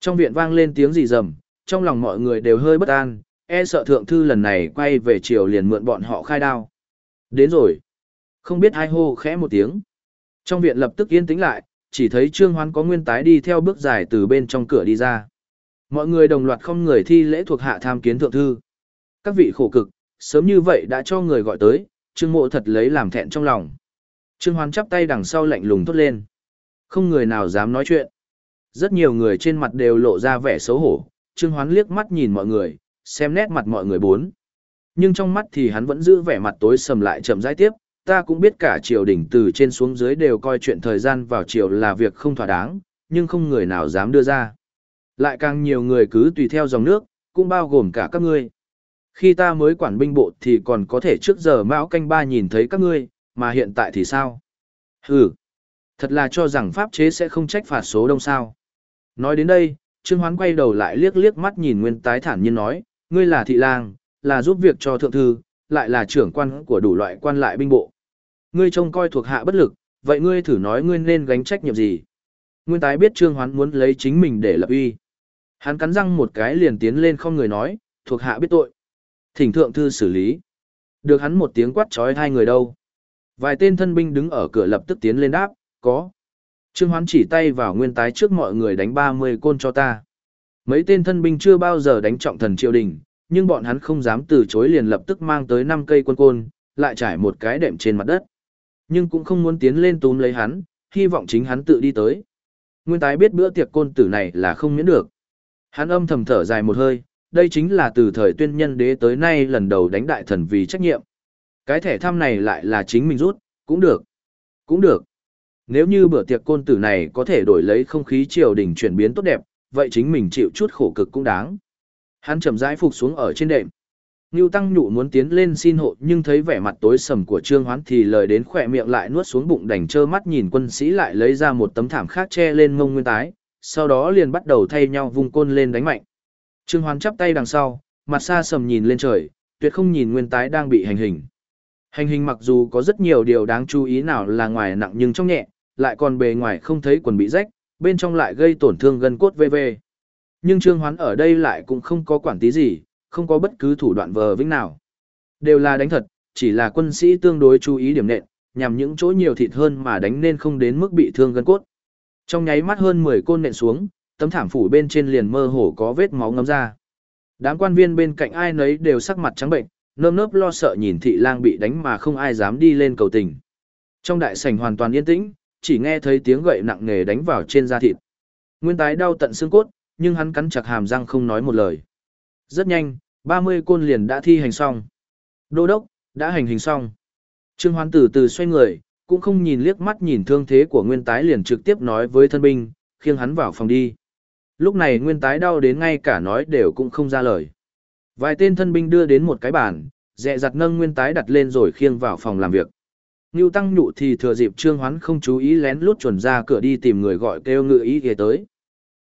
Trong viện vang lên tiếng gì rầm, trong lòng mọi người đều hơi bất an, e sợ thượng thư lần này quay về triều liền mượn bọn họ khai đao. Đến rồi. Không biết ai hô khẽ một tiếng. Trong viện lập tức yên tĩnh lại, chỉ thấy Trương Hoán có nguyên tái đi theo bước dài từ bên trong cửa đi ra. Mọi người đồng loạt không người thi lễ thuộc hạ tham kiến thượng thư. Các vị khổ cực, sớm như vậy đã cho người gọi tới, Trương Mộ thật lấy làm thẹn trong lòng. Trương Hoán chắp tay đằng sau lạnh lùng thốt lên. Không người nào dám nói chuyện. Rất nhiều người trên mặt đều lộ ra vẻ xấu hổ, Trương Hoán liếc mắt nhìn mọi người, xem nét mặt mọi người bốn. Nhưng trong mắt thì hắn vẫn giữ vẻ mặt tối sầm lại chậm rãi tiếp, ta cũng biết cả triều đình từ trên xuống dưới đều coi chuyện thời gian vào triều là việc không thỏa đáng, nhưng không người nào dám đưa ra. Lại càng nhiều người cứ tùy theo dòng nước, cũng bao gồm cả các ngươi. Khi ta mới quản binh bộ thì còn có thể trước giờ mão canh ba nhìn thấy các ngươi, mà hiện tại thì sao? Hừ, thật là cho rằng pháp chế sẽ không trách phạt số đông sao. Nói đến đây, Trương Hoán quay đầu lại liếc liếc mắt nhìn Nguyên Tái thản nhiên nói, ngươi là thị lang, là giúp việc cho thượng thư, lại là trưởng quan của đủ loại quan lại binh bộ. Ngươi trông coi thuộc hạ bất lực, vậy ngươi thử nói ngươi nên gánh trách nhiệm gì? Nguyên tái biết Trương Hoán muốn lấy chính mình để lập uy. Hắn cắn răng một cái liền tiến lên không người nói, thuộc hạ biết tội. Thỉnh thượng thư xử lý. Được hắn một tiếng quát trói hai người đâu. Vài tên thân binh đứng ở cửa lập tức tiến lên đáp, có. Trương Hoán chỉ tay vào nguyên tái trước mọi người đánh 30 côn cho ta. Mấy tên thân binh chưa bao giờ đánh trọng thần triều đình, nhưng bọn hắn không dám từ chối liền lập tức mang tới 5 cây quân côn, lại trải một cái đệm trên mặt đất. Nhưng cũng không muốn tiến lên túm lấy hắn, hy vọng chính hắn tự đi tới. Nguyên tái biết bữa tiệc côn tử này là không miễn được. Hắn âm thầm thở dài một hơi, đây chính là từ thời tuyên nhân đế tới nay lần đầu đánh đại thần vì trách nhiệm. Cái thẻ thăm này lại là chính mình rút, cũng được. Cũng được. Nếu như bữa tiệc côn tử này có thể đổi lấy không khí triều đình chuyển biến tốt đẹp, vậy chính mình chịu chút khổ cực cũng đáng. Hắn chậm rãi phục xuống ở trên đệm. Ngưu Tăng Nhụ muốn tiến lên xin hộ nhưng thấy vẻ mặt tối sầm của Trương Hoán thì lời đến khỏe miệng lại nuốt xuống bụng đành trơ mắt nhìn quân sĩ lại lấy ra một tấm thảm khác che lên mông nguyên tái, sau đó liền bắt đầu thay nhau vung côn lên đánh mạnh. Trương Hoán chắp tay đằng sau, mặt xa sầm nhìn lên trời, tuyệt không nhìn nguyên tái đang bị hành hình. Hành hình mặc dù có rất nhiều điều đáng chú ý nào là ngoài nặng nhưng trong nhẹ, lại còn bề ngoài không thấy quần bị rách, bên trong lại gây tổn thương gân cốt vv. Nhưng Trương Hoán ở đây lại cũng không có quản tí gì, không có bất cứ thủ đoạn vờ vĩnh nào. Đều là đánh thật, chỉ là quân sĩ tương đối chú ý điểm nện, nhằm những chỗ nhiều thịt hơn mà đánh nên không đến mức bị thương gân cốt. Trong nháy mắt hơn 10 côn nện xuống, tấm thảm phủ bên trên liền mơ hồ có vết máu ngấm ra. Đám quan viên bên cạnh ai nấy đều sắc mặt trắng bệnh, nơm nớp lo sợ nhìn thị lang bị đánh mà không ai dám đi lên cầu tình. Trong đại sảnh hoàn toàn yên tĩnh, chỉ nghe thấy tiếng gậy nặng nề đánh vào trên da thịt. Nguyên tái đau tận xương cốt, nhưng hắn cắn chặt hàm răng không nói một lời. Rất nhanh, 30 côn liền đã thi hành xong. Đô đốc, đã hành hình xong. Trương Hoán từ từ xoay người, cũng không nhìn liếc mắt nhìn thương thế của nguyên tái liền trực tiếp nói với thân binh, khiêng hắn vào phòng đi. Lúc này nguyên tái đau đến ngay cả nói đều cũng không ra lời. Vài tên thân binh đưa đến một cái bàn, dẹ dặt nâng nguyên tái đặt lên rồi khiêng vào phòng làm việc. Ngưu Tăng Nhụ thì thừa dịp Trương Hoán không chú ý lén lút chuẩn ra cửa đi tìm người gọi kêu ngự ý ghé tới.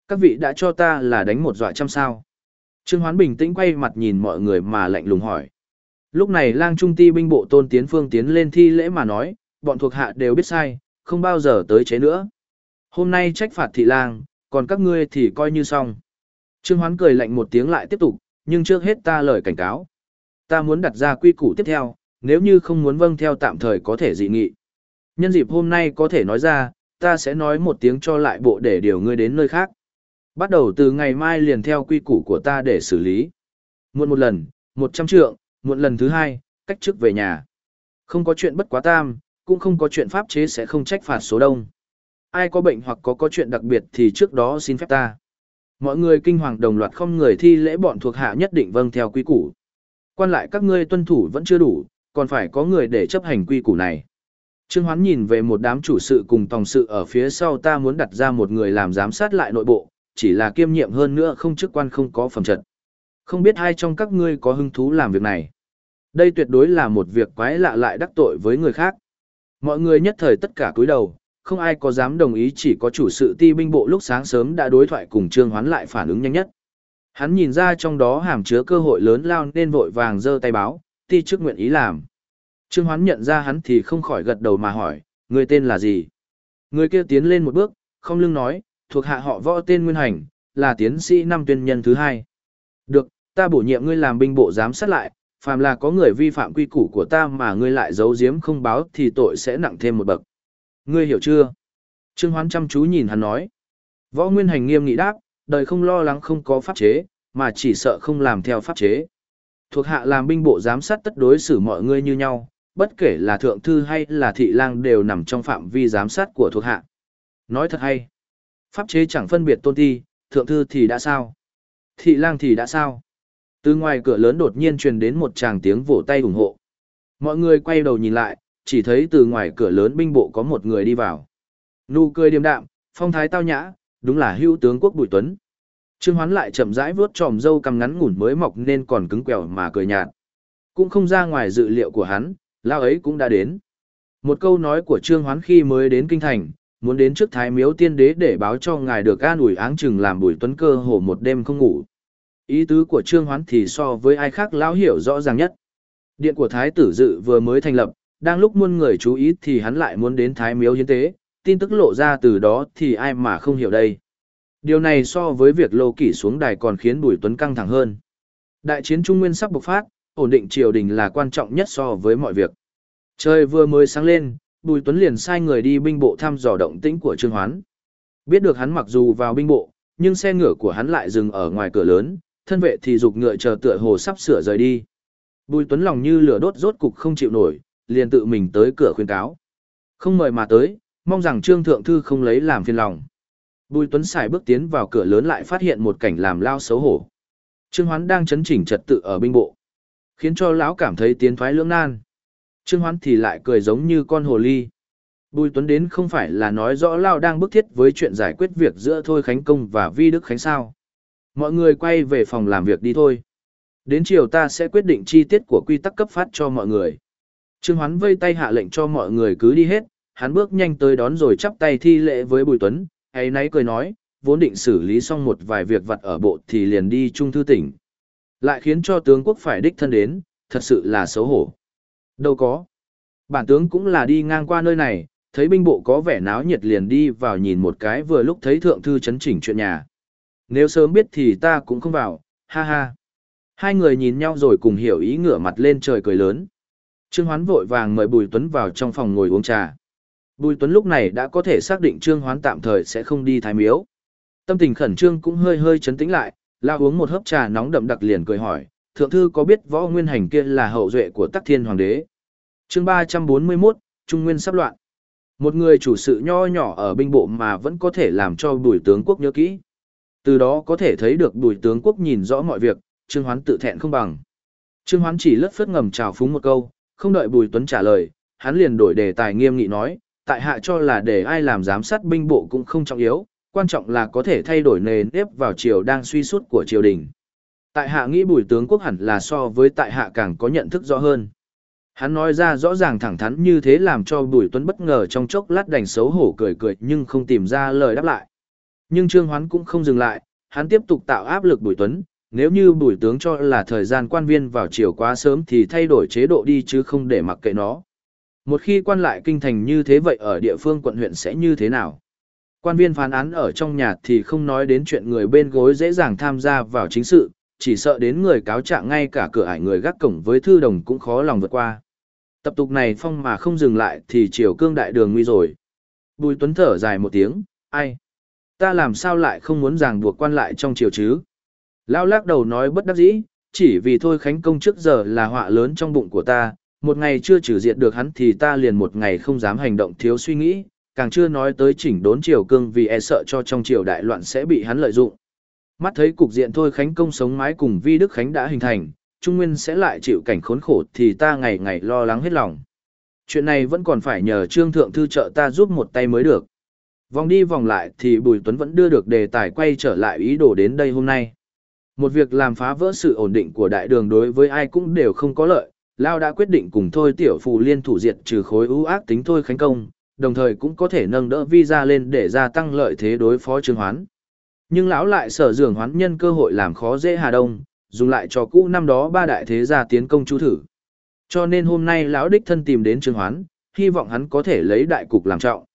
Các vị đã cho ta là đánh một dọa trăm sao. Trương Hoán bình tĩnh quay mặt nhìn mọi người mà lạnh lùng hỏi. Lúc này lang trung ti binh bộ tôn tiến phương tiến lên thi lễ mà nói, bọn thuộc hạ đều biết sai, không bao giờ tới chế nữa. Hôm nay trách phạt thị lang, còn các ngươi thì coi như xong. Trương Hoán cười lạnh một tiếng lại tiếp tục, nhưng trước hết ta lời cảnh cáo. Ta muốn đặt ra quy củ tiếp theo, nếu như không muốn vâng theo tạm thời có thể dị nghị. Nhân dịp hôm nay có thể nói ra, ta sẽ nói một tiếng cho lại bộ để điều ngươi đến nơi khác. Bắt đầu từ ngày mai liền theo quy củ của ta để xử lý. Muộn một lần, một trăm trượng, muộn lần thứ hai, cách trước về nhà. Không có chuyện bất quá tam, cũng không có chuyện pháp chế sẽ không trách phạt số đông. Ai có bệnh hoặc có có chuyện đặc biệt thì trước đó xin phép ta. Mọi người kinh hoàng đồng loạt không người thi lễ bọn thuộc hạ nhất định vâng theo quy củ. Quan lại các ngươi tuân thủ vẫn chưa đủ, còn phải có người để chấp hành quy củ này. Trương Hoán nhìn về một đám chủ sự cùng tòng sự ở phía sau ta muốn đặt ra một người làm giám sát lại nội bộ, chỉ là kiêm nhiệm hơn nữa không chức quan không có phẩm trật. Không biết ai trong các ngươi có hứng thú làm việc này. Đây tuyệt đối là một việc quái lạ lại đắc tội với người khác. Mọi người nhất thời tất cả cúi đầu, không ai có dám đồng ý chỉ có chủ sự ti binh bộ lúc sáng sớm đã đối thoại cùng Trương Hoán lại phản ứng nhanh nhất. Hắn nhìn ra trong đó hàm chứa cơ hội lớn lao nên vội vàng giơ tay báo, ti chức nguyện ý làm. Trương Hoán nhận ra hắn thì không khỏi gật đầu mà hỏi, người tên là gì? Người kia tiến lên một bước, không lưng nói, thuộc hạ họ võ tên Nguyên Hành, là tiến sĩ năm tuyên nhân thứ hai. Được, ta bổ nhiệm ngươi làm binh bộ giám sát lại, phàm là có người vi phạm quy củ của ta mà ngươi lại giấu giếm không báo thì tội sẽ nặng thêm một bậc. Ngươi hiểu chưa? Trương Hoán chăm chú nhìn hắn nói. Võ Nguyên Hành nghiêm nghị đáp, đời không lo lắng không có pháp chế, mà chỉ sợ không làm theo pháp chế. Thuộc hạ làm binh bộ giám sát tất đối xử mọi người như nhau, bất kể là thượng thư hay là thị lang đều nằm trong phạm vi giám sát của thuộc hạ. Nói thật hay. Pháp chế chẳng phân biệt tôn ti, thượng thư thì đã sao? Thị lang thì đã sao? Từ ngoài cửa lớn đột nhiên truyền đến một tràng tiếng vỗ tay ủng hộ. Mọi người quay đầu nhìn lại, chỉ thấy từ ngoài cửa lớn binh bộ có một người đi vào. Nụ cười điềm đạm, phong thái tao nhã, đúng là hữu tướng quốc Bùi Tuấn. Trương Hoán lại chậm rãi vuốt tròm râu cằm ngắn ngủn mới mọc nên còn cứng quèo mà cười nhạt. Cũng không ra ngoài dự liệu của hắn, lao ấy cũng đã đến. Một câu nói của Trương Hoán khi mới đến kinh thành, muốn đến trước Thái Miếu Tiên Đế để báo cho ngài được an ủi áng chừng làm Bùi Tuấn cơ hổ một đêm không ngủ. Ý tứ của Trương Hoán thì so với ai khác lão hiểu rõ ràng nhất. Điện của Thái tử dự vừa mới thành lập, đang lúc muôn người chú ý thì hắn lại muốn đến Thái Miếu Hiến Tế, tin tức lộ ra từ đó thì ai mà không hiểu đây. Điều này so với việc Lô Kỷ xuống đài còn khiến Bùi Tuấn căng thẳng hơn. Đại chiến Trung Nguyên sắp bộc phát, ổn định triều đình là quan trọng nhất so với mọi việc. Trời vừa mới sáng lên, Bùi Tuấn liền sai người đi binh bộ thăm dò động tĩnh của Trương Hoán. Biết được hắn mặc dù vào binh bộ, nhưng xe ngựa của hắn lại dừng ở ngoài cửa lớn, thân vệ thì dục ngựa chờ tựa hồ sắp sửa rời đi. Bùi Tuấn lòng như lửa đốt rốt cục không chịu nổi, liền tự mình tới cửa khuyên cáo. Không mời mà tới, mong rằng Trương Thượng Thư không lấy làm phiền lòng. Bùi Tuấn xài bước tiến vào cửa lớn lại phát hiện một cảnh làm lao xấu hổ. Trương Hoán đang chấn chỉnh trật tự ở binh bộ, khiến cho lão cảm thấy tiến thoái lưỡng nan. Trương Hoán thì lại cười giống như con hồ ly. Bùi Tuấn đến không phải là nói rõ Lao đang bức thiết với chuyện giải quyết việc giữa Thôi Khánh Công và Vi Đức Khánh sao. Mọi người quay về phòng làm việc đi thôi. Đến chiều ta sẽ quyết định chi tiết của quy tắc cấp phát cho mọi người. Trương Hoán vây tay hạ lệnh cho mọi người cứ đi hết, hắn bước nhanh tới đón rồi chắp tay thi lễ với Bùi Tuấn, ấy nấy cười nói, vốn định xử lý xong một vài việc vặt ở bộ thì liền đi trung thư tỉnh. Lại khiến cho tướng quốc phải đích thân đến, thật sự là xấu hổ. Đâu có. Bản tướng cũng là đi ngang qua nơi này, thấy binh bộ có vẻ náo nhiệt liền đi vào nhìn một cái vừa lúc thấy thượng thư chấn chỉnh chuyện nhà. Nếu sớm biết thì ta cũng không vào, ha ha. Hai người nhìn nhau rồi cùng hiểu ý ngửa mặt lên trời cười lớn. Trương Hoán vội vàng mời Bùi Tuấn vào trong phòng ngồi uống trà. Bùi Tuấn lúc này đã có thể xác định Trương Hoán tạm thời sẽ không đi thái miếu. Tâm tình khẩn trương cũng hơi hơi chấn tĩnh lại, la uống một hớp trà nóng đậm đặc liền cười hỏi, thượng thư có biết võ nguyên hành kia là hậu duệ của tắc thiên hoàng đế. chương 341, Trung Nguyên sắp loạn. Một người chủ sự nho nhỏ ở binh bộ mà vẫn có thể làm cho bùi tướng quốc nhớ kỹ. Từ đó có thể thấy được bùi tướng quốc nhìn rõ mọi việc, Trương Hoán tự thẹn không bằng. Trương Hoán chỉ lất phất ngầm chào phúng một câu, không đợi Bùi Tuấn trả lời, hắn liền đổi đề tài nghiêm nghị nói, tại hạ cho là để ai làm giám sát binh bộ cũng không trọng yếu, quan trọng là có thể thay đổi nền nếp vào triều đang suy sút của triều đình. Tại hạ nghĩ bùi tướng quốc hẳn là so với tại hạ càng có nhận thức rõ hơn. Hắn nói ra rõ ràng thẳng thắn như thế làm cho bùi tuấn bất ngờ trong chốc lát đành xấu hổ cười cười nhưng không tìm ra lời đáp lại. Nhưng Trương Hoán cũng không dừng lại, hắn tiếp tục tạo áp lực bùi tuấn, nếu như bùi tướng cho là thời gian quan viên vào chiều quá sớm thì thay đổi chế độ đi chứ không để mặc kệ nó. Một khi quan lại kinh thành như thế vậy ở địa phương quận huyện sẽ như thế nào? Quan viên phán án ở trong nhà thì không nói đến chuyện người bên gối dễ dàng tham gia vào chính sự, chỉ sợ đến người cáo trạng ngay cả cửa ải người gác cổng với thư đồng cũng khó lòng vượt qua. Tập tục này phong mà không dừng lại thì chiều cương đại đường nguy rồi. Bùi Tuấn thở dài một tiếng, ai? Ta làm sao lại không muốn ràng buộc quan lại trong triều chứ? Lao lắc đầu nói bất đắc dĩ, chỉ vì thôi Khánh Công trước giờ là họa lớn trong bụng của ta, một ngày chưa trừ diệt được hắn thì ta liền một ngày không dám hành động thiếu suy nghĩ, càng chưa nói tới chỉnh đốn triều cương vì e sợ cho trong triều đại loạn sẽ bị hắn lợi dụng. Mắt thấy cục diện thôi Khánh Công sống mái cùng Vi Đức Khánh đã hình thành, Trung Nguyên sẽ lại chịu cảnh khốn khổ thì ta ngày ngày lo lắng hết lòng. Chuyện này vẫn còn phải nhờ Trương Thượng Thư trợ ta giúp một tay mới được. Vòng đi vòng lại thì Bùi Tuấn vẫn đưa được đề tài quay trở lại ý đồ đến đây hôm nay. Một việc làm phá vỡ sự ổn định của đại đường đối với ai cũng đều không có lợi, Lao đã quyết định cùng Thôi Tiểu Phù liên thủ diệt trừ khối ưu ác tính Thôi Khánh Công, đồng thời cũng có thể nâng đỡ visa lên để gia tăng lợi thế đối phó Trương Hoán. Nhưng lão lại sở dường hoán nhân cơ hội làm khó dễ Hà Đông, dùng lại cho cũ năm đó ba đại thế gia tiến công chú thử. Cho nên hôm nay lão đích thân tìm đến Trương Hoán, hy vọng hắn có thể lấy đại cục làm trọng.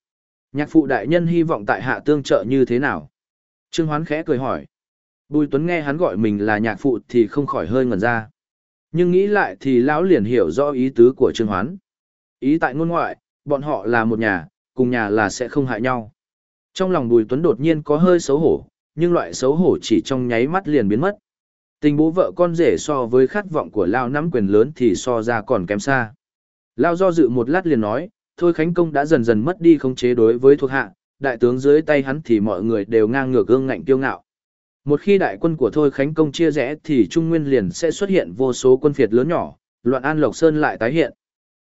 Nhạc phụ đại nhân hy vọng tại hạ tương trợ như thế nào? Trương Hoán khẽ cười hỏi. Bùi Tuấn nghe hắn gọi mình là nhạc phụ thì không khỏi hơi ngẩn ra. Nhưng nghĩ lại thì lão liền hiểu rõ ý tứ của Trương Hoán. Ý tại ngôn ngoại, bọn họ là một nhà, cùng nhà là sẽ không hại nhau. Trong lòng Bùi Tuấn đột nhiên có hơi xấu hổ, nhưng loại xấu hổ chỉ trong nháy mắt liền biến mất. Tình bố vợ con rể so với khát vọng của Lao nắm quyền lớn thì so ra còn kém xa. Lao do dự một lát liền nói, thôi Khánh Công đã dần dần mất đi khống chế đối với thuộc hạ, đại tướng dưới tay hắn thì mọi người đều ngang ngược gương ngạnh kiêu ngạo. Một khi đại quân của Thôi Khánh Công chia rẽ thì Trung Nguyên liền sẽ xuất hiện vô số quân phiệt lớn nhỏ, loạn an Lộc Sơn lại tái hiện.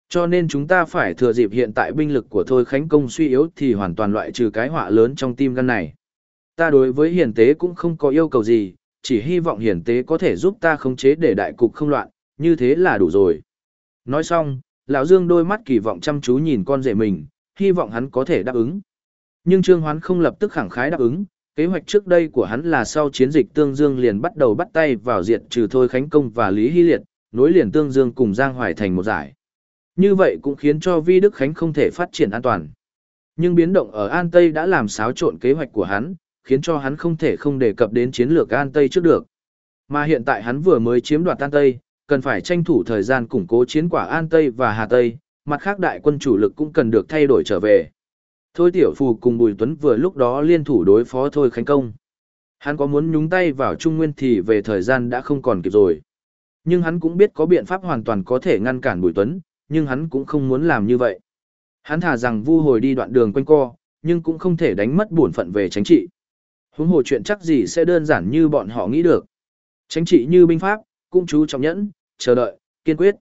Cho nên chúng ta phải thừa dịp hiện tại binh lực của Thôi Khánh Công suy yếu thì hoàn toàn loại trừ cái họa lớn trong tim gan này. Ta đối với hiền tế cũng không có yêu cầu gì, chỉ hy vọng hiền tế có thể giúp ta khống chế để đại cục không loạn, như thế là đủ rồi. Nói xong, lão Dương đôi mắt kỳ vọng chăm chú nhìn con rể mình, hy vọng hắn có thể đáp ứng. Nhưng Trương Hoán không lập tức khẳng khái đáp ứng, kế hoạch trước đây của hắn là sau chiến dịch Tương Dương liền bắt đầu bắt tay vào diện trừ Thôi Khánh Công và Lý Hy Liệt, nối liền Tương Dương cùng Giang Hoài thành một giải. Như vậy cũng khiến cho Vi Đức Khánh không thể phát triển an toàn. Nhưng biến động ở An Tây đã làm xáo trộn kế hoạch của hắn, khiến cho hắn không thể không đề cập đến chiến lược An Tây trước được. Mà hiện tại hắn vừa mới chiếm đoạt An Tây, cần phải tranh thủ thời gian củng cố chiến quả An Tây và Hà Tây, mặt khác đại quân chủ lực cũng cần được thay đổi trở về. Thôi Tiểu Phù cùng Bùi Tuấn vừa lúc đó liên thủ đối phó Thôi Khánh Công. Hắn có muốn nhúng tay vào Trung Nguyên thì về thời gian đã không còn kịp rồi. Nhưng hắn cũng biết có biện pháp hoàn toàn có thể ngăn cản Bùi Tuấn, nhưng hắn cũng không muốn làm như vậy. Hắn thả rằng vu hồi đi đoạn đường quanh co, nhưng cũng không thể đánh mất bổn phận về chính trị. Huống hồ chuyện chắc gì sẽ đơn giản như bọn họ nghĩ được. Chính trị như binh pháp, cũng chú trọng nhẫn, chờ đợi, kiên quyết.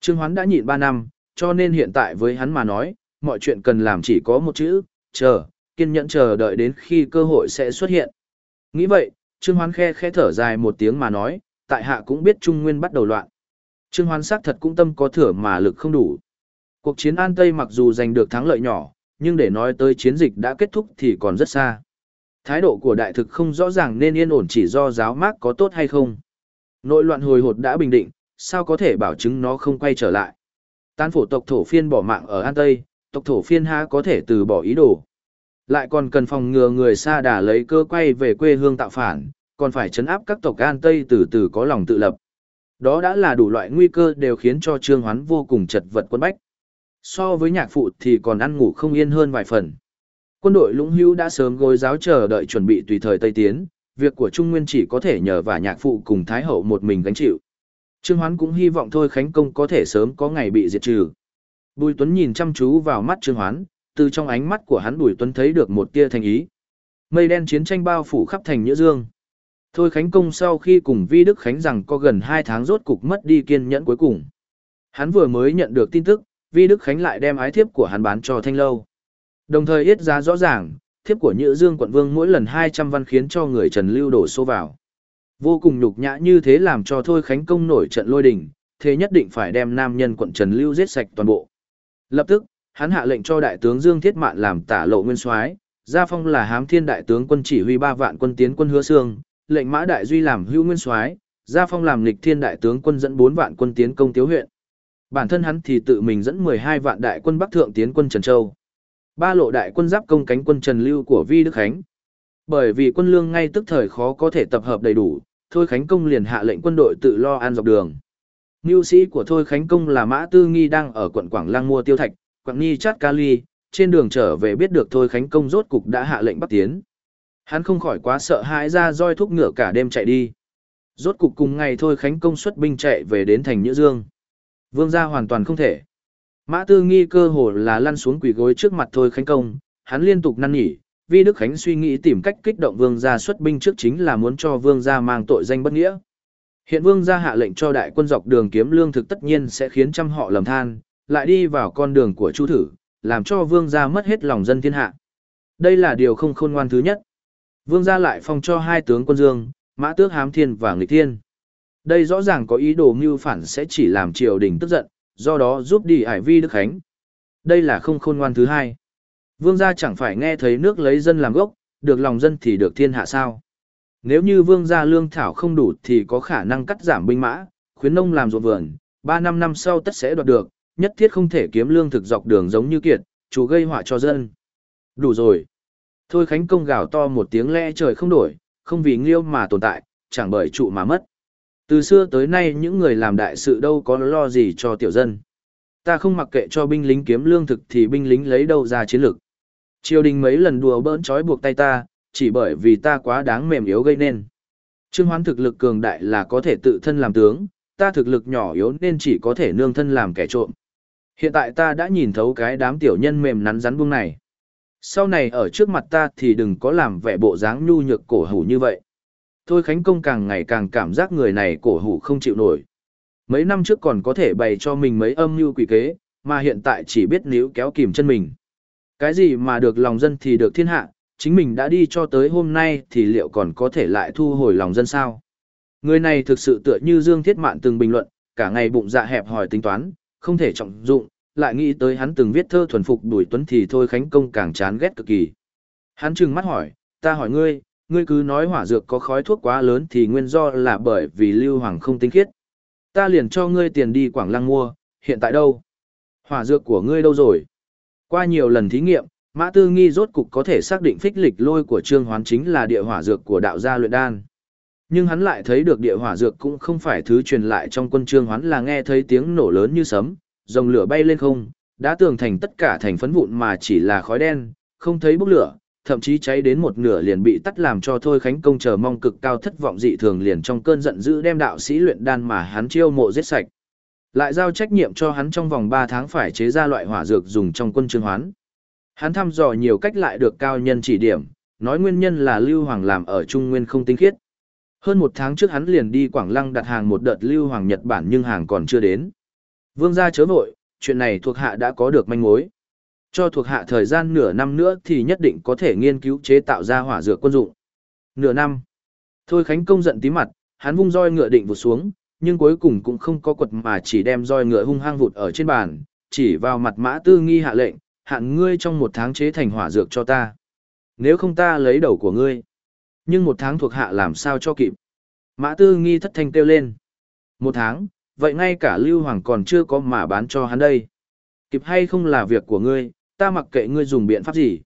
Trương Hoán đã nhịn 3 năm, cho nên hiện tại với hắn mà nói, mọi chuyện cần làm chỉ có một chữ, chờ, kiên nhẫn chờ đợi đến khi cơ hội sẽ xuất hiện. Nghĩ vậy, Trương Hoán khe khẽ thở dài một tiếng mà nói, tại hạ cũng biết Trung Nguyên bắt đầu loạn. Trương Hoán xác thật cũng tâm có thừa mà lực không đủ. Cuộc chiến An Tây mặc dù giành được thắng lợi nhỏ, nhưng để nói tới chiến dịch đã kết thúc thì còn rất xa. Thái độ của đại thực không rõ ràng nên yên ổn chỉ do giáo mác có tốt hay không. Nội loạn hồi hột đã bình định, sao có thể bảo chứng nó không quay trở lại. Tán phổ tộc thổ phiên bỏ mạng ở An Tây, tộc thổ phiên há có thể từ bỏ ý đồ. Lại còn cần phòng ngừa người xa đà lấy cơ quay về quê hương tạo phản, còn phải chấn áp các tộc An Tây từ từ có lòng tự lập. Đó đã là đủ loại nguy cơ đều khiến cho Trương Hoán vô cùng chật vật quân bách. So với nhạc phụ thì còn ăn ngủ không yên hơn vài phần. Quân đội Lũng Hữu đã sớm gối giáo chờ đợi chuẩn bị tùy thời Tây Tiến, việc của Trung Nguyên chỉ có thể nhờ và nhạc phụ cùng Thái Hậu một mình gánh chịu. Trương Hoán cũng hy vọng thôi Khánh Công có thể sớm có ngày bị diệt trừ. Bùi Tuấn nhìn chăm chú vào mắt Trương Hoán, từ trong ánh mắt của hắn Bùi Tuấn thấy được một tia thành ý. Mây đen chiến tranh bao phủ khắp thành Nhữ Dương. Thôi Khánh Công sau khi cùng Vi Đức Khánh rằng có gần 2 tháng rốt cục mất đi kiên nhẫn cuối cùng. Hắn vừa mới nhận được tin tức, Vi Đức Khánh lại đem ái thiếp của hắn bán cho Thanh Lâu. Đồng thời yết giá rõ ràng, thiếp của Nhữ Dương quận vương mỗi lần 200 văn khiến cho người Trần Lưu đổ xô vào. Vô cùng nhục nhã như thế làm cho Thôi Khánh Công nổi trận lôi đình, thế nhất định phải đem nam nhân quận Trần Lưu giết sạch toàn bộ. Lập tức, hắn hạ lệnh cho đại tướng Dương Thiết Mạn làm tả lộ nguyên soái, gia phong là hám thiên đại tướng quân chỉ huy ba vạn quân tiến quân hứa xương, lệnh mã đại duy làm hưu nguyên soái, gia phong làm lịch thiên đại tướng quân dẫn bốn vạn quân tiến công tiếu huyện. Bản thân hắn thì tự mình dẫn 12 vạn đại quân Bắc Thượng tiến quân Trần Châu. Ba lộ đại quân giáp công cánh quân Trần Lưu của Vi Đức Khánh. Bởi vì quân lương ngay tức thời khó có thể tập hợp đầy đủ, Thôi Khánh Công liền hạ lệnh quân đội tự lo an dọc đường. Mưu sĩ của Thôi Khánh Công là Mã Tư Nghi đang ở quận Quảng Lang mua tiêu thạch, Quảng Ni chát Cali, trên đường trở về biết được Thôi Khánh Công rốt cục đã hạ lệnh bắt tiến. Hắn không khỏi quá sợ hãi ra roi thúc ngựa cả đêm chạy đi. Rốt cục cùng ngày Thôi Khánh Công xuất binh chạy về đến thành Nhữ Dương. Vương gia hoàn toàn không thể. Mã Tư Nghi cơ hồ là lăn xuống quỳ gối trước mặt Thôi Khánh Công, hắn liên tục năn nỉ, vì Đức Khánh suy nghĩ tìm cách kích động Vương gia xuất binh trước chính là muốn cho Vương gia mang tội danh bất nghĩa. Hiện Vương gia hạ lệnh cho đại quân dọc đường kiếm lương thực tất nhiên sẽ khiến trăm họ lầm than, lại đi vào con đường của Chu thử, làm cho Vương gia mất hết lòng dân thiên hạ. Đây là điều không khôn ngoan thứ nhất. Vương gia lại phong cho hai tướng quân Dương, Mã Tước Hám Thiên và Nghịch Thiên. Đây rõ ràng có ý đồ mưu phản sẽ chỉ làm triều đình tức giận, do đó giúp đi ải vi Đức Khánh. Đây là không khôn ngoan thứ hai. Vương gia chẳng phải nghe thấy nước lấy dân làm gốc, được lòng dân thì được thiên hạ sao. Nếu như vương gia lương thảo không đủ thì có khả năng cắt giảm binh mã, khuyến nông làm ruộng vườn, ba năm năm sau tất sẽ đoạt được, nhất thiết không thể kiếm lương thực dọc đường giống như kiệt, chủ gây họa cho dân. Đủ rồi. Thôi Khánh Công gào to một tiếng lẽ trời không đổi, không vì nghiêu mà tồn tại, chẳng bởi trụ mà mất. Từ xưa tới nay những người làm đại sự đâu có lo gì cho tiểu dân. Ta không mặc kệ cho binh lính kiếm lương thực thì binh lính lấy đâu ra chiến lược. Triều đình mấy lần đùa bỡn trói buộc tay ta, chỉ bởi vì ta quá đáng mềm yếu gây nên. Trương Hoán thực lực cường đại là có thể tự thân làm tướng, ta thực lực nhỏ yếu nên chỉ có thể nương thân làm kẻ trộm. Hiện tại ta đã nhìn thấu cái đám tiểu nhân mềm nắn rắn buông này. Sau này ở trước mặt ta thì đừng có làm vẻ bộ dáng nhu nhược cổ hủ như vậy. Thôi Khánh Công càng ngày càng cảm giác người này cổ hủ không chịu nổi. Mấy năm trước còn có thể bày cho mình mấy âm mưu quỷ kế, mà hiện tại chỉ biết níu kéo kìm chân mình. Cái gì mà được lòng dân thì được thiên hạ, chính mình đã đi cho tới hôm nay thì liệu còn có thể lại thu hồi lòng dân sao? Người này thực sự tựa như Dương Thiết Mạn từng bình luận, cả ngày bụng dạ hẹp hỏi tính toán, không thể trọng dụng, lại nghĩ tới hắn từng viết thơ thuần phục đuổi tuấn thì thôi Khánh Công càng chán ghét cực kỳ. Hắn trừng mắt hỏi, ta hỏi ngươi, ngươi cứ nói hỏa dược có khói thuốc quá lớn thì nguyên do là bởi vì lưu hoàng không tinh khiết. Ta liền cho ngươi tiền đi Quảng Lăng mua, hiện tại đâu? Hỏa dược của ngươi đâu rồi? Qua nhiều lần thí nghiệm, Mã Tư Nghi rốt cục có thể xác định phích lịch lôi của Trương Hoán chính là địa hỏa dược của đạo gia luyện đan. Nhưng hắn lại thấy được địa hỏa dược cũng không phải thứ truyền lại trong quân Trương Hoán là nghe thấy tiếng nổ lớn như sấm, dòng lửa bay lên không, đã tường thành tất cả thành phấn vụn mà chỉ là khói đen, không thấy bốc lửa, thậm chí cháy đến một nửa liền bị tắt làm cho thôi khánh công chờ mong cực cao thất vọng dị thường liền trong cơn giận dữ đem đạo sĩ luyện đan mà hắn chiêu mộ giết sạch. Lại giao trách nhiệm cho hắn trong vòng 3 tháng phải chế ra loại hỏa dược dùng trong quân trương hoán. Hắn thăm dò nhiều cách lại được cao nhân chỉ điểm, nói nguyên nhân là Lưu Hoàng làm ở Trung Nguyên không tinh khiết. Hơn một tháng trước hắn liền đi Quảng Lăng đặt hàng một đợt Lưu Hoàng Nhật Bản nhưng hàng còn chưa đến. Vương gia chớ vội, chuyện này thuộc hạ đã có được manh mối. Cho thuộc hạ thời gian nửa năm nữa thì nhất định có thể nghiên cứu chế tạo ra hỏa dược quân dụng. Nửa năm. Thôi Khánh Công giận tí mặt, hắn vung roi ngựa định vụt xuống, nhưng cuối cùng cũng không có quật mà chỉ đem roi ngựa hung hăng vụt ở trên bàn, chỉ vào mặt mã tư nghi hạ lệnh, hạn ngươi trong một tháng chế thành hỏa dược cho ta. Nếu không ta lấy đầu của ngươi. Nhưng một tháng thuộc hạ làm sao cho kịp. Mã tư nghi thất thanh kêu lên. Một tháng, vậy ngay cả Lưu Hoàng còn chưa có mà bán cho hắn đây. Kịp hay không là việc của ngươi, ta mặc kệ ngươi dùng biện pháp gì.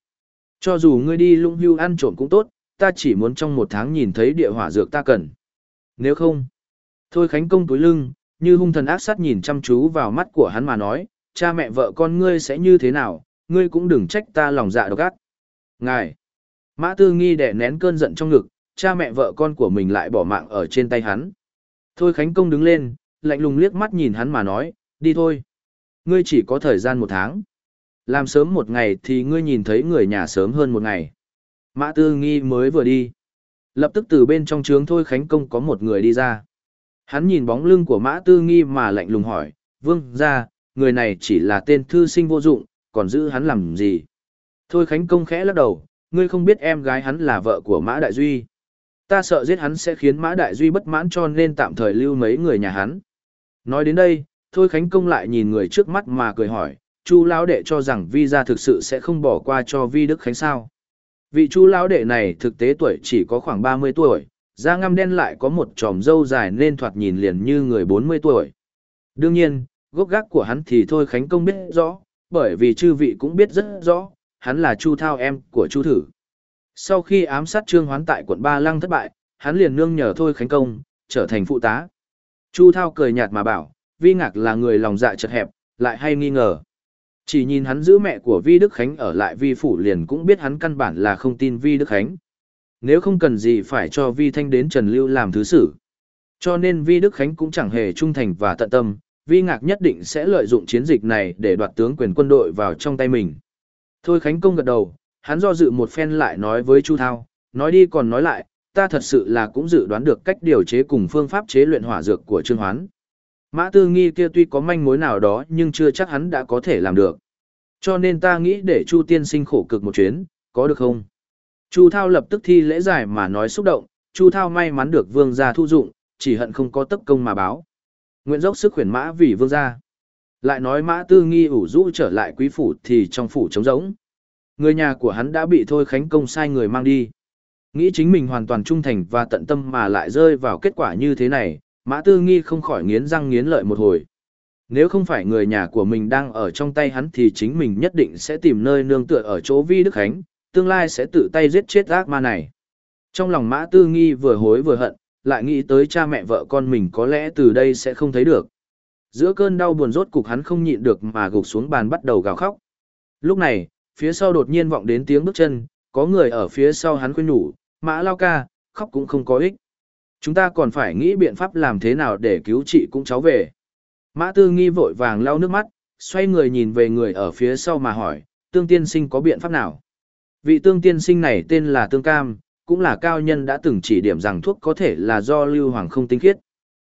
Cho dù ngươi đi lung hưu ăn trộm cũng tốt, ta chỉ muốn trong một tháng nhìn thấy địa hỏa dược ta cần. Nếu không, thôi Khánh Công túi lưng, như hung thần ác sát nhìn chăm chú vào mắt của hắn mà nói, cha mẹ vợ con ngươi sẽ như thế nào, ngươi cũng đừng trách ta lòng dạ độc ác. Ngài, Mã Tư Nghi đè nén cơn giận trong ngực, cha mẹ vợ con của mình lại bỏ mạng ở trên tay hắn. Thôi Khánh Công đứng lên, lạnh lùng liếc mắt nhìn hắn mà nói, đi thôi. Ngươi chỉ có thời gian một tháng. Làm sớm một ngày thì ngươi nhìn thấy người nhà sớm hơn một ngày. Mã Tư Nghi mới vừa đi. Lập tức từ bên trong trướng Thôi Khánh Công có một người đi ra. Hắn nhìn bóng lưng của Mã Tư Nghi mà lạnh lùng hỏi, Vương ra, người này chỉ là tên thư sinh vô dụng, còn giữ hắn làm gì. Thôi Khánh Công khẽ lắc đầu, ngươi không biết em gái hắn là vợ của Mã Đại Duy. Ta sợ giết hắn sẽ khiến Mã Đại Duy bất mãn cho nên tạm thời lưu mấy người nhà hắn. Nói đến đây, Thôi Khánh Công lại nhìn người trước mắt mà cười hỏi, Chu lão đệ cho rằng Vi gia thực sự sẽ không bỏ qua cho Vi Đức Khánh sao? Vị Chu lão đệ này thực tế tuổi chỉ có khoảng 30 tuổi, da ngăm đen lại có một tròm râu dài nên thoạt nhìn liền như người 40 tuổi. Đương nhiên, gốc gác của hắn thì Thôi Khánh Công biết rõ, bởi vì chư vị cũng biết rất rõ, hắn là Chu Thao em của Chu Thử. Sau khi ám sát Trương Hoán tại quận Ba Lăng thất bại, hắn liền nương nhờ Thôi Khánh Công, trở thành phụ tá. Chu Thao cười nhạt mà bảo, Vi Ngạc là người lòng dạ chật hẹp, lại hay nghi ngờ. Chỉ nhìn hắn giữ mẹ của Vi Đức Khánh ở lại Vi Phủ liền cũng biết hắn căn bản là không tin Vi Đức Khánh. Nếu không cần gì phải cho Vi Thanh đến Trần Lưu làm thứ sử. Cho nên Vi Đức Khánh cũng chẳng hề trung thành và tận tâm, Vi Ngạc nhất định sẽ lợi dụng chiến dịch này để đoạt tướng quyền quân đội vào trong tay mình. Thôi Khánh Công gật đầu, hắn do dự một phen lại nói với Chu Thao, nói đi còn nói lại, ta thật sự là cũng dự đoán được cách điều chế cùng phương pháp chế luyện hỏa dược của Trương Hoán. Mã Tư Nghi kia tuy có manh mối nào đó nhưng chưa chắc hắn đã có thể làm được. Cho nên ta nghĩ để Chu tiên sinh khổ cực một chuyến, có được không? Chu Thao lập tức thi lễ giải mà nói xúc động, Chu Thao may mắn được vương gia thu dụng, chỉ hận không có tấp công mà báo. Nguyện dốc sức khuyển mã vì vương gia. Lại nói mã tư nghi ủ rũ trở lại quý phủ thì trong phủ trống rỗng. Người nhà của hắn đã bị Thôi Khánh Công sai người mang đi. Nghĩ chính mình hoàn toàn trung thành và tận tâm mà lại rơi vào kết quả như thế này, mã tư nghi không khỏi nghiến răng nghiến lợi một hồi. Nếu không phải người nhà của mình đang ở trong tay hắn thì chính mình nhất định sẽ tìm nơi nương tựa ở chỗ Vi Đức Khánh, tương lai sẽ tự tay giết chết ác ma này. Trong lòng mã tư nghi vừa hối vừa hận, lại nghĩ tới cha mẹ vợ con mình có lẽ từ đây sẽ không thấy được. Giữa cơn đau buồn rốt cục hắn không nhịn được mà gục xuống bàn bắt đầu gào khóc. Lúc này, phía sau đột nhiên vọng đến tiếng bước chân, có người ở phía sau hắn khuyên nhủ, mã lao ca, khóc cũng không có ích. Chúng ta còn phải nghĩ biện pháp làm thế nào để cứu chị cũng cháu về. Mã tư nghi vội vàng lau nước mắt, xoay người nhìn về người ở phía sau mà hỏi, tương tiên sinh có biện pháp nào? Vị tương tiên sinh này tên là Tương Cam, cũng là cao nhân đã từng chỉ điểm rằng thuốc có thể là do lưu hoàng không tinh khiết.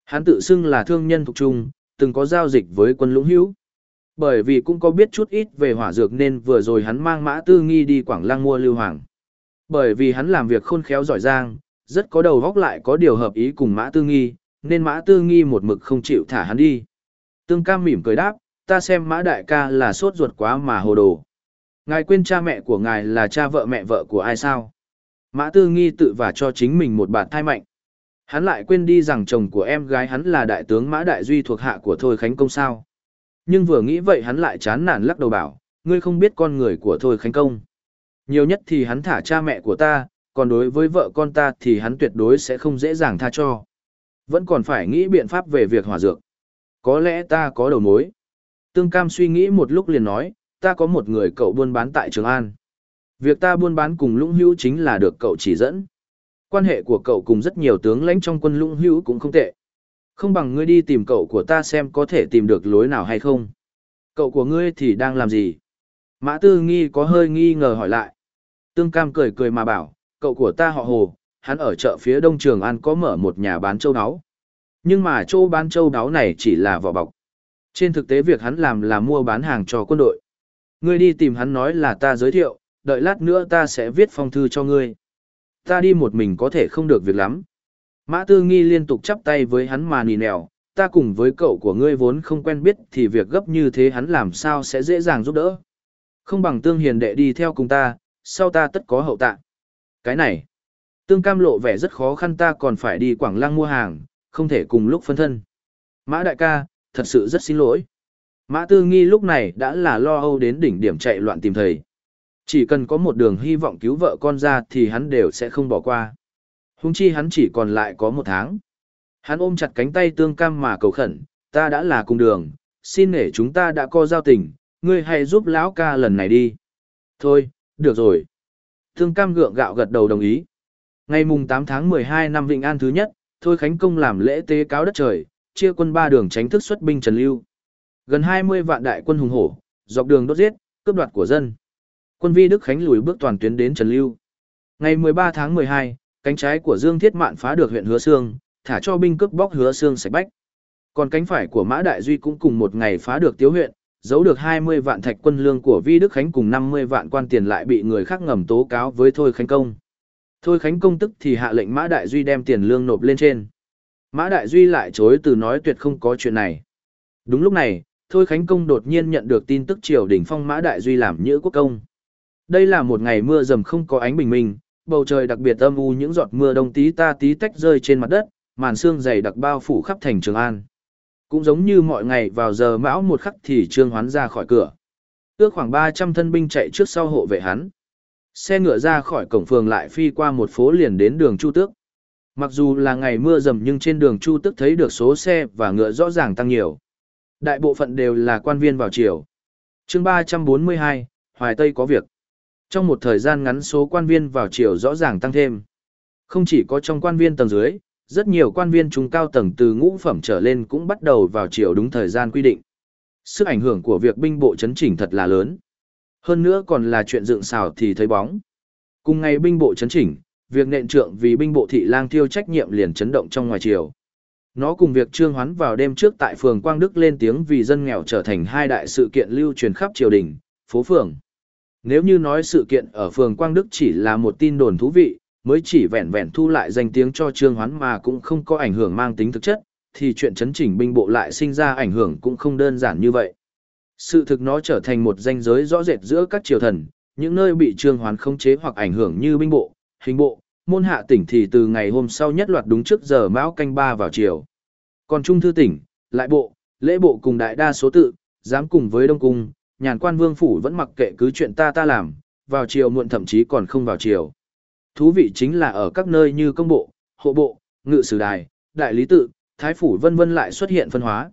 Hắn tự xưng là thương nhân thuộc trung, từng có giao dịch với quân lũng hữu. Bởi vì cũng có biết chút ít về hỏa dược nên vừa rồi hắn mang mã tư nghi đi Quảng Lăng mua lưu hoàng. Bởi vì hắn làm việc khôn khéo giỏi giang, rất có đầu góc lại có điều hợp ý cùng mã tư nghi, nên mã tư nghi một mực không chịu thả hắn đi. Tương cam mỉm cười đáp, ta xem mã đại ca là sốt ruột quá mà hồ đồ. Ngài quên cha mẹ của ngài là cha vợ mẹ vợ của ai sao? Mã tư nghi tự và cho chính mình một bản thai mạnh. Hắn lại quên đi rằng chồng của em gái hắn là đại tướng Mã Đại Duy thuộc hạ của Thôi Khánh Công sao. Nhưng vừa nghĩ vậy hắn lại chán nản lắc đầu bảo, ngươi không biết con người của Thôi Khánh Công. Nhiều nhất thì hắn thả cha mẹ của ta, còn đối với vợ con ta thì hắn tuyệt đối sẽ không dễ dàng tha cho. Vẫn còn phải nghĩ biện pháp về việc hỏa dược. Có lẽ ta có đầu mối. Tương Cam suy nghĩ một lúc liền nói, ta có một người cậu buôn bán tại Trường An. Việc ta buôn bán cùng lũng hữu chính là được cậu chỉ dẫn. Quan hệ của cậu cùng rất nhiều tướng lãnh trong quân lũng hữu cũng không tệ. Không bằng ngươi đi tìm cậu của ta xem có thể tìm được lối nào hay không. Cậu của ngươi thì đang làm gì? Mã Tư Nghi có hơi nghi ngờ hỏi lại. Tương Cam cười cười mà bảo, cậu của ta họ Hồ, hắn ở chợ phía đông Trường An có mở một nhà bán châu áo. Nhưng mà chỗ bán châu đáo này chỉ là vỏ bọc. Trên thực tế việc hắn làm là mua bán hàng cho quân đội. Ngươi đi tìm hắn nói là ta giới thiệu, đợi lát nữa ta sẽ viết phong thư cho ngươi. Ta đi một mình có thể không được việc lắm. Mã Tư Nghi liên tục chắp tay với hắn mà nì nèo, ta cùng với cậu của ngươi vốn không quen biết thì việc gấp như thế hắn làm sao sẽ dễ dàng giúp đỡ. Không bằng Tương Hiền đệ đi theo cùng ta, sau ta tất có hậu tạ. Cái này, Tương Cam lộ vẻ rất khó khăn ta còn phải đi Quảng Lăng mua hàng, không thể cùng lúc phân thân. Mã đại ca, thật sự rất xin lỗi. Mã Tư Nghi lúc này đã là lo âu đến đỉnh điểm chạy loạn tìm thầy. Chỉ cần có một đường hy vọng cứu vợ con ra thì hắn đều sẽ không bỏ qua. Hùng chi hắn chỉ còn lại có một tháng. Hắn ôm chặt cánh tay tương cam mà cầu khẩn, ta đã là cùng đường, xin nể chúng ta đã có giao tình, ngươi hãy giúp lão ca lần này đi. Thôi, được rồi. Tương cam gượng gạo gật đầu đồng ý. Ngày mùng 8 tháng 12 năm Vịnh An thứ nhất, Thôi Khánh Công làm lễ tế cáo đất trời, chia quân ba đường tránh thức xuất binh Trần Lưu. Gần 20 vạn đại quân hùng hổ, dọc đường đốt giết, cướp đoạt của dân. Quân vi Đức Khánh lùi bước toàn tuyến đến Trần Lưu. Ngày 13 tháng 12, cánh trái của Dương Thiết Mạn phá được huyện Hứa Sương, thả cho binh cướp bóc Hứa Sương sạch bách. Còn cánh phải của Mã Đại Duy cũng cùng một ngày phá được tiếu huyện, giấu được 20 vạn thạch quân lương của Vi Đức Khánh cùng 50 vạn quan tiền lại bị người khác ngầm tố cáo với Thôi Khánh Công. Thôi Khánh Công tức thì hạ lệnh Mã Đại Duy đem tiền lương nộp lên trên. Mã Đại Duy lại chối từ nói tuyệt không có chuyện này. Đúng lúc này, Thôi Khánh Công đột nhiên nhận được tin tức triều đình phong Mã Đại Duy làm nhữ quốc công. Đây là một ngày mưa dầm không có ánh bình minh, bầu trời đặc biệt âm u những giọt mưa đông tí ta tí tách rơi trên mặt đất, màn sương dày đặc bao phủ khắp thành Trường An. Cũng giống như mọi ngày vào giờ mão một khắc thì Trương Hoán ra khỏi cửa. Ước khoảng 300 thân binh chạy trước sau hộ vệ hắn. Xe ngựa ra khỏi cổng phường lại phi qua một phố liền đến đường Chu Tước. Mặc dù là ngày mưa dầm nhưng trên đường Chu Tước thấy được số xe và ngựa rõ ràng tăng nhiều. Đại bộ phận đều là quan viên vào chiều. chương 342, Hoài Tây có việc. Trong một thời gian ngắn số quan viên vào triều rõ ràng tăng thêm. Không chỉ có trong quan viên tầng dưới, rất nhiều quan viên trung cao tầng từ ngũ phẩm trở lên cũng bắt đầu vào triều đúng thời gian quy định. Sức ảnh hưởng của việc binh bộ chấn chỉnh thật là lớn. Hơn nữa còn là chuyện dựng xào thì thấy bóng. Cùng ngày binh bộ chấn chỉnh, việc nện trượng vì binh bộ thị lang tiêu trách nhiệm liền chấn động trong ngoài triều Nó cùng việc trương hoán vào đêm trước tại phường Quang Đức lên tiếng vì dân nghèo trở thành hai đại sự kiện lưu truyền khắp triều đình, phố phường. Nếu như nói sự kiện ở phường Quang Đức chỉ là một tin đồn thú vị, mới chỉ vẹn vẹn thu lại danh tiếng cho trương hoán mà cũng không có ảnh hưởng mang tính thực chất, thì chuyện chấn chỉnh binh bộ lại sinh ra ảnh hưởng cũng không đơn giản như vậy. Sự thực nó trở thành một danh giới rõ rệt giữa các triều thần, những nơi bị trương hoán khống chế hoặc ảnh hưởng như binh bộ, hình bộ, môn hạ tỉnh thì từ ngày hôm sau nhất loạt đúng trước giờ mão canh ba vào chiều. Còn trung thư tỉnh, lại bộ, lễ bộ cùng đại đa số tự, dám cùng với đông cung, nhàn quan vương phủ vẫn mặc kệ cứ chuyện ta ta làm, vào chiều muộn thậm chí còn không vào chiều. Thú vị chính là ở các nơi như công bộ, hộ bộ, ngự sử đài, đại lý tự, thái phủ vân vân lại xuất hiện phân hóa.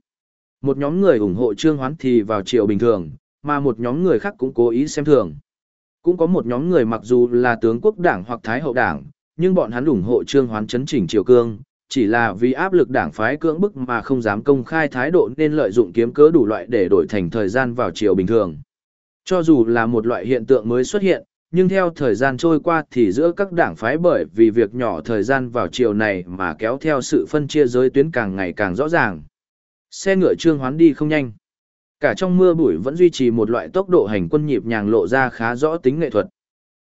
Một nhóm người ủng hộ Trương Hoán thì vào chiều bình thường, mà một nhóm người khác cũng cố ý xem thường. Cũng có một nhóm người mặc dù là tướng quốc đảng hoặc thái hậu đảng, nhưng bọn hắn ủng hộ Trương Hoán chấn chỉnh triều cương, chỉ là vì áp lực đảng phái cưỡng bức mà không dám công khai thái độ nên lợi dụng kiếm cớ đủ loại để đổi thành thời gian vào chiều bình thường. Cho dù là một loại hiện tượng mới xuất hiện, nhưng theo thời gian trôi qua thì giữa các đảng phái bởi vì việc nhỏ thời gian vào chiều này mà kéo theo sự phân chia giới tuyến càng ngày càng rõ ràng. Xe ngựa trương hoán đi không nhanh. Cả trong mưa bụi vẫn duy trì một loại tốc độ hành quân nhịp nhàng lộ ra khá rõ tính nghệ thuật.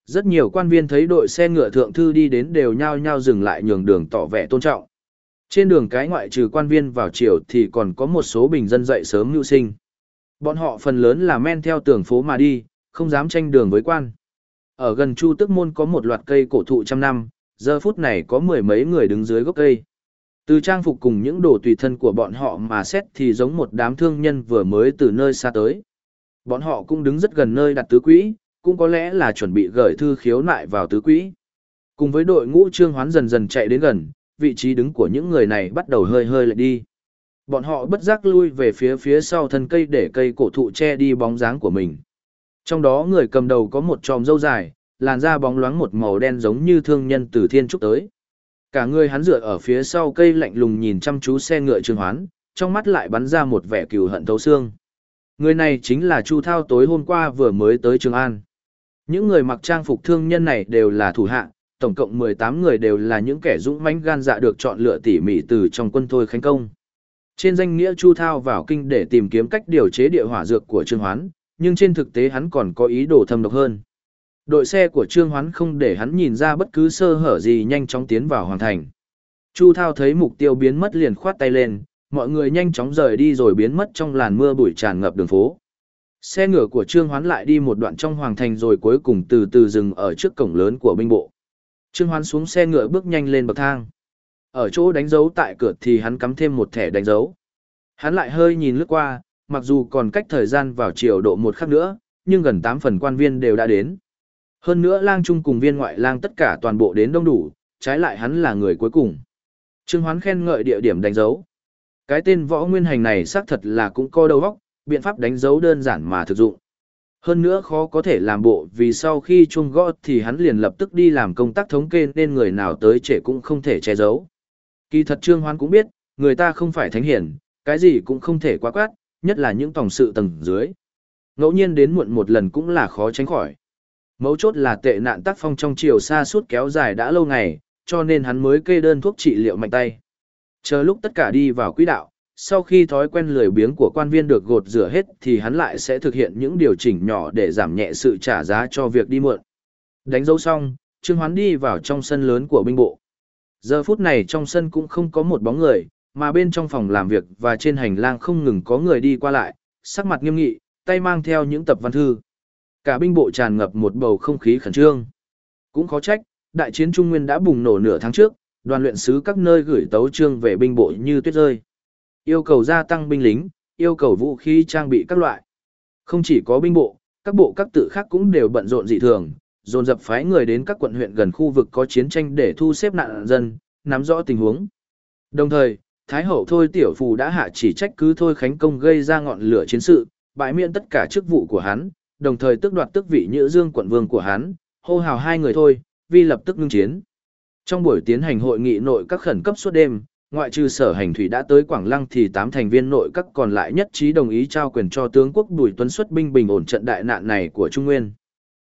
Rất nhiều quan viên thấy đội xe ngựa thượng thư đi đến đều nhao nhao dừng lại nhường đường tỏ vẻ tôn trọng. Trên đường cái ngoại trừ quan viên vào chiều thì còn có một số bình dân dậy sớm nhu sinh. Bọn họ phần lớn là men theo tường phố mà đi, không dám tranh đường với quan. Ở gần Chu Tức Môn có một loạt cây cổ thụ trăm năm, giờ phút này có mười mấy người đứng dưới gốc cây. Từ trang phục cùng những đồ tùy thân của bọn họ mà xét thì giống một đám thương nhân vừa mới từ nơi xa tới. Bọn họ cũng đứng rất gần nơi đặt tứ quỹ, cũng có lẽ là chuẩn bị gửi thư khiếu nại vào tứ quỹ. Cùng với đội ngũ trương hoán dần dần chạy đến gần, vị trí đứng của những người này bắt đầu hơi hơi lại đi. Bọn họ bất giác lui về phía phía sau thân cây để cây cổ thụ che đi bóng dáng của mình. Trong đó người cầm đầu có một tròm râu dài, làn da bóng loáng một màu đen giống như thương nhân từ thiên trúc tới. Cả người hắn dựa ở phía sau cây lạnh lùng nhìn chăm chú xe ngựa Trương Hoán, trong mắt lại bắn ra một vẻ cừu hận thấu xương. Người này chính là Chu Thao tối hôm qua vừa mới tới Trường An. Những người mặc trang phục thương nhân này đều là thủ hạ, tổng cộng 18 người đều là những kẻ dũng mãnh gan dạ được chọn lựa tỉ mỉ từ trong quân thôi khánh công. Trên danh nghĩa Chu Thao vào kinh để tìm kiếm cách điều chế địa hỏa dược của Trương Hoán, nhưng trên thực tế hắn còn có ý đồ thâm độc hơn. Đội xe của Trương Hoán không để hắn nhìn ra bất cứ sơ hở gì nhanh chóng tiến vào hoàng thành. Chu Thao thấy mục tiêu biến mất liền khoát tay lên, mọi người nhanh chóng rời đi rồi biến mất trong làn mưa bụi tràn ngập đường phố. Xe ngựa của Trương Hoán lại đi một đoạn trong hoàng thành rồi cuối cùng từ từ dừng ở trước cổng lớn của binh bộ. Trương Hoán xuống xe ngựa bước nhanh lên bậc thang. Ở chỗ đánh dấu tại cửa thì hắn cắm thêm một thẻ đánh dấu. Hắn lại hơi nhìn lướt qua, mặc dù còn cách thời gian vào chiều độ một khắc nữa, nhưng gần 8 phần quan viên đều đã đến. Hơn nữa lang trung cùng viên ngoại lang tất cả toàn bộ đến đông đủ, trái lại hắn là người cuối cùng. Trương Hoán khen ngợi địa điểm đánh dấu. Cái tên võ nguyên hành này xác thật là cũng có đầu óc, biện pháp đánh dấu đơn giản mà thực dụng. Hơn nữa khó có thể làm bộ vì sau khi chuông gõ thì hắn liền lập tức đi làm công tác thống kê nên người nào tới trễ cũng không thể che giấu. Kỳ thật Trương Hoán cũng biết, người ta không phải thánh hiển, cái gì cũng không thể quá quát, nhất là những tổng sự tầng dưới. Ngẫu nhiên đến muộn một lần cũng là khó tránh khỏi. Mấu chốt là tệ nạn tác phong trong chiều xa suốt kéo dài đã lâu ngày, cho nên hắn mới kê đơn thuốc trị liệu mạnh tay. Chờ lúc tất cả đi vào quỹ đạo, sau khi thói quen lười biếng của quan viên được gột rửa hết thì hắn lại sẽ thực hiện những điều chỉnh nhỏ để giảm nhẹ sự trả giá cho việc đi muộn. Đánh dấu xong, Trương Hoán đi vào trong sân lớn của binh bộ. Giờ phút này trong sân cũng không có một bóng người, mà bên trong phòng làm việc và trên hành lang không ngừng có người đi qua lại, sắc mặt nghiêm nghị, tay mang theo những tập văn thư. Cả binh bộ tràn ngập một bầu không khí khẩn trương. Cũng khó trách, đại chiến Trung Nguyên đã bùng nổ nửa tháng trước, đoàn luyện sứ các nơi gửi tấu trương về binh bộ như tuyết rơi. Yêu cầu gia tăng binh lính, yêu cầu vũ khí trang bị các loại. Không chỉ có binh bộ, các bộ các tự khác cũng đều bận rộn dị thường, dồn dập phái người đến các quận huyện gần khu vực có chiến tranh để thu xếp nạn dân, nắm rõ tình huống. Đồng thời, Thái hậu Thôi Tiểu Phù đã hạ chỉ trách cứ Thôi Khánh Công gây ra ngọn lửa chiến sự, bãi miễn tất cả chức vụ của hắn, đồng thời tước đoạt tước vị Nhữ Dương quận vương của hắn, hô hào hai người thôi, vì lập tức ngưng chiến. Trong buổi tiến hành hội nghị nội các khẩn cấp suốt đêm, ngoại trừ sở hành thủy đã tới Quảng Lăng thì tám thành viên nội các còn lại nhất trí đồng ý trao quyền cho tướng quốc Bùi Tuấn xuất binh bình ổn trận đại nạn này của Trung Nguyên.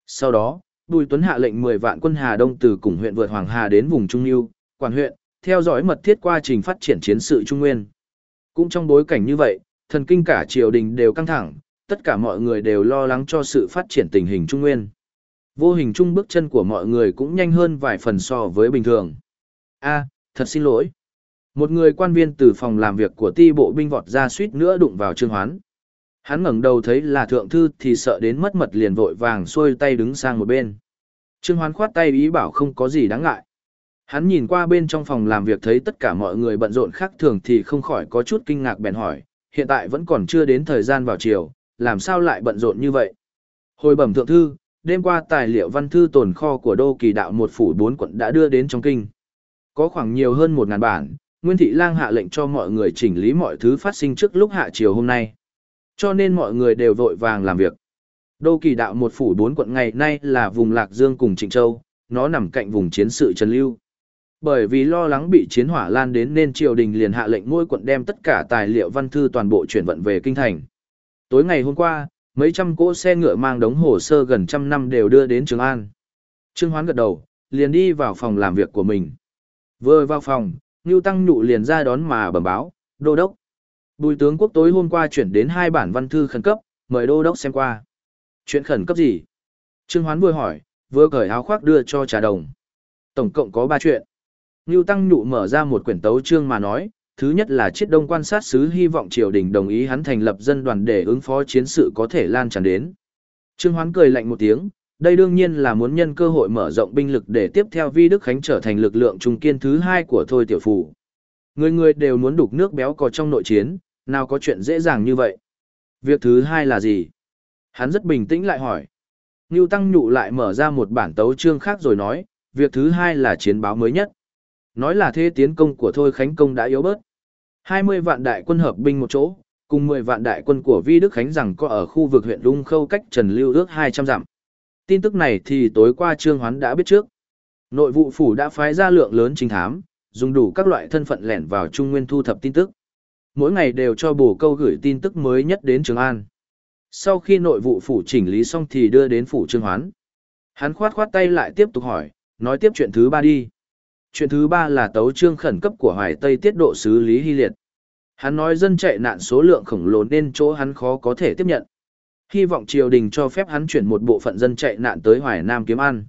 Sau đó, Bùi Tuấn hạ lệnh 10 vạn quân Hà Đông từ cùng huyện vượt Hoàng Hà đến vùng Trung Lưu, quản huyện, theo dõi mật thiết quá trình phát triển chiến sự Trung Nguyên. Cũng trong bối cảnh như vậy, thần kinh cả triều đình đều căng thẳng, tất cả mọi người đều lo lắng cho sự phát triển tình hình Trung Nguyên. Vô hình chung bước chân của mọi người cũng nhanh hơn vài phần so với bình thường. A, thật xin lỗi. Một người quan viên từ phòng làm việc của ti bộ binh vọt ra suýt nữa đụng vào Trương Hoán. Hắn ngẩng đầu thấy là thượng thư thì sợ đến mất mật liền vội vàng xuôi tay đứng sang một bên. Trương Hoán khoát tay ý bảo không có gì đáng ngại. Hắn nhìn qua bên trong phòng làm việc thấy tất cả mọi người bận rộn khác thường thì không khỏi có chút kinh ngạc bèn hỏi, hiện tại vẫn còn chưa đến thời gian vào chiều, làm sao lại bận rộn như vậy? Hồi bẩm thượng thư, đêm qua tài liệu văn thư tồn kho của đô kỳ đạo một phủ bốn quận đã đưa đến trong kinh. Có khoảng nhiều hơn một ngàn bản, Nguyên Thị Lang hạ lệnh cho mọi người chỉnh lý mọi thứ phát sinh trước lúc hạ chiều hôm nay. Cho nên mọi người đều vội vàng làm việc. Đô kỳ đạo một phủ bốn quận ngày nay là vùng Lạc Dương cùng Trịnh Châu, nó nằm cạnh vùng chiến sự Trần Lưu. Bởi vì lo lắng bị chiến hỏa lan đến nên triều đình liền hạ lệnh ngôi quận đem tất cả tài liệu văn thư toàn bộ chuyển vận về kinh thành. Tối ngày hôm qua, mấy trăm cỗ xe ngựa mang đống hồ sơ gần trăm năm đều đưa đến Trường An. Trương Hoán gật đầu, liền đi vào phòng làm việc của mình. Vừa vào phòng, Ngưu Tăng Nhụ liền ra đón mà bẩm báo, đô đốc. Bùi tướng quốc tối hôm qua chuyển đến hai bản văn thư khẩn cấp, mời đô đốc xem qua. Chuyện khẩn cấp gì? Trương Hoán vừa hỏi, vừa cởi áo khoác đưa cho trà đồng. Tổng cộng có ba chuyện. Ngưu Tăng Nhụ mở ra một quyển tấu chương mà nói, thứ nhất là chiết đông quan sát sứ hy vọng triều đình đồng ý hắn thành lập dân đoàn để ứng phó chiến sự có thể lan tràn đến. Trương Hoán cười lạnh một tiếng, đây đương nhiên là muốn nhân cơ hội mở rộng binh lực để tiếp theo Vi Đức Khánh trở thành lực lượng trung kiên thứ hai của Thôi Tiểu Phủ. Người người đều muốn đục nước béo cò trong nội chiến, nào có chuyện dễ dàng như vậy. Việc thứ hai là gì? Hắn rất bình tĩnh lại hỏi. Ngưu Tăng Nhụ lại mở ra một bản tấu chương khác rồi nói, việc thứ hai là chiến báo mới nhất. Nói là thế tiến công của Thôi Khánh Công đã yếu bớt. 20 vạn đại quân hợp binh một chỗ, cùng 10 vạn đại quân của Vi Đức Khánh rằng có ở khu vực huyện Lung Khâu cách Trần Lưu ước 200 dặm. Tin tức này thì tối qua Trương Hoán đã biết trước. Nội vụ phủ đã phái ra lượng lớn trinh thám, dùng đủ các loại thân phận lẻn vào Trung Nguyên thu thập tin tức. Mỗi ngày đều cho bổ câu gửi tin tức mới nhất đến Trường An. Sau khi nội vụ phủ chỉnh lý xong thì đưa đến phủ Trương Hoán. Hắn khoát khoát tay lại tiếp tục hỏi, nói tiếp chuyện thứ ba đi. Chuyện thứ ba là tấu trương khẩn cấp của Hoài Tây tiết độ sứ Lý Hy Liệt. Hắn nói dân chạy nạn số lượng khổng lồ nên chỗ hắn khó có thể tiếp nhận. Hy vọng triều đình cho phép hắn chuyển một bộ phận dân chạy nạn tới Hoài Nam kiếm ăn.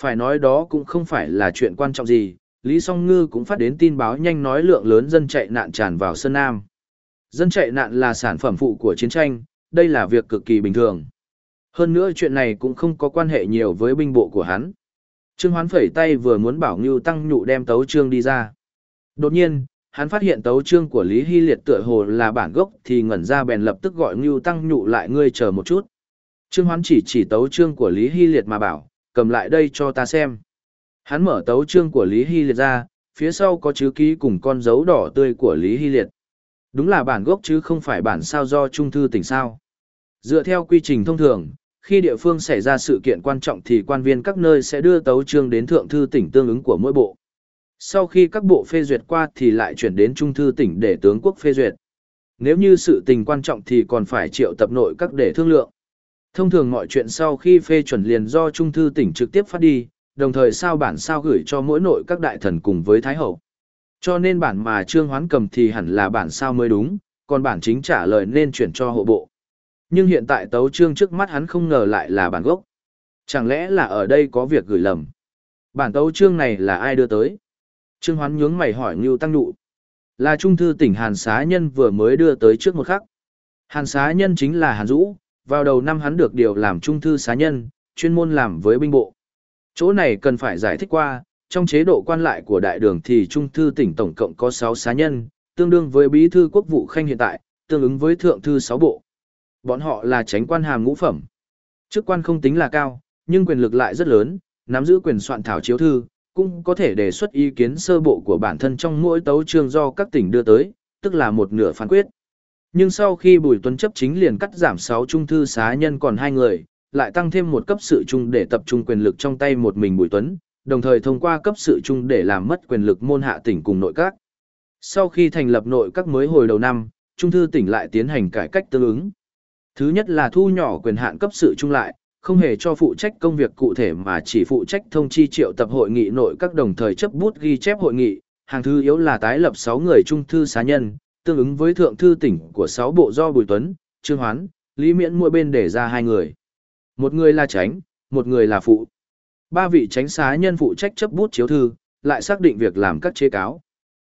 Phải nói đó cũng không phải là chuyện quan trọng gì, Lý Song Ngư cũng phát đến tin báo nhanh nói lượng lớn dân chạy nạn tràn vào Sơn Nam. Dân chạy nạn là sản phẩm phụ của chiến tranh, đây là việc cực kỳ bình thường. Hơn nữa chuyện này cũng không có quan hệ nhiều với binh bộ của hắn. Trương Hoán phẩy tay vừa muốn bảo Ngưu Tăng Nhụ đem tấu Trương đi ra. Đột nhiên, hắn phát hiện tấu chương của Lý Hy Liệt tựa hồ là bản gốc thì ngẩn ra bèn lập tức gọi Ngưu Tăng Nhụ lại ngươi chờ một chút. Trương Hoán chỉ chỉ tấu chương của Lý Hy Liệt mà bảo, cầm lại đây cho ta xem. Hắn mở tấu chương của Lý Hy Liệt ra, phía sau có chữ ký cùng con dấu đỏ tươi của Lý Hy Liệt. Đúng là bản gốc chứ không phải bản sao do Trung Thư tỉnh sao. Dựa theo quy trình thông thường, khi địa phương xảy ra sự kiện quan trọng thì quan viên các nơi sẽ đưa tấu chương đến thượng thư tỉnh tương ứng của mỗi bộ. Sau khi các bộ phê duyệt qua thì lại chuyển đến trung thư tỉnh để tướng quốc phê duyệt. Nếu như sự tình quan trọng thì còn phải triệu tập nội các để thương lượng. Thông thường mọi chuyện sau khi phê chuẩn liền do trung thư tỉnh trực tiếp phát đi, đồng thời sao bản sao gửi cho mỗi nội các đại thần cùng với Thái Hậu. Cho nên bản mà Trương Hoán cầm thì hẳn là bản sao mới đúng, còn bản chính trả lời nên chuyển cho hộ bộ. Nhưng hiện tại tấu trương trước mắt hắn không ngờ lại là bản gốc. Chẳng lẽ là ở đây có việc gửi lầm? Bản tấu trương này là ai đưa tới? Trương Hoán nhướng mày hỏi Ngưu Tăng Nụ. Là trung thư tỉnh Hàn Xá Nhân vừa mới đưa tới trước một khắc. Hàn Xá Nhân chính là Hàn Dũ, vào đầu năm hắn được điều làm trung thư xá nhân, chuyên môn làm với binh bộ. Chỗ này cần phải giải thích qua, trong chế độ quan lại của đại đường thì trung thư tỉnh tổng cộng có 6 xá nhân, tương đương với bí thư quốc vụ khanh hiện tại, tương ứng với thượng thư 6 bộ. Bọn họ là tránh quan hàm ngũ phẩm. Chức quan không tính là cao, nhưng quyền lực lại rất lớn, nắm giữ quyền soạn thảo chiếu thư, cũng có thể đề xuất ý kiến sơ bộ của bản thân trong mỗi tấu chương do các tỉnh đưa tới, tức là một nửa phán quyết. Nhưng sau khi Bùi Tuấn chấp chính liền cắt giảm 6 trung thư xá nhân còn hai người, lại tăng thêm một cấp sự trung để tập trung quyền lực trong tay một mình Bùi Tuấn, đồng thời thông qua cấp sự trung để làm mất quyền lực môn hạ tỉnh cùng nội các. Sau khi thành lập nội các mới hồi đầu năm, trung thư tỉnh lại tiến hành cải cách tương ứng. Thứ nhất là thu nhỏ quyền hạn cấp sự trung lại, không hề cho phụ trách công việc cụ thể mà chỉ phụ trách thông chi triệu tập hội nghị nội các đồng thời chấp bút ghi chép hội nghị, hàng thứ yếu là tái lập 6 người trung thư xá nhân, tương ứng với thượng thư tỉnh của 6 bộ do Bùi Tuấn, Trương Hoán, Lý Miễn mỗi bên để ra hai người. Một người là tránh, một người là phụ. Ba vị tránh xá nhân phụ trách chấp bút chiếu thư, lại xác định việc làm các chế cáo.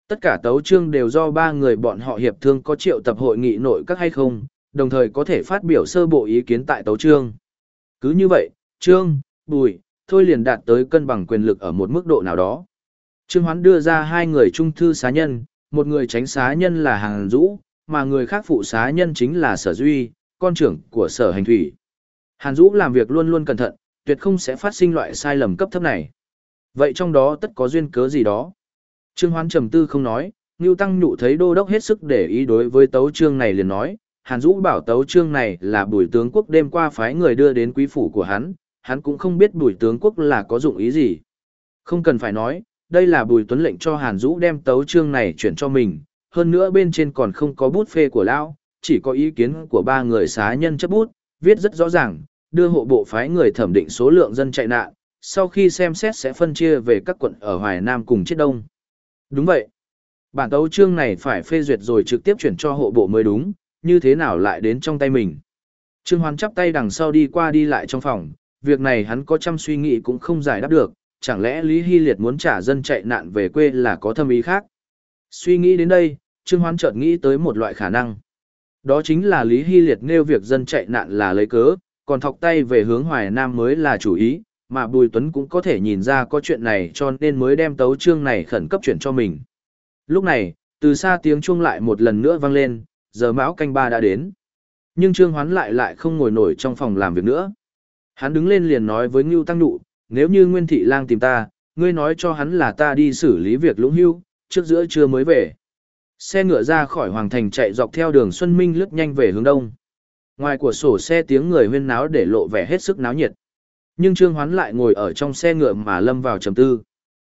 Tất cả tấu chương đều do ba người bọn họ hiệp thương có triệu tập hội nghị nội các hay không, đồng thời có thể phát biểu sơ bộ ý kiến tại tấu chương. Cứ như vậy, Trương, Bùi, thôi liền đạt tới cân bằng quyền lực ở một mức độ nào đó. Trương Hoán đưa ra hai người trung thư xá nhân, một người tránh xá nhân là Hàng Dũ, mà người khác phụ xá nhân chính là Sở Duy, con trưởng của Sở Hành Thủy. Hàn Dũ làm việc luôn luôn cẩn thận, tuyệt không sẽ phát sinh loại sai lầm cấp thấp này. Vậy trong đó tất có duyên cớ gì đó. Trương Hoán trầm tư không nói, Ngưu Tăng Nhụ thấy đô đốc hết sức để ý đối với tấu trương này liền nói, Hàn Dũ bảo tấu chương này là bùi tướng quốc đêm qua phái người đưa đến quý phủ của hắn, hắn cũng không biết bùi tướng quốc là có dụng ý gì. Không cần phải nói, đây là bùi tuấn lệnh cho Hàn Dũ đem tấu chương này chuyển cho mình, hơn nữa bên trên còn không có bút phê của lão, chỉ có ý kiến của ba người xá nhân chấp bút, viết rất rõ ràng, đưa hộ bộ phái người thẩm định số lượng dân chạy nạn, sau khi xem xét sẽ phân chia về các quận ở Hoài Nam cùng Chiết Đông. Đúng vậy. Bản tấu chương này phải phê duyệt rồi trực tiếp chuyển cho hộ bộ mới đúng, như thế nào lại đến trong tay mình. Trương Hoán chắp tay đằng sau đi qua đi lại trong phòng, việc này hắn có trăm suy nghĩ cũng không giải đáp được, chẳng lẽ Lý Hy Liệt muốn trả dân chạy nạn về quê là có thâm ý khác. Suy nghĩ đến đây, Trương Hoán chợt nghĩ tới một loại khả năng. Đó chính là Lý Hy Liệt nêu việc dân chạy nạn là lấy cớ, còn thọc tay về hướng Hoài Nam mới là chủ ý, mà Bùi Tuấn cũng có thể nhìn ra có chuyện này cho nên mới đem tấu chương này khẩn cấp chuyển cho mình. Lúc này, từ xa tiếng chuông lại một lần nữa vang lên, giờ mão canh ba đã đến. Nhưng Trương Hoán lại lại không ngồi nổi trong phòng làm việc nữa. Hắn đứng lên liền nói với Ngưu Tăng Nụ, nếu như Nguyên Thị Lang tìm ta, ngươi nói cho hắn là ta đi xử lý việc lũng hưu, trước giữa trưa mới về. Xe ngựa ra khỏi Hoàng Thành chạy dọc theo đường Xuân Minh lướt nhanh về hướng đông. Ngoài của sổ xe tiếng người huyên náo để lộ vẻ hết sức náo nhiệt. Nhưng Trương Hoán lại ngồi ở trong xe ngựa mà lâm vào trầm tư.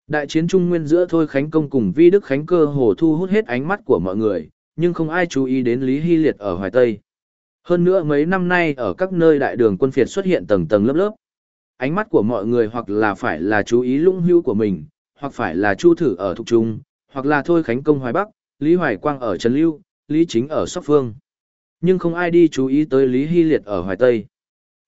Đại chiến Trung Nguyên giữa Thôi Khánh Công cùng Vi Đức Khánh cơ hồ thu hút hết ánh mắt của mọi người, nhưng không ai chú ý đến Lý Hy Liệt ở Hoài Tây. Hơn nữa mấy năm nay ở các nơi đại đường quân phiệt xuất hiện tầng tầng lớp lớp. Ánh mắt của mọi người hoặc là phải là chú ý lũng hưu của mình, hoặc phải là Chu Thử ở Thục Trung, hoặc là Thôi Khánh Công Hoài Bắc, Lý Hoài Quang ở Trần Lưu, Lý Chính ở Sóc Phương. Nhưng không ai đi chú ý tới Lý Hy Liệt ở Hoài Tây.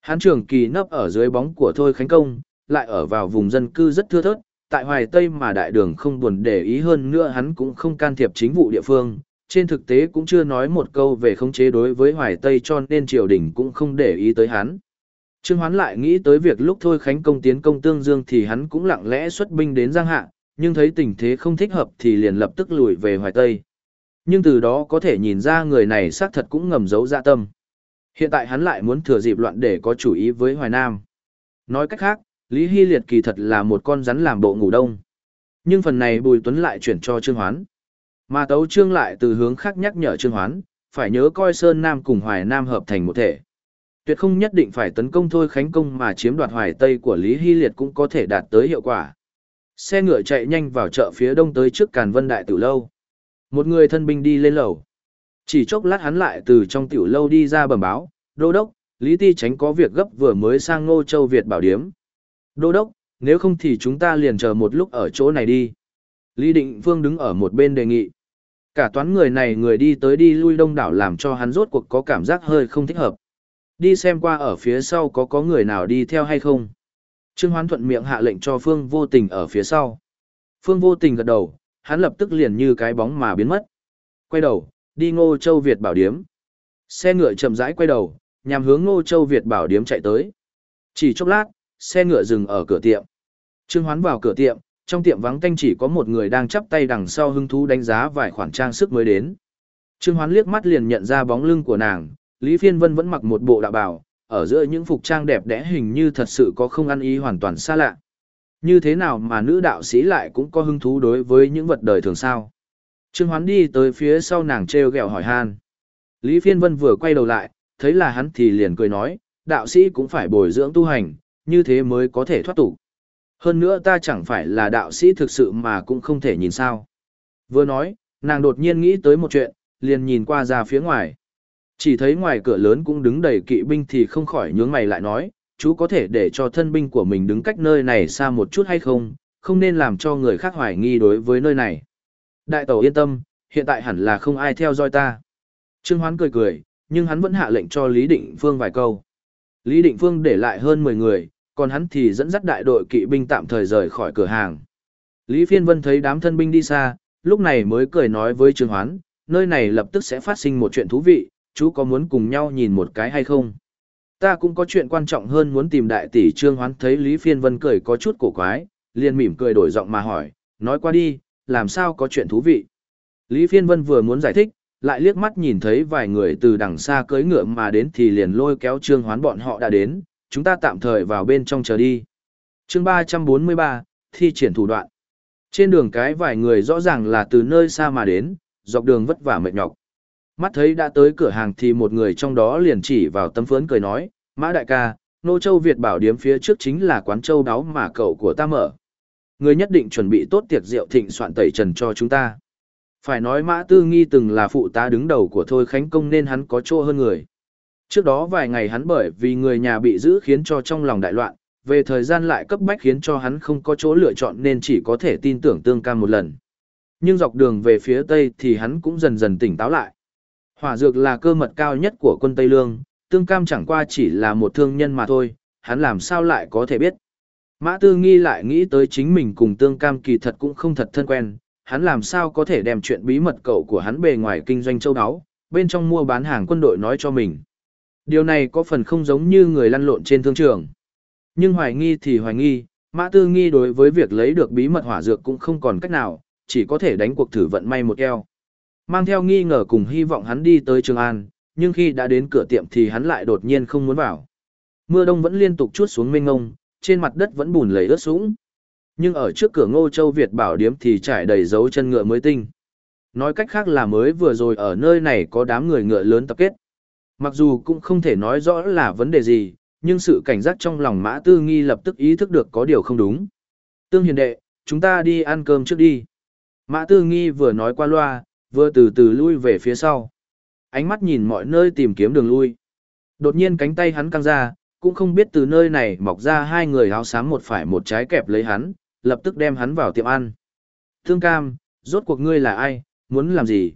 Hán trưởng kỳ nấp ở dưới bóng của Thôi Khánh Công, lại ở vào vùng dân cư rất thưa thớt, tại Hoài Tây mà đại đường không buồn để ý hơn nữa hắn cũng không can thiệp chính vụ địa phương, trên thực tế cũng chưa nói một câu về khống chế đối với Hoài Tây cho nên triều đình cũng không để ý tới hắn. Trương Hoán lại nghĩ tới việc lúc thôi Khánh công tiến công Tương Dương thì hắn cũng lặng lẽ xuất binh đến Giang Hạ, nhưng thấy tình thế không thích hợp thì liền lập tức lùi về Hoài Tây. Nhưng từ đó có thể nhìn ra người này xác thật cũng ngầm giấu dạ tâm. Hiện tại hắn lại muốn thừa dịp loạn để có chủ ý với Hoài Nam. Nói cách khác, Lý Hy Liệt kỳ thật là một con rắn làm bộ ngủ đông. Nhưng phần này Bùi Tuấn lại chuyển cho Trương Hoán. Mà Tấu Trương lại từ hướng khác nhắc nhở Trương Hoán, phải nhớ coi Sơn Nam cùng Hoài Nam hợp thành một thể. Tuyệt không nhất định phải tấn công thôi khánh công mà chiếm đoạt Hoài Tây của Lý Hy Liệt cũng có thể đạt tới hiệu quả. Xe ngựa chạy nhanh vào chợ phía đông tới trước Càn Vân Đại Tử Lâu. Một người thân binh đi lên lầu. Chỉ chốc lát hắn lại từ trong tiểu lâu đi ra bẩm báo, đô đốc, Lý Ti tránh có việc gấp vừa mới sang Ngô Châu Việt bảo điếm. Đô đốc, nếu không thì chúng ta liền chờ một lúc ở chỗ này đi. Lý Định Phương đứng ở một bên đề nghị. Cả toán người này người đi tới đi lui đông đảo làm cho hắn rốt cuộc có cảm giác hơi không thích hợp. Đi xem qua ở phía sau có có người nào đi theo hay không. Trương Hoán thuận miệng hạ lệnh cho Phương vô tình ở phía sau. Phương vô tình gật đầu, hắn lập tức liền như cái bóng mà biến mất. Quay đầu, đi Ngô Châu Việt bảo điếm. Xe ngựa chậm rãi quay đầu, nhằm hướng Ngô Châu Việt bảo điếm chạy tới. Chỉ chốc lát, xe ngựa dừng ở cửa tiệm. Trương Hoán vào cửa tiệm, trong tiệm vắng tanh chỉ có một người đang chắp tay đằng sau hứng thú đánh giá vài khoản trang sức mới đến. Trương Hoán liếc mắt liền nhận ra bóng lưng của nàng, Lý Phiên Vân vẫn mặc một bộ đạo bào, ở giữa những phục trang đẹp đẽ hình như thật sự có không ăn ý hoàn toàn xa lạ. Như thế nào mà nữ đạo sĩ lại cũng có hứng thú đối với những vật đời thường sao? Trương Hoán đi tới phía sau nàng treo gẹo hỏi han. Lý Phiên Vân vừa quay đầu lại, thấy là hắn thì liền cười nói, đạo sĩ cũng phải bồi dưỡng tu hành, như thế mới có thể thoát tục. Hơn nữa ta chẳng phải là đạo sĩ thực sự mà cũng không thể nhìn sao. Vừa nói, nàng đột nhiên nghĩ tới một chuyện, liền nhìn qua ra phía ngoài. Chỉ thấy ngoài cửa lớn cũng đứng đầy kỵ binh thì không khỏi nhướng mày lại nói, chú có thể để cho thân binh của mình đứng cách nơi này xa một chút hay không, không nên làm cho người khác hoài nghi đối với nơi này. Đại tẩu yên tâm, hiện tại hẳn là không ai theo dõi ta. Trương Hoán cười cười, nhưng hắn vẫn hạ lệnh cho Lý Định Phương vài câu. Lý Định Phương để lại hơn 10 người, còn hắn thì dẫn dắt đại đội kỵ binh tạm thời rời khỏi cửa hàng. Lý Phiên Vân thấy đám thân binh đi xa, lúc này mới cười nói với Trương Hoán, nơi này lập tức sẽ phát sinh một chuyện thú vị, chú có muốn cùng nhau nhìn một cái hay không? Ta cũng có chuyện quan trọng hơn muốn tìm đại tỷ Trương Hoán thấy Lý Phiên Vân cười có chút cổ quái, liền mỉm cười đổi giọng mà hỏi, nói qua đi, làm sao có chuyện thú vị? Lý Phiên Vân vừa muốn giải thích, lại liếc mắt nhìn thấy vài người từ đằng xa cưỡi ngựa mà đến thì liền lôi kéo Trương Hoán bọn họ đã đến, chúng ta tạm thời vào bên trong chờ đi. chương 343, thi triển thủ đoạn. Trên đường cái vài người rõ ràng là từ nơi xa mà đến, dọc đường vất vả mệt nhọc. Mắt thấy đã tới cửa hàng thì một người trong đó liền chỉ vào tấm phướn cười nói, Mã đại ca, Nô Châu Việt bảo điếm phía trước chính là quán châu đáo mà cậu của ta mở. Người nhất định chuẩn bị tốt tiệc rượu thịnh soạn tẩy trần cho chúng ta. Phải nói Mã Tư Nghi từng là phụ tá đứng đầu của Thôi Khánh Công nên hắn có chỗ hơn người. Trước đó vài ngày hắn bởi vì người nhà bị giữ khiến cho trong lòng đại loạn, về thời gian lại cấp bách khiến cho hắn không có chỗ lựa chọn nên chỉ có thể tin tưởng tương cam một lần. Nhưng dọc đường về phía tây thì hắn cũng dần dần tỉnh táo lại. Hỏa dược là cơ mật cao nhất của quân Tây Lương, tương cam chẳng qua chỉ là một thương nhân mà thôi, hắn làm sao lại có thể biết. Mã Tư Nghi lại nghĩ tới chính mình cùng tương cam kỳ thật cũng không thật thân quen, hắn làm sao có thể đem chuyện bí mật cậu của hắn bề ngoài kinh doanh châu áo, bên trong mua bán hàng quân đội nói cho mình. Điều này có phần không giống như người lăn lộn trên thương trường. Nhưng hoài nghi thì hoài nghi, Mã Tư Nghi đối với việc lấy được bí mật hỏa dược cũng không còn cách nào, chỉ có thể đánh cuộc thử vận may một eo. Mang theo nghi ngờ cùng hy vọng hắn đi tới Trường An, nhưng khi đã đến cửa tiệm thì hắn lại đột nhiên không muốn vào. Mưa đông vẫn liên tục chút xuống mênh ngông, trên mặt đất vẫn bùn lầy ướt sũng. Nhưng ở trước cửa Ngô Châu Việt bảo điếm thì trải đầy dấu chân ngựa mới tinh. Nói cách khác là mới vừa rồi ở nơi này có đám người ngựa lớn tập kết. Mặc dù cũng không thể nói rõ là vấn đề gì, nhưng sự cảnh giác trong lòng Mã Tư Nghi lập tức ý thức được có điều không đúng. Tương hiền đệ, chúng ta đi ăn cơm trước đi. Mã Tư Nghi vừa nói qua loa, vừa từ từ lui về phía sau. Ánh mắt nhìn mọi nơi tìm kiếm đường lui. Đột nhiên cánh tay hắn căng ra, cũng không biết từ nơi này mọc ra hai người áo xám một phải một trái kẹp lấy hắn, lập tức đem hắn vào tiệm ăn. Thương cam, rốt cuộc ngươi là ai, muốn làm gì?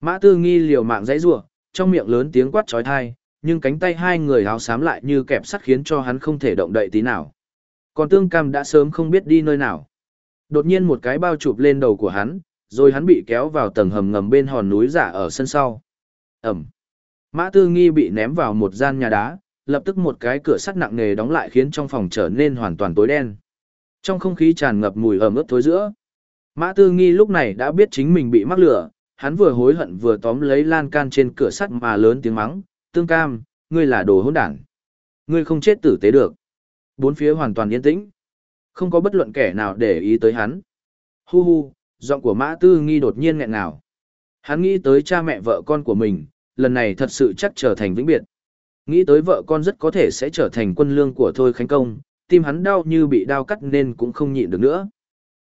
Mã Tư Nghi liều mạng dãy rủa, trong miệng lớn tiếng quát trói thai, nhưng cánh tay hai người áo xám lại như kẹp sắt khiến cho hắn không thể động đậy tí nào. Còn tương cam đã sớm không biết đi nơi nào. Đột nhiên một cái bao chụp lên đầu của hắn, rồi hắn bị kéo vào tầng hầm ngầm bên hòn núi giả ở sân sau. Ẩm. Mã Tư Nghi bị ném vào một gian nhà đá, lập tức một cái cửa sắt nặng nề đóng lại khiến trong phòng trở nên hoàn toàn tối đen. Trong không khí tràn ngập mùi ẩm ướt thối giữa. Mã Tư Nghi lúc này đã biết chính mình bị mắc lửa, hắn vừa hối hận vừa tóm lấy lan can trên cửa sắt mà lớn tiếng mắng, tương cam, ngươi là đồ hỗn đảng. Ngươi không chết tử tế được. Bốn phía hoàn toàn yên tĩnh. Không có bất luận kẻ nào để ý tới hắn. Hu hu, giọng của mã tư nghi đột nhiên nghẹn nào. Hắn nghĩ tới cha mẹ vợ con của mình, lần này thật sự chắc trở thành vĩnh biệt. Nghĩ tới vợ con rất có thể sẽ trở thành quân lương của Thôi Khánh Công, tim hắn đau như bị đau cắt nên cũng không nhịn được nữa.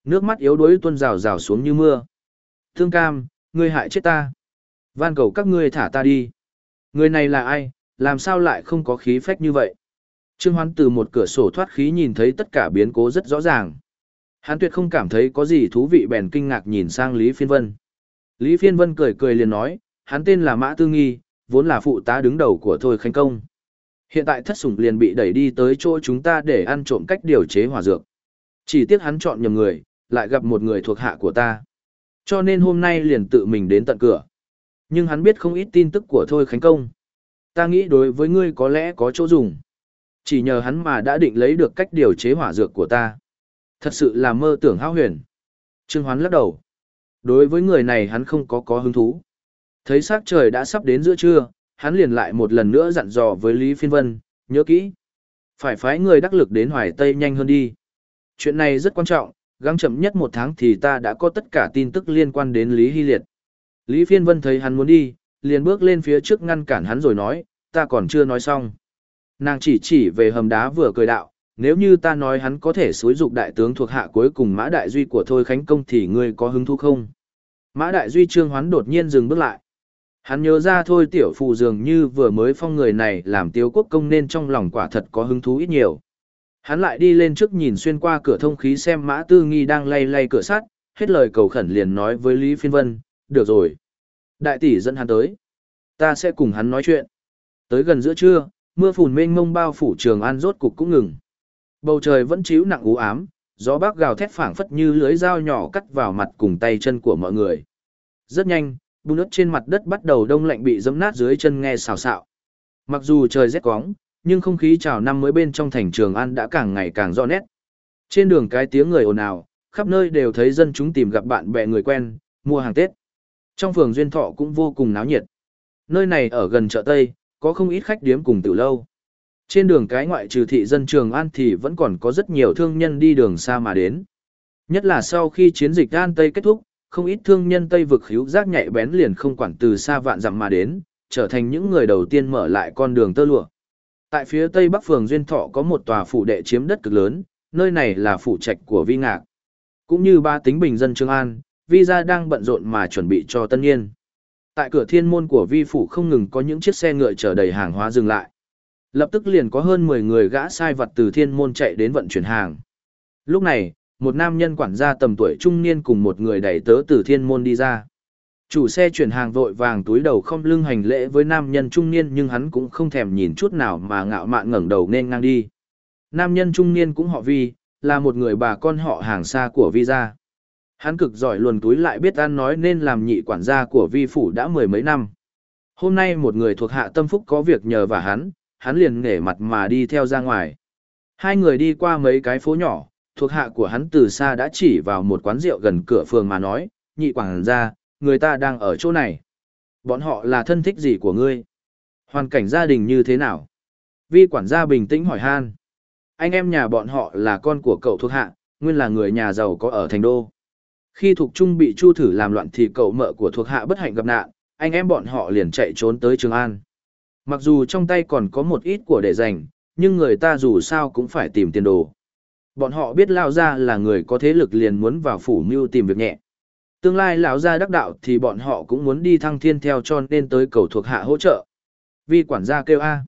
Nước mắt yếu đuối tuôn rào rào xuống như mưa. Thương cam, ngươi hại chết ta. Van cầu các ngươi thả ta đi. Người này là ai, làm sao lại không có khí phách như vậy? Trương Hoán từ một cửa sổ thoát khí nhìn thấy tất cả biến cố rất rõ ràng. Hắn tuyệt không cảm thấy có gì thú vị bèn kinh ngạc nhìn sang Lý Phiên Vân. Lý Phiên Vân cười cười liền nói, hắn tên là Mã Tư Nghi, vốn là phụ tá đứng đầu của Thôi Khánh Công. Hiện tại thất sủng liền bị đẩy đi tới chỗ chúng ta để ăn trộm cách điều chế hỏa dược. Chỉ tiếc hắn chọn nhầm người, lại gặp một người thuộc hạ của ta. Cho nên hôm nay liền tự mình đến tận cửa. Nhưng hắn biết không ít tin tức của Thôi Khánh Công. Ta nghĩ đối với ngươi có lẽ có chỗ dùng. Chỉ nhờ hắn mà đã định lấy được cách điều chế hỏa dược của ta. Thật sự là mơ tưởng hao huyền. Trương Hoán lắc đầu. Đối với người này hắn không có có hứng thú. Thấy sắc trời đã sắp đến giữa trưa, hắn liền lại một lần nữa dặn dò với Lý Phiên Vân, nhớ kỹ. Phải phái người đắc lực đến Hoài Tây nhanh hơn đi. Chuyện này rất quan trọng, gắng chậm nhất một tháng thì ta đã có tất cả tin tức liên quan đến Lý Hy Liệt. Lý Phiên Vân thấy hắn muốn đi, liền bước lên phía trước ngăn cản hắn rồi nói, ta còn chưa nói xong. Nàng chỉ chỉ về hầm đá vừa cười đạo, nếu như ta nói hắn có thể xúi dục đại tướng thuộc hạ cuối cùng Mã Đại Duy của Thôi Khánh Công thì ngươi có hứng thú không? Mã Đại Duy trương hoán đột nhiên dừng bước lại. Hắn nhớ ra thôi tiểu phụ dường như vừa mới phong người này làm tiêu quốc công nên trong lòng quả thật có hứng thú ít nhiều. Hắn lại đi lên trước nhìn xuyên qua cửa thông khí xem Mã Tư Nghi đang lay lay cửa sắt, hết lời cầu khẩn liền nói với Lý Phiên Vân, được rồi. Đại tỷ dẫn hắn tới. Ta sẽ cùng hắn nói chuyện. Tới gần giữa trưa, mưa phùn mênh mông bao phủ trường an rốt cục cũng ngừng. Bầu trời vẫn chiếu nặng u ám, gió bác gào thét phảng phất như lưới dao nhỏ cắt vào mặt cùng tay chân của mọi người. Rất nhanh, bùn đất trên mặt đất bắt đầu đông lạnh bị dẫm nát dưới chân nghe xào xạo. Mặc dù trời rét quóng, nhưng không khí chào năm mới bên trong thành trường An đã càng ngày càng rõ nét. Trên đường cái tiếng người ồn ào, khắp nơi đều thấy dân chúng tìm gặp bạn bè người quen, mua hàng Tết. Trong phường Duyên Thọ cũng vô cùng náo nhiệt. Nơi này ở gần chợ Tây, có không ít khách điếm cùng từ lâu. Trên đường cái ngoại trừ thị dân Trường An thì vẫn còn có rất nhiều thương nhân đi đường xa mà đến. Nhất là sau khi chiến dịch An Tây kết thúc, không ít thương nhân Tây vực hữu giác nhạy bén liền không quản từ xa vạn dặm mà đến, trở thành những người đầu tiên mở lại con đường tơ lụa. Tại phía Tây Bắc phường Duyên Thọ có một tòa phủ đệ chiếm đất cực lớn, nơi này là phủ trạch của Vi Ngạc. Cũng như ba tính bình dân Trương An, Vi gia đang bận rộn mà chuẩn bị cho tân niên. Tại cửa thiên môn của Vi phủ không ngừng có những chiếc xe ngựa chở đầy hàng hóa dừng lại. Lập tức liền có hơn 10 người gã sai vật từ thiên môn chạy đến vận chuyển hàng. Lúc này, một nam nhân quản gia tầm tuổi trung niên cùng một người đẩy tớ từ thiên môn đi ra. Chủ xe chuyển hàng vội vàng túi đầu không lưng hành lễ với nam nhân trung niên nhưng hắn cũng không thèm nhìn chút nào mà ngạo mạn ngẩng đầu nên ngang đi. Nam nhân trung niên cũng họ Vi, là một người bà con họ hàng xa của Vi gia. Hắn cực giỏi luồn túi lại biết ăn nói nên làm nhị quản gia của Vi phủ đã mười mấy năm. Hôm nay một người thuộc hạ tâm phúc có việc nhờ và hắn, hắn liền nghề mặt mà đi theo ra ngoài. Hai người đi qua mấy cái phố nhỏ, thuộc hạ của hắn từ xa đã chỉ vào một quán rượu gần cửa phường mà nói, nhị quản ra, người ta đang ở chỗ này. Bọn họ là thân thích gì của ngươi? Hoàn cảnh gia đình như thế nào? Vi quản gia bình tĩnh hỏi han. Anh em nhà bọn họ là con của cậu thuộc hạ, nguyên là người nhà giàu có ở thành đô. Khi thuộc trung bị chu thử làm loạn thì cậu mợ của thuộc hạ bất hạnh gặp nạn, anh em bọn họ liền chạy trốn tới Trường An. Mặc dù trong tay còn có một ít của để dành, nhưng người ta dù sao cũng phải tìm tiền đồ. Bọn họ biết Lao Gia là người có thế lực liền muốn vào phủ mưu tìm việc nhẹ. Tương lai lão gia đắc đạo thì bọn họ cũng muốn đi thăng thiên theo cho nên tới cầu thuộc hạ hỗ trợ. Vi quản gia kêu A.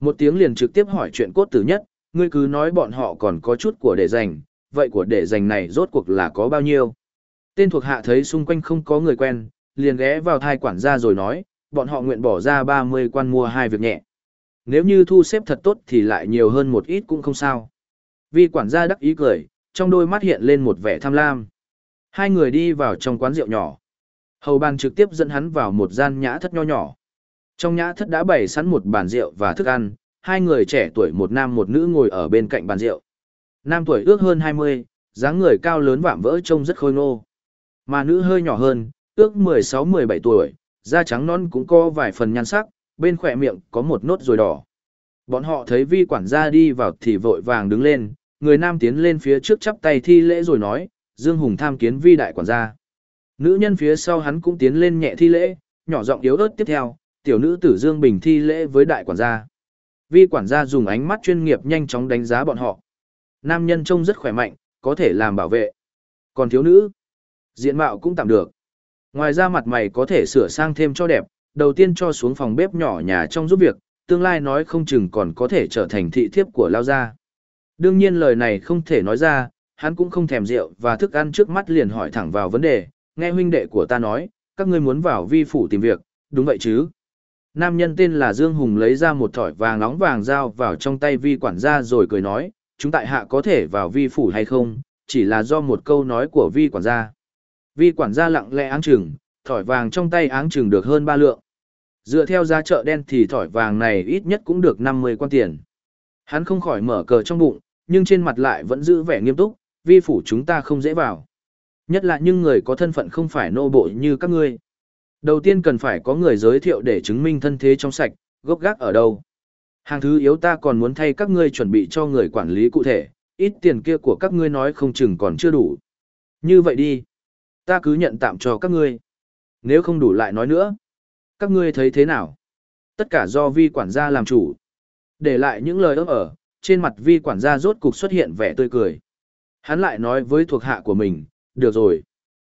Một tiếng liền trực tiếp hỏi chuyện cốt tử nhất, ngươi cứ nói bọn họ còn có chút của để dành, vậy của để dành này rốt cuộc là có bao nhiêu? Tên thuộc hạ thấy xung quanh không có người quen, liền ghé vào thai quản gia rồi nói, bọn họ nguyện bỏ ra 30 quan mua hai việc nhẹ. Nếu như thu xếp thật tốt thì lại nhiều hơn một ít cũng không sao. Vi quản gia đắc ý cười, trong đôi mắt hiện lên một vẻ tham lam. Hai người đi vào trong quán rượu nhỏ. Hầu bàn trực tiếp dẫn hắn vào một gian nhã thất nho nhỏ. Trong nhã thất đã bày sẵn một bàn rượu và thức ăn, hai người trẻ tuổi một nam một nữ ngồi ở bên cạnh bàn rượu. Nam tuổi ước hơn 20, dáng người cao lớn vạm vỡ trông rất khôi ngô. Mà nữ hơi nhỏ hơn, ước 16-17 tuổi, da trắng non cũng có vài phần nhan sắc, bên khỏe miệng có một nốt rồi đỏ. Bọn họ thấy vi quản gia đi vào thì vội vàng đứng lên, người nam tiến lên phía trước chắp tay thi lễ rồi nói, Dương Hùng tham kiến vi đại quản gia. Nữ nhân phía sau hắn cũng tiến lên nhẹ thi lễ, nhỏ giọng yếu ớt tiếp theo, tiểu nữ tử Dương Bình thi lễ với đại quản gia. Vi quản gia dùng ánh mắt chuyên nghiệp nhanh chóng đánh giá bọn họ. Nam nhân trông rất khỏe mạnh, có thể làm bảo vệ. Còn thiếu nữ, diện mạo cũng tạm được. Ngoài ra mặt mày có thể sửa sang thêm cho đẹp, đầu tiên cho xuống phòng bếp nhỏ nhà trong giúp việc, tương lai nói không chừng còn có thể trở thành thị thiếp của lao gia. Đương nhiên lời này không thể nói ra, hắn cũng không thèm rượu và thức ăn trước mắt liền hỏi thẳng vào vấn đề, nghe huynh đệ của ta nói, các ngươi muốn vào vi phủ tìm việc, đúng vậy chứ? Nam nhân tên là Dương Hùng lấy ra một thỏi vàng nóng vàng dao vào trong tay vi quản gia rồi cười nói, chúng tại hạ có thể vào vi phủ hay không, chỉ là do một câu nói của vi quản gia. Vi quản gia lặng lẽ áng chừng, thỏi vàng trong tay áng chừng được hơn ba lượng. Dựa theo giá chợ đen thì thỏi vàng này ít nhất cũng được 50 quan tiền. Hắn không khỏi mở cờ trong bụng, nhưng trên mặt lại vẫn giữ vẻ nghiêm túc, vi phủ chúng ta không dễ vào. Nhất là những người có thân phận không phải nô bộ như các ngươi. Đầu tiên cần phải có người giới thiệu để chứng minh thân thế trong sạch, gốc gác ở đâu. Hàng thứ yếu ta còn muốn thay các ngươi chuẩn bị cho người quản lý cụ thể, ít tiền kia của các ngươi nói không chừng còn chưa đủ. Như vậy đi. Ta cứ nhận tạm cho các ngươi. Nếu không đủ lại nói nữa. Các ngươi thấy thế nào? Tất cả do vi quản gia làm chủ. Để lại những lời ấp ở, trên mặt vi quản gia rốt cục xuất hiện vẻ tươi cười. Hắn lại nói với thuộc hạ của mình, được rồi.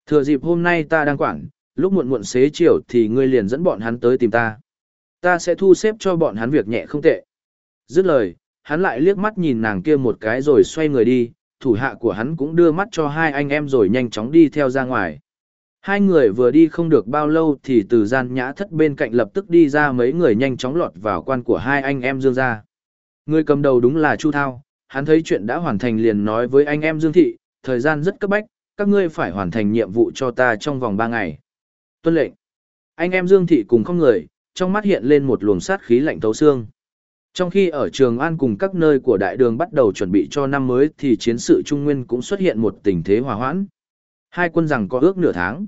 Thừa dịp hôm nay ta đang quản, lúc muộn muộn xế chiều thì ngươi liền dẫn bọn hắn tới tìm ta. Ta sẽ thu xếp cho bọn hắn việc nhẹ không tệ. Dứt lời, hắn lại liếc mắt nhìn nàng kia một cái rồi xoay người đi, thủ hạ của hắn cũng đưa mắt cho hai anh em rồi nhanh chóng đi theo ra ngoài. Hai người vừa đi không được bao lâu thì từ gian nhã thất bên cạnh lập tức đi ra mấy người nhanh chóng lọt vào quan của hai anh em Dương ra. Người cầm đầu đúng là Chu Thao, hắn thấy chuyện đã hoàn thành liền nói với anh em Dương Thị, thời gian rất cấp bách, các ngươi phải hoàn thành nhiệm vụ cho ta trong vòng ba ngày. Tuân lệnh. Anh em Dương Thị cùng không người, trong mắt hiện lên một luồng sát khí lạnh thấu xương. Trong khi ở Trường An cùng các nơi của đại đường bắt đầu chuẩn bị cho năm mới thì chiến sự Trung Nguyên cũng xuất hiện một tình thế hòa hoãn. Hai quân rằng có ước nửa tháng.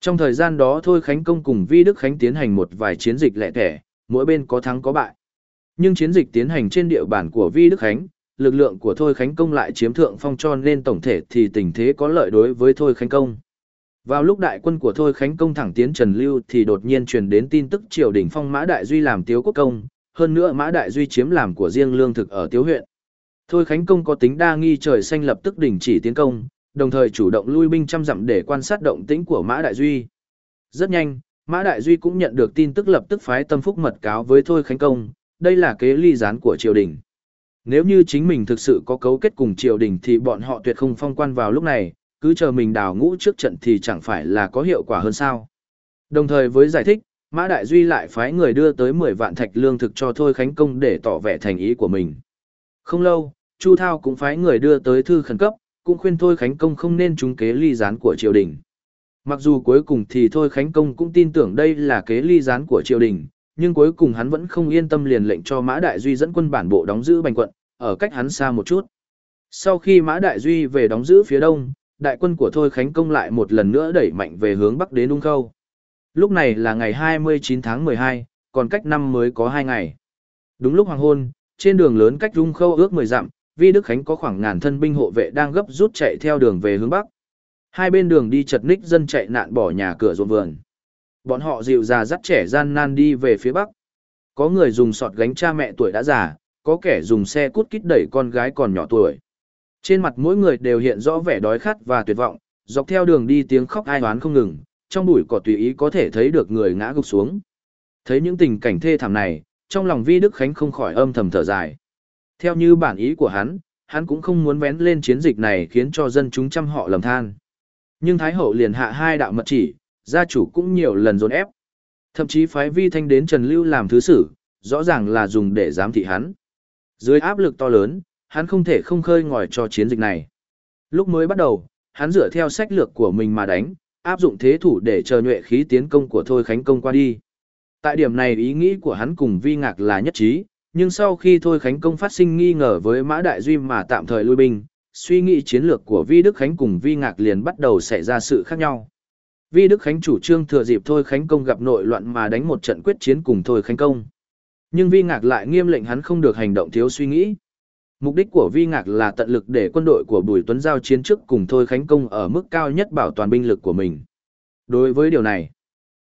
Trong thời gian đó Thôi Khánh Công cùng Vi Đức Khánh tiến hành một vài chiến dịch lẻ tẻ, mỗi bên có thắng có bại. Nhưng chiến dịch tiến hành trên địa bàn của Vi Đức Khánh, lực lượng của Thôi Khánh Công lại chiếm thượng phong cho nên tổng thể thì tình thế có lợi đối với Thôi Khánh Công. Vào lúc đại quân của Thôi Khánh Công thẳng tiến Trần Lưu thì đột nhiên truyền đến tin tức triều đình phong Mã Đại Duy làm tiếu quốc công, hơn nữa Mã Đại Duy chiếm làm của riêng lương thực ở tiếu huyện. Thôi Khánh Công có tính đa nghi trời xanh lập tức đình chỉ tiến công, đồng thời chủ động lui binh trăm dặm để quan sát động tĩnh của Mã Đại Duy. Rất nhanh, Mã Đại Duy cũng nhận được tin tức lập tức phái tâm phúc mật cáo với Thôi Khánh Công, đây là kế ly gián của triều đình. Nếu như chính mình thực sự có cấu kết cùng triều đình thì bọn họ tuyệt không phong quan vào lúc này, cứ chờ mình đào ngũ trước trận thì chẳng phải là có hiệu quả hơn sao. Đồng thời với giải thích, Mã Đại Duy lại phái người đưa tới 10 vạn thạch lương thực cho Thôi Khánh Công để tỏ vẻ thành ý của mình. Không lâu, Chu Thao cũng phái người đưa tới thư khẩn cấp, cũng khuyên Thôi Khánh Công không nên trúng kế ly gián của triều đình. Mặc dù cuối cùng thì Thôi Khánh Công cũng tin tưởng đây là kế ly gián của triều đình, nhưng cuối cùng hắn vẫn không yên tâm liền lệnh cho Mã Đại Duy dẫn quân bản bộ đóng giữ Bành quận, ở cách hắn xa một chút. Sau khi Mã Đại Duy về đóng giữ phía đông, đại quân của Thôi Khánh Công lại một lần nữa đẩy mạnh về hướng bắc đến Ung Khâu. Lúc này là ngày 29 tháng 12, còn cách năm mới có 2 ngày. Đúng lúc hoàng hôn, trên đường lớn cách Ung Khâu ước 10 dặm, Vi Đức Khánh có khoảng ngàn thân binh hộ vệ đang gấp rút chạy theo đường về hướng bắc. Hai bên đường đi chật ních dân chạy nạn bỏ nhà cửa ruộng vườn. Bọn họ dịu già dắt trẻ gian nan đi về phía bắc. Có người dùng sọt gánh cha mẹ tuổi đã già, có kẻ dùng xe cút kít đẩy con gái còn nhỏ tuổi. Trên mặt mỗi người đều hiện rõ vẻ đói khát và tuyệt vọng, dọc theo đường đi tiếng khóc ai oán không ngừng, trong bụi cỏ tùy ý có thể thấy được người ngã gục xuống. Thấy những tình cảnh thê thảm này, trong lòng Vi Đức Khánh không khỏi âm thầm thở dài. Theo như bản ý của hắn, hắn cũng không muốn vén lên chiến dịch này khiến cho dân chúng trăm họ lầm than. Nhưng Thái Hậu liền hạ hai đạo mật chỉ, gia chủ cũng nhiều lần dồn ép. Thậm chí phái Vi Thanh đến Trần Lưu làm thứ sử, rõ ràng là dùng để giám thị hắn. Dưới áp lực to lớn, hắn không thể không khơi ngòi cho chiến dịch này. Lúc mới bắt đầu, hắn dựa theo sách lược của mình mà đánh, áp dụng thế thủ để chờ nhuệ khí tiến công của Thôi Khánh Công qua đi. Tại điểm này ý nghĩ của hắn cùng Vi Ngạc là nhất trí, nhưng sau khi Thôi Khánh Công phát sinh nghi ngờ với Mã Đại Duy mà tạm thời lui binh, suy nghĩ chiến lược của Vi Đức Khánh cùng Vi Ngạc liền bắt đầu xảy ra sự khác nhau. Vi Đức Khánh chủ trương thừa dịp Thôi Khánh Công gặp nội loạn mà đánh một trận quyết chiến cùng Thôi Khánh Công. Nhưng Vi Ngạc lại nghiêm lệnh hắn không được hành động thiếu suy nghĩ. Mục đích của Vi Ngạc là tận lực để quân đội của Bùi Tuấn giao chiến trước cùng Thôi Khánh Công ở mức cao nhất bảo toàn binh lực của mình. Đối với điều này,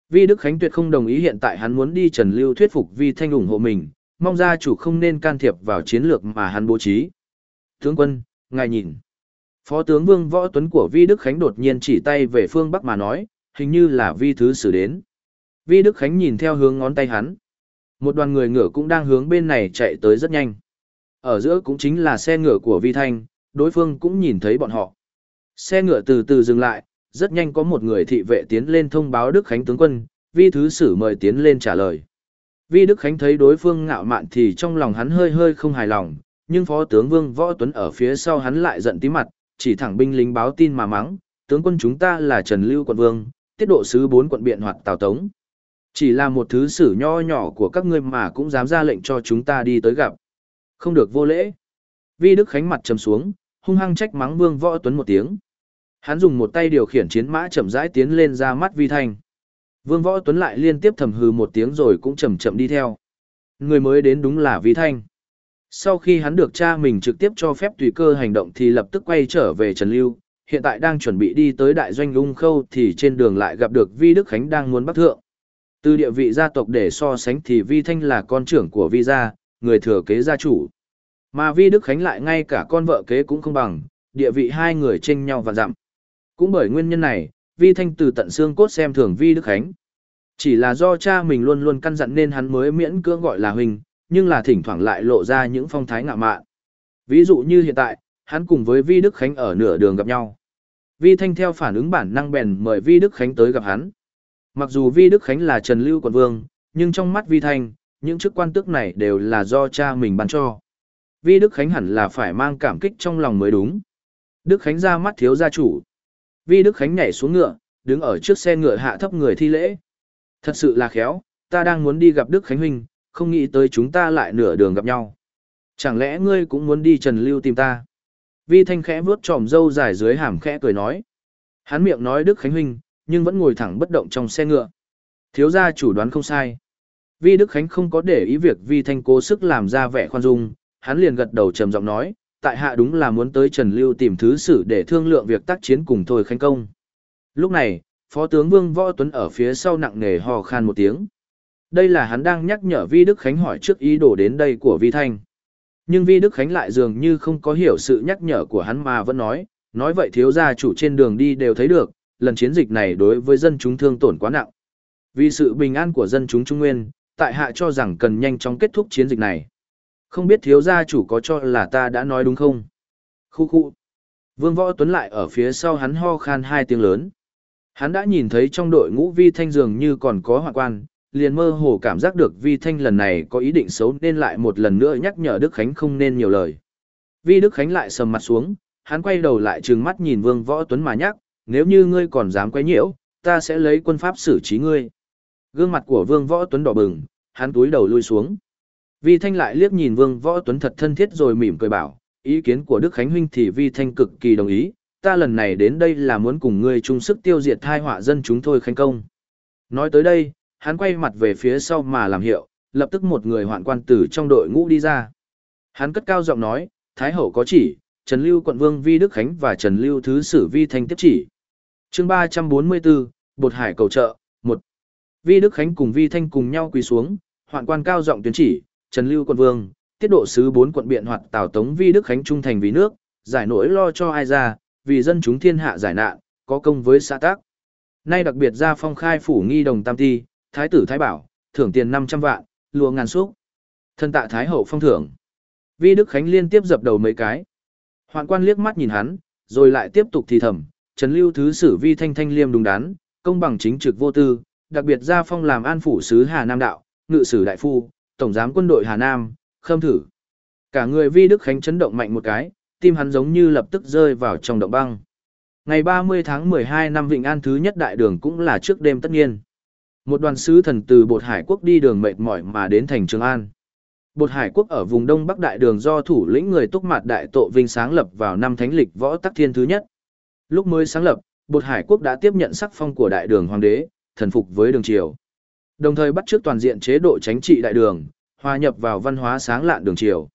Vi Đức Khánh tuyệt không đồng ý hiện tại hắn muốn đi Trần Lưu thuyết phục Vi Thanh ủng hộ mình, mong gia chủ không nên can thiệp vào chiến lược mà hắn bố trí. Tướng quân, ngài nhìn. Phó tướng Vương Võ Tuấn của Vi Đức Khánh đột nhiên chỉ tay về phương Bắc mà nói, hình như là Vi Thứ Sử đến. Vi Đức Khánh nhìn theo hướng ngón tay hắn. Một đoàn người ngựa cũng đang hướng bên này chạy tới rất nhanh. Ở giữa cũng chính là xe ngựa của Vi Thanh, đối phương cũng nhìn thấy bọn họ. Xe ngựa từ từ dừng lại, rất nhanh có một người thị vệ tiến lên thông báo Đức Khánh tướng quân, vi thứ sử mời tiến lên trả lời. Vi Đức Khánh thấy đối phương ngạo mạn thì trong lòng hắn hơi hơi không hài lòng, nhưng phó tướng Vương Võ Tuấn ở phía sau hắn lại giận tí mặt, chỉ thẳng binh lính báo tin mà mắng, tướng quân chúng ta là Trần Lưu quận vương, tiết độ sứ bốn quận biện hoạt Tào Tống. Chỉ là một thứ sử nho nhỏ của các ngươi mà cũng dám ra lệnh cho chúng ta đi tới gặp. Không được vô lễ. Vi Đức Khánh mặt trầm xuống, hung hăng trách mắng Vương Võ Tuấn một tiếng. Hắn dùng một tay điều khiển chiến mã chậm rãi tiến lên ra mắt Vi Thanh. Vương Võ Tuấn lại liên tiếp thầm hừ một tiếng rồi cũng chậm chậm đi theo. Người mới đến đúng là Vi Thanh. Sau khi hắn được cha mình trực tiếp cho phép tùy cơ hành động thì lập tức quay trở về Trần Lưu, hiện tại đang chuẩn bị đi tới đại doanh ung khâu thì trên đường lại gặp được Vi Đức Khánh đang muốn bắt thượng. Từ địa vị gia tộc để so sánh thì Vi Thanh là con trưởng của Vi gia, người thừa kế gia chủ. Mà Vi Đức Khánh lại ngay cả con vợ kế cũng không bằng, địa vị hai người tranh nhau và dặm. Cũng bởi nguyên nhân này, Vi Thanh từ tận xương cốt xem thường Vi Đức Khánh. Chỉ là do cha mình luôn luôn căn dặn nên hắn mới miễn cưỡng gọi là huynh, nhưng là thỉnh thoảng lại lộ ra những phong thái ngạo mạn. Ví dụ như hiện tại, hắn cùng với Vi Đức Khánh ở nửa đường gặp nhau. Vi Thanh theo phản ứng bản năng bèn mời Vi Đức Khánh tới gặp hắn. Mặc dù Vi Đức Khánh là Trần Lưu quận vương, nhưng trong mắt Vi Thanh, những chức quan tước này đều là do cha mình ban cho. Vi Đức Khánh hẳn là phải mang cảm kích trong lòng mới đúng. Đức Khánh ra mắt thiếu gia chủ. Vi Đức Khánh nhảy xuống ngựa, đứng ở trước xe ngựa hạ thấp người thi lễ. Thật sự là khéo, ta đang muốn đi gặp Đức Khánh Huynh, không nghĩ tới chúng ta lại nửa đường gặp nhau. Chẳng lẽ ngươi cũng muốn đi Trần Lưu tìm ta? Vi Thanh khẽ vuốt tròm râu dài dưới hàm khẽ cười nói. Hắn miệng nói Đức Khánh Huynh, nhưng vẫn ngồi thẳng bất động trong xe ngựa. Thiếu gia chủ đoán không sai. Vi Đức Khánh không có để ý việc Vi Thanh cố sức làm ra vẻ khoan dung, hắn liền gật đầu trầm giọng nói, tại hạ đúng là muốn tới Trần Lưu tìm thứ sử để thương lượng việc tác chiến cùng Thôi Khánh Công. Lúc này, Phó tướng Vương Võ Tuấn ở phía sau nặng nề hò khan một tiếng. Đây là hắn đang nhắc nhở Vi Đức Khánh hỏi trước ý đồ đến đây của Vi Thanh. Nhưng Vi Đức Khánh lại dường như không có hiểu sự nhắc nhở của hắn mà vẫn nói, nói vậy thiếu gia chủ trên đường đi đều thấy được, lần chiến dịch này đối với dân chúng thương tổn quá nặng. Vì sự bình an của dân chúng Trung Nguyên, tại hạ cho rằng cần nhanh chóng kết thúc chiến dịch này. Không biết thiếu gia chủ có cho là ta đã nói đúng không? Khu khu. Vương Võ Tuấn lại ở phía sau hắn ho khan hai tiếng lớn. Hắn đã nhìn thấy trong đội ngũ vi thanh dường như còn có hoạn quan, liền mơ hồ cảm giác được vi thanh lần này có ý định xấu nên lại một lần nữa nhắc nhở Đức Khánh không nên nhiều lời. Vi Đức Khánh lại sầm mặt xuống, hắn quay đầu lại trừng mắt nhìn Vương Võ Tuấn mà nhắc, nếu như ngươi còn dám quấy nhiễu, ta sẽ lấy quân pháp xử trí ngươi. Gương mặt của Vương Võ Tuấn đỏ bừng, hắn túi đầu lui xuống. Vi Thanh lại liếc nhìn Vương Võ Tuấn thật thân thiết rồi mỉm cười bảo, ý kiến của Đức Khánh Huynh thì Vi Thanh cực kỳ đồng ý, ta lần này đến đây là muốn cùng ngươi chung sức tiêu diệt thai họa dân chúng thôi khánh công. Nói tới đây, hắn quay mặt về phía sau mà làm hiệu, lập tức một người hoạn quan tử trong đội ngũ đi ra. Hắn cất cao giọng nói, Thái Hậu có chỉ, Trần Lưu quận vương Vi Đức Khánh và Trần Lưu Thứ Sử Vi Thanh tiếp chỉ. chương 344, Bột Hải cầu trợ, 1. Vi Đức Khánh cùng Vi Thanh cùng nhau quỳ xuống, hoạn quan cao giọng tuyên chỉ, Trần Lưu quận vương, tiết độ sứ bốn quận biện hoạt Tào Tống Vi Đức Khánh trung thành vì nước, giải nỗi lo cho ai ra, vì dân chúng thiên hạ giải nạn, có công với xã tác. Nay đặc biệt ra phong khai phủ nghi đồng tam ti, thái tử thái bảo, thưởng tiền 500 vạn, lùa ngàn xúc. Thân tạ thái hậu phong thưởng. Vi Đức Khánh liên tiếp dập đầu mấy cái. Hoạn quan liếc mắt nhìn hắn, rồi lại tiếp tục thì thầm, Trần Lưu thứ sử Vi Thanh Thanh liêm đúng đắn, công bằng chính trực vô tư, đặc biệt gia phong làm an phủ sứ Hà Nam đạo, ngự sử đại phu, tổng giám quân đội Hà Nam, khâm thử. Cả người Vi Đức Khánh chấn động mạnh một cái, tim hắn giống như lập tức rơi vào trong động băng. Ngày 30 tháng 12 năm Vịnh An thứ nhất đại đường cũng là trước đêm tất nhiên. Một đoàn sứ thần từ Bột Hải Quốc đi đường mệt mỏi mà đến thành Trường An. Bột Hải Quốc ở vùng Đông Bắc Đại Đường do thủ lĩnh người Túc Mạt Đại Tộ Vinh sáng lập vào năm Thánh lịch Võ Tắc Thiên thứ nhất. Lúc mới sáng lập, Bột Hải Quốc đã tiếp nhận sắc phong của Đại Đường Hoàng đế, thần phục với Đường Triều. Đồng thời bắt chước toàn diện chế độ chính trị Đại Đường, hòa nhập vào văn hóa sáng lạn Đường Triều.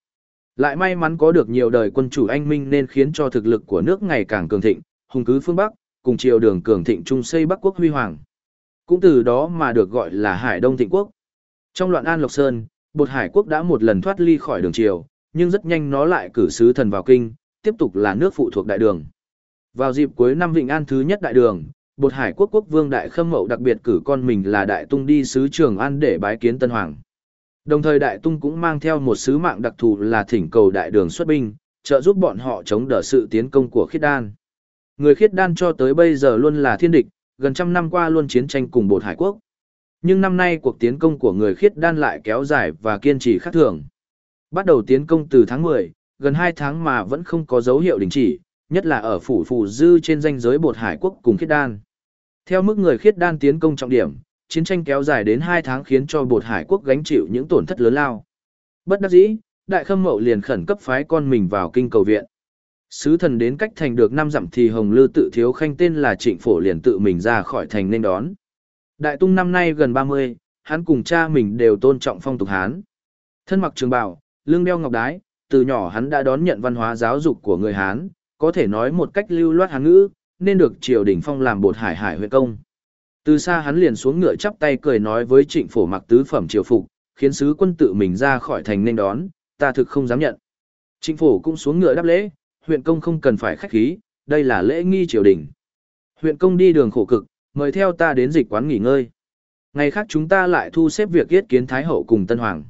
Lại may mắn có được nhiều đời quân chủ anh minh nên khiến cho thực lực của nước ngày càng cường thịnh, hùng cứ phương Bắc, cùng triều đường cường thịnh trung xây Bắc quốc huy hoàng. Cũng từ đó mà được gọi là Hải Đông Thịnh Quốc. Trong loạn An Lộc Sơn, Bột Hải Quốc đã một lần thoát ly khỏi đường triều, nhưng rất nhanh nó lại cử sứ thần vào kinh, tiếp tục là nước phụ thuộc đại đường. Vào dịp cuối năm Vịnh An thứ nhất đại đường, Bột Hải Quốc quốc vương Đại Khâm Mậu đặc biệt cử con mình là Đại Tung đi sứ Trường An để bái kiến Tân Hoàng. Đồng thời Đại Tung cũng mang theo một sứ mạng đặc thù là thỉnh cầu đại đường xuất binh, trợ giúp bọn họ chống đỡ sự tiến công của khiết đan. Người khiết đan cho tới bây giờ luôn là thiên địch, gần trăm năm qua luôn chiến tranh cùng bột hải quốc. Nhưng năm nay cuộc tiến công của người khiết đan lại kéo dài và kiên trì khác thường. Bắt đầu tiến công từ tháng 10, gần 2 tháng mà vẫn không có dấu hiệu đình chỉ, nhất là ở phủ phủ dư trên danh giới bột hải quốc cùng khiết đan. Theo mức người khiết đan tiến công trọng điểm, chiến tranh kéo dài đến 2 tháng khiến cho bột hải quốc gánh chịu những tổn thất lớn lao. Bất đắc dĩ, đại khâm mậu liền khẩn cấp phái con mình vào kinh cầu viện. Sứ thần đến cách thành được năm dặm thì Hồng Lư tự thiếu khanh tên là Trịnh Phổ liền tự mình ra khỏi thành nên đón. Đại tung năm nay gần 30, hắn cùng cha mình đều tôn trọng phong tục Hán. Thân mặc trường bào, lưng đeo ngọc đái, từ nhỏ hắn đã đón nhận văn hóa giáo dục của người Hán, có thể nói một cách lưu loát Hán ngữ, nên được triều đình phong làm bột hải hải huyện công. Từ xa hắn liền xuống ngựa chắp tay cười nói với trịnh phổ mặc tứ phẩm triều phục, khiến sứ quân tự mình ra khỏi thành nên đón, ta thực không dám nhận. Trịnh phổ cũng xuống ngựa đáp lễ, huyện công không cần phải khách khí, đây là lễ nghi triều đình. Huyện công đi đường khổ cực, mời theo ta đến dịch quán nghỉ ngơi. Ngày khác chúng ta lại thu xếp việc yết kiến Thái Hậu cùng Tân Hoàng.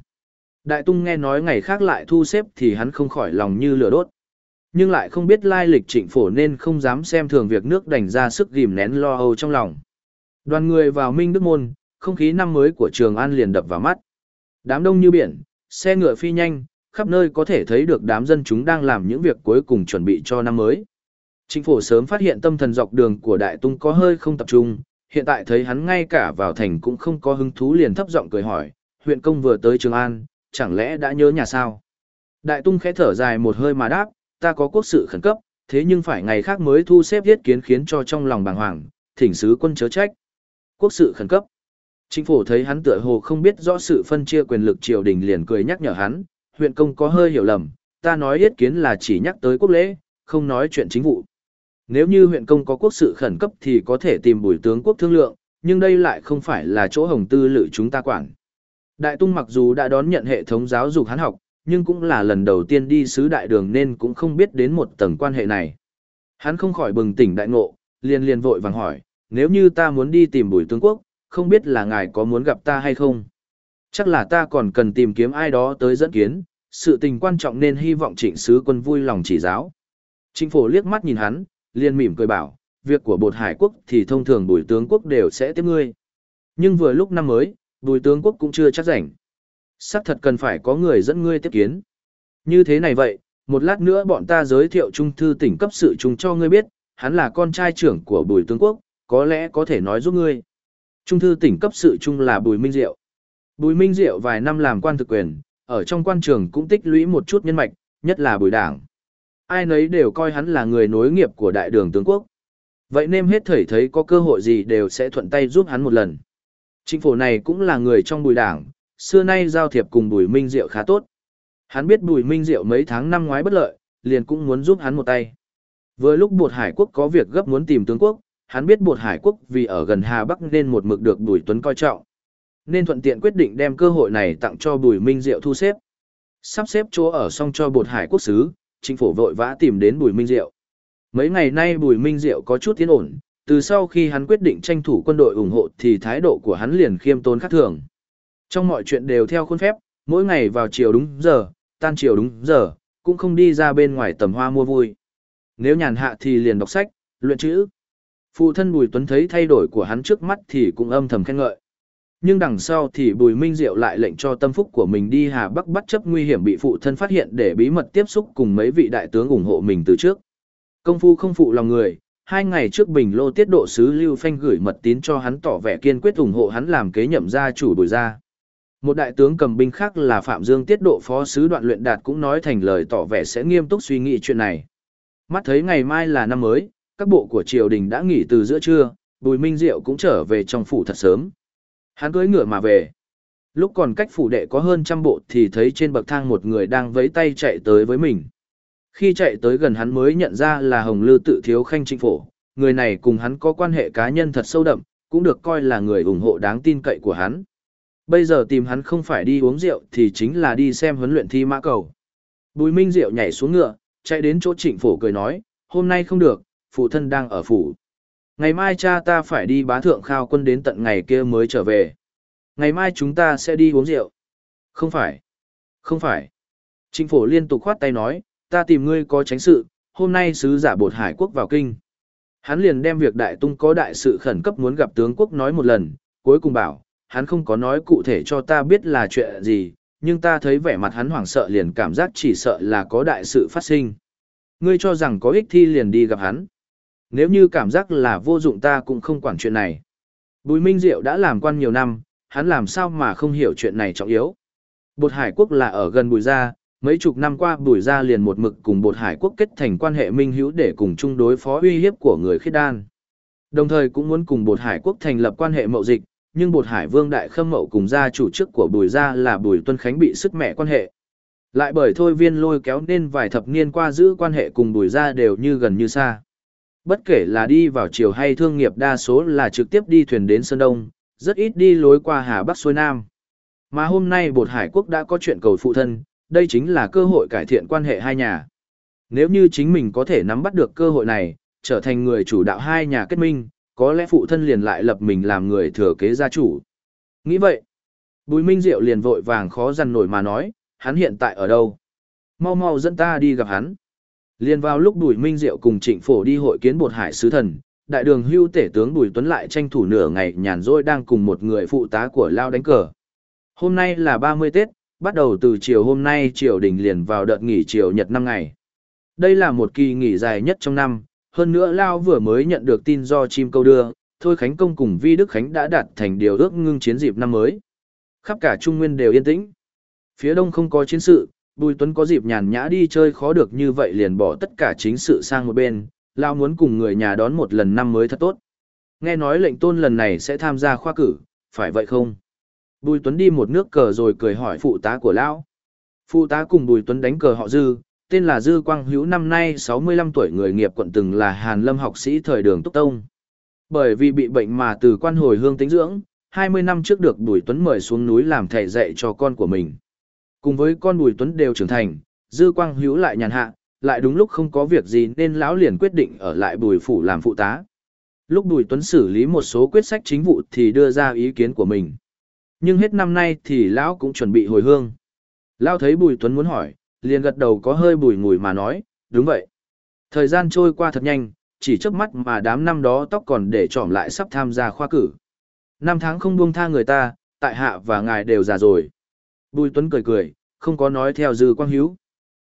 Đại Tung nghe nói ngày khác lại thu xếp thì hắn không khỏi lòng như lửa đốt. Nhưng lại không biết lai lịch trịnh phổ nên không dám xem thường việc nước đành ra sức ghim nén lo âu trong lòng. Đoàn người vào Minh Đức Môn, không khí năm mới của Trường An liền đập vào mắt. Đám đông như biển, xe ngựa phi nhanh, khắp nơi có thể thấy được đám dân chúng đang làm những việc cuối cùng chuẩn bị cho năm mới. Chính phủ sớm phát hiện tâm thần dọc đường của Đại Tung có hơi không tập trung, hiện tại thấy hắn ngay cả vào thành cũng không có hứng thú liền thấp giọng cười hỏi, huyện công vừa tới Trường An, chẳng lẽ đã nhớ nhà sao? Đại Tung khẽ thở dài một hơi mà đáp, ta có quốc sự khẩn cấp, thế nhưng phải ngày khác mới thu xếp thiết kiến khiến cho trong lòng bàng hoàng, thỉnh sứ quân chớ trách. Quốc sự khẩn cấp. Chính phủ thấy hắn tựa hồ không biết rõ sự phân chia quyền lực triều đình liền cười nhắc nhở hắn, huyện công có hơi hiểu lầm, ta nói yết kiến là chỉ nhắc tới quốc lễ, không nói chuyện chính vụ. Nếu như huyện công có quốc sự khẩn cấp thì có thể tìm bùi tướng quốc thương lượng, nhưng đây lại không phải là chỗ hồng tư lự chúng ta quản. Đại tung mặc dù đã đón nhận hệ thống giáo dục hắn học, nhưng cũng là lần đầu tiên đi sứ đại đường nên cũng không biết đến một tầng quan hệ này. Hắn không khỏi bừng tỉnh đại ngộ, liền liền vội vàng hỏi, nếu như ta muốn đi tìm bùi tướng quốc, không biết là ngài có muốn gặp ta hay không? Chắc là ta còn cần tìm kiếm ai đó tới dẫn kiến, sự tình quan trọng nên hy vọng trịnh sứ quân vui lòng chỉ giáo. Trịnh phổ liếc mắt nhìn hắn, liền mỉm cười bảo, việc của bột hải quốc thì thông thường bùi tướng quốc đều sẽ tiếp ngươi. Nhưng vừa lúc năm mới, bùi tướng quốc cũng chưa chắc rảnh. Sắc thật cần phải có người dẫn ngươi tiếp kiến. Như thế này vậy, một lát nữa bọn ta giới thiệu trung thư tỉnh cấp sự trung cho ngươi biết, hắn là con trai trưởng của bùi tướng quốc, có lẽ có thể nói giúp ngươi. Trung thư tỉnh cấp sự trung là bùi minh diệu. Bùi minh diệu vài năm làm quan thực quyền, ở trong quan trường cũng tích lũy một chút nhân mạch, nhất là bùi đảng. Ai nấy đều coi hắn là người nối nghiệp của đại đường tướng quốc. Vậy nên hết thảy thấy có cơ hội gì đều sẽ thuận tay giúp hắn một lần. Chính phủ này cũng là người trong bùi đảng, xưa nay giao thiệp cùng bùi minh diệu khá tốt. Hắn biết bùi minh diệu mấy tháng năm ngoái bất lợi, liền cũng muốn giúp hắn một tay. Vừa lúc bột hải quốc có việc gấp muốn tìm tướng quốc, hắn biết bột hải quốc vì ở gần Hà Bắc nên một mực được bùi tuấn coi trọng. Nên thuận tiện quyết định đem cơ hội này tặng cho bùi minh diệu thu xếp. Sắp xếp chỗ ở xong cho bột hải quốc sứ, chính phủ vội vã tìm đến bùi minh diệu. Mấy ngày nay bùi minh diệu có chút tiến ổn, từ sau khi hắn quyết định tranh thủ quân đội ủng hộ thì thái độ của hắn liền khiêm tốn khác thường. Trong mọi chuyện đều theo khuôn phép, mỗi ngày vào chiều đúng giờ, tan chiều đúng giờ, cũng không đi ra bên ngoài tầm hoa mua vui. Nếu nhàn hạ thì liền đọc sách, luyện chữ. Phụ thân Bùi Tuấn thấy thay đổi của hắn trước mắt thì cũng âm thầm khen ngợi. Nhưng đằng sau thì Bùi Minh Diệu lại lệnh cho tâm phúc của mình đi Hà Bắc bắt chấp nguy hiểm bị phụ thân phát hiện để bí mật tiếp xúc cùng mấy vị đại tướng ủng hộ mình từ trước. Công phu không phụ lòng người, hai ngày trước Bình Lô tiết độ sứ Lưu Phanh gửi mật tín cho hắn tỏ vẻ kiên quyết ủng hộ hắn làm kế nhậm gia chủ Bùi gia. Một đại tướng cầm binh khác là Phạm Dương tiết độ phó sứ đoạn luyện đạt cũng nói thành lời tỏ vẻ sẽ nghiêm túc suy nghĩ chuyện này. Mắt thấy ngày mai là năm mới, các bộ của triều đình đã nghỉ từ giữa trưa, Bùi Minh Diệu cũng trở về trong phủ thật sớm. Hắn cưỡi ngựa mà về. Lúc còn cách phủ đệ có hơn trăm bộ thì thấy trên bậc thang một người đang vẫy tay chạy tới với mình. Khi chạy tới gần hắn mới nhận ra là Hồng Lư tự thiếu khanh trịnh phổ, người này cùng hắn có quan hệ cá nhân thật sâu đậm, cũng được coi là người ủng hộ đáng tin cậy của hắn. Bây giờ tìm hắn không phải đi uống rượu thì chính là đi xem huấn luyện thi mã cầu. Bùi Minh Diệu nhảy xuống ngựa, chạy đến chỗ trịnh phổ cười nói, hôm nay không được, phụ thân đang ở phủ. Ngày mai cha ta phải đi bá thượng khao quân đến tận ngày kia mới trở về. Ngày mai chúng ta sẽ đi uống rượu. Không phải. Không phải. Chính phổ liên tục khoát tay nói, ta tìm ngươi có tránh sự, hôm nay sứ giả bột hải quốc vào kinh. Hắn liền đem việc đại tung có đại sự khẩn cấp muốn gặp tướng quốc nói một lần, cuối cùng bảo, hắn không có nói cụ thể cho ta biết là chuyện gì, nhưng ta thấy vẻ mặt hắn hoảng sợ liền cảm giác chỉ sợ là có đại sự phát sinh. Ngươi cho rằng có ích thi liền đi gặp hắn. Nếu như cảm giác là vô dụng ta cũng không quản chuyện này. Bùi Minh Diệu đã làm quan nhiều năm, hắn làm sao mà không hiểu chuyện này trọng yếu. Bột Hải Quốc là ở gần Bùi Gia, mấy chục năm qua Bùi Gia liền một mực cùng Bột Hải Quốc kết thành quan hệ minh hữu để cùng chung đối phó uy hiếp của người khiết đan. Đồng thời cũng muốn cùng Bột Hải Quốc thành lập quan hệ mậu dịch, nhưng Bột Hải Vương Đại Khâm Mậu cùng gia chủ chức của Bùi Gia là Bùi Tuân Khánh bị sức mẹ quan hệ. Lại bởi thôi viên lôi kéo nên vài thập niên qua giữ quan hệ cùng Bùi Gia đều như gần như xa. Bất kể là đi vào chiều hay thương nghiệp đa số là trực tiếp đi thuyền đến Sơn Đông, rất ít đi lối qua Hà Bắc xuôi Nam. Mà hôm nay bột Hải Quốc đã có chuyện cầu phụ thân, đây chính là cơ hội cải thiện quan hệ hai nhà. Nếu như chính mình có thể nắm bắt được cơ hội này, trở thành người chủ đạo hai nhà kết minh, có lẽ phụ thân liền lại lập mình làm người thừa kế gia chủ. Nghĩ vậy, Bùi Minh Diệu liền vội vàng khó dằn nổi mà nói, hắn hiện tại ở đâu? Mau mau dẫn ta đi gặp hắn. Liên vào lúc Bùi Minh Diệu cùng Trịnh Phổ đi hội kiến bột hải sứ thần, đại đường hưu tể tướng Bùi Tuấn lại tranh thủ nửa ngày nhàn rỗi đang cùng một người phụ tá của Lao đánh cờ. Hôm nay là 30 Tết, bắt đầu từ chiều hôm nay triều đình liền vào đợt nghỉ chiều nhật 5 ngày. Đây là một kỳ nghỉ dài nhất trong năm, hơn nữa Lao vừa mới nhận được tin do chim câu đưa, Thôi Khánh Công cùng Vi Đức Khánh đã đạt thành điều ước ngưng chiến dịp năm mới. Khắp cả Trung Nguyên đều yên tĩnh. Phía đông không có chiến sự, Bùi Tuấn có dịp nhàn nhã đi chơi khó được như vậy liền bỏ tất cả chính sự sang một bên, Lao muốn cùng người nhà đón một lần năm mới thật tốt. Nghe nói lệnh tôn lần này sẽ tham gia khoa cử, phải vậy không? Bùi Tuấn đi một nước cờ rồi cười hỏi phụ tá của Lão. Phụ tá cùng Bùi Tuấn đánh cờ họ Dư, tên là Dư Quang Hữu năm nay 65 tuổi người nghiệp quận từng là Hàn Lâm học sĩ thời đường Túc Tông. Bởi vì bị bệnh mà từ quan hồi hương tính dưỡng, 20 năm trước được Bùi Tuấn mời xuống núi làm thầy dạy cho con của mình. Cùng với con Bùi Tuấn đều trưởng thành, Dư Quang Hữu lại nhàn hạ, lại đúng lúc không có việc gì nên lão liền quyết định ở lại Bùi phủ làm phụ tá. Lúc Bùi Tuấn xử lý một số quyết sách chính vụ thì đưa ra ý kiến của mình. Nhưng hết năm nay thì lão cũng chuẩn bị hồi hương. Lão thấy Bùi Tuấn muốn hỏi, liền gật đầu có hơi bùi ngùi mà nói, đúng vậy. Thời gian trôi qua thật nhanh, chỉ trước mắt mà đám năm đó tóc còn để trỏm lại sắp tham gia khoa cử. Năm tháng không buông tha người ta, tại hạ và ngài đều già rồi. Bùi Tuấn cười cười, không có nói theo dư quang hiếu.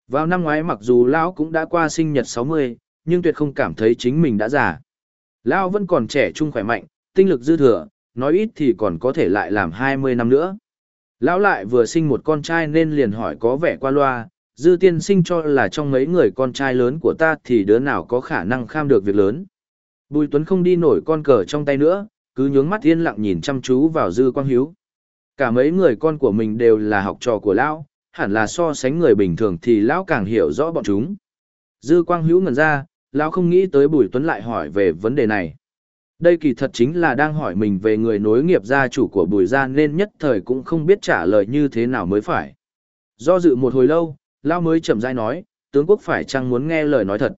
Vào năm ngoái mặc dù lão cũng đã qua sinh nhật 60, nhưng tuyệt không cảm thấy chính mình đã già. Lão vẫn còn trẻ trung khỏe mạnh, tinh lực dư thừa, nói ít thì còn có thể lại làm 20 năm nữa. Lão lại vừa sinh một con trai nên liền hỏi có vẻ qua loa, dư tiên sinh cho là trong mấy người con trai lớn của ta thì đứa nào có khả năng kham được việc lớn. Bùi Tuấn không đi nổi con cờ trong tay nữa, cứ nhướng mắt yên lặng nhìn chăm chú vào dư quang hiếu. Cả mấy người con của mình đều là học trò của lão, hẳn là so sánh người bình thường thì lão càng hiểu rõ bọn chúng. Dư quang hữu ngẩn ra, lão không nghĩ tới Bùi Tuấn lại hỏi về vấn đề này. Đây kỳ thật chính là đang hỏi mình về người nối nghiệp gia chủ của Bùi gia nên nhất thời cũng không biết trả lời như thế nào mới phải. Do dự một hồi lâu, lão mới chậm rãi nói, tướng quốc phải chăng muốn nghe lời nói thật.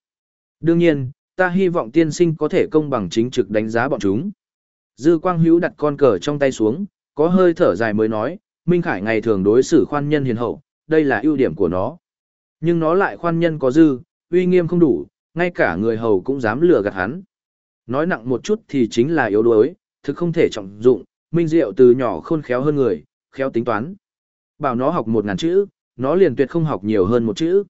Đương nhiên, ta hy vọng tiên sinh có thể công bằng chính trực đánh giá bọn chúng. Dư quang hữu đặt con cờ trong tay xuống, có hơi thở dài mới nói, Minh Khải ngày thường đối xử khoan nhân hiền hậu, đây là ưu điểm của nó. Nhưng nó lại khoan nhân có dư, uy nghiêm không đủ, ngay cả người hầu cũng dám lừa gạt hắn. Nói nặng một chút thì chính là yếu đuối, thực không thể trọng dụng, Minh Diệu từ nhỏ khôn khéo hơn người, khéo tính toán. Bảo nó học một ngàn chữ, nó liền tuyệt không học nhiều hơn một chữ.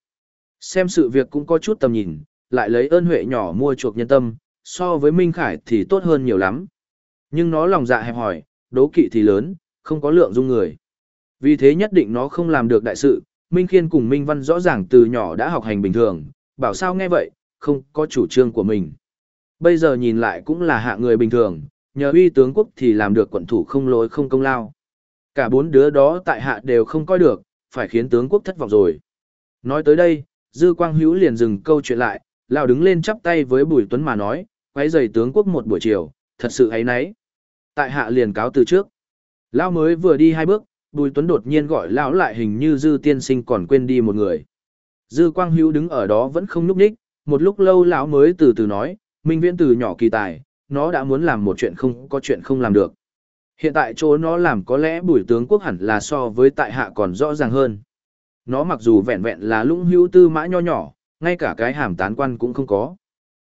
Xem sự việc cũng có chút tầm nhìn, lại lấy ơn huệ nhỏ mua chuộc nhân tâm, so với Minh Khải thì tốt hơn nhiều lắm. Nhưng nó lòng dạ hẹp hỏi, đố kỵ thì lớn, không có lượng dung người. Vì thế nhất định nó không làm được đại sự, Minh Khiên cùng Minh Văn rõ ràng từ nhỏ đã học hành bình thường, bảo sao nghe vậy, không có chủ trương của mình. Bây giờ nhìn lại cũng là hạ người bình thường, nhờ uy tướng quốc thì làm được quận thủ không lỗi không công lao. Cả bốn đứa đó tại hạ đều không coi được, phải khiến tướng quốc thất vọng rồi. Nói tới đây, Dư Quang Hữu liền dừng câu chuyện lại, lão đứng lên chắp tay với Bùi Tuấn mà nói, quấy giày tướng quốc một buổi chiều, thật sự ấy nấy. Tại hạ liền cáo từ trước. Lão mới vừa đi hai bước, Bùi Tuấn đột nhiên gọi lão lại hình như Dư tiên sinh còn quên đi một người. Dư Quang Hữu đứng ở đó vẫn không nhúc nhích, một lúc lâu lão mới từ từ nói, Minh Viễn từ nhỏ kỳ tài, nó đã muốn làm một chuyện không có chuyện không làm được. Hiện tại chỗ nó làm có lẽ bùi tướng quốc hẳn là so với tại hạ còn rõ ràng hơn. Nó mặc dù vẹn vẹn là lũng hữu tư mã nho nhỏ, ngay cả cái hàm tán quan cũng không có.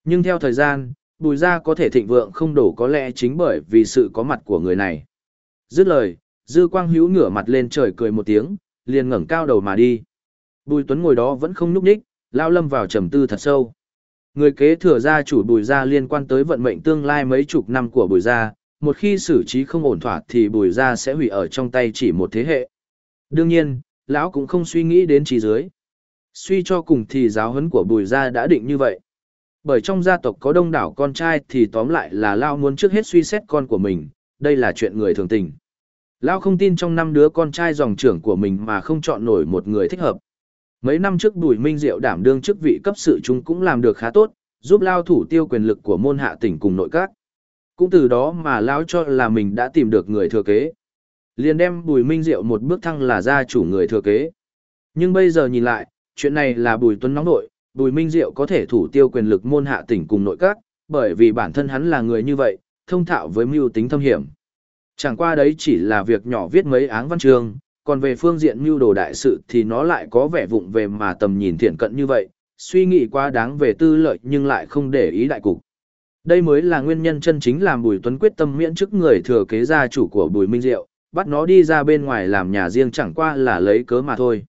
Nhưng theo thời gian, bùi gia có thể thịnh vượng không đổ có lẽ chính bởi vì sự có mặt của người này. Dứt lời, dư quang hữu ngửa mặt lên trời cười một tiếng, liền ngẩng cao đầu mà đi. Bùi Tuấn ngồi đó vẫn không nhúc nhích, lao lâm vào trầm tư thật sâu. Người kế thừa gia chủ bùi gia liên quan tới vận mệnh tương lai mấy chục năm của bùi gia, một khi xử trí không ổn thỏa thì bùi gia sẽ hủy ở trong tay chỉ một thế hệ. Đương nhiên, lão cũng không suy nghĩ đến trí dưới. Suy cho cùng thì giáo huấn của bùi gia đã định như vậy. Bởi trong gia tộc có đông đảo con trai thì tóm lại là Lao muốn trước hết suy xét con của mình, đây là chuyện người thường tình. Lao không tin trong năm đứa con trai dòng trưởng của mình mà không chọn nổi một người thích hợp. Mấy năm trước Bùi Minh Diệu đảm đương chức vị cấp sự chúng cũng làm được khá tốt, giúp Lao thủ tiêu quyền lực của môn hạ tỉnh cùng nội các. Cũng từ đó mà Lao cho là mình đã tìm được người thừa kế. Liền đem Bùi Minh Diệu một bước thăng là gia chủ người thừa kế. Nhưng bây giờ nhìn lại, chuyện này là Bùi Tuấn nóng nội, Bùi Minh Diệu có thể thủ tiêu quyền lực môn hạ tỉnh cùng nội các, bởi vì bản thân hắn là người như vậy, thông thạo với mưu tính thâm hiểm. Chẳng qua đấy chỉ là việc nhỏ viết mấy áng văn chương, còn về phương diện mưu đồ đại sự thì nó lại có vẻ vụng về mà tầm nhìn thiện cận như vậy, suy nghĩ quá đáng về tư lợi nhưng lại không để ý đại cục. Đây mới là nguyên nhân chân chính làm Bùi Tuấn quyết tâm miễn chức người thừa kế gia chủ của Bùi Minh Diệu, bắt nó đi ra bên ngoài làm nhà riêng chẳng qua là lấy cớ mà thôi.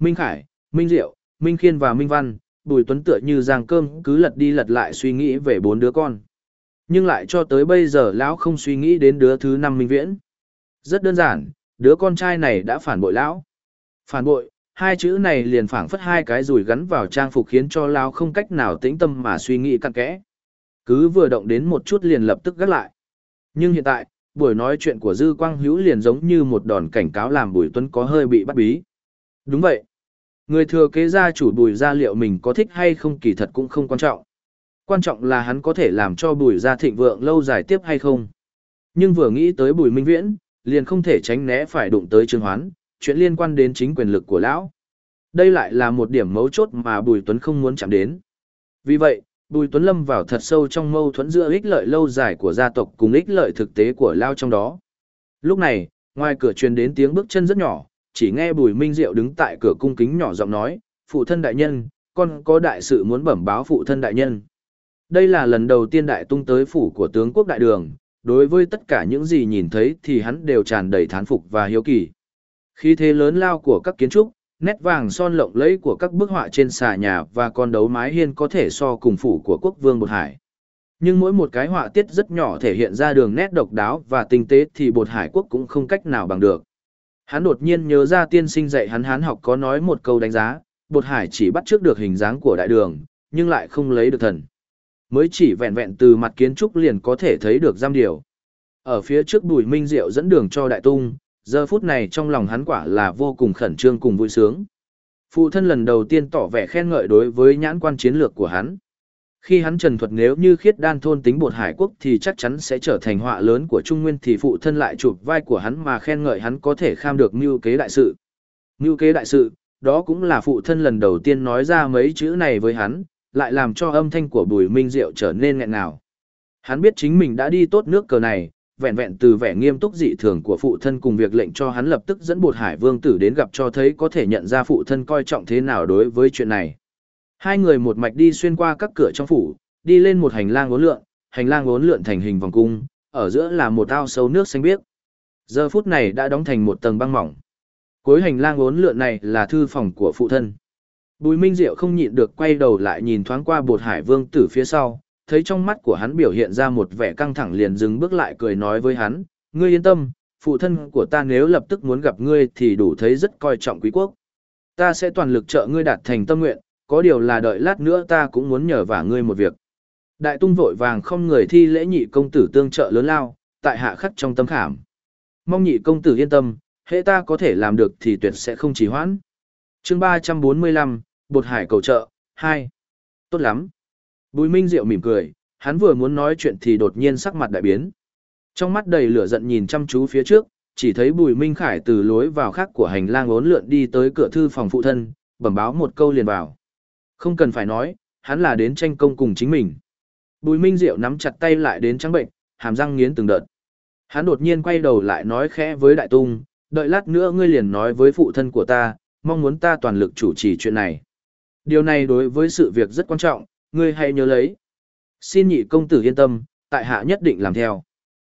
Minh Khải, Minh Diệu, Minh Khiên và Minh Văn, Bùi Tuấn tựa như giang cơm cứ lật đi lật lại suy nghĩ về bốn đứa con. Nhưng lại cho tới bây giờ lão không suy nghĩ đến đứa thứ năm Minh Viễn. Rất đơn giản, đứa con trai này đã phản bội lão. Phản bội, hai chữ này liền phảng phất hai cái rủi gắn vào trang phục khiến cho lão không cách nào tĩnh tâm mà suy nghĩ cặn kẽ. Cứ vừa động đến một chút liền lập tức gắt lại. Nhưng hiện tại, buổi nói chuyện của Dư Quang Hữu liền giống như một đòn cảnh cáo làm Bùi Tuấn có hơi bị bắt bí. Đúng vậy. Người thừa kế gia chủ bùi gia liệu mình có thích hay không kỳ thật cũng không quan trọng. Quan trọng là hắn có thể làm cho bùi gia thịnh vượng lâu dài tiếp hay không. Nhưng vừa nghĩ tới bùi minh viễn, liền không thể tránh né phải đụng tới trương hoán, chuyện liên quan đến chính quyền lực của lão. Đây lại là một điểm mấu chốt mà bùi tuấn không muốn chạm đến. Vì vậy, bùi tuấn lâm vào thật sâu trong mâu thuẫn giữa ích lợi lâu dài của gia tộc cùng ích lợi thực tế của lao trong đó. Lúc này, ngoài cửa truyền đến tiếng bước chân rất nhỏ, chỉ nghe Bùi Minh Diệu đứng tại cửa cung kính nhỏ giọng nói, phụ thân đại nhân, con có đại sự muốn bẩm báo phụ thân đại nhân. Đây là lần đầu tiên đại tung tới phủ của tướng quốc đại đường, đối với tất cả những gì nhìn thấy thì hắn đều tràn đầy thán phục và hiếu kỳ. Khi thế lớn lao của các kiến trúc, nét vàng son lộng lẫy của các bức họa trên xà nhà và con đấu mái hiên có thể so cùng phủ của quốc vương Bột Hải. Nhưng mỗi một cái họa tiết rất nhỏ thể hiện ra đường nét độc đáo và tinh tế thì Bột Hải quốc cũng không cách nào bằng được. Hắn đột nhiên nhớ ra tiên sinh dạy hắn hán học có nói một câu đánh giá, bột hải chỉ bắt trước được hình dáng của đại đường, nhưng lại không lấy được thần. Mới chỉ vẹn vẹn từ mặt kiến trúc liền có thể thấy được giam điều. Ở phía trước bùi minh diệu dẫn đường cho đại tung, giờ phút này trong lòng hắn quả là vô cùng khẩn trương cùng vui sướng. Phụ thân lần đầu tiên tỏ vẻ khen ngợi đối với nhãn quan chiến lược của hắn. Khi hắn trần thuật nếu như khiết đan thôn tính bột hải quốc thì chắc chắn sẽ trở thành họa lớn của Trung Nguyên thì phụ thân lại chụp vai của hắn mà khen ngợi hắn có thể kham được mưu kế đại sự. Mưu kế đại sự, đó cũng là phụ thân lần đầu tiên nói ra mấy chữ này với hắn, lại làm cho âm thanh của bùi minh diệu trở nên nghẹn ngào. Hắn biết chính mình đã đi tốt nước cờ này, vẹn vẹn từ vẻ nghiêm túc dị thường của phụ thân cùng việc lệnh cho hắn lập tức dẫn bột hải vương tử đến gặp cho thấy có thể nhận ra phụ thân coi trọng thế nào đối với chuyện này. Hai người một mạch đi xuyên qua các cửa trong phủ, đi lên một hành lang uốn lượn, hành lang uốn lượn thành hình vòng cung, ở giữa là một ao sâu nước xanh biếc. Giờ phút này đã đóng thành một tầng băng mỏng. Cuối hành lang uốn lượn này là thư phòng của phụ thân. Bùi Minh Diệu không nhịn được quay đầu lại nhìn thoáng qua bột hải vương tử phía sau, thấy trong mắt của hắn biểu hiện ra một vẻ căng thẳng liền dừng bước lại cười nói với hắn, ngươi yên tâm, phụ thân của ta nếu lập tức muốn gặp ngươi thì đủ thấy rất coi trọng quý quốc. Ta sẽ toàn lực trợ ngươi đạt thành tâm nguyện, có điều là đợi lát nữa ta cũng muốn nhờ vả ngươi một việc. Đại tung vội vàng không người thi lễ nhị công tử tương trợ lớn lao, tại hạ khắc trong tâm khảm. Mong nhị công tử yên tâm, hệ ta có thể làm được thì tuyệt sẽ không trì hoãn. chương 345, Bột Hải cầu trợ, 2. Tốt lắm. Bùi Minh Diệu mỉm cười, hắn vừa muốn nói chuyện thì đột nhiên sắc mặt đại biến. Trong mắt đầy lửa giận nhìn chăm chú phía trước, chỉ thấy Bùi Minh Khải từ lối vào khác của hành lang ốn lượn đi tới cửa thư phòng phụ thân, bẩm báo một câu liền vào. Không cần phải nói, hắn là đến tranh công cùng chính mình. Bùi Minh Diệu nắm chặt tay lại đến trắng bệnh, hàm răng nghiến từng đợt. Hắn đột nhiên quay đầu lại nói khẽ với Đại Tung, đợi lát nữa ngươi liền nói với phụ thân của ta, mong muốn ta toàn lực chủ trì chuyện này. Điều này đối với sự việc rất quan trọng, ngươi hãy nhớ lấy. Xin nhị công tử yên tâm, tại hạ nhất định làm theo.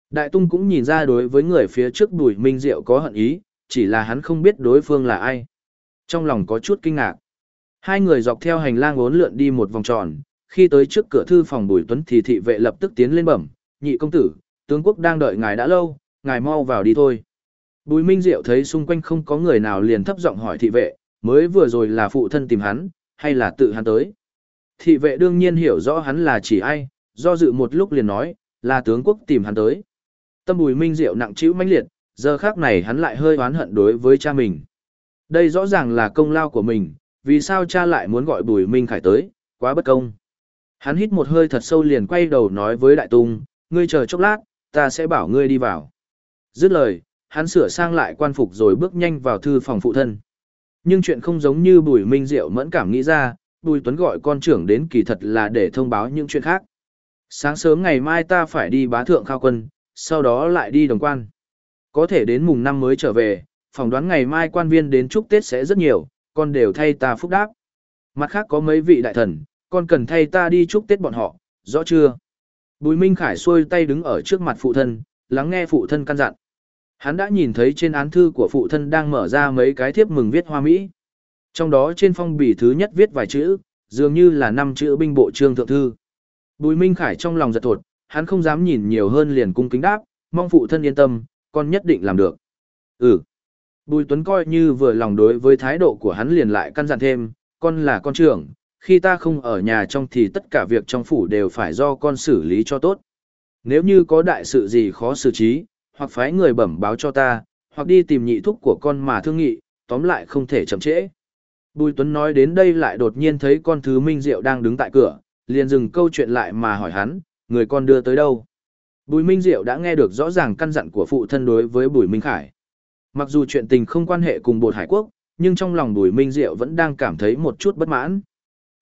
Đại tung cũng nhìn ra đối với người phía trước bùi minh diệu có hận ý, chỉ là hắn không biết đối phương là ai. Trong lòng có chút kinh ngạc. Hai người dọc theo hành lang uốn lượn đi một vòng tròn, khi tới trước cửa thư phòng bùi tuấn thì thị vệ lập tức tiến lên bẩm, nhị công tử, tướng quốc đang đợi ngài đã lâu, ngài mau vào đi thôi. Bùi Minh Diệu thấy xung quanh không có người nào liền thấp giọng hỏi thị vệ, mới vừa rồi là phụ thân tìm hắn, hay là tự hắn tới. Thị vệ đương nhiên hiểu rõ hắn là chỉ ai, do dự một lúc liền nói, là tướng quốc tìm hắn tới. Tâm bùi Minh Diệu nặng trĩu mãnh liệt, giờ khác này hắn lại hơi oán hận đối với cha mình. Đây rõ ràng là công lao của mình, vì sao cha lại muốn gọi bùi Minh Khải tới, quá bất công. Hắn hít một hơi thật sâu liền quay đầu nói với Đại Tung, ngươi chờ chốc lát, ta sẽ bảo ngươi đi vào. Dứt lời, hắn sửa sang lại quan phục rồi bước nhanh vào thư phòng phụ thân. Nhưng chuyện không giống như Bùi Minh Diệu mẫn cảm nghĩ ra, Bùi Tuấn gọi con trưởng đến kỳ thật là để thông báo những chuyện khác. Sáng sớm ngày mai ta phải đi bá thượng khao quân, sau đó lại đi đồng quan. Có thể đến mùng năm mới trở về, phỏng đoán ngày mai quan viên đến chúc Tết sẽ rất nhiều, con đều thay ta phúc đáp. Mặt khác có mấy vị đại thần, con cần thay ta đi chúc Tết bọn họ, rõ chưa? Bùi Minh Khải xuôi tay đứng ở trước mặt phụ thân, lắng nghe phụ thân căn dặn. Hắn đã nhìn thấy trên án thư của phụ thân đang mở ra mấy cái thiếp mừng viết hoa mỹ. Trong đó trên phong bì thứ nhất viết vài chữ, dường như là năm chữ binh bộ trương thượng thư. Bùi Minh Khải trong lòng giật thột, hắn không dám nhìn nhiều hơn liền cung kính đáp, mong phụ thân yên tâm, con nhất định làm được. Ừ. Bùi Tuấn coi như vừa lòng đối với thái độ của hắn liền lại căn dặn thêm, con là con trưởng, khi ta không ở nhà trong thì tất cả việc trong phủ đều phải do con xử lý cho tốt. Nếu như có đại sự gì khó xử trí, hoặc phái người bẩm báo cho ta, hoặc đi tìm nhị thúc của con mà thương nghị, tóm lại không thể chậm trễ. Bùi Tuấn nói đến đây lại đột nhiên thấy con thứ Minh Diệu đang đứng tại cửa, liền dừng câu chuyện lại mà hỏi hắn, người con đưa tới đâu. Bùi Minh Diệu đã nghe được rõ ràng căn dặn của phụ thân đối với Bùi Minh Khải. Mặc dù chuyện tình không quan hệ cùng bột hải quốc, nhưng trong lòng Bùi Minh Diệu vẫn đang cảm thấy một chút bất mãn.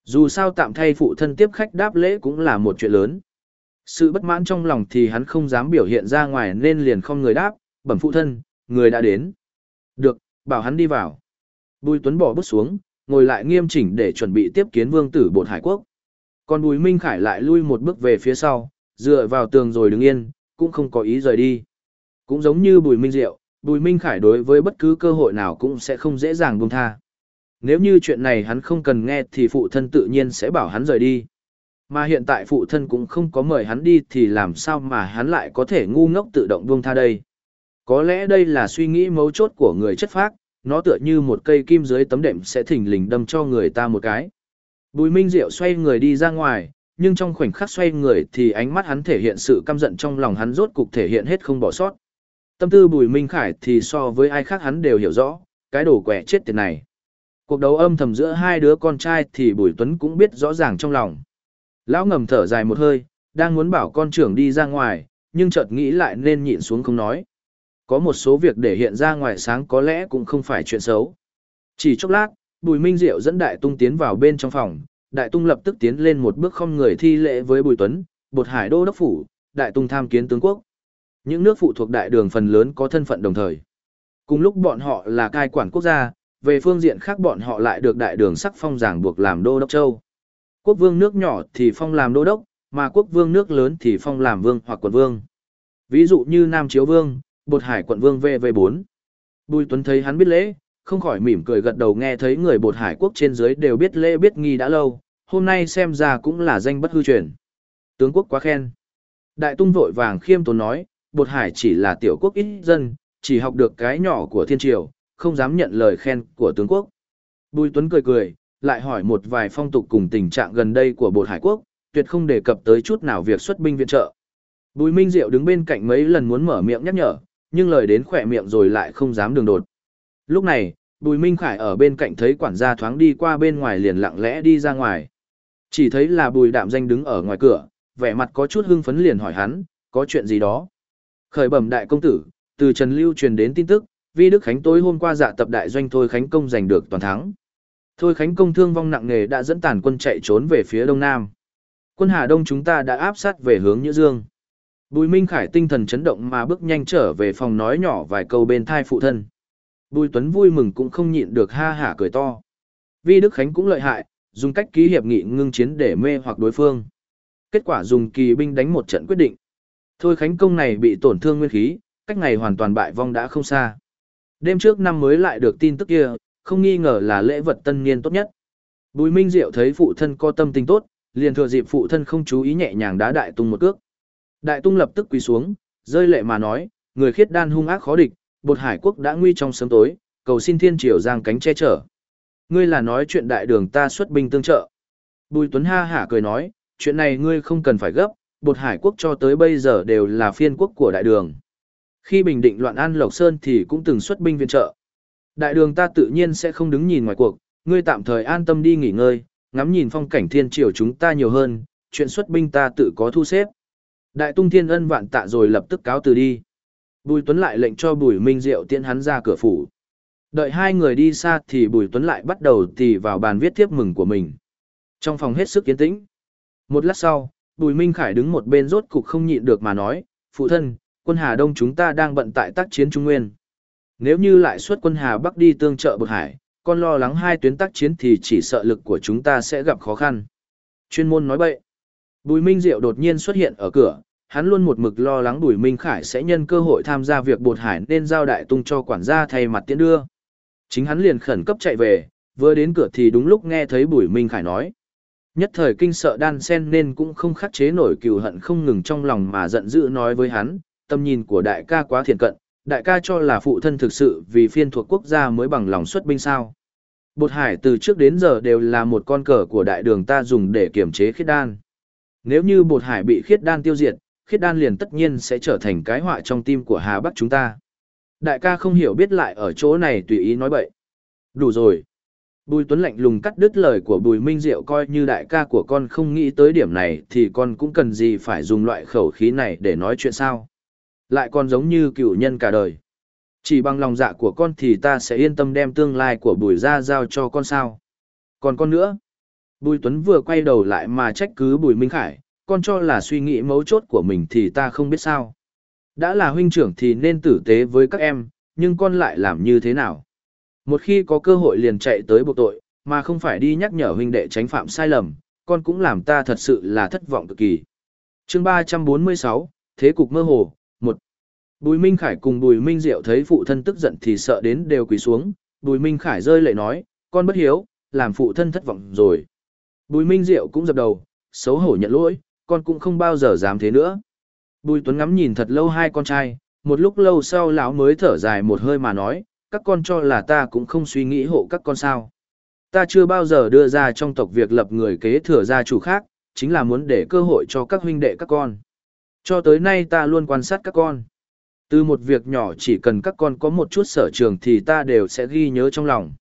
Dù sao tạm thay phụ thân tiếp khách đáp lễ cũng là một chuyện lớn. Sự bất mãn trong lòng thì hắn không dám biểu hiện ra ngoài nên liền không người đáp, bẩm phụ thân, người đã đến. Được, bảo hắn đi vào. Bùi Tuấn bỏ bút xuống, ngồi lại nghiêm chỉnh để chuẩn bị tiếp kiến vương tử bột hải quốc. Còn Bùi Minh Khải lại lui một bước về phía sau, dựa vào tường rồi đứng yên, cũng không có ý rời đi. Cũng giống như Bùi Minh Diệu, Bùi Minh Khải đối với bất cứ cơ hội nào cũng sẽ không dễ dàng buông tha. Nếu như chuyện này hắn không cần nghe thì phụ thân tự nhiên sẽ bảo hắn rời đi. Mà hiện tại phụ thân cũng không có mời hắn đi thì làm sao mà hắn lại có thể ngu ngốc tự động buông tha đây. Có lẽ đây là suy nghĩ mấu chốt của người chất phác, nó tựa như một cây kim dưới tấm đệm sẽ thỉnh lình đâm cho người ta một cái. Bùi Minh Diệu xoay người đi ra ngoài, nhưng trong khoảnh khắc xoay người thì ánh mắt hắn thể hiện sự căm giận trong lòng hắn rốt cục thể hiện hết không bỏ sót. Tâm tư Bùi Minh Khải thì so với ai khác hắn đều hiểu rõ, cái đồ quẻ chết tiệt này. Cuộc đấu âm thầm giữa hai đứa con trai thì Bùi Tuấn cũng biết rõ ràng trong lòng. Lão ngầm thở dài một hơi, đang muốn bảo con trưởng đi ra ngoài, nhưng chợt nghĩ lại nên nhịn xuống không nói. Có một số việc để hiện ra ngoài sáng có lẽ cũng không phải chuyện xấu. Chỉ chốc lát, Bùi Minh Diệu dẫn Đại Tung tiến vào bên trong phòng, Đại Tung lập tức tiến lên một bước không người thi lễ với Bùi Tuấn, bột hải đô đốc phủ, Đại Tung tham kiến tướng quốc. Những nước phụ thuộc đại đường phần lớn có thân phận đồng thời. Cùng lúc bọn họ là cai quản quốc gia, về phương diện khác bọn họ lại được đại đường sắc phong giảng buộc làm đô đốc châu. Quốc vương nước nhỏ thì phong làm đô đốc, mà quốc vương nước lớn thì phong làm vương hoặc quận vương. Ví dụ như Nam Chiếu Vương, Bột Hải quận vương VV4. Bùi Tuấn thấy hắn biết lễ, không khỏi mỉm cười gật đầu nghe thấy người Bột Hải quốc trên dưới đều biết lễ biết nghi đã lâu, hôm nay xem ra cũng là danh bất hư truyền. Tướng quốc quá khen. Đại tung vội vàng khiêm tốn nói, Bột Hải chỉ là tiểu quốc ít dân, chỉ học được cái nhỏ của thiên triều, không dám nhận lời khen của tướng quốc. Bùi Tuấn cười cười, lại hỏi một vài phong tục cùng tình trạng gần đây của bột hải quốc, tuyệt không đề cập tới chút nào việc xuất binh viện trợ. Bùi Minh Diệu đứng bên cạnh mấy lần muốn mở miệng nhắc nhở, nhưng lời đến khỏe miệng rồi lại không dám đường đột. Lúc này, Bùi Minh Khải ở bên cạnh thấy quản gia thoáng đi qua bên ngoài liền lặng lẽ đi ra ngoài. Chỉ thấy là Bùi Đạm Danh đứng ở ngoài cửa, vẻ mặt có chút hưng phấn liền hỏi hắn, có chuyện gì đó. Khởi bẩm đại công tử, từ Trần Lưu truyền đến tin tức, Vi Đức Khánh tối hôm qua dạ tập đại doanh thôi Khánh công giành được toàn thắng. Thôi Khánh công thương vong nặng nề đã dẫn tàn quân chạy trốn về phía đông nam. Quân Hà Đông chúng ta đã áp sát về hướng Nhữ Dương. Bùi Minh Khải tinh thần chấn động mà bước nhanh trở về phòng nói nhỏ vài câu bên thai phụ thân. Bùi Tuấn vui mừng cũng không nhịn được ha hả cười to. Vi Đức Khánh cũng lợi hại, dùng cách ký hiệp nghị ngưng chiến để mê hoặc đối phương. Kết quả dùng kỳ binh đánh một trận quyết định. Thôi Khánh công này bị tổn thương nguyên khí, cách ngày hoàn toàn bại vong đã không xa. Đêm trước năm mới lại được tin tức kia, không nghi ngờ là lễ vật tân niên tốt nhất. Bùi Minh Diệu thấy phụ thân có tâm tình tốt, liền thừa dịp phụ thân không chú ý nhẹ nhàng đá đại tung một cước. Đại tung lập tức quỳ xuống, rơi lệ mà nói, người khiết đan hung ác khó địch, bột hải quốc đã nguy trong sớm tối, cầu xin thiên triều giang cánh che chở. Ngươi là nói chuyện đại đường ta xuất binh tương trợ. Bùi Tuấn ha hả cười nói, chuyện này ngươi không cần phải gấp, bột hải quốc cho tới bây giờ đều là phiên quốc của đại đường. Khi bình định loạn an Lộc Sơn thì cũng từng xuất binh viện trợ. Đại đường ta tự nhiên sẽ không đứng nhìn ngoài cuộc, ngươi tạm thời an tâm đi nghỉ ngơi, ngắm nhìn phong cảnh thiên triều chúng ta nhiều hơn, chuyện xuất binh ta tự có thu xếp. Đại tung thiên ân vạn tạ rồi lập tức cáo từ đi. Bùi Tuấn lại lệnh cho Bùi Minh Diệu tiễn hắn ra cửa phủ. Đợi hai người đi xa thì Bùi Tuấn lại bắt đầu tì vào bàn viết thiếp mừng của mình. Trong phòng hết sức yên tĩnh. Một lát sau, Bùi Minh Khải đứng một bên rốt cục không nhịn được mà nói, Phụ thân, quân Hà Đông chúng ta đang bận tại tác chiến Trung Nguyên. Nếu như lại xuất quân Hà Bắc đi tương trợ bực hải, con lo lắng hai tuyến tác chiến thì chỉ sợ lực của chúng ta sẽ gặp khó khăn. Chuyên môn nói bậy. Bùi Minh Diệu đột nhiên xuất hiện ở cửa, hắn luôn một mực lo lắng Bùi Minh Khải sẽ nhân cơ hội tham gia việc bột hải nên giao đại tung cho quản gia thay mặt tiễn đưa. Chính hắn liền khẩn cấp chạy về, vừa đến cửa thì đúng lúc nghe thấy Bùi Minh Khải nói. Nhất thời kinh sợ đan sen nên cũng không khắc chế nổi cừu hận không ngừng trong lòng mà giận dữ nói với hắn, tâm nhìn của đại ca quá thiện cận, đại ca cho là phụ thân thực sự vì phiên thuộc quốc gia mới bằng lòng xuất binh sao. Bột hải từ trước đến giờ đều là một con cờ của đại đường ta dùng để kiểm chế khiết đan. Nếu như bột hải bị khiết đan tiêu diệt, khiết đan liền tất nhiên sẽ trở thành cái họa trong tim của Hà Bắc chúng ta. Đại ca không hiểu biết lại ở chỗ này tùy ý nói bậy. Đủ rồi. Bùi Tuấn lạnh lùng cắt đứt lời của Bùi Minh Diệu coi như đại ca của con không nghĩ tới điểm này thì con cũng cần gì phải dùng loại khẩu khí này để nói chuyện sao. Lại còn giống như cựu nhân cả đời. Chỉ bằng lòng dạ của con thì ta sẽ yên tâm đem tương lai của Bùi ra giao cho con sao. Còn con nữa. Bùi Tuấn vừa quay đầu lại mà trách cứ Bùi Minh Khải, con cho là suy nghĩ mấu chốt của mình thì ta không biết sao. Đã là huynh trưởng thì nên tử tế với các em, nhưng con lại làm như thế nào? Một khi có cơ hội liền chạy tới buộc tội, mà không phải đi nhắc nhở huynh đệ tránh phạm sai lầm, con cũng làm ta thật sự là thất vọng cực kỳ. chương 346, Thế cục mơ hồ, 1. Bùi Minh Khải cùng Bùi Minh Diệu thấy phụ thân tức giận thì sợ đến đều quỳ xuống, Bùi Minh Khải rơi lệ nói, con bất hiếu, làm phụ thân thất vọng rồi. Bùi Minh Diệu cũng dập đầu, xấu hổ nhận lỗi, con cũng không bao giờ dám thế nữa. Bùi Tuấn ngắm nhìn thật lâu hai con trai, một lúc lâu sau lão mới thở dài một hơi mà nói, các con cho là ta cũng không suy nghĩ hộ các con sao. Ta chưa bao giờ đưa ra trong tộc việc lập người kế thừa gia chủ khác, chính là muốn để cơ hội cho các huynh đệ các con. Cho tới nay ta luôn quan sát các con. Từ một việc nhỏ chỉ cần các con có một chút sở trường thì ta đều sẽ ghi nhớ trong lòng.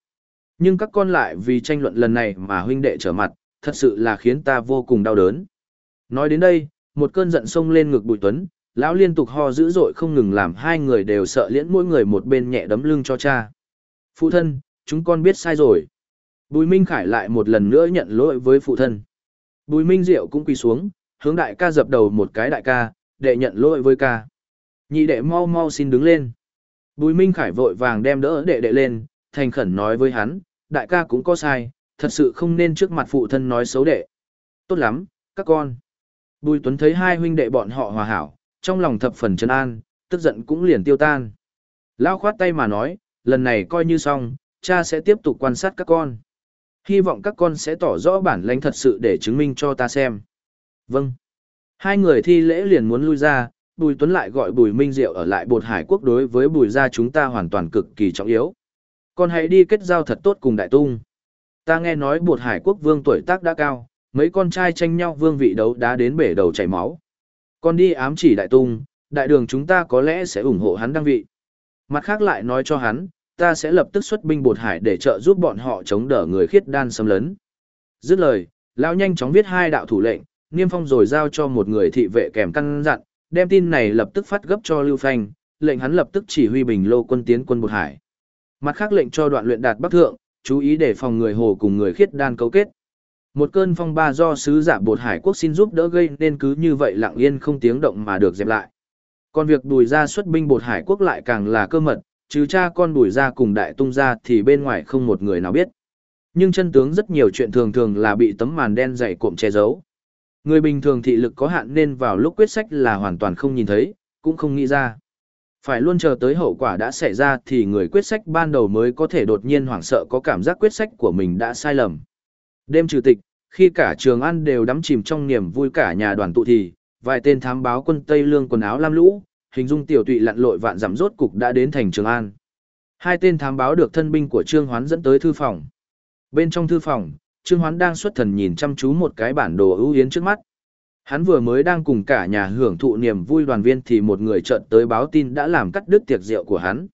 Nhưng các con lại vì tranh luận lần này mà huynh đệ trở mặt, thật sự là khiến ta vô cùng đau đớn. Nói đến đây, một cơn giận sông lên ngực Bùi Tuấn, lão liên tục ho dữ dội không ngừng làm hai người đều sợ liễn mỗi người một bên nhẹ đấm lưng cho cha. Phụ thân, chúng con biết sai rồi. Bùi Minh Khải lại một lần nữa nhận lỗi với phụ thân. Bùi Minh Diệu cũng quỳ xuống, hướng đại ca dập đầu một cái đại ca, đệ nhận lỗi với ca. Nhị đệ mau mau xin đứng lên. Bùi Minh Khải vội vàng đem đỡ đệ đệ lên, thành khẩn nói với hắn, đại ca cũng có sai, thật sự không nên trước mặt phụ thân nói xấu đệ. Tốt lắm, các con. Bùi Tuấn thấy hai huynh đệ bọn họ hòa hảo, trong lòng thập phần chân an, tức giận cũng liền tiêu tan. Lao khoát tay mà nói, lần này coi như xong, cha sẽ tiếp tục quan sát các con. Hy vọng các con sẽ tỏ rõ bản lãnh thật sự để chứng minh cho ta xem. Vâng. Hai người thi lễ liền muốn lui ra, Bùi Tuấn lại gọi Bùi Minh Diệu ở lại bột hải quốc đối với Bùi gia chúng ta hoàn toàn cực kỳ trọng yếu. Con hãy đi kết giao thật tốt cùng Đại Tung. Ta nghe nói bột hải quốc vương tuổi tác đã cao, mấy con trai tranh nhau vương vị đấu đá đến bể đầu chảy máu. Con đi ám chỉ đại tung, đại đường chúng ta có lẽ sẽ ủng hộ hắn đăng vị. Mặt khác lại nói cho hắn, ta sẽ lập tức xuất binh bột hải để trợ giúp bọn họ chống đỡ người khiết đan xâm lấn. Dứt lời, lão nhanh chóng viết hai đạo thủ lệnh, niêm phong rồi giao cho một người thị vệ kèm căn dặn, đem tin này lập tức phát gấp cho Lưu Phanh, lệnh hắn lập tức chỉ huy bình lô quân tiến quân bột hải. Mặt khác lệnh cho đoạn luyện đạt bắc thượng, chú ý để phòng người hồ cùng người khiết đan cấu kết. Một cơn phong ba do sứ giả bột hải quốc xin giúp đỡ gây nên cứ như vậy lặng yên không tiếng động mà được dẹp lại. Còn việc đùi ra xuất binh bột hải quốc lại càng là cơ mật, trừ cha con đùi ra cùng đại tung ra thì bên ngoài không một người nào biết. Nhưng chân tướng rất nhiều chuyện thường thường là bị tấm màn đen dày cộm che giấu. Người bình thường thị lực có hạn nên vào lúc quyết sách là hoàn toàn không nhìn thấy, cũng không nghĩ ra. Phải luôn chờ tới hậu quả đã xảy ra thì người quyết sách ban đầu mới có thể đột nhiên hoảng sợ có cảm giác quyết sách của mình đã sai lầm. Đêm trừ tịch, khi cả trường ăn đều đắm chìm trong niềm vui cả nhà đoàn tụ thì, vài tên thám báo quân Tây Lương quần áo lam lũ, hình dung tiểu tụy lặn lội vạn giảm rốt cục đã đến thành Trường An. Hai tên thám báo được thân binh của Trương Hoán dẫn tới thư phòng. Bên trong thư phòng, Trương Hoán đang xuất thần nhìn chăm chú một cái bản đồ ưu yến trước mắt. Hắn vừa mới đang cùng cả nhà hưởng thụ niềm vui đoàn viên thì một người chợt tới báo tin đã làm cắt đứt tiệc rượu của hắn.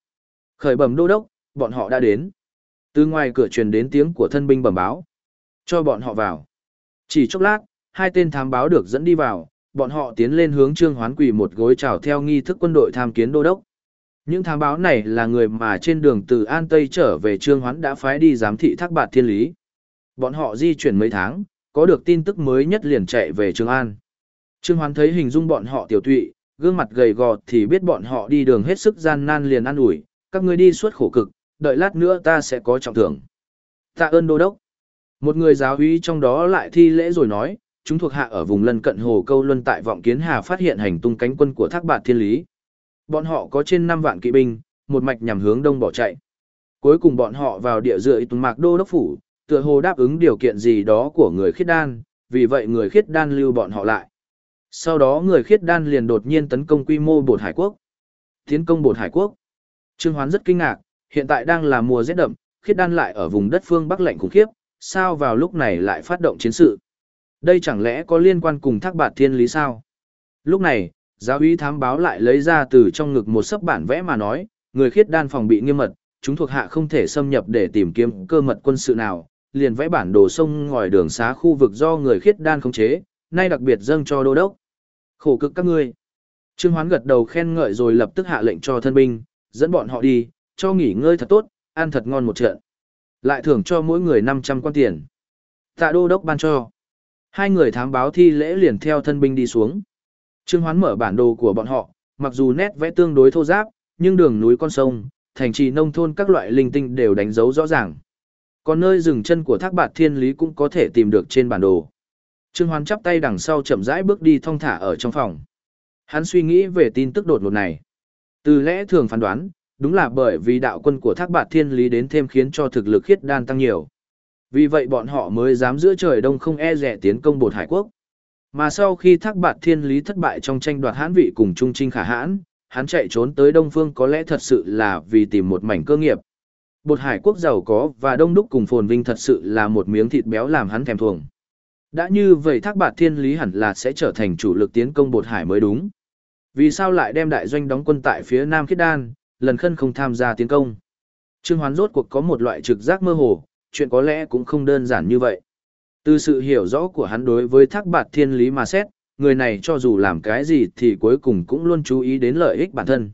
Khởi bẩm đô đốc, bọn họ đã đến. Từ ngoài cửa truyền đến tiếng của thân binh bẩm báo. Cho bọn họ vào. Chỉ chốc lát, hai tên thám báo được dẫn đi vào, bọn họ tiến lên hướng Trương Hoán quỳ một gối chào theo nghi thức quân đội tham kiến đô đốc. Những thám báo này là người mà trên đường từ An Tây trở về Trương Hoán đã phái đi giám thị thác bạt thiên lý. Bọn họ di chuyển mấy tháng, có được tin tức mới nhất liền chạy về Trương An. Trương Hoán thấy hình dung bọn họ tiểu tụy, gương mặt gầy gò thì biết bọn họ đi đường hết sức gian nan liền ăn ủi, các ngươi đi suốt khổ cực, đợi lát nữa ta sẽ có trọng thưởng. Tạ ơn đô đốc. Một người giáo úy trong đó lại thi lễ rồi nói, chúng thuộc hạ ở vùng lân cận hồ câu luân tại vọng kiến hà phát hiện hành tung cánh quân của thác bạt thiên lý. Bọn họ có trên 5 vạn kỵ binh, một mạch nhằm hướng đông bỏ chạy. Cuối cùng bọn họ vào địa dựa Tùng Mạc Đô Đốc Phủ, tựa hồ đáp ứng điều kiện gì đó của người khiết đan, vì vậy người khiết đan lưu bọn họ lại. Sau đó người khiết đan liền đột nhiên tấn công quy mô bột hải quốc. Tiến công bột hải quốc. Trương Hoán rất kinh ngạc, hiện tại đang là mùa rét đậm, khiết đan lại ở vùng đất phương Bắc lạnh khủng khiếp, sao vào lúc này lại phát động chiến sự. Đây chẳng lẽ có liên quan cùng thác bạt thiên lý sao? Lúc này, giáo úy thám báo lại lấy ra từ trong ngực một sấp bản vẽ mà nói, người khiết đan phòng bị nghiêm mật, chúng thuộc hạ không thể xâm nhập để tìm kiếm cơ mật quân sự nào, liền vẽ bản đồ sông ngòi đường xá khu vực do người khiết đan khống chế, nay đặc biệt dâng cho đô đốc. Khổ cực các ngươi. Trương Hoán gật đầu khen ngợi rồi lập tức hạ lệnh cho thân binh, dẫn bọn họ đi, cho nghỉ ngơi thật tốt, ăn thật ngon một trận. Lại thưởng cho mỗi người 500 quan tiền. Tạ đô đốc ban cho. Hai người thám báo thi lễ liền theo thân binh đi xuống. Trương Hoán mở bản đồ của bọn họ, mặc dù nét vẽ tương đối thô giáp, nhưng đường núi con sông, thành trì nông thôn các loại linh tinh đều đánh dấu rõ ràng. Còn nơi dừng chân của thác bạt thiên lý cũng có thể tìm được trên bản đồ. Trương Hoán chắp tay đằng sau chậm rãi bước đi thong thả ở trong phòng. Hắn suy nghĩ về tin tức đột ngột này. Từ lẽ thường phán đoán, đúng là bởi vì đạo quân của thác bạt thiên lý đến thêm khiến cho thực lực khiết đan tăng nhiều. Vì vậy bọn họ mới dám giữa trời đông không e rẻ tiến công bột hải quốc. Mà sau khi thác bạt thiên lý thất bại trong tranh đoạt hãn vị cùng trung trinh khả hãn, hắn chạy trốn tới Đông Phương có lẽ thật sự là vì tìm một mảnh cơ nghiệp. Bột hải quốc giàu có và đông đúc cùng phồn vinh thật sự là một miếng thịt béo làm hắn thèm thuồng. Đã như vậy thác bạt thiên lý hẳn là sẽ trở thành chủ lực tiến công bột hải mới đúng. Vì sao lại đem đại doanh đóng quân tại phía Nam Khiết Đan, lần khân không tham gia tiến công? Trương Hoán rốt cuộc có một loại trực giác mơ hồ, chuyện có lẽ cũng không đơn giản như vậy. Từ sự hiểu rõ của hắn đối với thác bạt thiên lý mà xét, người này cho dù làm cái gì thì cuối cùng cũng luôn chú ý đến lợi ích bản thân.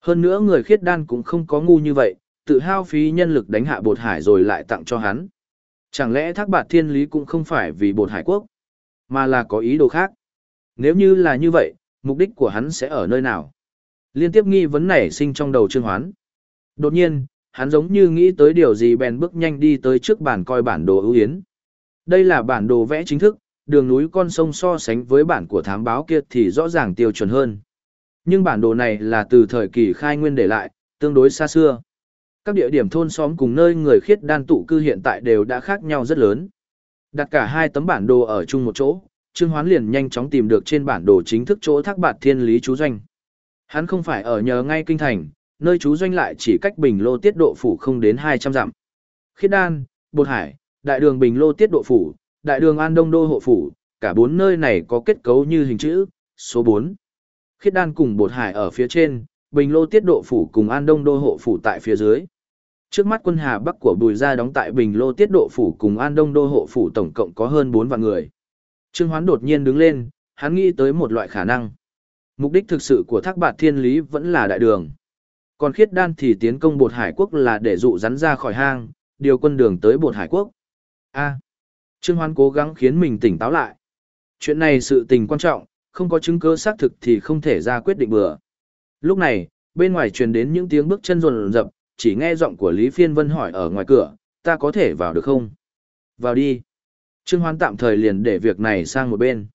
Hơn nữa người khiết đan cũng không có ngu như vậy, tự hao phí nhân lực đánh hạ bột hải rồi lại tặng cho hắn. Chẳng lẽ thác bạt thiên lý cũng không phải vì bột hải quốc, mà là có ý đồ khác. Nếu như là như vậy, mục đích của hắn sẽ ở nơi nào? Liên tiếp nghi vấn nảy sinh trong đầu Trương Hoán. Đột nhiên, hắn giống như nghĩ tới điều gì bèn bước nhanh đi tới trước bàn coi bản đồ ưu yến. Đây là bản đồ vẽ chính thức, đường núi con sông so sánh với bản của thám báo kia thì rõ ràng tiêu chuẩn hơn. Nhưng bản đồ này là từ thời kỳ khai nguyên để lại, tương đối xa xưa. Các địa điểm thôn xóm cùng nơi người khiết đan tụ cư hiện tại đều đã khác nhau rất lớn. Đặt cả hai tấm bản đồ ở chung một chỗ, Trương Hoán liền nhanh chóng tìm được trên bản đồ chính thức chỗ thác bạt thiên lý chú doanh. Hắn không phải ở nhờ ngay kinh thành, nơi chú doanh lại chỉ cách bình lô tiết độ phủ không đến 200 dặm. Khiết đan, bột hải, đại đường bình lô tiết độ phủ, đại đường an đông đô hộ phủ, cả bốn nơi này có kết cấu như hình chữ, số 4. Khiết đan cùng bột hải ở phía trên, bình lô tiết độ phủ cùng an đông đô hộ phủ tại phía dưới. Trước mắt quân Hà Bắc của Bùi Gia đóng tại Bình Lô Tiết Độ Phủ cùng An Đông Đô Hộ Phủ tổng cộng có hơn 4 vạn người. Trương Hoán đột nhiên đứng lên, hắn nghĩ tới một loại khả năng. Mục đích thực sự của Thác Bạt Thiên Lý vẫn là đại đường. Còn khiết đan thì tiến công bột hải quốc là để dụ rắn ra khỏi hang, điều quân đường tới bột hải quốc. A. Trương Hoán cố gắng khiến mình tỉnh táo lại. Chuyện này sự tình quan trọng, không có chứng cứ xác thực thì không thể ra quyết định bừa. Lúc này, bên ngoài truyền đến những tiếng bước chân rồn rập, chỉ nghe giọng của Lý Phiên Vân hỏi ở ngoài cửa, ta có thể vào được không? Vào đi. Trương Hoán tạm thời liền để việc này sang một bên.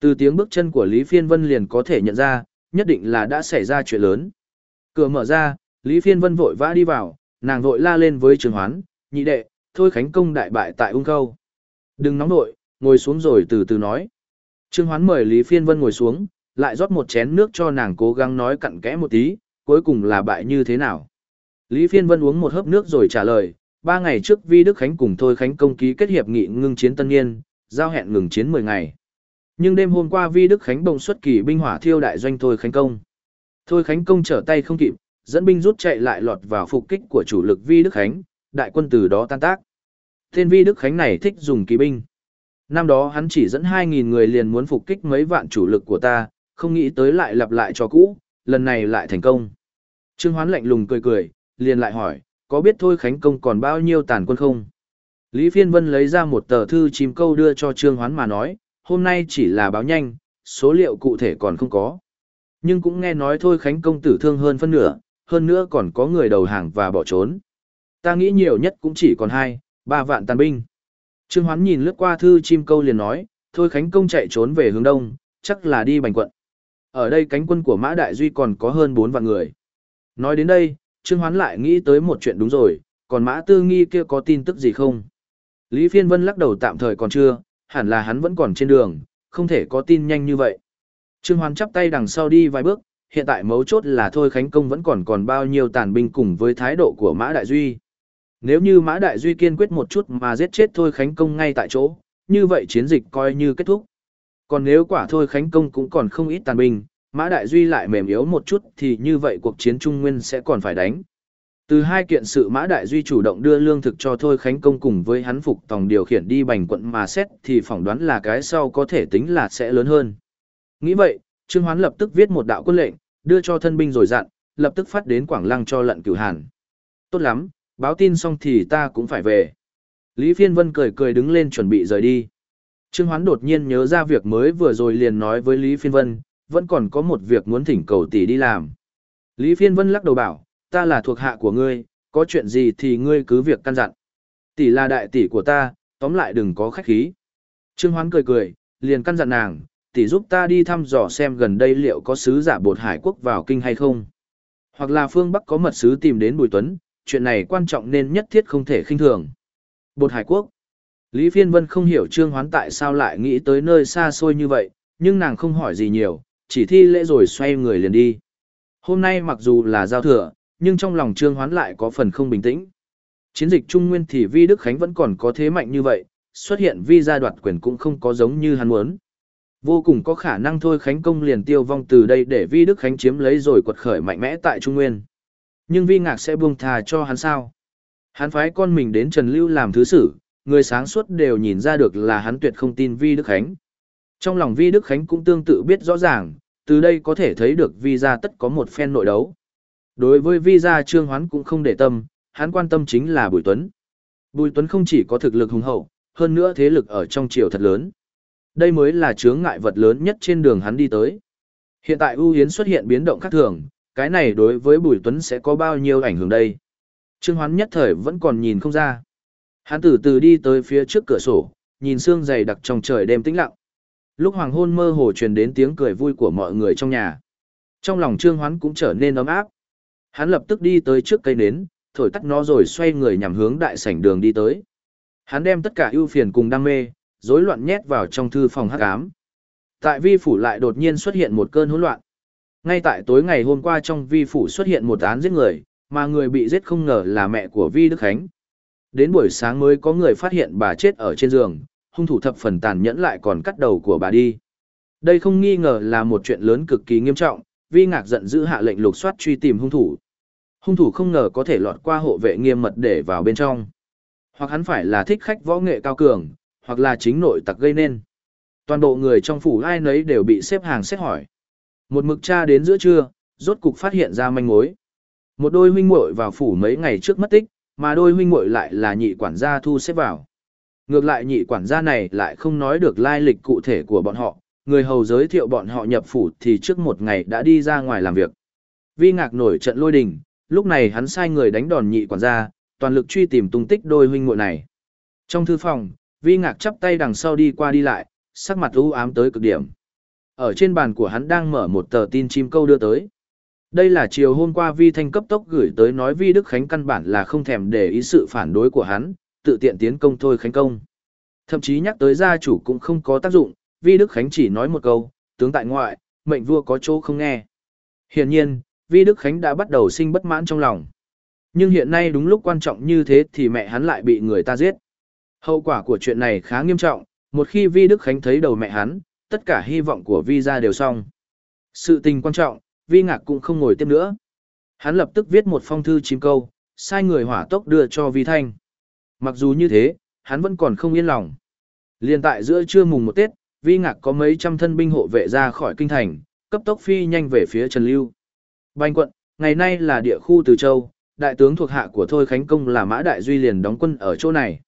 Từ tiếng bước chân của Lý Phiên Vân liền có thể nhận ra, nhất định là đã xảy ra chuyện lớn. Cửa mở ra, Lý Phiên Vân vội vã đi vào, nàng vội la lên với Trương Hoán, nhị đệ, thôi khánh công đại bại tại ung Câu Đừng nóng nội, ngồi xuống rồi từ từ nói. Trương Hoán mời Lý Phiên Vân ngồi xuống, lại rót một chén nước cho nàng cố gắng nói cặn kẽ một tí, cuối cùng là bại như thế nào. Lý Phiên Vân uống một hớp nước rồi trả lời, ba ngày trước Vi Đức Khánh cùng Thôi Khánh công ký kết hiệp nghị ngưng chiến tân niên, giao hẹn ngừng chiến 10 ngày. Nhưng đêm hôm qua Vi Đức Khánh bồng xuất kỳ binh hỏa thiêu đại doanh Thôi Khánh công. Thôi Khánh công trở tay không kịp, dẫn binh rút chạy lại lọt vào phục kích của chủ lực Vi Đức Khánh, đại quân từ đó tan tác. Tên Vi Đức Khánh này thích dùng kỳ binh. Năm đó hắn chỉ dẫn 2.000 người liền muốn phục kích mấy vạn chủ lực của ta, không nghĩ tới lại lặp lại cho cũ, lần này lại thành công. Trương Hoán lạnh lùng cười cười, liền lại hỏi, có biết thôi Khánh Công còn bao nhiêu tàn quân không? Lý Phiên Vân lấy ra một tờ thư chìm câu đưa cho Trương Hoán mà nói, hôm nay chỉ là báo nhanh, số liệu cụ thể còn không có. Nhưng cũng nghe nói thôi Khánh Công tử thương hơn phân nửa, hơn nữa còn có người đầu hàng và bỏ trốn. Ta nghĩ nhiều nhất cũng chỉ còn hai, ba vạn tàn binh. Trương Hoán nhìn lướt qua thư chim câu liền nói, thôi Khánh Công chạy trốn về hướng đông, chắc là đi bành quận. Ở đây cánh quân của Mã Đại Duy còn có hơn 4 vạn người. Nói đến đây, Trương Hoán lại nghĩ tới một chuyện đúng rồi, còn Mã Tư Nghi kia có tin tức gì không? Lý Phiên Vân lắc đầu tạm thời còn chưa, hẳn là hắn vẫn còn trên đường, không thể có tin nhanh như vậy. Trương Hoán chắp tay đằng sau đi vài bước, hiện tại mấu chốt là thôi Khánh Công vẫn còn còn bao nhiêu tàn binh cùng với thái độ của Mã Đại Duy. Nếu như Mã Đại Duy kiên quyết một chút mà giết chết thôi Khánh Công ngay tại chỗ, như vậy chiến dịch coi như kết thúc. Còn nếu quả thôi Khánh Công cũng còn không ít tàn binh, Mã Đại Duy lại mềm yếu một chút thì như vậy cuộc chiến Trung Nguyên sẽ còn phải đánh. Từ hai kiện sự Mã Đại Duy chủ động đưa lương thực cho Thôi Khánh Công cùng với hắn phục tòng điều khiển đi bành quận mà xét thì phỏng đoán là cái sau có thể tính là sẽ lớn hơn. Nghĩ vậy, Trương Hoán lập tức viết một đạo quân lệnh, đưa cho thân binh rồi dặn, lập tức phát đến Quảng Lăng cho lận cửu hàn. Tốt lắm, báo tin xong thì ta cũng phải về. Lý Phiên Vân cười cười đứng lên chuẩn bị rời đi. Trương Hoán đột nhiên nhớ ra việc mới vừa rồi liền nói với Lý Phiên Vân, vẫn còn có một việc muốn thỉnh cầu tỷ đi làm. Lý Phiên Vân lắc đầu bảo, ta là thuộc hạ của ngươi, có chuyện gì thì ngươi cứ việc căn dặn. Tỷ là đại tỷ của ta, tóm lại đừng có khách khí. Trương Hoán cười cười, liền căn dặn nàng, tỷ giúp ta đi thăm dò xem gần đây liệu có sứ giả bột hải quốc vào kinh hay không. Hoặc là phương Bắc có mật sứ tìm đến Bùi Tuấn, chuyện này quan trọng nên nhất thiết không thể khinh thường. Bột hải quốc. Lý Phiên Vân không hiểu Trương Hoán tại sao lại nghĩ tới nơi xa xôi như vậy, nhưng nàng không hỏi gì nhiều, chỉ thi lễ rồi xoay người liền đi. Hôm nay mặc dù là giao thừa, nhưng trong lòng Trương Hoán lại có phần không bình tĩnh. Chiến dịch Trung Nguyên thì Vi Đức Khánh vẫn còn có thế mạnh như vậy, xuất hiện vi gia đoạt quyền cũng không có giống như hắn muốn. Vô cùng có khả năng thôi Khánh công liền tiêu vong từ đây để Vi Đức Khánh chiếm lấy rồi quật khởi mạnh mẽ tại Trung Nguyên. Nhưng Vi Ngạc sẽ buông thà cho hắn sao? Hắn phái con mình đến Trần Lưu làm thứ sử, người sáng suốt đều nhìn ra được là hắn tuyệt không tin Vi Đức Khánh. Trong lòng Vi Đức Khánh cũng tương tự biết rõ ràng, từ đây có thể thấy được Vi gia tất có một phen nội đấu. Đối với visa Trương Hoán cũng không để tâm, hắn quan tâm chính là Bùi Tuấn. Bùi Tuấn không chỉ có thực lực hùng hậu, hơn nữa thế lực ở trong triều thật lớn. Đây mới là chướng ngại vật lớn nhất trên đường hắn đi tới. Hiện tại ưu yến xuất hiện biến động khác thường, cái này đối với Bùi Tuấn sẽ có bao nhiêu ảnh hưởng đây? Trương Hoán nhất thời vẫn còn nhìn không ra. Hắn từ từ đi tới phía trước cửa sổ, nhìn sương dày đặc trong trời đêm tĩnh lặng. Lúc hoàng hôn mơ hồ truyền đến tiếng cười vui của mọi người trong nhà. Trong lòng Trương Hoán cũng trở nên ấm áp. Hắn lập tức đi tới trước cây nến, thổi tắt nó rồi xoay người nhằm hướng đại sảnh đường đi tới. Hắn đem tất cả ưu phiền cùng đam mê, rối loạn nhét vào trong thư phòng hắc ám. Tại vi phủ lại đột nhiên xuất hiện một cơn hỗn loạn. Ngay tại tối ngày hôm qua trong vi phủ xuất hiện một án giết người, mà người bị giết không ngờ là mẹ của Vi Đức Khánh. Đến buổi sáng mới có người phát hiện bà chết ở trên giường, hung thủ thập phần tàn nhẫn lại còn cắt đầu của bà đi. Đây không nghi ngờ là một chuyện lớn cực kỳ nghiêm trọng, Vi Ngạc giận dữ hạ lệnh lục soát truy tìm hung thủ. Hung thủ không ngờ có thể lọt qua hộ vệ nghiêm mật để vào bên trong. Hoặc hắn phải là thích khách võ nghệ cao cường, hoặc là chính nội tặc gây nên. Toàn bộ người trong phủ ai nấy đều bị xếp hàng xét hỏi. Một mực cha đến giữa trưa, rốt cục phát hiện ra manh mối. Một đôi huynh muội vào phủ mấy ngày trước mất tích, mà đôi huynh muội lại là nhị quản gia thu xếp vào. Ngược lại nhị quản gia này lại không nói được lai lịch cụ thể của bọn họ, người hầu giới thiệu bọn họ nhập phủ thì trước một ngày đã đi ra ngoài làm việc. Vi ngạc nổi trận lôi đình, lúc này hắn sai người đánh đòn nhị quản gia, toàn lực truy tìm tung tích đôi huynh muội này. Trong thư phòng, Vi ngạc chắp tay đằng sau đi qua đi lại, sắc mặt u ám tới cực điểm. Ở trên bàn của hắn đang mở một tờ tin chim câu đưa tới. Đây là chiều hôm qua Vi Thanh cấp tốc gửi tới nói Vi Đức Khánh căn bản là không thèm để ý sự phản đối của hắn, tự tiện tiến công thôi Khánh công. Thậm chí nhắc tới gia chủ cũng không có tác dụng, Vi Đức Khánh chỉ nói một câu, tướng tại ngoại, mệnh vua có chỗ không nghe. Hiển nhiên, Vi Đức Khánh đã bắt đầu sinh bất mãn trong lòng. Nhưng hiện nay đúng lúc quan trọng như thế thì mẹ hắn lại bị người ta giết. Hậu quả của chuyện này khá nghiêm trọng, một khi Vi Đức Khánh thấy đầu mẹ hắn, tất cả hy vọng của Vi ra đều xong. Sự tình quan trọng, Vi Ngạc cũng không ngồi tiếp nữa. Hắn lập tức viết một phong thư chín câu, sai người hỏa tốc đưa cho Vi Thanh. Mặc dù như thế, hắn vẫn còn không yên lòng. Liên tại giữa trưa mùng một Tết, Vi Ngạc có mấy trăm thân binh hộ vệ ra khỏi kinh thành, cấp tốc phi nhanh về phía Trần Lưu. Bành quận, ngày nay là địa khu Từ Châu, đại tướng thuộc hạ của Thôi Khánh Công là Mã Đại Duy liền đóng quân ở chỗ này.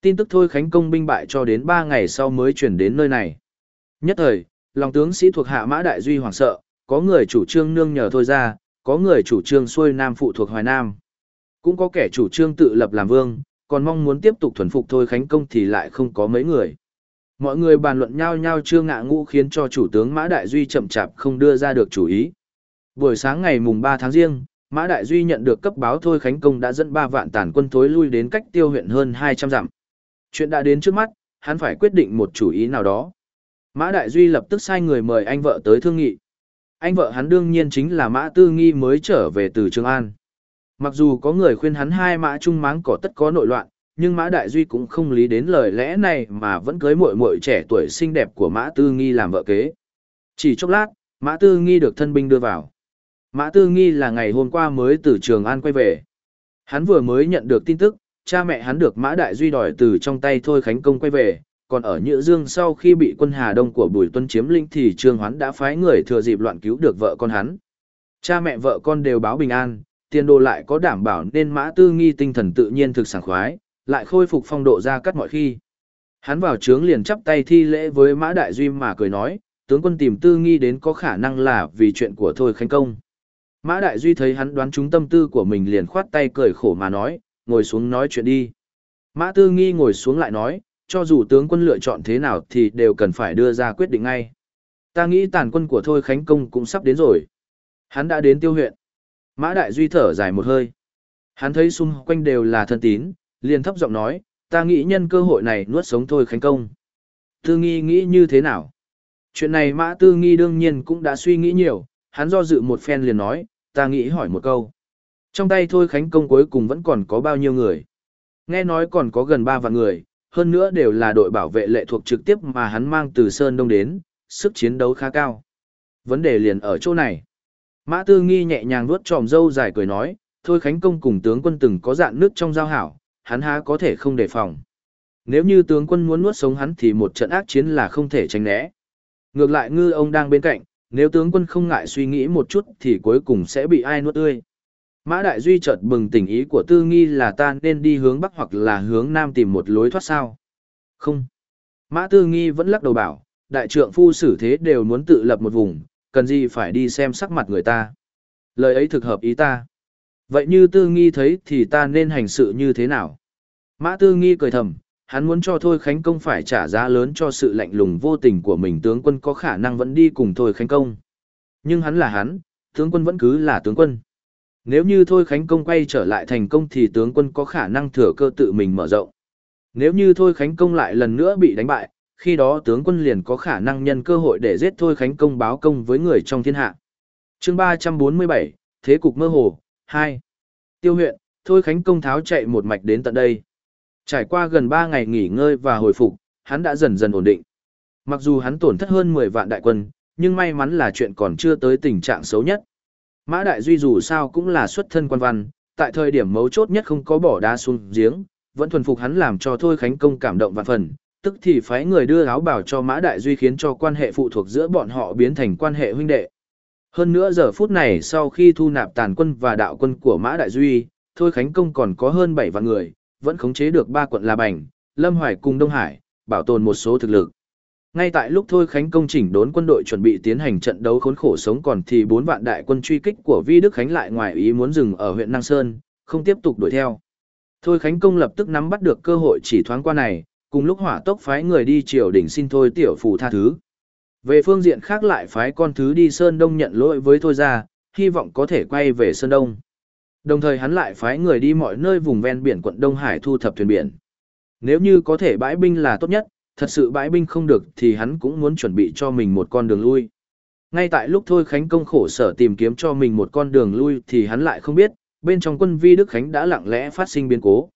Tin tức Thôi Khánh Công binh bại cho đến 3 ngày sau mới chuyển đến nơi này. Nhất thời, lòng tướng sĩ thuộc hạ Mã Đại Duy hoảng sợ, có người chủ trương nương nhờ Thôi ra, có người chủ trương xuôi Nam phụ thuộc Hoài Nam. Cũng có kẻ chủ trương tự lập làm vương, còn mong muốn tiếp tục thuần phục Thôi Khánh Công thì lại không có mấy người. Mọi người bàn luận nhau nhau chưa ngạ ngũ khiến cho chủ tướng Mã Đại Duy chậm chạp không đưa ra được chủ ý. Buổi sáng ngày mùng 3 tháng riêng, Mã Đại Duy nhận được cấp báo Thôi Khánh Công đã dẫn 3 vạn tàn quân thối lui đến cách tiêu huyện hơn 200 dặm. Chuyện đã đến trước mắt, hắn phải quyết định một chủ ý nào đó. Mã Đại Duy lập tức sai người mời anh vợ tới thương nghị. Anh vợ hắn đương nhiên chính là Mã Tư Nghi mới trở về từ Trường An. Mặc dù có người khuyên hắn hai mã trung máng cỏ tất có nội loạn, nhưng Mã Đại Duy cũng không lý đến lời lẽ này mà vẫn cưới muội muội trẻ tuổi xinh đẹp của Mã Tư Nghi làm vợ kế. Chỉ chốc lát, Mã Tư Nghi được thân binh đưa vào. Mã Tư Nghi là ngày hôm qua mới từ Trường An quay về. Hắn vừa mới nhận được tin tức, cha mẹ hắn được Mã Đại Duy đòi từ trong tay Thôi Khánh Công quay về, còn ở Nhữ Dương sau khi bị quân Hà Đông của Bùi Tuân chiếm lĩnh thì Trương Hoán đã phái người thừa dịp loạn cứu được vợ con hắn. Cha mẹ vợ con đều báo bình an, tiền đồ lại có đảm bảo nên Mã Tư Nghi tinh thần tự nhiên thực sảng khoái, lại khôi phục phong độ ra cắt mọi khi. Hắn vào trướng liền chắp tay thi lễ với Mã Đại Duy mà cười nói, tướng quân tìm Tư Nghi đến có khả năng là vì chuyện của Thôi Khánh Công. Mã Đại Duy thấy hắn đoán trúng tâm tư của mình liền khoát tay cười khổ mà nói, ngồi xuống nói chuyện đi. Mã Tư Nghi ngồi xuống lại nói, cho dù tướng quân lựa chọn thế nào thì đều cần phải đưa ra quyết định ngay. Ta nghĩ tàn quân của Thôi Khánh Công cũng sắp đến rồi. Hắn đã đến tiêu huyện. Mã Đại Duy thở dài một hơi. Hắn thấy xung quanh đều là thân tín, liền thấp giọng nói, ta nghĩ nhân cơ hội này nuốt sống Thôi Khánh Công. Tư Nghi nghĩ như thế nào? Chuyện này Mã Tư Nghi đương nhiên cũng đã suy nghĩ nhiều, hắn do dự một phen liền nói, ta nghĩ hỏi một câu. Trong tay Thôi Khánh Công cuối cùng vẫn còn có bao nhiêu người? Nghe nói còn có gần 3 vạn người, hơn nữa đều là đội bảo vệ lệ thuộc trực tiếp mà hắn mang từ Sơn Đông đến, sức chiến đấu khá cao. Vấn đề liền ở chỗ này. Mã Tư Nghi nhẹ nhàng nuốt tròm dâu dài cười nói, Thôi Khánh Công cùng tướng quân từng có dạn nước trong giao hảo, hắn há có thể không đề phòng. Nếu như tướng quân muốn nuốt sống hắn thì một trận ác chiến là không thể tránh né. Ngược lại ngư ông đang bên cạnh, nếu tướng quân không ngại suy nghĩ một chút thì cuối cùng sẽ bị ai nuốt tươi. Mã Đại Duy chợt bừng tỉnh ý của tư nghi là ta nên đi hướng Bắc hoặc là hướng Nam tìm một lối thoát sao. Không. Mã Tư nghi vẫn lắc đầu bảo, đại trượng phu xử thế đều muốn tự lập một vùng, cần gì phải đi xem sắc mặt người ta. Lời ấy thực hợp ý ta. Vậy như Tư nghi thấy thì ta nên hành sự như thế nào? Mã Tư nghi cười thầm, hắn muốn cho Thôi Khánh Công phải trả giá lớn cho sự lạnh lùng vô tình của mình tướng quân có khả năng vẫn đi cùng Thôi Khánh Công. Nhưng hắn là hắn, tướng quân vẫn cứ là tướng quân. Nếu như Thôi Khánh Công quay trở lại thành công thì tướng quân có khả năng thừa cơ tự mình mở rộng. Nếu như Thôi Khánh Công lại lần nữa bị đánh bại, khi đó tướng quân liền có khả năng nhân cơ hội để giết Thôi Khánh Công báo công với người trong thiên hạ. chương 347, Thế cục mơ hồ, 2. Tiêu huyện, Thôi Khánh Công tháo chạy một mạch đến tận đây. Trải qua gần 3 ngày nghỉ ngơi và hồi phục, hắn đã dần dần ổn định. Mặc dù hắn tổn thất hơn 10 vạn đại quân, nhưng may mắn là chuyện còn chưa tới tình trạng xấu nhất. Mã Đại Duy dù sao cũng là xuất thân quan văn, tại thời điểm mấu chốt nhất không có bỏ đá xuống giếng, vẫn thuần phục hắn làm cho Thôi Khánh Công cảm động vạn phần, tức thì phái người đưa áo bảo cho Mã Đại Duy khiến cho quan hệ phụ thuộc giữa bọn họ biến thành quan hệ huynh đệ. Hơn nữa giờ phút này sau khi thu nạp tàn quân và đạo quân của Mã Đại Duy, Thôi Khánh Công còn có hơn 7 vạn người, vẫn khống chế được ba quận La Bành, Lâm Hoài cùng Đông Hải, bảo tồn một số thực lực. Ngay tại lúc Thôi Khánh công chỉnh đốn quân đội chuẩn bị tiến hành trận đấu khốn khổ sống còn thì bốn vạn đại quân truy kích của Vi Đức Khánh lại ngoài ý muốn dừng ở huyện Năng Sơn, không tiếp tục đuổi theo. Thôi Khánh công lập tức nắm bắt được cơ hội chỉ thoáng qua này, cùng lúc hỏa tốc phái người đi triều đình xin Thôi tiểu Phù tha thứ. Về phương diện khác lại phái con thứ đi Sơn Đông nhận lỗi với Thôi gia, hy vọng có thể quay về Sơn Đông. Đồng thời hắn lại phái người đi mọi nơi vùng ven biển quận Đông Hải thu thập thuyền biển. Nếu như có thể bãi binh là tốt nhất, thật sự bãi binh không được thì hắn cũng muốn chuẩn bị cho mình một con đường lui. Ngay tại lúc Thôi Khánh công khổ sở tìm kiếm cho mình một con đường lui thì hắn lại không biết, bên trong quân vi Đức Khánh đã lặng lẽ phát sinh biến cố.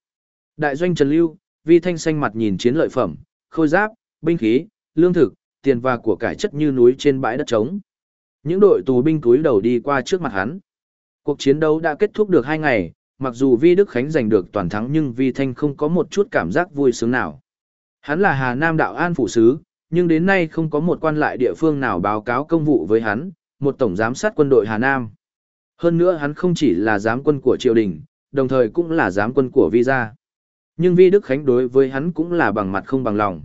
Đại doanh Trần Lưu, vi thanh xanh mặt nhìn chiến lợi phẩm, khôi giáp, binh khí, lương thực, tiền và của cải chất như núi trên bãi đất trống. Những đội tù binh túi đầu đi qua trước mặt hắn. Cuộc chiến đấu đã kết thúc được hai ngày, mặc dù Vi Đức Khánh giành được toàn thắng nhưng Vi Thanh không có một chút cảm giác vui sướng nào. Hắn là Hà Nam đạo an phụ sứ, nhưng đến nay không có một quan lại địa phương nào báo cáo công vụ với hắn, một tổng giám sát quân đội Hà Nam. Hơn nữa hắn không chỉ là giám quân của triều đình, đồng thời cũng là giám quân của Vi gia. Nhưng Vi Đức Khánh đối với hắn cũng là bằng mặt không bằng lòng.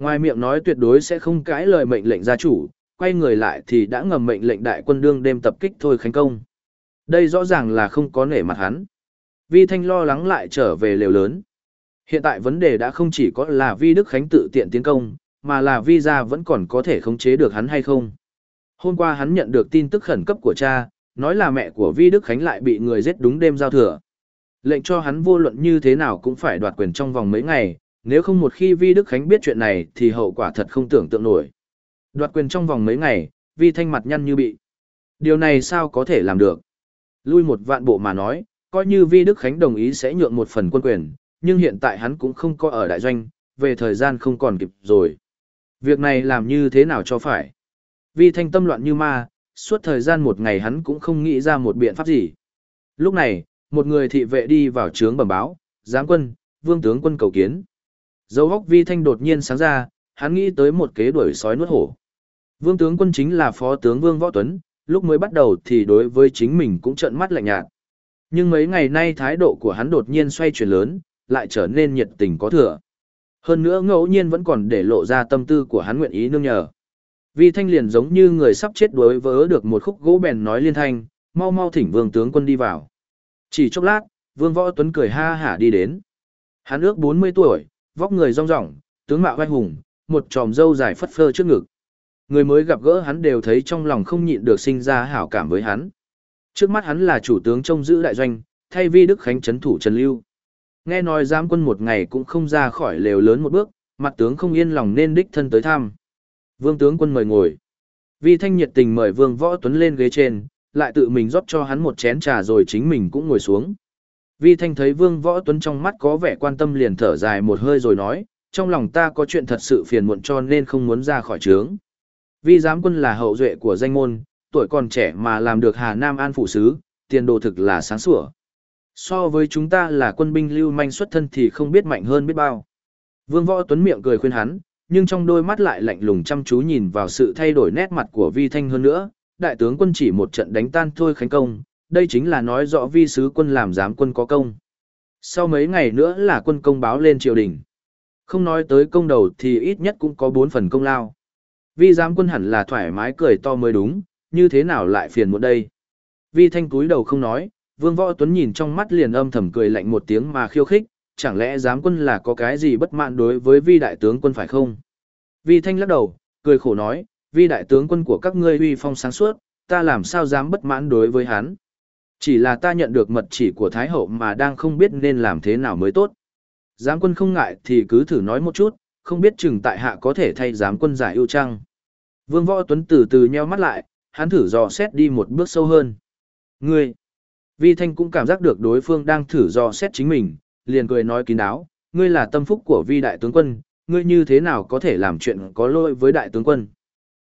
Ngoài miệng nói tuyệt đối sẽ không cãi lời mệnh lệnh gia chủ, quay người lại thì đã ngầm mệnh lệnh đại quân đương đêm tập kích thôi khánh công. Đây rõ ràng là không có nể mặt hắn. Vi Thanh lo lắng lại trở về lều lớn. Hiện tại vấn đề đã không chỉ có là Vi Đức Khánh tự tiện tiến công, mà là Vi gia vẫn còn có thể khống chế được hắn hay không. Hôm qua hắn nhận được tin tức khẩn cấp của cha, nói là mẹ của Vi Đức Khánh lại bị người giết đúng đêm giao thừa. Lệnh cho hắn vô luận như thế nào cũng phải đoạt quyền trong vòng mấy ngày, nếu không một khi Vi Đức Khánh biết chuyện này thì hậu quả thật không tưởng tượng nổi. Đoạt quyền trong vòng mấy ngày, Vi Thanh mặt nhăn như bị. Điều này sao có thể làm được? Lui một vạn bộ mà nói, coi như Vi Đức Khánh đồng ý sẽ nhượng một phần quân quyền, nhưng hiện tại hắn cũng không có ở đại doanh, về thời gian không còn kịp rồi. Việc này làm như thế nào cho phải? Vi Thanh tâm loạn như ma, suốt thời gian một ngày hắn cũng không nghĩ ra một biện pháp gì. Lúc này, một người thị vệ đi vào trướng bẩm báo, giáng quân, vương tướng quân cầu kiến. Dấu góc Vi Thanh đột nhiên sáng ra, hắn nghĩ tới một kế đuổi sói nuốt hổ. Vương tướng quân chính là phó tướng Vương Võ Tuấn, lúc mới bắt đầu thì đối với chính mình cũng trợn mắt lạnh nhạt. Nhưng mấy ngày nay thái độ của hắn đột nhiên xoay chuyển lớn, lại trở nên nhiệt tình có thừa. Hơn nữa ngẫu nhiên vẫn còn để lộ ra tâm tư của hắn nguyện ý nương nhờ. Vi thanh liền giống như người sắp chết đối vỡ được một khúc gỗ bèn nói liên thanh, mau mau thỉnh vương tướng quân đi vào. Chỉ chốc lát, vương võ tuấn cười ha hả đi đến. Hắn ước 40 tuổi, vóc người rong ròng, tướng mạo vai hùng, một tròm râu dài phất phơ trước ngực. Người mới gặp gỡ hắn đều thấy trong lòng không nhịn được sinh ra hảo cảm với hắn. Trước mắt hắn là chủ tướng trông giữ đại doanh, thay vi Đức Khánh trấn thủ Trần Lưu. Nghe nói giám quân một ngày cũng không ra khỏi lều lớn một bước, mặt tướng không yên lòng nên đích thân tới thăm. Vương tướng quân mời ngồi. Vi Thanh nhiệt tình mời Vương Võ Tuấn lên ghế trên, lại tự mình rót cho hắn một chén trà rồi chính mình cũng ngồi xuống. Vi Thanh thấy Vương Võ Tuấn trong mắt có vẻ quan tâm liền thở dài một hơi rồi nói, trong lòng ta có chuyện thật sự phiền muộn cho nên không muốn ra khỏi trướng. Vi giám quân là hậu duệ của danh môn, tuổi còn trẻ mà làm được Hà Nam An phủ sứ, tiền đồ thực là sáng sủa. So với chúng ta là quân binh lưu manh xuất thân thì không biết mạnh hơn biết bao. Vương Võ Tuấn miệng cười khuyên hắn, nhưng trong đôi mắt lại lạnh lùng chăm chú nhìn vào sự thay đổi nét mặt của Vi Thanh hơn nữa, đại tướng quân chỉ một trận đánh tan thôi khánh công, đây chính là nói rõ vi sứ quân làm giám quân có công. Sau mấy ngày nữa là quân công báo lên triều đình. Không nói tới công đầu thì ít nhất cũng có bốn phần công lao. Vi giám quân hẳn là thoải mái cười to mới đúng, như thế nào lại phiền muộn đây. Vi thanh túi đầu không nói, vương võ tuấn nhìn trong mắt liền âm thầm cười lạnh một tiếng mà khiêu khích, chẳng lẽ giám quân là có cái gì bất mãn đối với vi đại tướng quân phải không? Vi thanh lắc đầu, cười khổ nói, vi đại tướng quân của các ngươi uy phong sáng suốt, ta làm sao dám bất mãn đối với hắn. Chỉ là ta nhận được mật chỉ của Thái Hậu mà đang không biết nên làm thế nào mới tốt. Giám quân không ngại thì cứ thử nói một chút, không biết chừng tại hạ có thể thay giám quân giải ưu trăng. Vương Võ Tuấn từ từ nheo mắt lại, hắn thử dò xét đi một bước sâu hơn. Ngươi! Vi Thanh cũng cảm giác được đối phương đang thử dò xét chính mình, liền cười nói kín đáo, ngươi là tâm phúc của Vi Đại Tướng Quân, ngươi như thế nào có thể làm chuyện có lỗi với Đại Tướng Quân.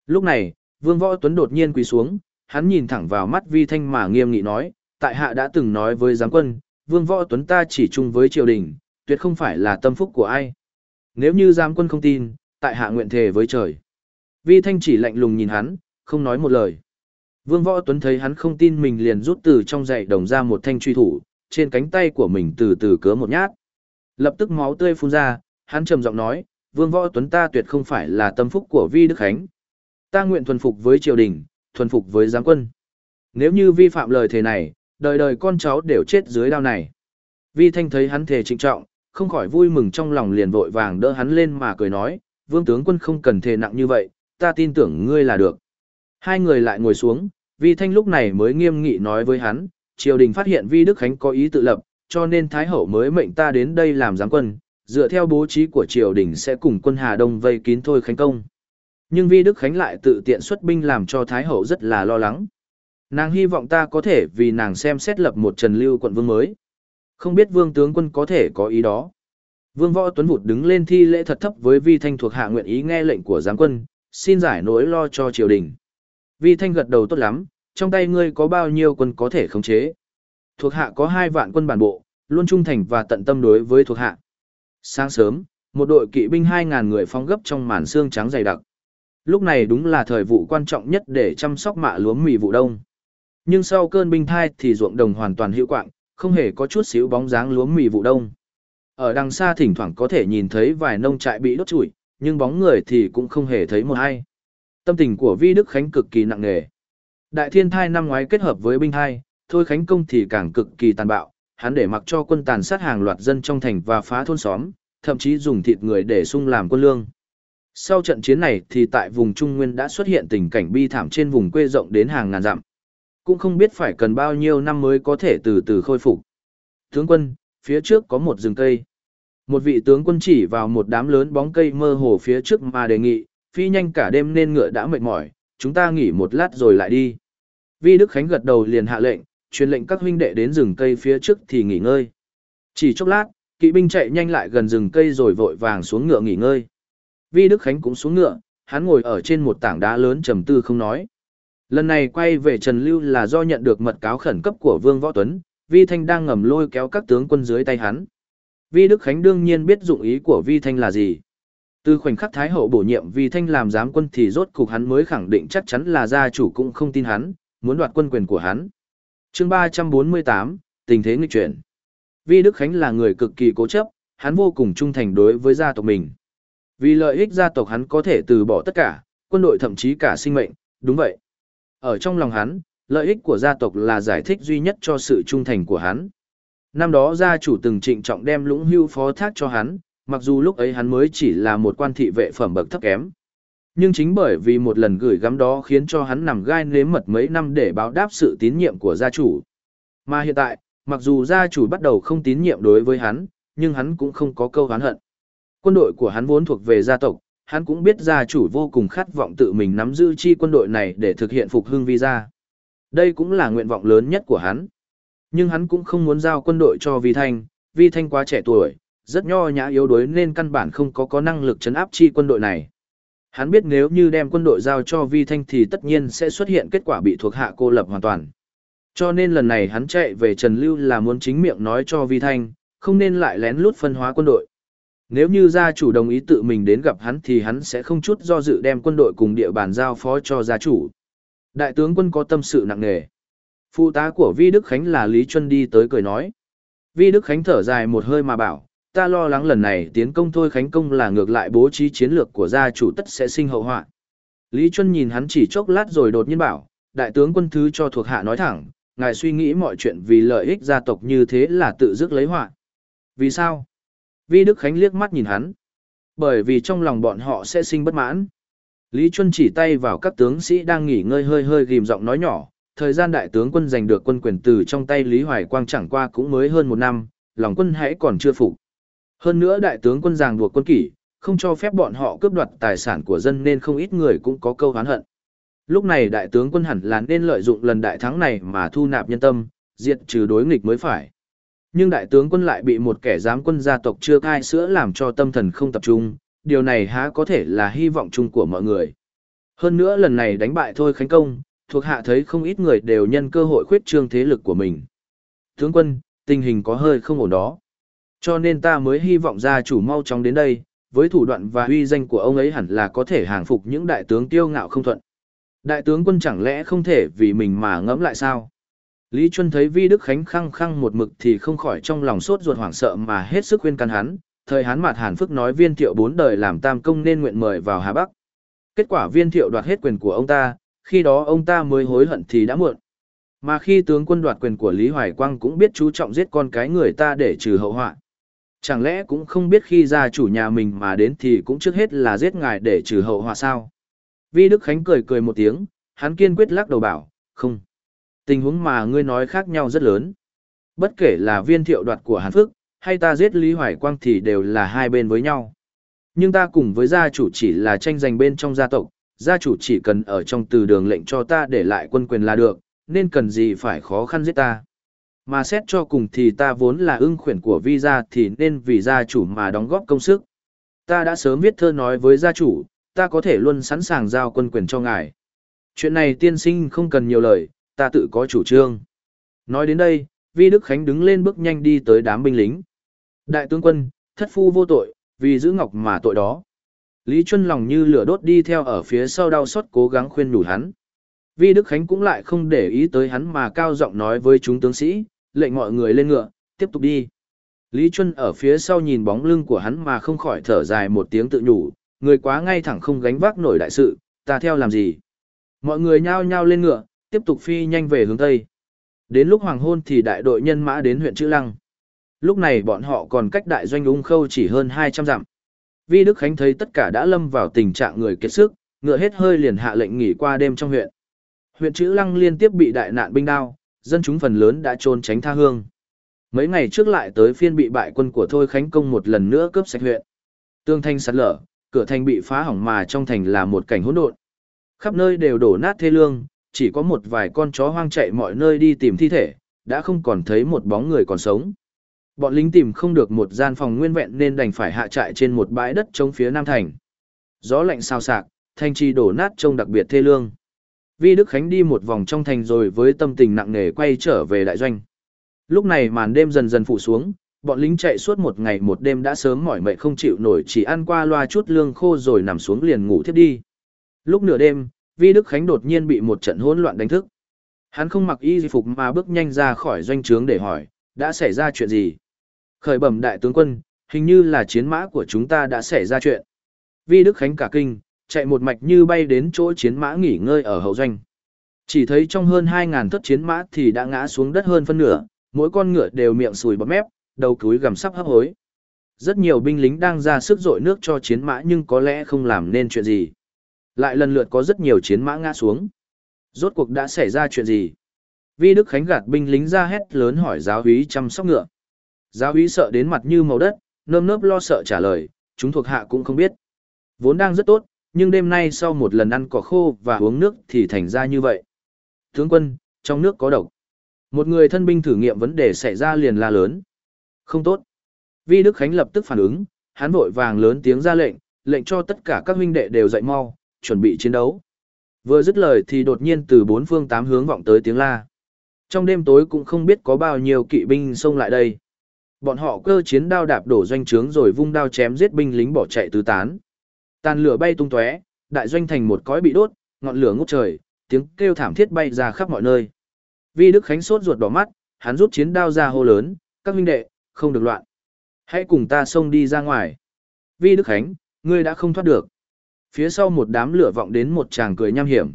Lúc này, Vương Võ Tuấn đột nhiên quỳ xuống, hắn nhìn thẳng vào mắt Vi Thanh mà nghiêm nghị nói, tại hạ đã từng nói với giám quân, Vương Võ Tuấn ta chỉ chung với triều đình, tuyệt không phải là tâm phúc của ai. Nếu như giám quân không tin, tại hạ nguyện thề với trời. Vi Thanh chỉ lạnh lùng nhìn hắn, không nói một lời. Vương Võ Tuấn thấy hắn không tin mình liền rút từ trong dãy đồng ra một thanh truy thủ, trên cánh tay của mình từ từ cứa một nhát. Lập tức máu tươi phun ra, hắn trầm giọng nói, Vương Võ Tuấn ta tuyệt không phải là tâm phúc của Vi Đức Khánh. Ta nguyện thuần phục với triều đình, thuần phục với giám quân. Nếu như vi phạm lời thề này, đời đời con cháu đều chết dưới đao này. Vi Thanh thấy hắn thề trịnh trọng, không khỏi vui mừng trong lòng liền vội vàng đỡ hắn lên mà cười nói, vương tướng quân không cần thề nặng như vậy, ta tin tưởng ngươi là được. Hai người lại ngồi xuống, Vi Thanh lúc này mới nghiêm nghị nói với hắn, triều đình phát hiện Vi Đức Khánh có ý tự lập, cho nên Thái Hậu mới mệnh ta đến đây làm giám quân, dựa theo bố trí của triều đình sẽ cùng quân Hà Đông vây kín thôi Khánh Công. Nhưng Vi Đức Khánh lại tự tiện xuất binh làm cho Thái Hậu rất là lo lắng. Nàng hy vọng ta có thể vì nàng xem xét lập một trần lưu quận vương mới. Không biết vương tướng quân có thể có ý đó. Vương Võ Tuấn Vụt đứng lên thi lễ thật thấp với Vi Thanh thuộc hạ nguyện ý nghe lệnh của giám quân, xin giải nỗi lo cho triều đình. Vi Thanh gật đầu tốt lắm, trong tay ngươi có bao nhiêu quân có thể khống chế. Thuộc hạ có hai vạn quân bản bộ, luôn trung thành và tận tâm đối với thuộc hạ. Sáng sớm, một đội kỵ binh 2.000 người phóng gấp trong màn xương trắng dày đặc. Lúc này đúng là thời vụ quan trọng nhất để chăm sóc mạ lúa mì vụ đông. Nhưng sau cơn binh thai thì ruộng đồng hoàn toàn hữu quạng, không hề có chút xíu bóng dáng lúa mì vụ đông. Ở đằng xa thỉnh thoảng có thể nhìn thấy vài nông trại bị đốt trụi, nhưng bóng người thì cũng không hề thấy một ai. Tâm tình của Vi Đức Khánh cực kỳ nặng nề. Đại thiên thai năm ngoái kết hợp với binh thai, thôi Khánh công thì càng cực kỳ tàn bạo, hắn để mặc cho quân tàn sát hàng loạt dân trong thành và phá thôn xóm, thậm chí dùng thịt người để sung làm quân lương. Sau trận chiến này thì tại vùng Trung Nguyên đã xuất hiện tình cảnh bi thảm trên vùng quê rộng đến hàng ngàn dặm. Cũng không biết phải cần bao nhiêu năm mới có thể từ từ khôi phục. Tướng quân, phía trước có một rừng cây. Một vị tướng quân chỉ vào một đám lớn bóng cây mơ hồ phía trước mà đề nghị, phi nhanh cả đêm nên ngựa đã mệt mỏi, chúng ta nghỉ một lát rồi lại đi. Vi Đức Khánh gật đầu liền hạ lệnh, truyền lệnh các huynh đệ đến rừng cây phía trước thì nghỉ ngơi. Chỉ chốc lát, kỵ binh chạy nhanh lại gần rừng cây rồi vội vàng xuống ngựa nghỉ ngơi. Vi Đức Khánh cũng xuống ngựa, hắn ngồi ở trên một tảng đá lớn trầm tư không nói. Lần này quay về Trần Lưu là do nhận được mật cáo khẩn cấp của Vương Võ Tuấn, Vi Thanh đang ngầm lôi kéo các tướng quân dưới tay hắn. Vi Đức Khánh đương nhiên biết dụng ý của Vi Thanh là gì. Từ khoảnh khắc Thái Hậu bổ nhiệm Vi Thanh làm giám quân thì rốt cục hắn mới khẳng định chắc chắn là gia chủ cũng không tin hắn, muốn đoạt quân quyền của hắn. chương 348, tình thế nghịch chuyển. Vi Đức Khánh là người cực kỳ cố chấp, hắn vô cùng trung thành đối với gia tộc mình. Vì lợi ích gia tộc hắn có thể từ bỏ tất cả, quân đội thậm chí cả sinh mệnh, đúng vậy. Ở trong lòng hắn, lợi ích của gia tộc là giải thích duy nhất cho sự trung thành của hắn. Năm đó gia chủ từng trịnh trọng đem lũng hưu phó thác cho hắn, mặc dù lúc ấy hắn mới chỉ là một quan thị vệ phẩm bậc thấp kém. Nhưng chính bởi vì một lần gửi gắm đó khiến cho hắn nằm gai nếm mật mấy năm để báo đáp sự tín nhiệm của gia chủ. Mà hiện tại, mặc dù gia chủ bắt đầu không tín nhiệm đối với hắn, nhưng hắn cũng không có câu hán hận. Quân đội của hắn vốn thuộc về gia tộc, hắn cũng biết gia chủ vô cùng khát vọng tự mình nắm giữ chi quân đội này để thực hiện phục hưng vi gia. Đây cũng là nguyện vọng lớn nhất của hắn. Nhưng hắn cũng không muốn giao quân đội cho Vi Thanh, Vi Thanh quá trẻ tuổi, rất nho nhã yếu đuối nên căn bản không có có năng lực chấn áp chi quân đội này. Hắn biết nếu như đem quân đội giao cho Vi Thanh thì tất nhiên sẽ xuất hiện kết quả bị thuộc hạ cô lập hoàn toàn. Cho nên lần này hắn chạy về Trần Lưu là muốn chính miệng nói cho Vi Thanh, không nên lại lén lút phân hóa quân đội. Nếu như gia chủ đồng ý tự mình đến gặp hắn thì hắn sẽ không chút do dự đem quân đội cùng địa bàn giao phó cho gia chủ. Đại tướng quân có tâm sự nặng nề. Phụ tá của Vi Đức Khánh là Lý Chuân đi tới cười nói. Vi Đức Khánh thở dài một hơi mà bảo, ta lo lắng lần này tiến công thôi Khánh công là ngược lại bố trí chiến lược của gia chủ tất sẽ sinh hậu họa. Lý Chuân nhìn hắn chỉ chốc lát rồi đột nhiên bảo, đại tướng quân thứ cho thuộc hạ nói thẳng, ngài suy nghĩ mọi chuyện vì lợi ích gia tộc như thế là tự dứt lấy họa. Vì sao? Vi Đức Khánh liếc mắt nhìn hắn. Bởi vì trong lòng bọn họ sẽ sinh bất mãn. Lý Chuân chỉ tay vào các tướng sĩ đang nghỉ ngơi hơi hơi ghim giọng nói nhỏ, thời gian đại tướng quân giành được quân quyền từ trong tay Lý Hoài Quang chẳng qua cũng mới hơn một năm, lòng quân hãy còn chưa phục. Hơn nữa đại tướng quân giàng buộc quân kỷ, không cho phép bọn họ cướp đoạt tài sản của dân nên không ít người cũng có câu hán hận. Lúc này đại tướng quân hẳn là nên lợi dụng lần đại thắng này mà thu nạp nhân tâm, diệt trừ đối nghịch mới phải. Nhưng đại tướng quân lại bị một kẻ giám quân gia tộc chưa cai sữa làm cho tâm thần không tập trung, điều này há có thể là hy vọng chung của mọi người. Hơn nữa lần này đánh bại thôi khánh công, thuộc hạ thấy không ít người đều nhân cơ hội khuyết trương thế lực của mình. Tướng quân, tình hình có hơi không ổn đó. Cho nên ta mới hy vọng gia chủ mau chóng đến đây, với thủ đoạn và uy danh của ông ấy hẳn là có thể hàng phục những đại tướng tiêu ngạo không thuận. Đại tướng quân chẳng lẽ không thể vì mình mà ngẫm lại sao? Lý Chuân thấy Vi Đức Khánh khăng khăng một mực thì không khỏi trong lòng sốt ruột hoảng sợ mà hết sức khuyên can hắn, thời Hán Mạt Hàn Phước nói viên thiệu bốn đời làm tam công nên nguyện mời vào Hà Bắc. Kết quả viên thiệu đoạt hết quyền của ông ta, khi đó ông ta mới hối hận thì đã muộn. Mà khi tướng quân đoạt quyền của Lý Hoài Quang cũng biết chú trọng giết con cái người ta để trừ hậu họa. Chẳng lẽ cũng không biết khi gia chủ nhà mình mà đến thì cũng trước hết là giết ngài để trừ hậu họa sao? Vi Đức Khánh cười cười một tiếng, hắn kiên quyết lắc đầu bảo, không. Tình huống mà ngươi nói khác nhau rất lớn. Bất kể là viên thiệu đoạt của Hàn Phước, hay ta giết Lý Hoài Quang thì đều là hai bên với nhau. Nhưng ta cùng với gia chủ chỉ là tranh giành bên trong gia tộc, gia chủ chỉ cần ở trong từ đường lệnh cho ta để lại quân quyền là được, nên cần gì phải khó khăn giết ta. Mà xét cho cùng thì ta vốn là ưng khuyển của vi gia thì nên vì gia chủ mà đóng góp công sức. Ta đã sớm viết thơ nói với gia chủ, ta có thể luôn sẵn sàng giao quân quyền cho ngài. Chuyện này tiên sinh không cần nhiều lời, ta tự có chủ trương. Nói đến đây, Vi Đức Khánh đứng lên bước nhanh đi tới đám binh lính. Đại tướng quân, thất phu vô tội, vì giữ ngọc mà tội đó. Lý Chuân lòng như lửa đốt đi theo ở phía sau đau xót cố gắng khuyên nhủ hắn. Vi Đức Khánh cũng lại không để ý tới hắn mà cao giọng nói với chúng tướng sĩ, lệnh mọi người lên ngựa, tiếp tục đi. Lý Chuân ở phía sau nhìn bóng lưng của hắn mà không khỏi thở dài một tiếng tự nhủ, người quá ngay thẳng không gánh vác nổi đại sự, ta theo làm gì. Mọi người nhao nhao lên ngựa, tiếp tục phi nhanh về hướng Tây. Đến lúc hoàng hôn thì đại đội nhân mã đến huyện Chữ Lăng. Lúc này bọn họ còn cách đại doanh ung khâu chỉ hơn 200 dặm. Vi Đức Khánh thấy tất cả đã lâm vào tình trạng người kiệt sức, ngựa hết hơi liền hạ lệnh nghỉ qua đêm trong huyện. Huyện Chữ Lăng liên tiếp bị đại nạn binh đao, dân chúng phần lớn đã trốn tránh tha hương. Mấy ngày trước lại tới phiên bị bại quân của Thôi Khánh Công một lần nữa cướp sạch huyện. Tương thanh sạt lở, cửa thành bị phá hỏng mà trong thành là một cảnh hỗn độn. Khắp nơi đều đổ nát thê lương, chỉ có một vài con chó hoang chạy mọi nơi đi tìm thi thể, đã không còn thấy một bóng người còn sống. Bọn lính tìm không được một gian phòng nguyên vẹn nên đành phải hạ trại trên một bãi đất trống phía nam thành. Gió lạnh sao sạc, thành trì đổ nát trông đặc biệt thê lương. Vi Đức Khánh đi một vòng trong thành rồi với tâm tình nặng nề quay trở về đại doanh. Lúc này màn đêm dần dần phủ xuống, bọn lính chạy suốt một ngày một đêm đã sớm mỏi mệt không chịu nổi chỉ ăn qua loa chút lương khô rồi nằm xuống liền ngủ thiếp đi. Lúc nửa đêm, Vi Đức Khánh đột nhiên bị một trận hỗn loạn đánh thức. Hắn không mặc y phục mà bước nhanh ra khỏi doanh trướng để hỏi, đã xảy ra chuyện gì? Khởi bẩm đại tướng quân, hình như là chiến mã của chúng ta đã xảy ra chuyện. Vi Đức Khánh cả kinh, chạy một mạch như bay đến chỗ chiến mã nghỉ ngơi ở hậu doanh. Chỉ thấy trong hơn 2.000 thất chiến mã thì đã ngã xuống đất hơn phân nửa, mỗi con ngựa đều miệng sùi bọt mép, đầu cúi gầm sắp hấp hối. Rất nhiều binh lính đang ra sức dội nước cho chiến mã nhưng có lẽ không làm nên chuyện gì. Lại lần lượt có rất nhiều chiến mã ngã xuống. Rốt cuộc đã xảy ra chuyện gì? Vi Đức Khánh gạt binh lính ra hét lớn hỏi giáo úy chăm sóc ngựa. Giáo úy sợ đến mặt như màu đất, nơm nớp lo sợ trả lời, chúng thuộc hạ cũng không biết. Vốn đang rất tốt, nhưng đêm nay sau một lần ăn cỏ khô và uống nước thì thành ra như vậy. Tướng quân, trong nước có độc. Một người thân binh thử nghiệm vấn đề xảy ra liền la lớn. Không tốt. Vi Đức Khánh lập tức phản ứng, hắn vội vàng lớn tiếng ra lệnh, lệnh cho tất cả các huynh đệ đều dậy mau, chuẩn bị chiến đấu. Vừa dứt lời thì đột nhiên từ bốn phương tám hướng vọng tới tiếng la. Trong đêm tối cũng không biết có bao nhiêu kỵ binh xông lại đây. Bọn họ cơ chiến đao đạp đổ doanh trướng rồi vung đao chém giết binh lính bỏ chạy tứ tán. Tàn lửa bay tung tóe, đại doanh thành một cõi bị đốt, ngọn lửa ngút trời, tiếng kêu thảm thiết bay ra khắp mọi nơi. Vi Đức Khánh sốt ruột đỏ mắt, hắn rút chiến đao ra hô lớn, các huynh đệ, không được loạn. Hãy cùng ta xông đi ra ngoài. Vi Đức Khánh, ngươi đã không thoát được. Phía sau một đám lửa vọng đến một chàng cười nham hiểm.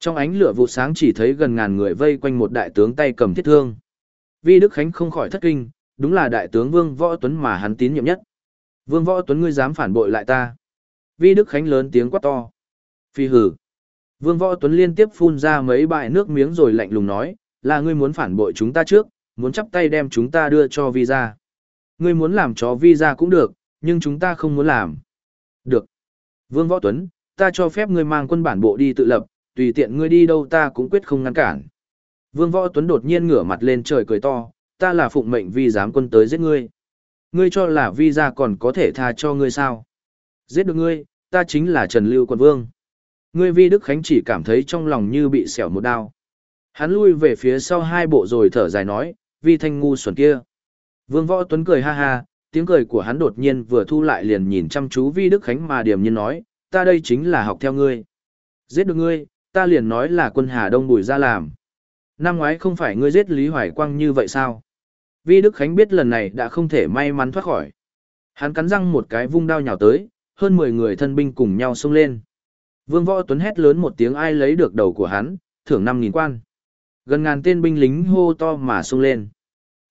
Trong ánh lửa vụ sáng chỉ thấy gần ngàn người vây quanh một đại tướng tay cầm thiết thương. Vi Đức Khánh không khỏi thất kinh, đúng là đại tướng Vương Võ Tuấn mà hắn tín nhiệm nhất. Vương Võ Tuấn ngươi dám phản bội lại ta. Vi Đức Khánh lớn tiếng quát to. Phi hử. Vương Võ Tuấn liên tiếp phun ra mấy bại nước miếng rồi lạnh lùng nói, là ngươi muốn phản bội chúng ta trước, muốn chắp tay đem chúng ta đưa cho visa. Ngươi muốn làm cho visa cũng được, nhưng chúng ta không muốn làm. Được. Vương Võ Tuấn, ta cho phép ngươi mang quân bản bộ đi tự lập, tùy tiện ngươi đi đâu ta cũng quyết không ngăn cản. Vương Võ Tuấn đột nhiên ngửa mặt lên trời cười to, ta là phụng mệnh vi giám quân tới giết ngươi. Ngươi cho là vi ra còn có thể tha cho ngươi sao? Giết được ngươi, ta chính là Trần Lưu Quân Vương. Ngươi vi Đức Khánh chỉ cảm thấy trong lòng như bị xẻo một đao. Hắn lui về phía sau hai bộ rồi thở dài nói, vi thanh ngu xuẩn kia. Vương Võ Tuấn cười ha ha, tiếng cười của hắn đột nhiên vừa thu lại liền nhìn chăm chú vi Đức Khánh mà điềm nhiên nói, ta đây chính là học theo ngươi. Giết được ngươi, ta liền nói là quân Hà Đông Bùi ra làm. Năm ngoái không phải ngươi giết Lý Hoài Quang như vậy sao? Vi Đức Khánh biết lần này đã không thể may mắn thoát khỏi. Hắn cắn răng một cái vung đao nhào tới, hơn 10 người thân binh cùng nhau xông lên. Vương Võ Tuấn hét lớn một tiếng ai lấy được đầu của hắn, thưởng 5.000 quan. Gần ngàn tên binh lính hô to mà xông lên.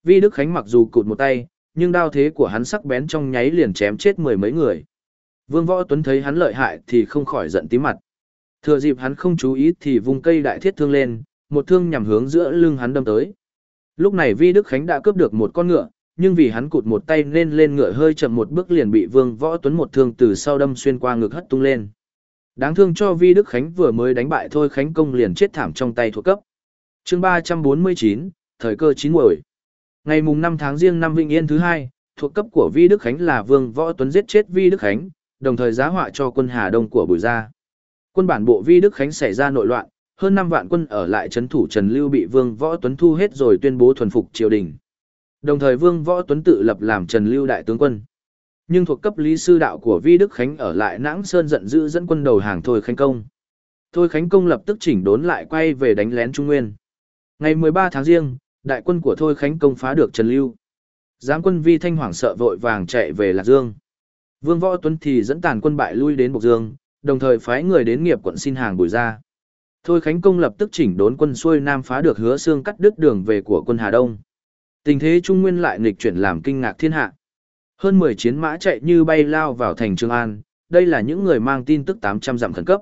Vi Đức Khánh mặc dù cụt một tay, nhưng đao thế của hắn sắc bén trong nháy liền chém chết mười mấy người. Vương Võ Tuấn thấy hắn lợi hại thì không khỏi giận tím mặt. Thừa dịp hắn không chú ý thì vung cây đại thiết thương lên, một thương nhằm hướng giữa lưng hắn đâm tới. Lúc này Vi Đức Khánh đã cướp được một con ngựa, nhưng vì hắn cụt một tay nên lên ngựa hơi chậm một bước liền bị Vương Võ Tuấn một thương từ sau đâm xuyên qua ngực hất tung lên. Đáng thương cho Vi Đức Khánh vừa mới đánh bại thôi Khánh Công liền chết thảm trong tay thuộc cấp. chương 349, thời cơ chín muồi. Ngày mùng 5 tháng riêng năm Vĩnh Yên thứ hai, thuộc cấp của Vi Đức Khánh là Vương Võ Tuấn giết chết Vi Đức Khánh, đồng thời giá họa cho quân Hà Đông của Bùi Gia. Quân bản bộ Vi Đức Khánh xảy ra nội loạn, hơn 5 vạn quân ở lại trấn thủ Trần Lưu bị Vương Võ Tuấn thu hết rồi tuyên bố thuần phục triều đình. Đồng thời Vương Võ Tuấn tự lập làm Trần Lưu đại tướng quân. Nhưng thuộc cấp lý sư đạo của Vi Đức Khánh ở lại Nãng Sơn giận dữ dẫn quân đầu hàng Thôi Khánh Công. Thôi Khánh Công lập tức chỉnh đốn lại quay về đánh lén Trung Nguyên. Ngày 13 tháng riêng, đại quân của Thôi Khánh Công phá được Trần Lưu. Giáng quân Vi Thanh hoảng sợ vội vàng chạy về Lạc Dương. Vương Võ Tuấn thì dẫn tàn quân bại lui đến Bộc Dương, đồng thời phái người đến nghiệp quận xin hàng bùi ra. Thôi Khánh Công lập tức chỉnh đốn quân xuôi Nam phá được hứa xương cắt đứt đường về của quân Hà Đông. Tình thế Trung Nguyên lại nghịch chuyển làm kinh ngạc thiên hạ. Hơn 10 chiến mã chạy như bay lao vào thành Trường An, đây là những người mang tin tức 800 dặm khẩn cấp.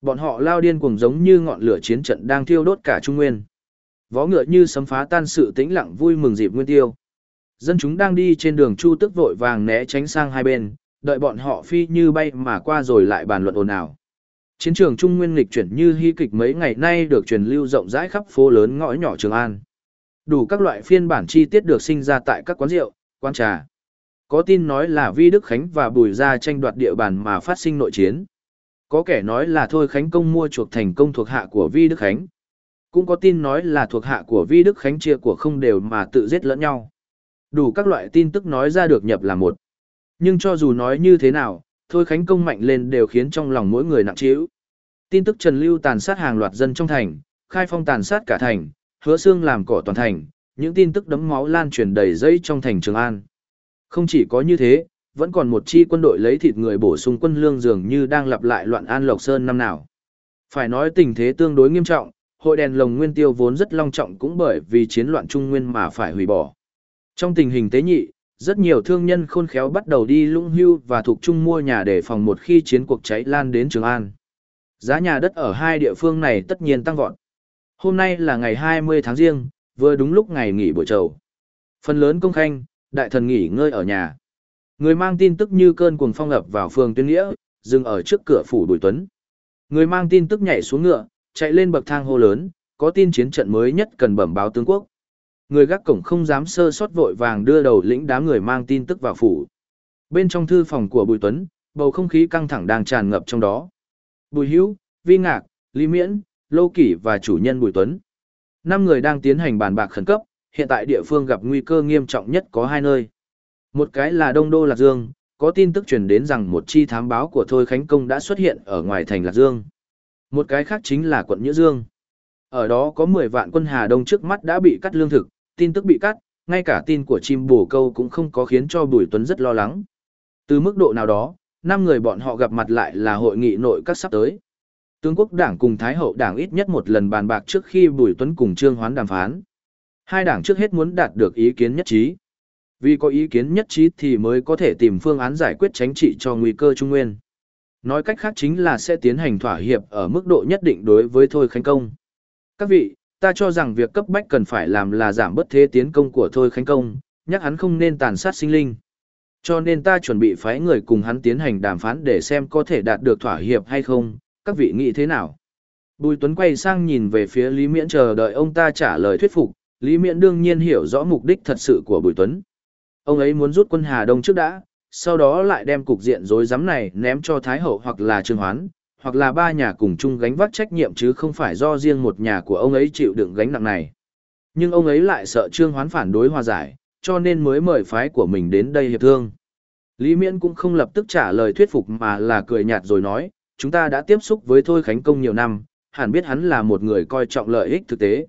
Bọn họ lao điên cuồng giống như ngọn lửa chiến trận đang thiêu đốt cả Trung Nguyên. Vó ngựa như sấm phá tan sự tĩnh lặng vui mừng dịp nguyên tiêu. Dân chúng đang đi trên đường Chu Tức vội vàng né tránh sang hai bên, đợi bọn họ phi như bay mà qua rồi lại bàn luận ồn ào. Chiến trường Trung Nguyên lịch chuyển như hy kịch mấy ngày nay được truyền lưu rộng rãi khắp phố lớn ngõ nhỏ Trường An. Đủ các loại phiên bản chi tiết được sinh ra tại các quán rượu, quán trà. Có tin nói là Vi Đức Khánh và Bùi Gia tranh đoạt địa bàn mà phát sinh nội chiến. Có kẻ nói là Thôi Khánh Công mua chuộc thành công thuộc hạ của Vi Đức Khánh. Cũng có tin nói là thuộc hạ của Vi Đức Khánh chia của không đều mà tự giết lẫn nhau. Đủ các loại tin tức nói ra được nhập là một. Nhưng cho dù nói như thế nào, Thôi Khánh Công mạnh lên đều khiến trong lòng mỗi người nặng trĩu. Tin tức Trần Lưu tàn sát hàng loạt dân trong thành, khai phong tàn sát cả thành, hứa xương làm cỏ toàn thành, những tin tức đấm máu lan truyền đầy dây trong thành Trường An. Không chỉ có như thế, vẫn còn một chi quân đội lấy thịt người bổ sung quân lương dường như đang lặp lại loạn An Lộc Sơn năm nào. Phải nói tình thế tương đối nghiêm trọng, hội đèn lồng nguyên tiêu vốn rất long trọng cũng bởi vì chiến loạn Trung Nguyên mà phải hủy bỏ. Trong tình hình tế nhị, rất nhiều thương nhân khôn khéo bắt đầu đi lũng hưu và thuộc trung mua nhà để phòng một khi chiến cuộc cháy lan đến Trường An. Giá nhà đất ở hai địa phương này tất nhiên tăng vọt. Hôm nay là ngày 20 tháng riêng, vừa đúng lúc ngày nghỉ buổi trầu. Phần lớn công khanh, đại thần nghỉ ngơi ở nhà. Người mang tin tức như cơn cuồng phong ập vào phường Tuyên Nghĩa, dừng ở trước cửa phủ Bùi Tuấn. Người mang tin tức nhảy xuống ngựa, chạy lên bậc thang hô lớn, có tin chiến trận mới nhất cần bẩm báo tướng quốc. Người gác cổng không dám sơ sót vội vàng đưa đầu lĩnh đám người mang tin tức vào phủ. Bên trong thư phòng của Bùi Tuấn, bầu không khí căng thẳng đang tràn ngập trong đó. Bùi Hữu, Vi Ngạc, Lý Miễn, Lô Kỷ và chủ nhân Bùi Tuấn. Năm người đang tiến hành bàn bạc khẩn cấp, hiện tại địa phương gặp nguy cơ nghiêm trọng nhất có hai nơi. Một cái là Đông Đô Lạc Dương, có tin tức truyền đến rằng một chi thám báo của Thôi Khánh Công đã xuất hiện ở ngoài thành Lạc Dương. Một cái khác chính là quận Nhữ Dương. Ở đó có 10 vạn quân Hà Đông trước mắt đã bị cắt lương thực, tin tức bị cắt, ngay cả tin của chim bổ câu cũng không có khiến cho Bùi Tuấn rất lo lắng. Từ mức độ nào đó, năm người bọn họ gặp mặt lại là hội nghị nội các sắp tới. Tướng quốc đảng cùng Thái hậu đảng ít nhất một lần bàn bạc trước khi Bùi Tuấn cùng Trương Hoán đàm phán. Hai đảng trước hết muốn đạt được ý kiến nhất trí. Vì có ý kiến nhất trí thì mới có thể tìm phương án giải quyết tránh trị cho nguy cơ Trung Nguyên. Nói cách khác chính là sẽ tiến hành thỏa hiệp ở mức độ nhất định đối với Thôi Khánh Công. Các vị, ta cho rằng việc cấp bách cần phải làm là giảm bớt thế tiến công của Thôi Khánh Công, nhắc hắn không nên tàn sát sinh linh. Cho nên ta chuẩn bị phái người cùng hắn tiến hành đàm phán để xem có thể đạt được thỏa hiệp hay không, các vị nghĩ thế nào? Bùi Tuấn quay sang nhìn về phía Lý Miễn chờ đợi ông ta trả lời thuyết phục, Lý Miễn đương nhiên hiểu rõ mục đích thật sự của Bùi Tuấn. Ông ấy muốn rút quân Hà Đông trước đã, sau đó lại đem cục diện rối rắm này ném cho Thái Hậu hoặc là Trương Hoán, hoặc là ba nhà cùng chung gánh vác trách nhiệm chứ không phải do riêng một nhà của ông ấy chịu đựng gánh nặng này. Nhưng ông ấy lại sợ Trương Hoán phản đối hòa giải, cho nên mới mời phái của mình đến đây hiệp thương. Lý Miễn cũng không lập tức trả lời thuyết phục mà là cười nhạt rồi nói, chúng ta đã tiếp xúc với Thôi Khánh Công nhiều năm, hẳn biết hắn là một người coi trọng lợi ích thực tế.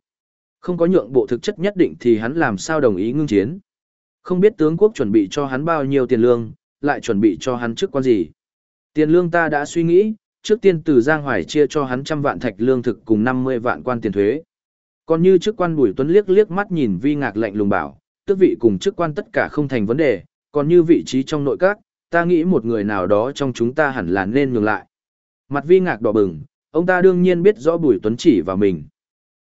Không có nhượng bộ thực chất nhất định thì hắn làm sao đồng ý ngưng chiến. Không biết tướng quốc chuẩn bị cho hắn bao nhiêu tiền lương, lại chuẩn bị cho hắn chức quan gì. Tiền lương ta đã suy nghĩ, trước tiên từ Giang Hoài chia cho hắn trăm vạn thạch lương thực cùng 50 vạn quan tiền thuế. Còn như chức quan Bùi Tuấn liếc liếc mắt nhìn vi ngạc lạnh lùng bảo, tước vị cùng chức quan tất cả không thành vấn đề, còn như vị trí trong nội các, ta nghĩ một người nào đó trong chúng ta hẳn là nên nhường lại. Mặt vi ngạc đỏ bừng, ông ta đương nhiên biết rõ Bùi Tuấn chỉ vào mình.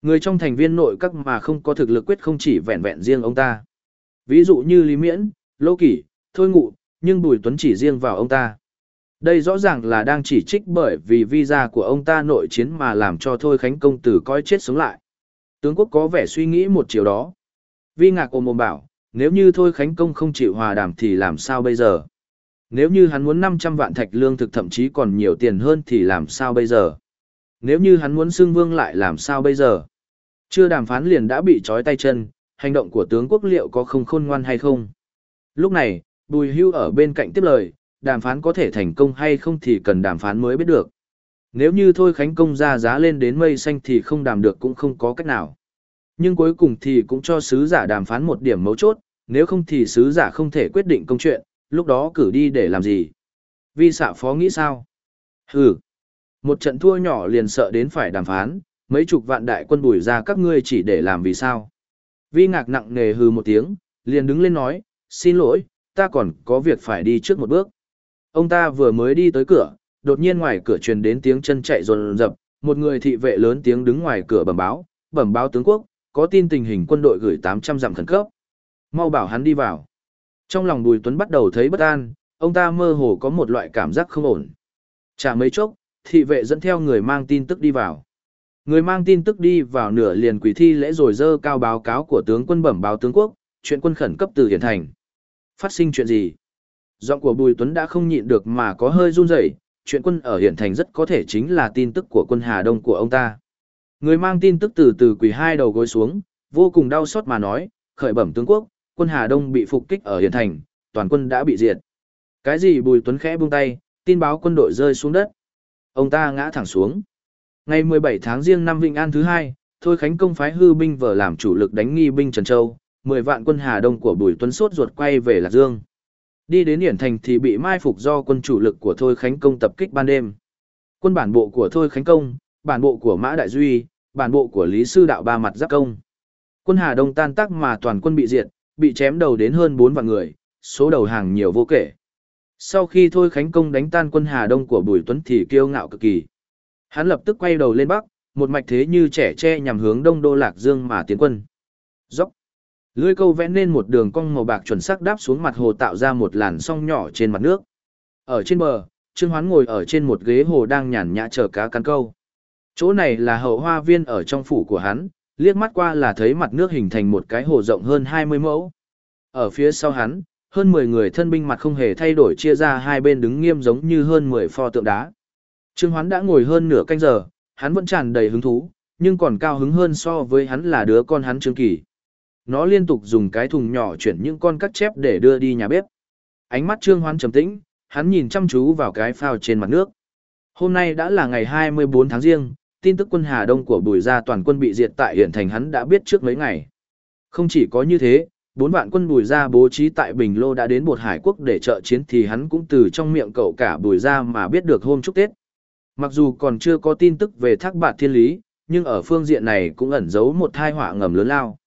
Người trong thành viên nội các mà không có thực lực quyết không chỉ vẹn vẹn riêng ông ta. Ví dụ như Lý Miễn, Lô Kỷ, Thôi Ngụ, nhưng Bùi Tuấn chỉ riêng vào ông ta. Đây rõ ràng là đang chỉ trích bởi vì visa của ông ta nội chiến mà làm cho Thôi Khánh Công tử coi chết sống lại. Tướng quốc có vẻ suy nghĩ một chiều đó. Vi ngạc ôm ôm bảo, nếu như Thôi Khánh Công không chịu hòa đàm thì làm sao bây giờ? Nếu như hắn muốn 500 vạn thạch lương thực thậm chí còn nhiều tiền hơn thì làm sao bây giờ? Nếu như hắn muốn xưng vương lại làm sao bây giờ? Chưa đàm phán liền đã bị trói tay chân, hành động của tướng quốc liệu có không khôn ngoan hay không? Lúc này, Bùi Hưu ở bên cạnh tiếp lời, đàm phán có thể thành công hay không thì cần đàm phán mới biết được. Nếu như thôi Khánh Công ra giá lên đến mây xanh thì không đàm được cũng không có cách nào. Nhưng cuối cùng thì cũng cho sứ giả đàm phán một điểm mấu chốt, nếu không thì sứ giả không thể quyết định công chuyện, lúc đó cử đi để làm gì. Vi xạ phó nghĩ sao? Hừ, một trận thua nhỏ liền sợ đến phải đàm phán, mấy chục vạn đại quân bùi ra các ngươi chỉ để làm vì sao. Vi ngạc nặng nề hừ một tiếng, liền đứng lên nói, xin lỗi, ta còn có việc phải đi trước một bước. Ông ta vừa mới đi tới cửa, đột nhiên ngoài cửa truyền đến tiếng chân chạy rồn rập, một người thị vệ lớn tiếng đứng ngoài cửa bẩm báo, bẩm báo tướng quốc, có tin tình hình quân đội gửi 800 dặm khẩn cấp. Mau bảo hắn đi vào. Trong lòng Bùi Tuấn bắt đầu thấy bất an, ông ta mơ hồ có một loại cảm giác không ổn. Chả mấy chốc, thị vệ dẫn theo người mang tin tức đi vào. Người mang tin tức đi vào nửa liền quỷ thi lễ rồi dơ cao báo cáo của tướng quân bẩm báo tướng quốc, chuyện quân khẩn cấp từ hiển thành. Phát sinh chuyện gì? Giọng của Bùi Tuấn đã không nhịn được mà có hơi run rẩy, chuyện quân ở hiển thành rất có thể chính là tin tức của quân Hà Đông của ông ta. Người mang tin tức từ từ quỳ hai đầu gối xuống, vô cùng đau xót mà nói, khởi bẩm tướng quốc, quân Hà Đông bị phục kích ở hiển thành, toàn quân đã bị diệt. Cái gì Bùi Tuấn khẽ buông tay, tin báo quân đội rơi xuống đất. Ông ta ngã thẳng xuống. Ngày 17 tháng riêng năm Vĩnh An thứ hai, Thôi Khánh công phái hư binh vở làm chủ lực đánh nghi binh Trần Châu, 10 vạn quân Hà Đông của Bùi Tuấn sốt ruột quay về Lạc Dương. Đi đến Hiển Thành thì bị mai phục do quân chủ lực của Thôi Khánh công tập kích ban đêm. Quân bản bộ của Thôi Khánh công, bản bộ của Mã Đại Duy, bản bộ của Lý Sư Đạo ba mặt giáp công. Quân Hà Đông tan tác mà toàn quân bị diệt, bị chém đầu đến hơn 4 vạn người, số đầu hàng nhiều vô kể. Sau khi Thôi Khánh công đánh tan quân Hà Đông của Bùi Tuấn thì kiêu ngạo cực kỳ. Hắn lập tức quay đầu lên bắc, một mạch thế như trẻ tre nhằm hướng đông đô lạc dương mà tiến quân. Dốc. Lưỡi câu vẽ nên một đường cong màu bạc chuẩn xác đáp xuống mặt hồ tạo ra một làn song nhỏ trên mặt nước. Ở trên bờ, Trương Hoán ngồi ở trên một ghế hồ đang nhàn nhã chờ cá cắn câu. Chỗ này là hậu hoa viên ở trong phủ của hắn, liếc mắt qua là thấy mặt nước hình thành một cái hồ rộng hơn 20 mẫu. Ở phía sau hắn, hơn 10 người thân binh mặt không hề thay đổi chia ra hai bên đứng nghiêm giống như hơn 10 pho tượng đá. Trương Hoán đã ngồi hơn nửa canh giờ, hắn vẫn tràn đầy hứng thú, nhưng còn cao hứng hơn so với hắn là đứa con hắn Trương Kỳ. Nó liên tục dùng cái thùng nhỏ chuyển những con cắt chép để đưa đi nhà bếp. Ánh mắt Trương Hoán trầm tĩnh, hắn nhìn chăm chú vào cái phao trên mặt nước. Hôm nay đã là ngày 24 tháng riêng, tin tức quân Hà Đông của Bùi Gia toàn quân bị diệt tại huyện thành hắn đã biết trước mấy ngày. Không chỉ có như thế, bốn vạn quân Bùi Gia bố trí tại Bình Lô đã đến Bột Hải Quốc để trợ chiến thì hắn cũng từ trong miệng cậu cả Bùi Gia mà biết được hôm chúc Tết. Mặc dù còn chưa có tin tức về thác bạt thiên lý, nhưng ở phương diện này cũng ẩn giấu một thai họa ngầm lớn lao.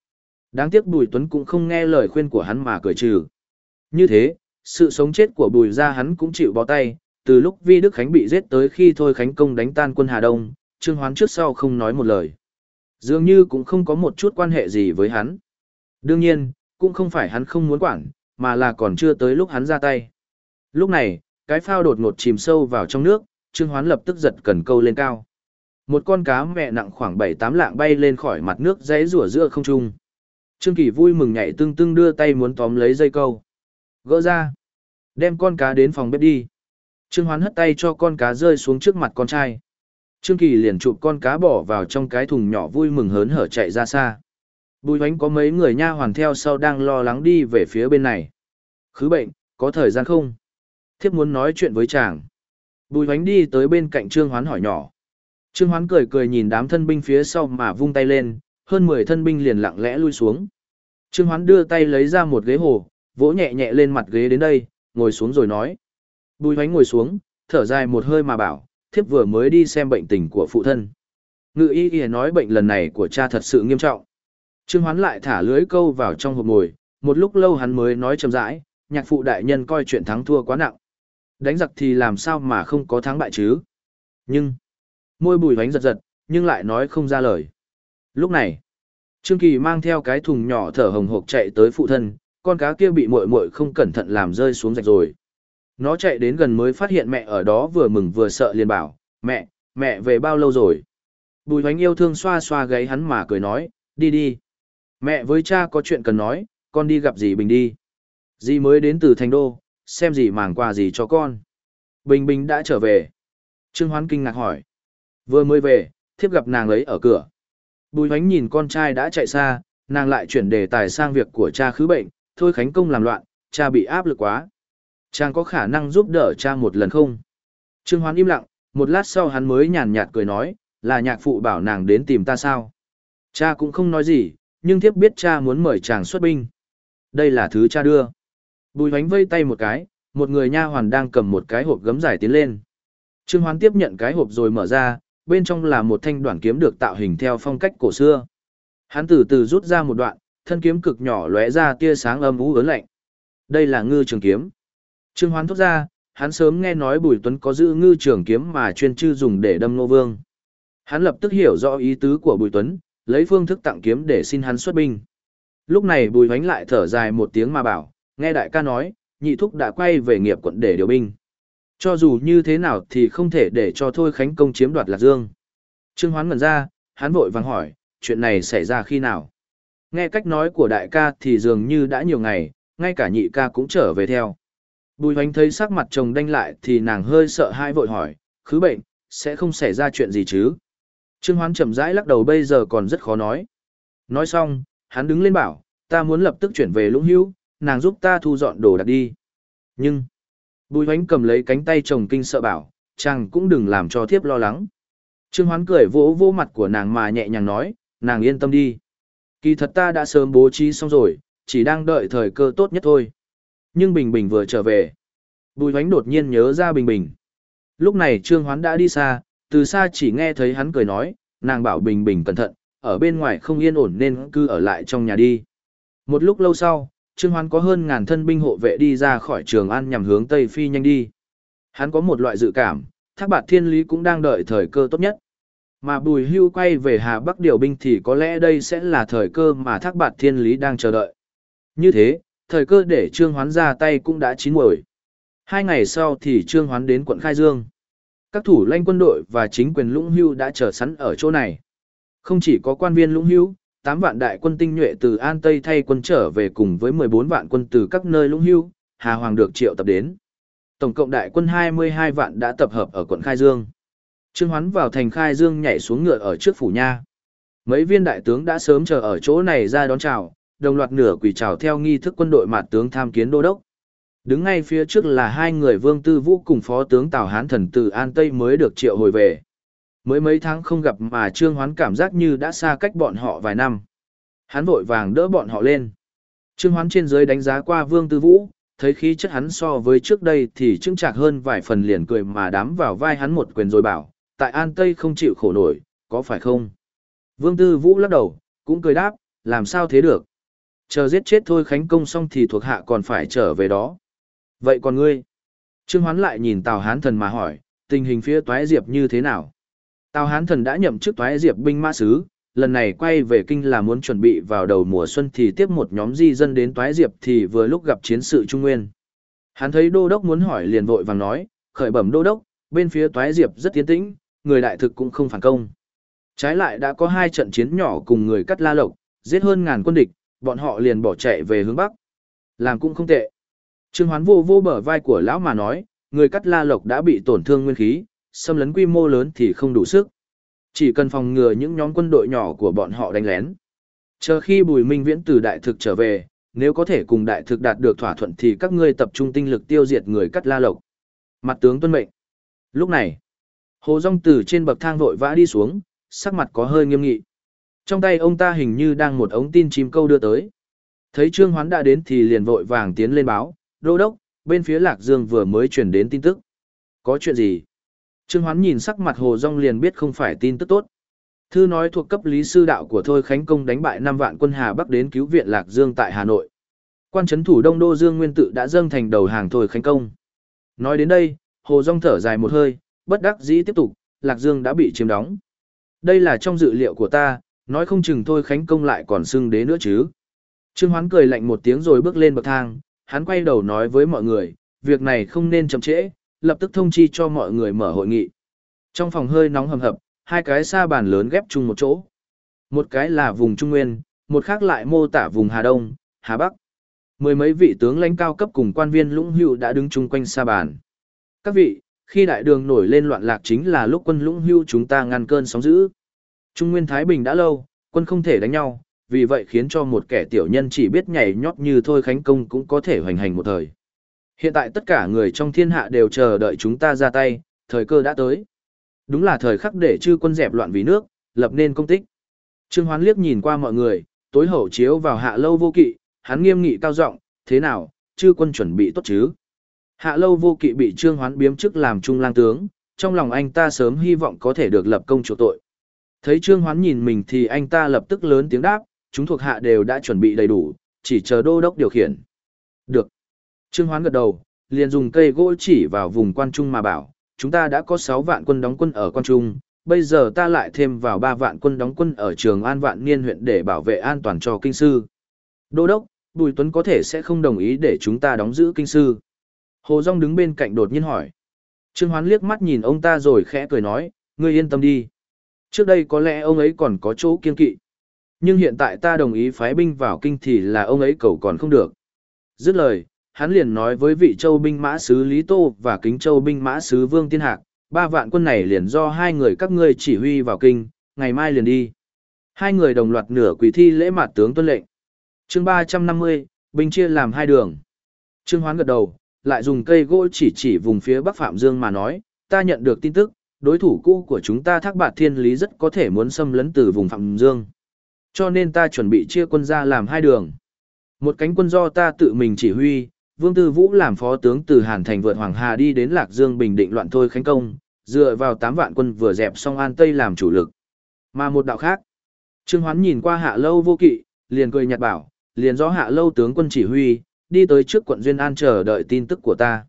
Đáng tiếc Bùi Tuấn cũng không nghe lời khuyên của hắn mà cười trừ. Như thế, sự sống chết của Bùi gia hắn cũng chịu bó tay, từ lúc Vi Đức Khánh bị giết tới khi Thôi Khánh Công đánh tan quân Hà Đông, Trương Hoán trước sau không nói một lời. Dường như cũng không có một chút quan hệ gì với hắn. Đương nhiên, cũng không phải hắn không muốn quản, mà là còn chưa tới lúc hắn ra tay. Lúc này, cái phao đột ngột chìm sâu vào trong nước, Trương Hoán lập tức giật cần câu lên cao. Một con cá mẹ nặng khoảng 7-8 lạng bay lên khỏi mặt nước dãy rủa giữa không trung. Trương Kỳ vui mừng nhảy tưng tưng đưa tay muốn tóm lấy dây câu. Gỡ ra. Đem con cá đến phòng bếp đi. Trương Hoán hất tay cho con cá rơi xuống trước mặt con trai. Trương Kỳ liền chụp con cá bỏ vào trong cái thùng nhỏ vui mừng hớn hở chạy ra xa. Bùi hoánh có mấy người nha hoàn theo sau đang lo lắng đi về phía bên này. Khứ bệnh, có thời gian không? Thiếp muốn nói chuyện với chàng. Bùi hoánh đi tới bên cạnh Trương Hoán hỏi nhỏ. Trương Hoán cười cười nhìn đám thân binh phía sau mà vung tay lên, hơn 10 thân binh liền lặng lẽ lui xuống. Trương Hoán đưa tay lấy ra một ghế hồ, vỗ nhẹ nhẹ lên mặt ghế đến đây, ngồi xuống rồi nói. Bùi hoánh ngồi xuống, thở dài một hơi mà bảo, thiếp vừa mới đi xem bệnh tình của phụ thân. Ngự y y nói bệnh lần này của cha thật sự nghiêm trọng. Trương Hoán lại thả lưới câu vào trong hộp ngồi, một lúc lâu hắn mới nói chậm rãi, nhạc phụ đại nhân coi chuyện thắng thua quá nặng. Đánh giặc thì làm sao mà không có thắng bại chứ? Nhưng, môi bùi hoánh giật giật, nhưng lại nói không ra lời. Lúc này, Trương Kỳ mang theo cái thùng nhỏ thở hồng hộc chạy tới phụ thân, con cá kia bị muội muội không cẩn thận làm rơi xuống rạch rồi. Nó chạy đến gần mới phát hiện mẹ ở đó vừa mừng vừa sợ liền bảo, mẹ, mẹ về bao lâu rồi? Bùi hoánh yêu thương xoa xoa gáy hắn mà cười nói, đi đi. Mẹ với cha có chuyện cần nói, con đi gặp dì Bình đi. Dì mới đến từ thành đô, xem gì màng quà gì cho con. Bình Bình đã trở về. Trương Hoán kinh ngạc hỏi. Vừa mới về, thiếp gặp nàng ấy ở cửa. Bùi hoánh nhìn con trai đã chạy xa, nàng lại chuyển đề tài sang việc của cha khứ bệnh, thôi khánh công làm loạn, cha bị áp lực quá. Chàng có khả năng giúp đỡ cha một lần không? Trương Hoán im lặng, một lát sau hắn mới nhàn nhạt cười nói, là nhạc phụ bảo nàng đến tìm ta sao? Cha cũng không nói gì, nhưng thiếp biết cha muốn mời chàng xuất binh. Đây là thứ cha đưa. Bùi hoánh vây tay một cái, một người nha hoàn đang cầm một cái hộp gấm dài tiến lên. Trương Hoán tiếp nhận cái hộp rồi mở ra, bên trong là một thanh đoạn kiếm được tạo hình theo phong cách cổ xưa. Hắn từ từ rút ra một đoạn, thân kiếm cực nhỏ lóe ra tia sáng âm u ớn lạnh. Đây là ngư trường kiếm. Trương Hoán thốt ra, hắn sớm nghe nói Bùi Tuấn có giữ ngư trường kiếm mà chuyên chư dùng để đâm nô vương. Hắn lập tức hiểu rõ ý tứ của Bùi Tuấn, lấy phương thức tặng kiếm để xin hắn xuất binh. Lúc này Bùi Hoánh lại thở dài một tiếng mà bảo, nghe đại ca nói, nhị thúc đã quay về nghiệp quận để điều binh. Cho dù như thế nào thì không thể để cho Thôi Khánh Công chiếm đoạt Lạc Dương. Trương Hoán ngẩn ra, hắn vội vàng hỏi, chuyện này xảy ra khi nào? Nghe cách nói của đại ca thì dường như đã nhiều ngày, ngay cả nhị ca cũng trở về theo. Bùi hoánh thấy sắc mặt chồng đanh lại thì nàng hơi sợ hai vội hỏi, khứ bệnh, sẽ không xảy ra chuyện gì chứ? Trương Hoán chậm rãi lắc đầu bây giờ còn rất khó nói. Nói xong, hắn đứng lên bảo, ta muốn lập tức chuyển về lũng hữu, nàng giúp ta thu dọn đồ đạc đi. Nhưng, bùi hoánh cầm lấy cánh tay chồng kinh sợ bảo, chàng cũng đừng làm cho thiếp lo lắng. Trương Hoán cười vỗ vỗ mặt của nàng mà nhẹ nhàng nói, nàng yên tâm đi. Kỳ thật ta đã sớm bố trí xong rồi, chỉ đang đợi thời cơ tốt nhất thôi. Nhưng Bình Bình vừa trở về. Bùi hoánh đột nhiên nhớ ra Bình Bình. Lúc này Trương Hoán đã đi xa, từ xa chỉ nghe thấy hắn cười nói, nàng bảo Bình Bình cẩn thận, ở bên ngoài không yên ổn nên cứ ở lại trong nhà đi. Một lúc lâu sau, Trương Hoán có hơn ngàn thân binh hộ vệ đi ra khỏi trường an nhằm hướng Tây Phi nhanh đi. Hắn có một loại dự cảm, Thác Bạt Thiên Lý cũng đang đợi thời cơ tốt nhất. Mà Bùi Hưu quay về Hà Bắc điều binh thì có lẽ đây sẽ là thời cơ mà Thác Bạt Thiên Lý đang chờ đợi. Như thế, thời cơ để Trương Hoán ra tay cũng đã chín muồi. Hai ngày sau thì Trương Hoán đến quận Khai Dương. Các thủ lãnh quân đội và chính quyền Lũng Hưu đã chờ sẵn ở chỗ này. Không chỉ có quan viên Lũng Hưu, 8 vạn đại quân tinh nhuệ từ An Tây thay quân trở về cùng với 14 vạn quân từ các nơi Lũng Hưu, Hà Hoàng được triệu tập đến. Tổng cộng đại quân 22 vạn đã tập hợp ở quận Khai Dương. Trương Hoán vào thành Khai Dương nhảy xuống ngựa ở trước phủ nha. Mấy viên đại tướng đã sớm chờ ở chỗ này ra đón chào, đồng loạt nửa quỳ chào theo nghi thức quân đội mạt tướng tham kiến đô đốc. Đứng ngay phía trước là hai người Vương Tư Vũ cùng Phó tướng Tào Hán Thần từ An Tây mới được triệu hồi về. Mới mấy tháng không gặp mà Trương Hoán cảm giác như đã xa cách bọn họ vài năm. Hắn vội vàng đỡ bọn họ lên. Trương Hoán trên dưới đánh giá qua Vương Tư Vũ, thấy khí chất hắn so với trước đây thì trưng trạc hơn vài phần liền cười mà đám vào vai hắn một quyền rồi bảo, tại An Tây không chịu khổ nổi, có phải không? Vương Tư Vũ lắc đầu, cũng cười đáp, làm sao thế được? Chờ giết chết thôi khánh công xong thì thuộc hạ còn phải trở về đó. Vậy còn ngươi? Trương Hoán lại nhìn Tào Hán Thần mà hỏi, tình hình phía Toái Diệp như thế nào? Tào Hán Thần đã nhậm chức Toái Diệp binh mã sứ, lần này quay về kinh là muốn chuẩn bị vào đầu mùa xuân thì tiếp một nhóm di dân đến Toái Diệp thì vừa lúc gặp chiến sự Trung Nguyên. Hắn thấy đô đốc muốn hỏi liền vội vàng nói, khởi bẩm đô đốc, bên phía Toái Diệp rất tiến tĩnh, người đại thực cũng không phản công. Trái lại đã có hai trận chiến nhỏ cùng người cắt la lộc, giết hơn ngàn quân địch, bọn họ liền bỏ chạy về hướng Bắc. Làm cũng không tệ. Trương Hoán vô vô bờ vai của lão mà nói, người cắt la lộc đã bị tổn thương nguyên khí, xâm lấn quy mô lớn thì không đủ sức. Chỉ cần phòng ngừa những nhóm quân đội nhỏ của bọn họ đánh lén. Chờ khi Bùi Minh Viễn từ đại thực trở về, nếu có thể cùng đại thực đạt được thỏa thuận thì các ngươi tập trung tinh lực tiêu diệt người cắt la lộc. Mặt tướng tuân mệnh. Lúc này, Hồ Dung từ trên bậc thang vội vã đi xuống, sắc mặt có hơi nghiêm nghị. Trong tay ông ta hình như đang một ống tin chim câu đưa tới. Thấy Trương Hoán đã đến thì liền vội vàng tiến lên báo, đô đốc, bên phía Lạc Dương vừa mới truyền đến tin tức. Có chuyện gì? Trương Hoán nhìn sắc mặt Hồ Dung liền biết không phải tin tức tốt. Thư nói thuộc cấp lý sư đạo của Thôi Khánh Công đánh bại 5 vạn quân Hà Bắc đến cứu viện Lạc Dương tại Hà Nội. Quan trấn thủ Đông Đô Dương Nguyên Tự đã dâng thành đầu hàng Thôi Khánh Công. Nói đến đây, Hồ Dung thở dài một hơi, bất đắc dĩ tiếp tục, Lạc Dương đã bị chiếm đóng. Đây là trong dự liệu của ta, nói không chừng Thôi Khánh Công lại còn xưng đế nữa chứ. Trương Hoán cười lạnh một tiếng rồi bước lên bậc thang, hắn quay đầu nói với mọi người, việc này không nên chậm trễ, lập tức thông chi cho mọi người mở hội nghị. Trong phòng hơi nóng hầm hập, hai cái sa bàn lớn ghép chung một chỗ. Một cái là vùng Trung Nguyên, một khác lại mô tả vùng Hà Đông, Hà Bắc. Mười mấy vị tướng lãnh cao cấp cùng quan viên lũng hưu đã đứng chung quanh sa bàn. Các vị, khi đại đường nổi lên loạn lạc chính là lúc quân lũng hưu chúng ta ngăn cơn sóng dữ. Trung Nguyên Thái Bình đã lâu, quân không thể đánh nhau, vì vậy khiến cho một kẻ tiểu nhân chỉ biết nhảy nhót như thôi khánh công cũng có thể hoành hành một thời. Hiện tại tất cả người trong thiên hạ đều chờ đợi chúng ta ra tay, thời cơ đã tới. Đúng là thời khắc để chư quân dẹp loạn vì nước, lập nên công tích. Trương Hoán liếc nhìn qua mọi người, tối hậu chiếu vào hạ lâu vô kỵ, hắn nghiêm nghị cao giọng, thế nào, chư quân chuẩn bị tốt chứ? Hạ lâu vô kỵ bị Trương Hoán biếm chức làm trung lang tướng, trong lòng anh ta sớm hy vọng có thể được lập công chỗ tội. Thấy Trương Hoán nhìn mình thì anh ta lập tức lớn tiếng đáp, chúng thuộc hạ đều đã chuẩn bị đầy đủ, chỉ chờ đô đốc điều khiển. Được. Trương Hoán gật đầu, liền dùng cây gỗ chỉ vào vùng quan trung mà bảo, chúng ta đã có 6 vạn quân đóng quân ở quan trung, bây giờ ta lại thêm vào 3 vạn quân đóng quân ở trường An Vạn Niên huyện để bảo vệ an toàn cho kinh sư. Đô đốc, Bùi Tuấn có thể sẽ không đồng ý để chúng ta đóng giữ kinh sư. Hồ Dung đứng bên cạnh đột nhiên hỏi. Trương Hoán liếc mắt nhìn ông ta rồi khẽ cười nói, ngươi yên tâm đi. Trước đây có lẽ ông ấy còn có chỗ kiên kỵ. Nhưng hiện tại ta đồng ý phái binh vào kinh thì là ông ấy cầu còn không được. Dứt lời, hắn liền nói với vị châu binh mã sứ Lý Tô và kính châu binh mã sứ Vương Tiên Hạc, ba vạn quân này liền do hai người các ngươi chỉ huy vào kinh, ngày mai liền đi. Hai người đồng loạt nửa quỷ thi lễ mặt tướng tuân lệnh. chương 350, binh chia làm hai đường. Trương Hoán gật đầu, lại dùng cây gỗ chỉ chỉ vùng phía Bắc Phạm Dương mà nói, ta nhận được tin tức, đối thủ cũ của chúng ta Thác Bạt Thiên Lý rất có thể muốn xâm lấn từ vùng Phạm Dương. Cho nên ta chuẩn bị chia quân ra làm hai đường. Một cánh quân do ta tự mình chỉ huy, Vương Tư Vũ làm phó tướng từ Hàn Thành vượt Hoàng Hà đi đến Lạc Dương bình định loạn thôi khánh công, dựa vào 8 vạn quân vừa dẹp xong An Tây làm chủ lực. Mà một đạo khác, Trương Hoán nhìn qua Hạ Lâu vô kỵ, liền cười nhạt bảo, liền do Hạ Lâu tướng quân chỉ huy, đi tới trước quận Duyên An chờ đợi tin tức của ta.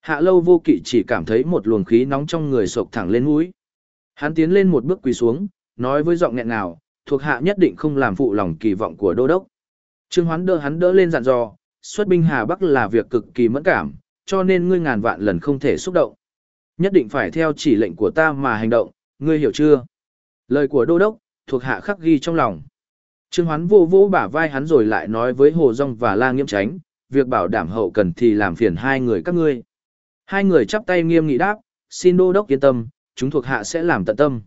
Hạ Lâu vô kỵ chỉ cảm thấy một luồng khí nóng trong người sộc thẳng lên mũi. Hắn tiến lên một bước quỳ xuống, nói với giọng nghẹn nào, thuộc hạ nhất định không làm phụ lòng kỳ vọng của đô đốc. Trương Hoán đỡ hắn đỡ lên dặn dò, xuất binh Hà Bắc là việc cực kỳ mẫn cảm, cho nên ngươi ngàn vạn lần không thể xúc động. Nhất định phải theo chỉ lệnh của ta mà hành động, ngươi hiểu chưa? Lời của đô đốc, thuộc hạ khắc ghi trong lòng. Trương Hoán vô vô bả vai hắn rồi lại nói với Hồ Dung và La Nghiêm Tránh, việc bảo đảm hậu cần thì làm phiền hai người các ngươi. Hai người chắp tay nghiêm nghị đáp, xin đô đốc yên tâm, chúng thuộc hạ sẽ làm tận tâm.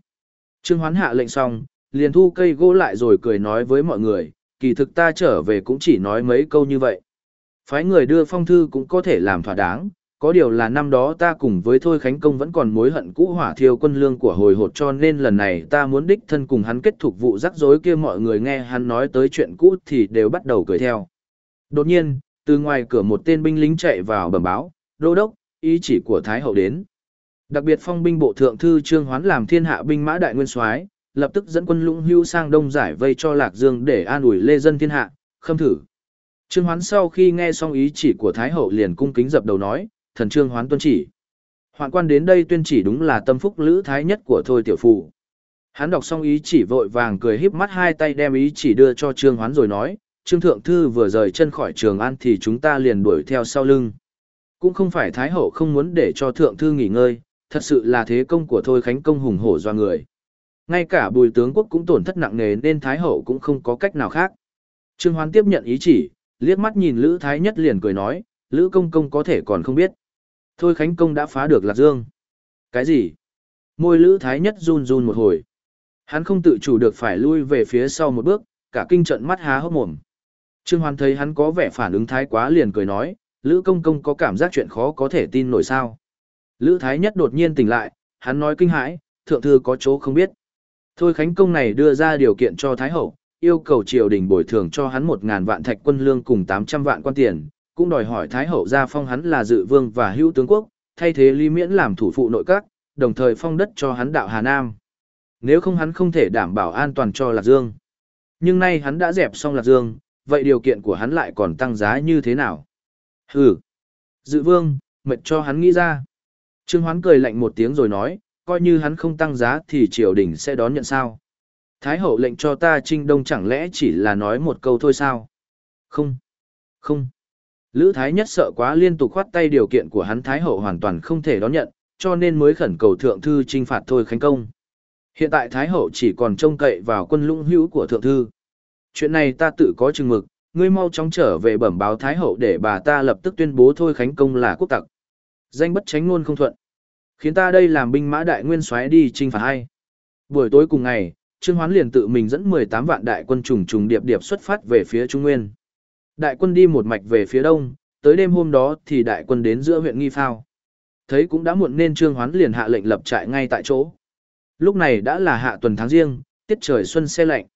Trương Hoán hạ lệnh xong, liền thu cây gỗ lại rồi cười nói với mọi người, kỳ thực ta trở về cũng chỉ nói mấy câu như vậy. Phái người đưa phong thư cũng có thể làm thỏa đáng, có điều là năm đó ta cùng với Thôi Khánh Công vẫn còn mối hận cũ hỏa thiêu quân lương của hồi hột cho nên lần này ta muốn đích thân cùng hắn kết thúc vụ rắc rối kia mọi người nghe hắn nói tới chuyện cũ thì đều bắt đầu cười theo. Đột nhiên, từ ngoài cửa một tên binh lính chạy vào bẩm báo, đô đốc, ý chỉ của Thái Hậu đến. Đặc biệt phong binh bộ thượng thư Trương Hoán làm thiên hạ binh mã đại nguyên soái, lập tức dẫn quân lũng hưu sang đông giải vây cho Lạc Dương để an ủi lê dân thiên hạ, khâm thử. Trương Hoán sau khi nghe xong ý chỉ của Thái Hậu liền cung kính dập đầu nói, thần Trương Hoán tuân chỉ. Hoạn quan đến đây tuyên chỉ đúng là tâm phúc lữ thái nhất của Thôi Tiểu Phụ. Hắn đọc xong ý chỉ vội vàng cười híp mắt hai tay đem ý chỉ đưa cho Trương Hoán rồi nói, Trương Thượng Thư vừa rời chân khỏi trường an thì chúng ta liền đuổi theo sau lưng. Cũng không phải Thái Hậu không muốn để cho Thượng Thư nghỉ ngơi, thật sự là thế công của Thôi Khánh Công hùng hổ do người. Ngay cả bùi tướng quốc cũng tổn thất nặng nề nên Thái Hậu cũng không có cách nào khác. Trương Hoán tiếp nhận ý chỉ, liếc mắt nhìn Lữ Thái Nhất liền cười nói, Lữ Công Công có thể còn không biết. Thôi Khánh Công đã phá được Lạc Dương. Cái gì? Môi Lữ Thái Nhất run run một hồi. Hắn không tự chủ được phải lui về phía sau một bước, cả kinh trận mắt há hốc mồm. Trương hoàn thấy hắn có vẻ phản ứng thái quá liền cười nói, Lữ Công Công có cảm giác chuyện khó có thể tin nổi sao. Lữ Thái Nhất đột nhiên tỉnh lại, hắn nói kinh hãi, thượng thư có chỗ không biết. Thôi Khánh Công này đưa ra điều kiện cho Thái Hậu, yêu cầu triều đình bồi thường cho hắn một ngàn vạn thạch quân lương cùng tám trăm vạn quan tiền, cũng đòi hỏi Thái Hậu gia phong hắn là dự vương và hữu tướng quốc, thay thế Lý Miễn làm thủ phụ nội các, đồng thời phong đất cho hắn đạo Hà Nam. Nếu không hắn không thể đảm bảo an toàn cho Lạc Dương. Nhưng nay hắn đã dẹp xong Lạc Dương, vậy điều kiện của hắn lại còn tăng giá như thế nào? Hừ! Dự vương, mệt cho hắn nghĩ ra. Trương Hoán cười lạnh một tiếng rồi nói, coi như hắn không tăng giá thì triều đình sẽ đón nhận sao. Thái hậu lệnh cho ta trinh đông chẳng lẽ chỉ là nói một câu thôi sao? Không! Không! Lữ Thái nhất sợ quá liên tục khoát tay điều kiện của hắn Thái hậu hoàn toàn không thể đón nhận, cho nên mới khẩn cầu thượng thư trinh phạt thôi khánh công. Hiện tại Thái hậu chỉ còn trông cậy vào quân lũng hữu của thượng thư. Chuyện này ta tự có chừng mực, ngươi mau chóng trở về bẩm báo Thái hậu để bà ta lập tức tuyên bố thôi khánh công là quốc tặc. Danh bất tránh ngôn không thuận. Khiến ta đây làm binh mã đại nguyên soái đi trinh phạt hay. Buổi tối cùng ngày, Trương Hoán liền tự mình dẫn 18 vạn đại quân trùng trùng điệp điệp xuất phát về phía Trung Nguyên. Đại quân đi một mạch về phía đông, tới đêm hôm đó thì đại quân đến giữa huyện Nghi Phao. Thấy cũng đã muộn nên Trương Hoán liền hạ lệnh lập trại ngay tại chỗ. Lúc này đã là hạ tuần tháng riêng, tiết trời xuân xe lạnh.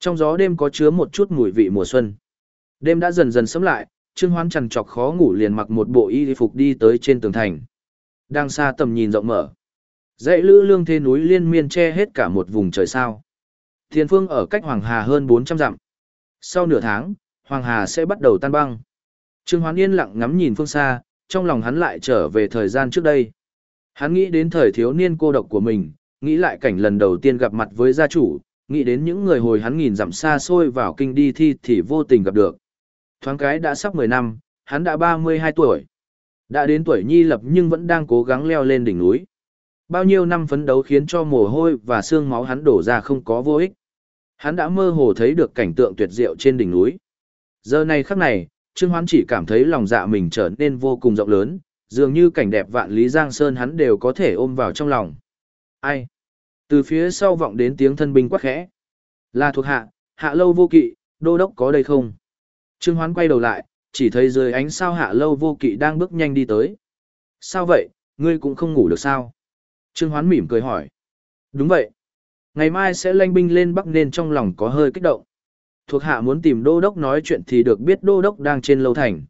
Trong gió đêm có chứa một chút mùi vị mùa xuân. Đêm đã dần dần sớm lại, Trương Hoán trằn trọc khó ngủ liền mặc một bộ y phục đi tới trên tường thành. Đang xa tầm nhìn rộng mở. Dãy lữ lương thế núi liên miên che hết cả một vùng trời sao. Thiên phương ở cách Hoàng Hà hơn 400 dặm. Sau nửa tháng, Hoàng Hà sẽ bắt đầu tan băng. Trương Hoán yên lặng ngắm nhìn phương xa, trong lòng hắn lại trở về thời gian trước đây. Hắn nghĩ đến thời thiếu niên cô độc của mình, nghĩ lại cảnh lần đầu tiên gặp mặt với gia chủ, nghĩ đến những người hồi hắn nghìn dặm xa xôi vào kinh đi thi thì vô tình gặp được. Thoáng cái đã sắp 10 năm, hắn đã 32 tuổi. Đã đến tuổi nhi lập nhưng vẫn đang cố gắng leo lên đỉnh núi. Bao nhiêu năm phấn đấu khiến cho mồ hôi và xương máu hắn đổ ra không có vô ích. Hắn đã mơ hồ thấy được cảnh tượng tuyệt diệu trên đỉnh núi. Giờ này khắc này, Trương Hoán chỉ cảm thấy lòng dạ mình trở nên vô cùng rộng lớn, dường như cảnh đẹp vạn lý giang sơn hắn đều có thể ôm vào trong lòng. Ai? Từ phía sau vọng đến tiếng thân binh quát khẽ. Là thuộc hạ, hạ lâu vô kỵ, đô đốc có đây không? Trương Hoán quay đầu lại, chỉ thấy dưới ánh sao hạ lâu vô kỵ đang bước nhanh đi tới. Sao vậy, ngươi cũng không ngủ được sao? Trương Hoán mỉm cười hỏi. Đúng vậy. Ngày mai sẽ lanh binh lên Bắc nên trong lòng có hơi kích động. Thuộc hạ muốn tìm đô đốc nói chuyện thì được biết đô đốc đang trên lâu thành.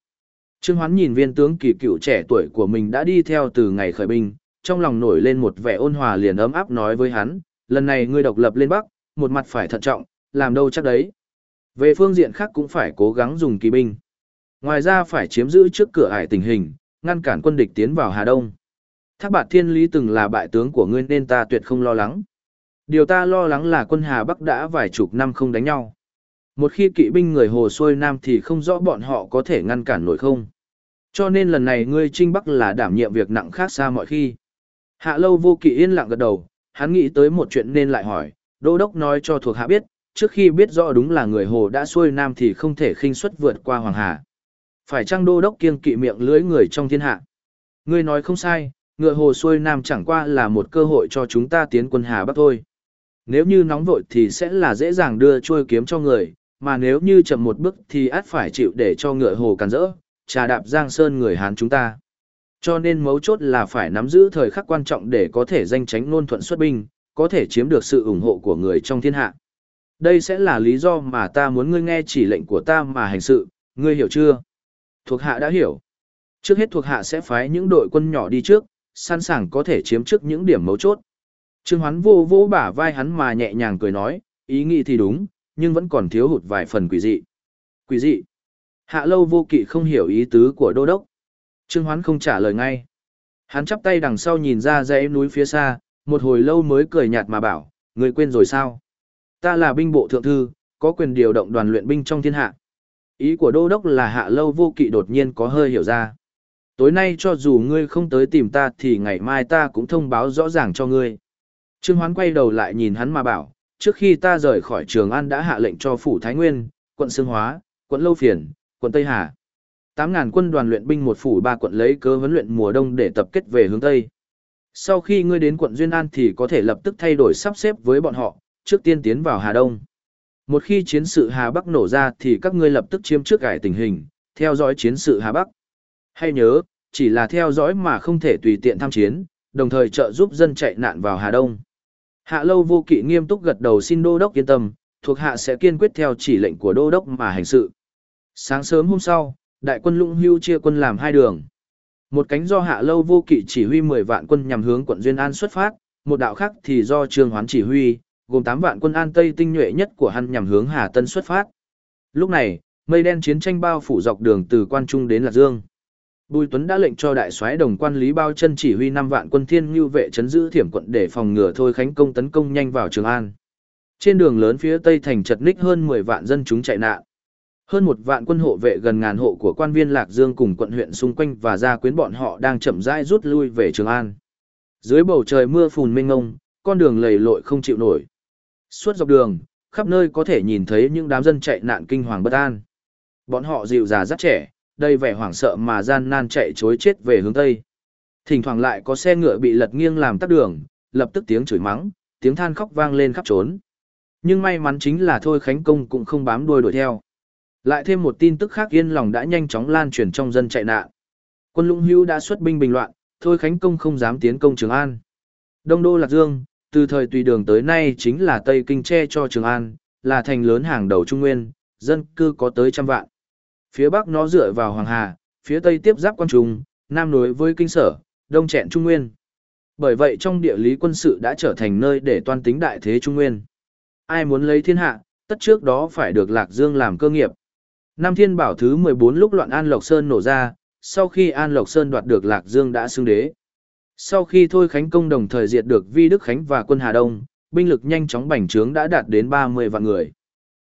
Trương Hoán nhìn viên tướng kỳ cựu trẻ tuổi của mình đã đi theo từ ngày khởi binh, trong lòng nổi lên một vẻ ôn hòa liền ấm áp nói với hắn, lần này ngươi độc lập lên Bắc, một mặt phải thận trọng, làm đâu chắc đấy. Về phương diện khác cũng phải cố gắng dùng kỳ binh. Ngoài ra phải chiếm giữ trước cửa ải tình hình, ngăn cản quân địch tiến vào Hà Đông. Thác bạt thiên lý từng là bại tướng của ngươi nên ta tuyệt không lo lắng. Điều ta lo lắng là quân Hà Bắc đã vài chục năm không đánh nhau. Một khi kỵ binh người Hồ xuôi Nam thì không rõ bọn họ có thể ngăn cản nổi không. Cho nên lần này ngươi trinh Bắc là đảm nhiệm việc nặng khác xa mọi khi. Hạ lâu vô kỵ yên lặng gật đầu, hắn nghĩ tới một chuyện nên lại hỏi, đô đốc nói cho thuộc hạ biết, trước khi biết rõ đúng là người Hồ đã xuôi Nam thì không thể khinh suất vượt qua Hoàng Hà. Phải chăng đô đốc kiêng kỵ miệng lưới người trong thiên hạ? Ngươi nói không sai, ngựa Hồ xuôi Nam chẳng qua là một cơ hội cho chúng ta tiến quân Hà Bắc thôi. Nếu như nóng vội thì sẽ là dễ dàng đưa trôi kiếm cho người, mà nếu như chậm một bước thì át phải chịu để cho ngựa hồ càn rỡ, trà đạp giang sơn người Hán chúng ta. Cho nên mấu chốt là phải nắm giữ thời khắc quan trọng để có thể danh tránh nôn thuận xuất binh, có thể chiếm được sự ủng hộ của người trong thiên hạ. Đây sẽ là lý do mà ta muốn ngươi nghe chỉ lệnh của ta mà hành sự, ngươi hiểu chưa? Thuộc hạ đã hiểu. Trước hết thuộc hạ sẽ phái những đội quân nhỏ đi trước, sẵn sàng có thể chiếm trước những điểm mấu chốt. Trương Hoán vô vô bả vai hắn mà nhẹ nhàng cười nói, ý nghĩ thì đúng, nhưng vẫn còn thiếu hụt vài phần quỷ dị. Quỷ dị? Hạ lâu vô kỵ không hiểu ý tứ của đô đốc. Trương Hoán không trả lời ngay. Hắn chắp tay đằng sau nhìn ra dãy núi phía xa, một hồi lâu mới cười nhạt mà bảo, người quên rồi sao? Ta là binh bộ thượng thư, có quyền điều động đoàn luyện binh trong thiên hạ. Ý của đô đốc là hạ lâu vô kỵ đột nhiên có hơi hiểu ra. Tối nay cho dù ngươi không tới tìm ta thì ngày mai ta cũng thông báo rõ ràng cho ngươi. Trương Hoán quay đầu lại nhìn hắn mà bảo, trước khi ta rời khỏi Trường An đã hạ lệnh cho Phủ Thái Nguyên, quận Sương Hóa, quận Lâu Phiền, quận Tây Hà. 8.000 quân đoàn luyện binh một phủ ba quận lấy cớ huấn luyện mùa đông để tập kết về hướng Tây. Sau khi ngươi đến quận Duyên An thì có thể lập tức thay đổi sắp xếp với bọn họ, trước tiên tiến vào Hà Đông. Một khi chiến sự Hà Bắc nổ ra thì các ngươi lập tức chiếm trước cải tình hình, theo dõi chiến sự Hà Bắc. Hay nhớ, chỉ là theo dõi mà không thể tùy tiện tham chiến, đồng thời trợ giúp dân chạy nạn vào Hà Đông. Hạ lâu vô kỵ nghiêm túc gật đầu xin đô đốc yên tâm, thuộc hạ sẽ kiên quyết theo chỉ lệnh của đô đốc mà hành sự. Sáng sớm hôm sau, đại quân Lũng Hưu chia quân làm hai đường. Một cánh do Hạ Lâu Vô Kỵ chỉ huy 10 vạn quân nhằm hướng quận Duyên An xuất phát, một đạo khác thì do Trương Hoán chỉ huy, gồm 8 vạn quân An Tây tinh nhuệ nhất của hắn nhằm hướng Hà Tân xuất phát. Lúc này, mây đen chiến tranh bao phủ dọc đường từ Quan Trung đến Lạc Dương. Bùi Tuấn đã lệnh cho đại soái đồng quan Lý Bao Chân chỉ huy 5 vạn quân thiên lưu vệ chấn giữ thiểm quận để phòng ngừa thôi khánh công tấn công nhanh vào Trường An. Trên đường lớn phía tây thành chật ních hơn 10 vạn dân chúng chạy nạn. Hơn một vạn quân hộ vệ gần ngàn hộ của quan viên Lạc Dương cùng quận huyện xung quanh và gia quyến bọn họ đang chậm rãi rút lui về Trường An. Dưới bầu trời mưa phùn mênh mông, con đường lầy lội không chịu nổi. Suốt dọc đường, khắp nơi có thể nhìn thấy những đám dân chạy nạn kinh hoàng bất an. Bọn họ dịu già rất trẻ, đầy vẻ hoảng sợ mà gian nan chạy chối chết về hướng Tây. Thỉnh thoảng lại có xe ngựa bị lật nghiêng làm tắt đường, lập tức tiếng chửi mắng, tiếng than khóc vang lên khắp trốn. Nhưng may mắn chính là Thôi Khánh Công cũng không bám đuôi đuổi theo. Lại thêm một tin tức khác yên lòng đã nhanh chóng lan truyền trong dân chạy nạn. Quân Lũng Hưu đã xuất binh bình loạn, Thôi Khánh Công không dám tiến công Trường An. Đông Đô Lạc Dương, từ thời tùy đường tới nay chính là Tây Kinh che cho Trường An, là thành lớn hàng đầu Trung Nguyên, dân cư có tới trăm vạn. Phía Bắc nó dựa vào Hoàng Hà, phía Tây tiếp giáp quan trung, Nam nối với Kinh Sở, Đông chẹn Trung Nguyên. Bởi vậy trong địa lý quân sự đã trở thành nơi để toan tính đại thế Trung Nguyên. Ai muốn lấy thiên hạ, tất trước đó phải được Lạc Dương làm cơ nghiệp. Năm thiên bảo thứ 14 lúc loạn An Lộc Sơn nổ ra, sau khi An Lộc Sơn đoạt được Lạc Dương đã xưng đế. Sau khi Thôi Khánh Công đồng thời diệt được Vi Đức Khánh và quân Hà Đông, binh lực nhanh chóng bành trướng đã đạt đến 30 vạn người.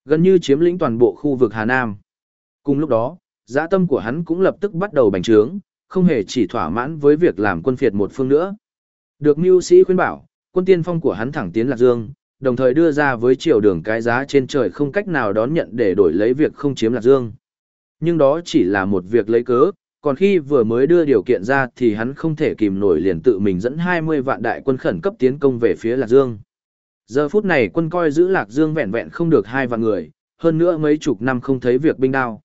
Gần như chiếm lĩnh toàn bộ khu vực Hà Nam. Cùng lúc đó, dã tâm của hắn cũng lập tức bắt đầu bành trướng, không hề chỉ thỏa mãn với việc làm quân phiệt một phương nữa. Được mưu sĩ khuyên bảo, quân tiên phong của hắn thẳng tiến Lạc Dương, đồng thời đưa ra với triều đường cái giá trên trời không cách nào đón nhận để đổi lấy việc không chiếm Lạc Dương. Nhưng đó chỉ là một việc lấy cớ, còn khi vừa mới đưa điều kiện ra thì hắn không thể kìm nổi liền tự mình dẫn 20 vạn đại quân khẩn cấp tiến công về phía Lạc Dương. Giờ phút này quân coi giữ Lạc Dương vẹn vẹn không được hai vạn người, hơn nữa mấy chục năm không thấy việc binh đao.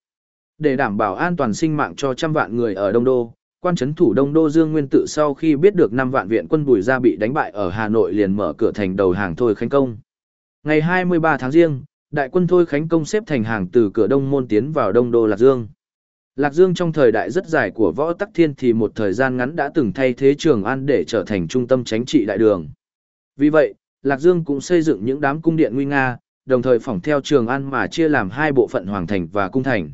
Để đảm bảo an toàn sinh mạng cho trăm vạn người ở Đông Đô, quan trấn thủ Đông Đô Dương Nguyên tự sau khi biết được năm vạn viện quân Bùi Gia bị đánh bại ở Hà Nội liền mở cửa thành đầu hàng Thôi Khánh Công. Ngày 23 tháng riêng, đại quân Thôi Khánh Công xếp thành hàng từ cửa Đông Môn tiến vào Đông Đô Lạc Dương. Lạc Dương trong thời đại rất dài của võ tắc thiên thì một thời gian ngắn đã từng thay thế Trường An để trở thành trung tâm chính trị đại đường. Vì vậy, Lạc Dương cũng xây dựng những đám cung điện nguy nga, đồng thời phỏng theo Trường An mà chia làm hai bộ phận Hoàng Thành và Cung Thành.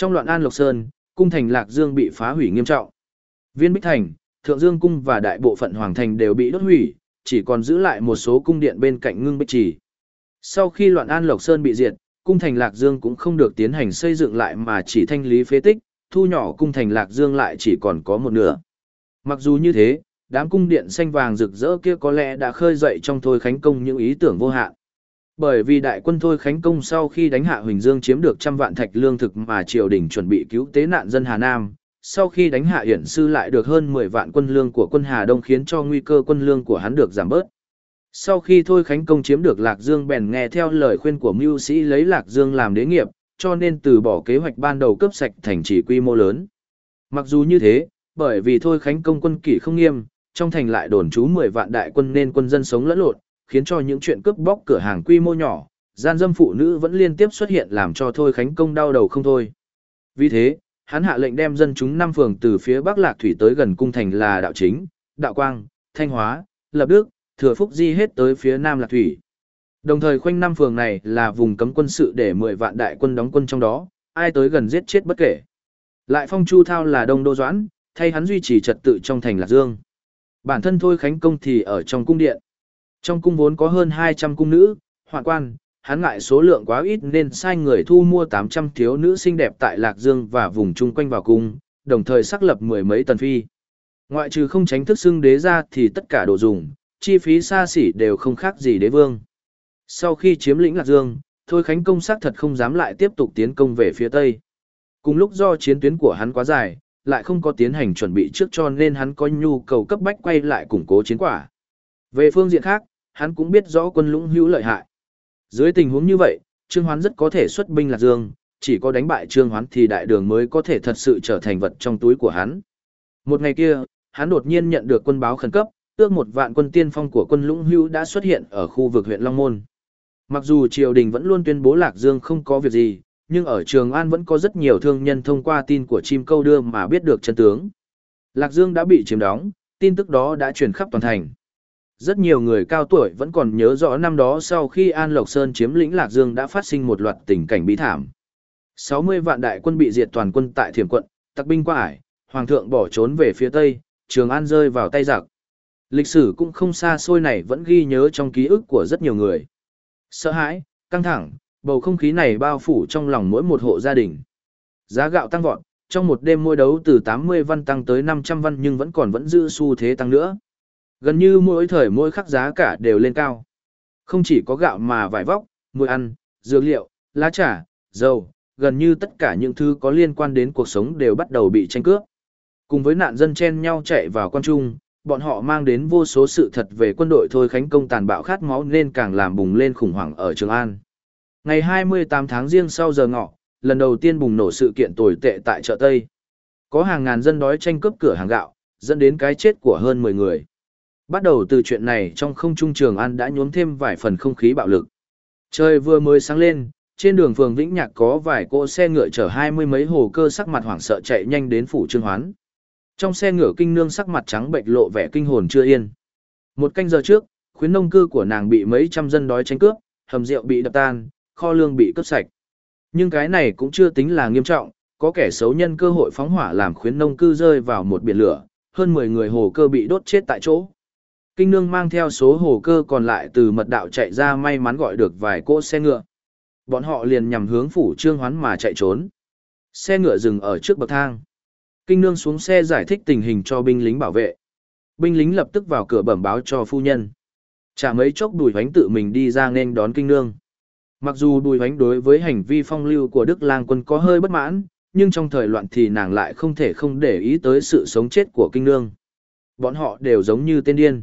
Trong loạn An Lộc Sơn, cung thành Lạc Dương bị phá hủy nghiêm trọng. Viên Bích Thành, Thượng Dương Cung và đại bộ phận Hoàng Thành đều bị đốt hủy, chỉ còn giữ lại một số cung điện bên cạnh ngưng bích trì. Sau khi loạn An Lộc Sơn bị diệt, cung thành Lạc Dương cũng không được tiến hành xây dựng lại mà chỉ thanh lý phế tích, thu nhỏ cung thành Lạc Dương lại chỉ còn có một nửa. Mặc dù như thế, đám cung điện xanh vàng rực rỡ kia có lẽ đã khơi dậy trong Thôi Khánh Công những ý tưởng vô hạn. Bởi vì đại quân Thôi Khánh Công sau khi đánh hạ Huỳnh Dương chiếm được trăm vạn thạch lương thực mà triều đình chuẩn bị cứu tế nạn dân Hà Nam, sau khi đánh hạ Hiển Sư lại được hơn 10 vạn quân lương của quân Hà Đông khiến cho nguy cơ quân lương của hắn được giảm bớt. Sau khi Thôi Khánh Công chiếm được Lạc Dương bèn nghe theo lời khuyên của mưu sĩ lấy Lạc Dương làm đế nghiệp, cho nên từ bỏ kế hoạch ban đầu cấp sạch thành trì quy mô lớn. Mặc dù như thế, bởi vì Thôi Khánh Công quân kỷ không nghiêm, trong thành lại đồn trú 10 vạn đại quân nên quân dân sống lẫn lộn, khiến cho những chuyện cướp bóc cửa hàng quy mô nhỏ, gian dâm phụ nữ vẫn liên tiếp xuất hiện làm cho Thôi Khánh Công đau đầu không thôi. Vì thế, hắn hạ lệnh đem dân chúng năm phường từ phía Bắc Lạc Thủy tới gần cung thành là Đạo Chính, Đạo Quang, Thanh Hóa, Lập Đức, Thừa Phúc Di hết tới phía Nam Lạc Thủy. Đồng thời khoanh năm phường này là vùng cấm quân sự để 10 vạn đại quân đóng quân trong đó, ai tới gần giết chết bất kể. Lại phong Chu Thao là Đông Đô Doãn, thay hắn duy trì trật tự trong thành Lạc Dương. Bản thân Thôi Khánh Công thì ở trong cung điện. Trong cung vốn có hơn 200 cung nữ, hoạn quan, hắn ngại số lượng quá ít nên sai người thu mua 800 thiếu nữ xinh đẹp tại Lạc Dương và vùng chung quanh vào cung, đồng thời xác lập mười mấy tần phi. Ngoại trừ không tránh thức xưng đế ra thì tất cả đồ dùng, chi phí xa xỉ đều không khác gì đế vương. Sau khi chiếm lĩnh Lạc Dương, Thôi Khánh Công xác thật không dám lại tiếp tục tiến công về phía Tây. Cùng lúc do chiến tuyến của hắn quá dài, lại không có tiến hành chuẩn bị trước cho nên hắn có nhu cầu cấp bách quay lại củng cố chiến quả. Về phương diện khác, hắn cũng biết rõ quân lũng hữu lợi hại. Dưới tình huống như vậy, Trương Hoán rất có thể xuất binh Lạc Dương, chỉ có đánh bại Trương Hoán thì đại đường mới có thể thật sự trở thành vật trong túi của hắn. Một ngày kia, hắn đột nhiên nhận được quân báo khẩn cấp, ước một vạn quân tiên phong của quân lũng hữu đã xuất hiện ở khu vực huyện Long Môn. Mặc dù triều đình vẫn luôn tuyên bố Lạc Dương không có việc gì, nhưng ở Trường An vẫn có rất nhiều thương nhân thông qua tin của chim câu đưa mà biết được chân tướng. Lạc Dương đã bị chiếm đóng, tin tức đó đã truyền khắp toàn thành. Rất nhiều người cao tuổi vẫn còn nhớ rõ năm đó sau khi An Lộc Sơn chiếm lĩnh Lạc Dương đã phát sinh một loạt tình cảnh bí thảm. 60 vạn đại quân bị diệt toàn quân tại Thiểm quận, tặc binh qua ải, hoàng thượng bỏ trốn về phía tây, Trường An rơi vào tay giặc. Lịch sử cũng không xa xôi này vẫn ghi nhớ trong ký ức của rất nhiều người. Sợ hãi, căng thẳng, bầu không khí này bao phủ trong lòng mỗi một hộ gia đình. Giá gạo tăng vọt, trong một đêm mua đấu từ 80 văn tăng tới 500 văn nhưng vẫn còn vẫn giữ xu thế tăng nữa. Gần như mỗi thời mỗi khắc giá cả đều lên cao. Không chỉ có gạo mà vải vóc, muối ăn, dược liệu, lá trà, dầu, gần như tất cả những thứ có liên quan đến cuộc sống đều bắt đầu bị tranh cướp. Cùng với nạn dân chen nhau chạy vào quan trung, bọn họ mang đến vô số sự thật về quân đội thôi khánh công tàn bạo khát máu nên càng làm bùng lên khủng hoảng ở Trường An. Ngày 28 tháng riêng sau giờ ngọ, lần đầu tiên bùng nổ sự kiện tồi tệ tại chợ Tây. Có hàng ngàn dân đói tranh cướp cửa hàng gạo, dẫn đến cái chết của hơn 10 người. Bắt đầu từ chuyện này trong không trung Trường An đã nhuốm thêm vài phần không khí bạo lực. Trời vừa mới sáng lên, trên đường phường Vĩnh Nhạc có vài cỗ xe ngựa chở hai mươi mấy hồ cơ sắc mặt hoảng sợ chạy nhanh đến phủ Trương Hoán. Trong xe ngựa kinh nương sắc mặt trắng bệnh lộ vẻ kinh hồn chưa yên. Một canh giờ trước, khuyến nông cư của nàng bị mấy trăm dân đói tranh cướp, hầm rượu bị đập tan, kho lương bị cướp sạch. Nhưng cái này cũng chưa tính là nghiêm trọng, có kẻ xấu nhân cơ hội phóng hỏa làm khuyến nông cư rơi vào một biển lửa, hơn 10 người hồ cơ bị đốt chết tại chỗ. Kinh nương mang theo số hồ cơ còn lại từ mật đạo chạy ra may mắn gọi được vài cỗ xe ngựa. Bọn họ liền nhằm hướng phủ trương hoán mà chạy trốn. Xe ngựa dừng ở trước bậc thang. Kinh nương xuống xe giải thích tình hình cho binh lính bảo vệ. Binh lính lập tức vào cửa bẩm báo cho phu nhân. Chả mấy chốc đùi hoánh tự mình đi ra nên đón kinh nương. Mặc dù đùi hoánh đối với hành vi phong lưu của Đức Lang quân có hơi bất mãn, nhưng trong thời loạn thì nàng lại không thể không để ý tới sự sống chết của kinh nương. Bọn họ đều giống như tên điên.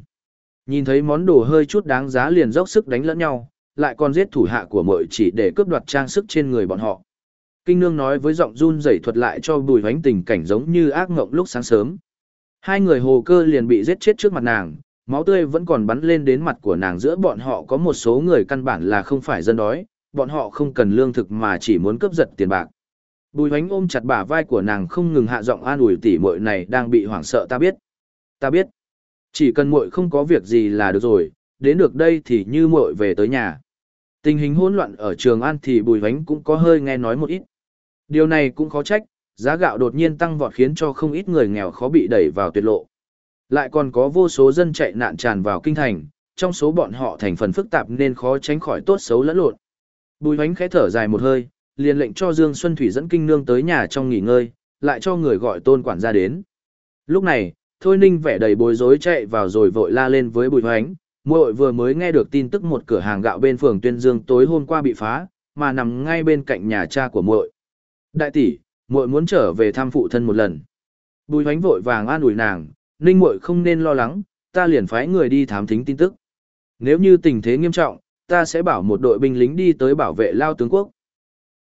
Nhìn thấy món đồ hơi chút đáng giá liền dốc sức đánh lẫn nhau, lại còn giết thủ hạ của mội chỉ để cướp đoạt trang sức trên người bọn họ. Kinh nương nói với giọng run rẩy thuật lại cho bùi hoánh tình cảnh giống như ác ngộng lúc sáng sớm. Hai người hồ cơ liền bị giết chết trước mặt nàng, máu tươi vẫn còn bắn lên đến mặt của nàng giữa bọn họ có một số người căn bản là không phải dân đói, bọn họ không cần lương thực mà chỉ muốn cướp giật tiền bạc. Bùi hoánh ôm chặt bả vai của nàng không ngừng hạ giọng an ủi tỉ mội này đang bị hoảng sợ ta biết. Ta biết. Chỉ cần muội không có việc gì là được rồi, đến được đây thì như muội về tới nhà. Tình hình hỗn loạn ở Trường An thì Bùi Vánh cũng có hơi nghe nói một ít. Điều này cũng khó trách, giá gạo đột nhiên tăng vọt khiến cho không ít người nghèo khó bị đẩy vào tuyệt lộ. Lại còn có vô số dân chạy nạn tràn vào kinh thành, trong số bọn họ thành phần phức tạp nên khó tránh khỏi tốt xấu lẫn lộn. Bùi Vánh khẽ thở dài một hơi, liền lệnh cho Dương Xuân Thủy dẫn kinh nương tới nhà trong nghỉ ngơi, lại cho người gọi tôn quản gia đến. Lúc này, Thôi Ninh vẻ đầy bối rối chạy vào rồi vội la lên với Bùi Hoánh, muội vừa mới nghe được tin tức một cửa hàng gạo bên phường Tuyên Dương tối hôm qua bị phá, mà nằm ngay bên cạnh nhà cha của muội. Đại tỷ, muội muốn trở về thăm phụ thân một lần. Bùi Hoánh vội vàng an ủi nàng, Ninh muội không nên lo lắng, ta liền phái người đi thám thính tin tức. Nếu như tình thế nghiêm trọng, ta sẽ bảo một đội binh lính đi tới bảo vệ lao tướng quốc.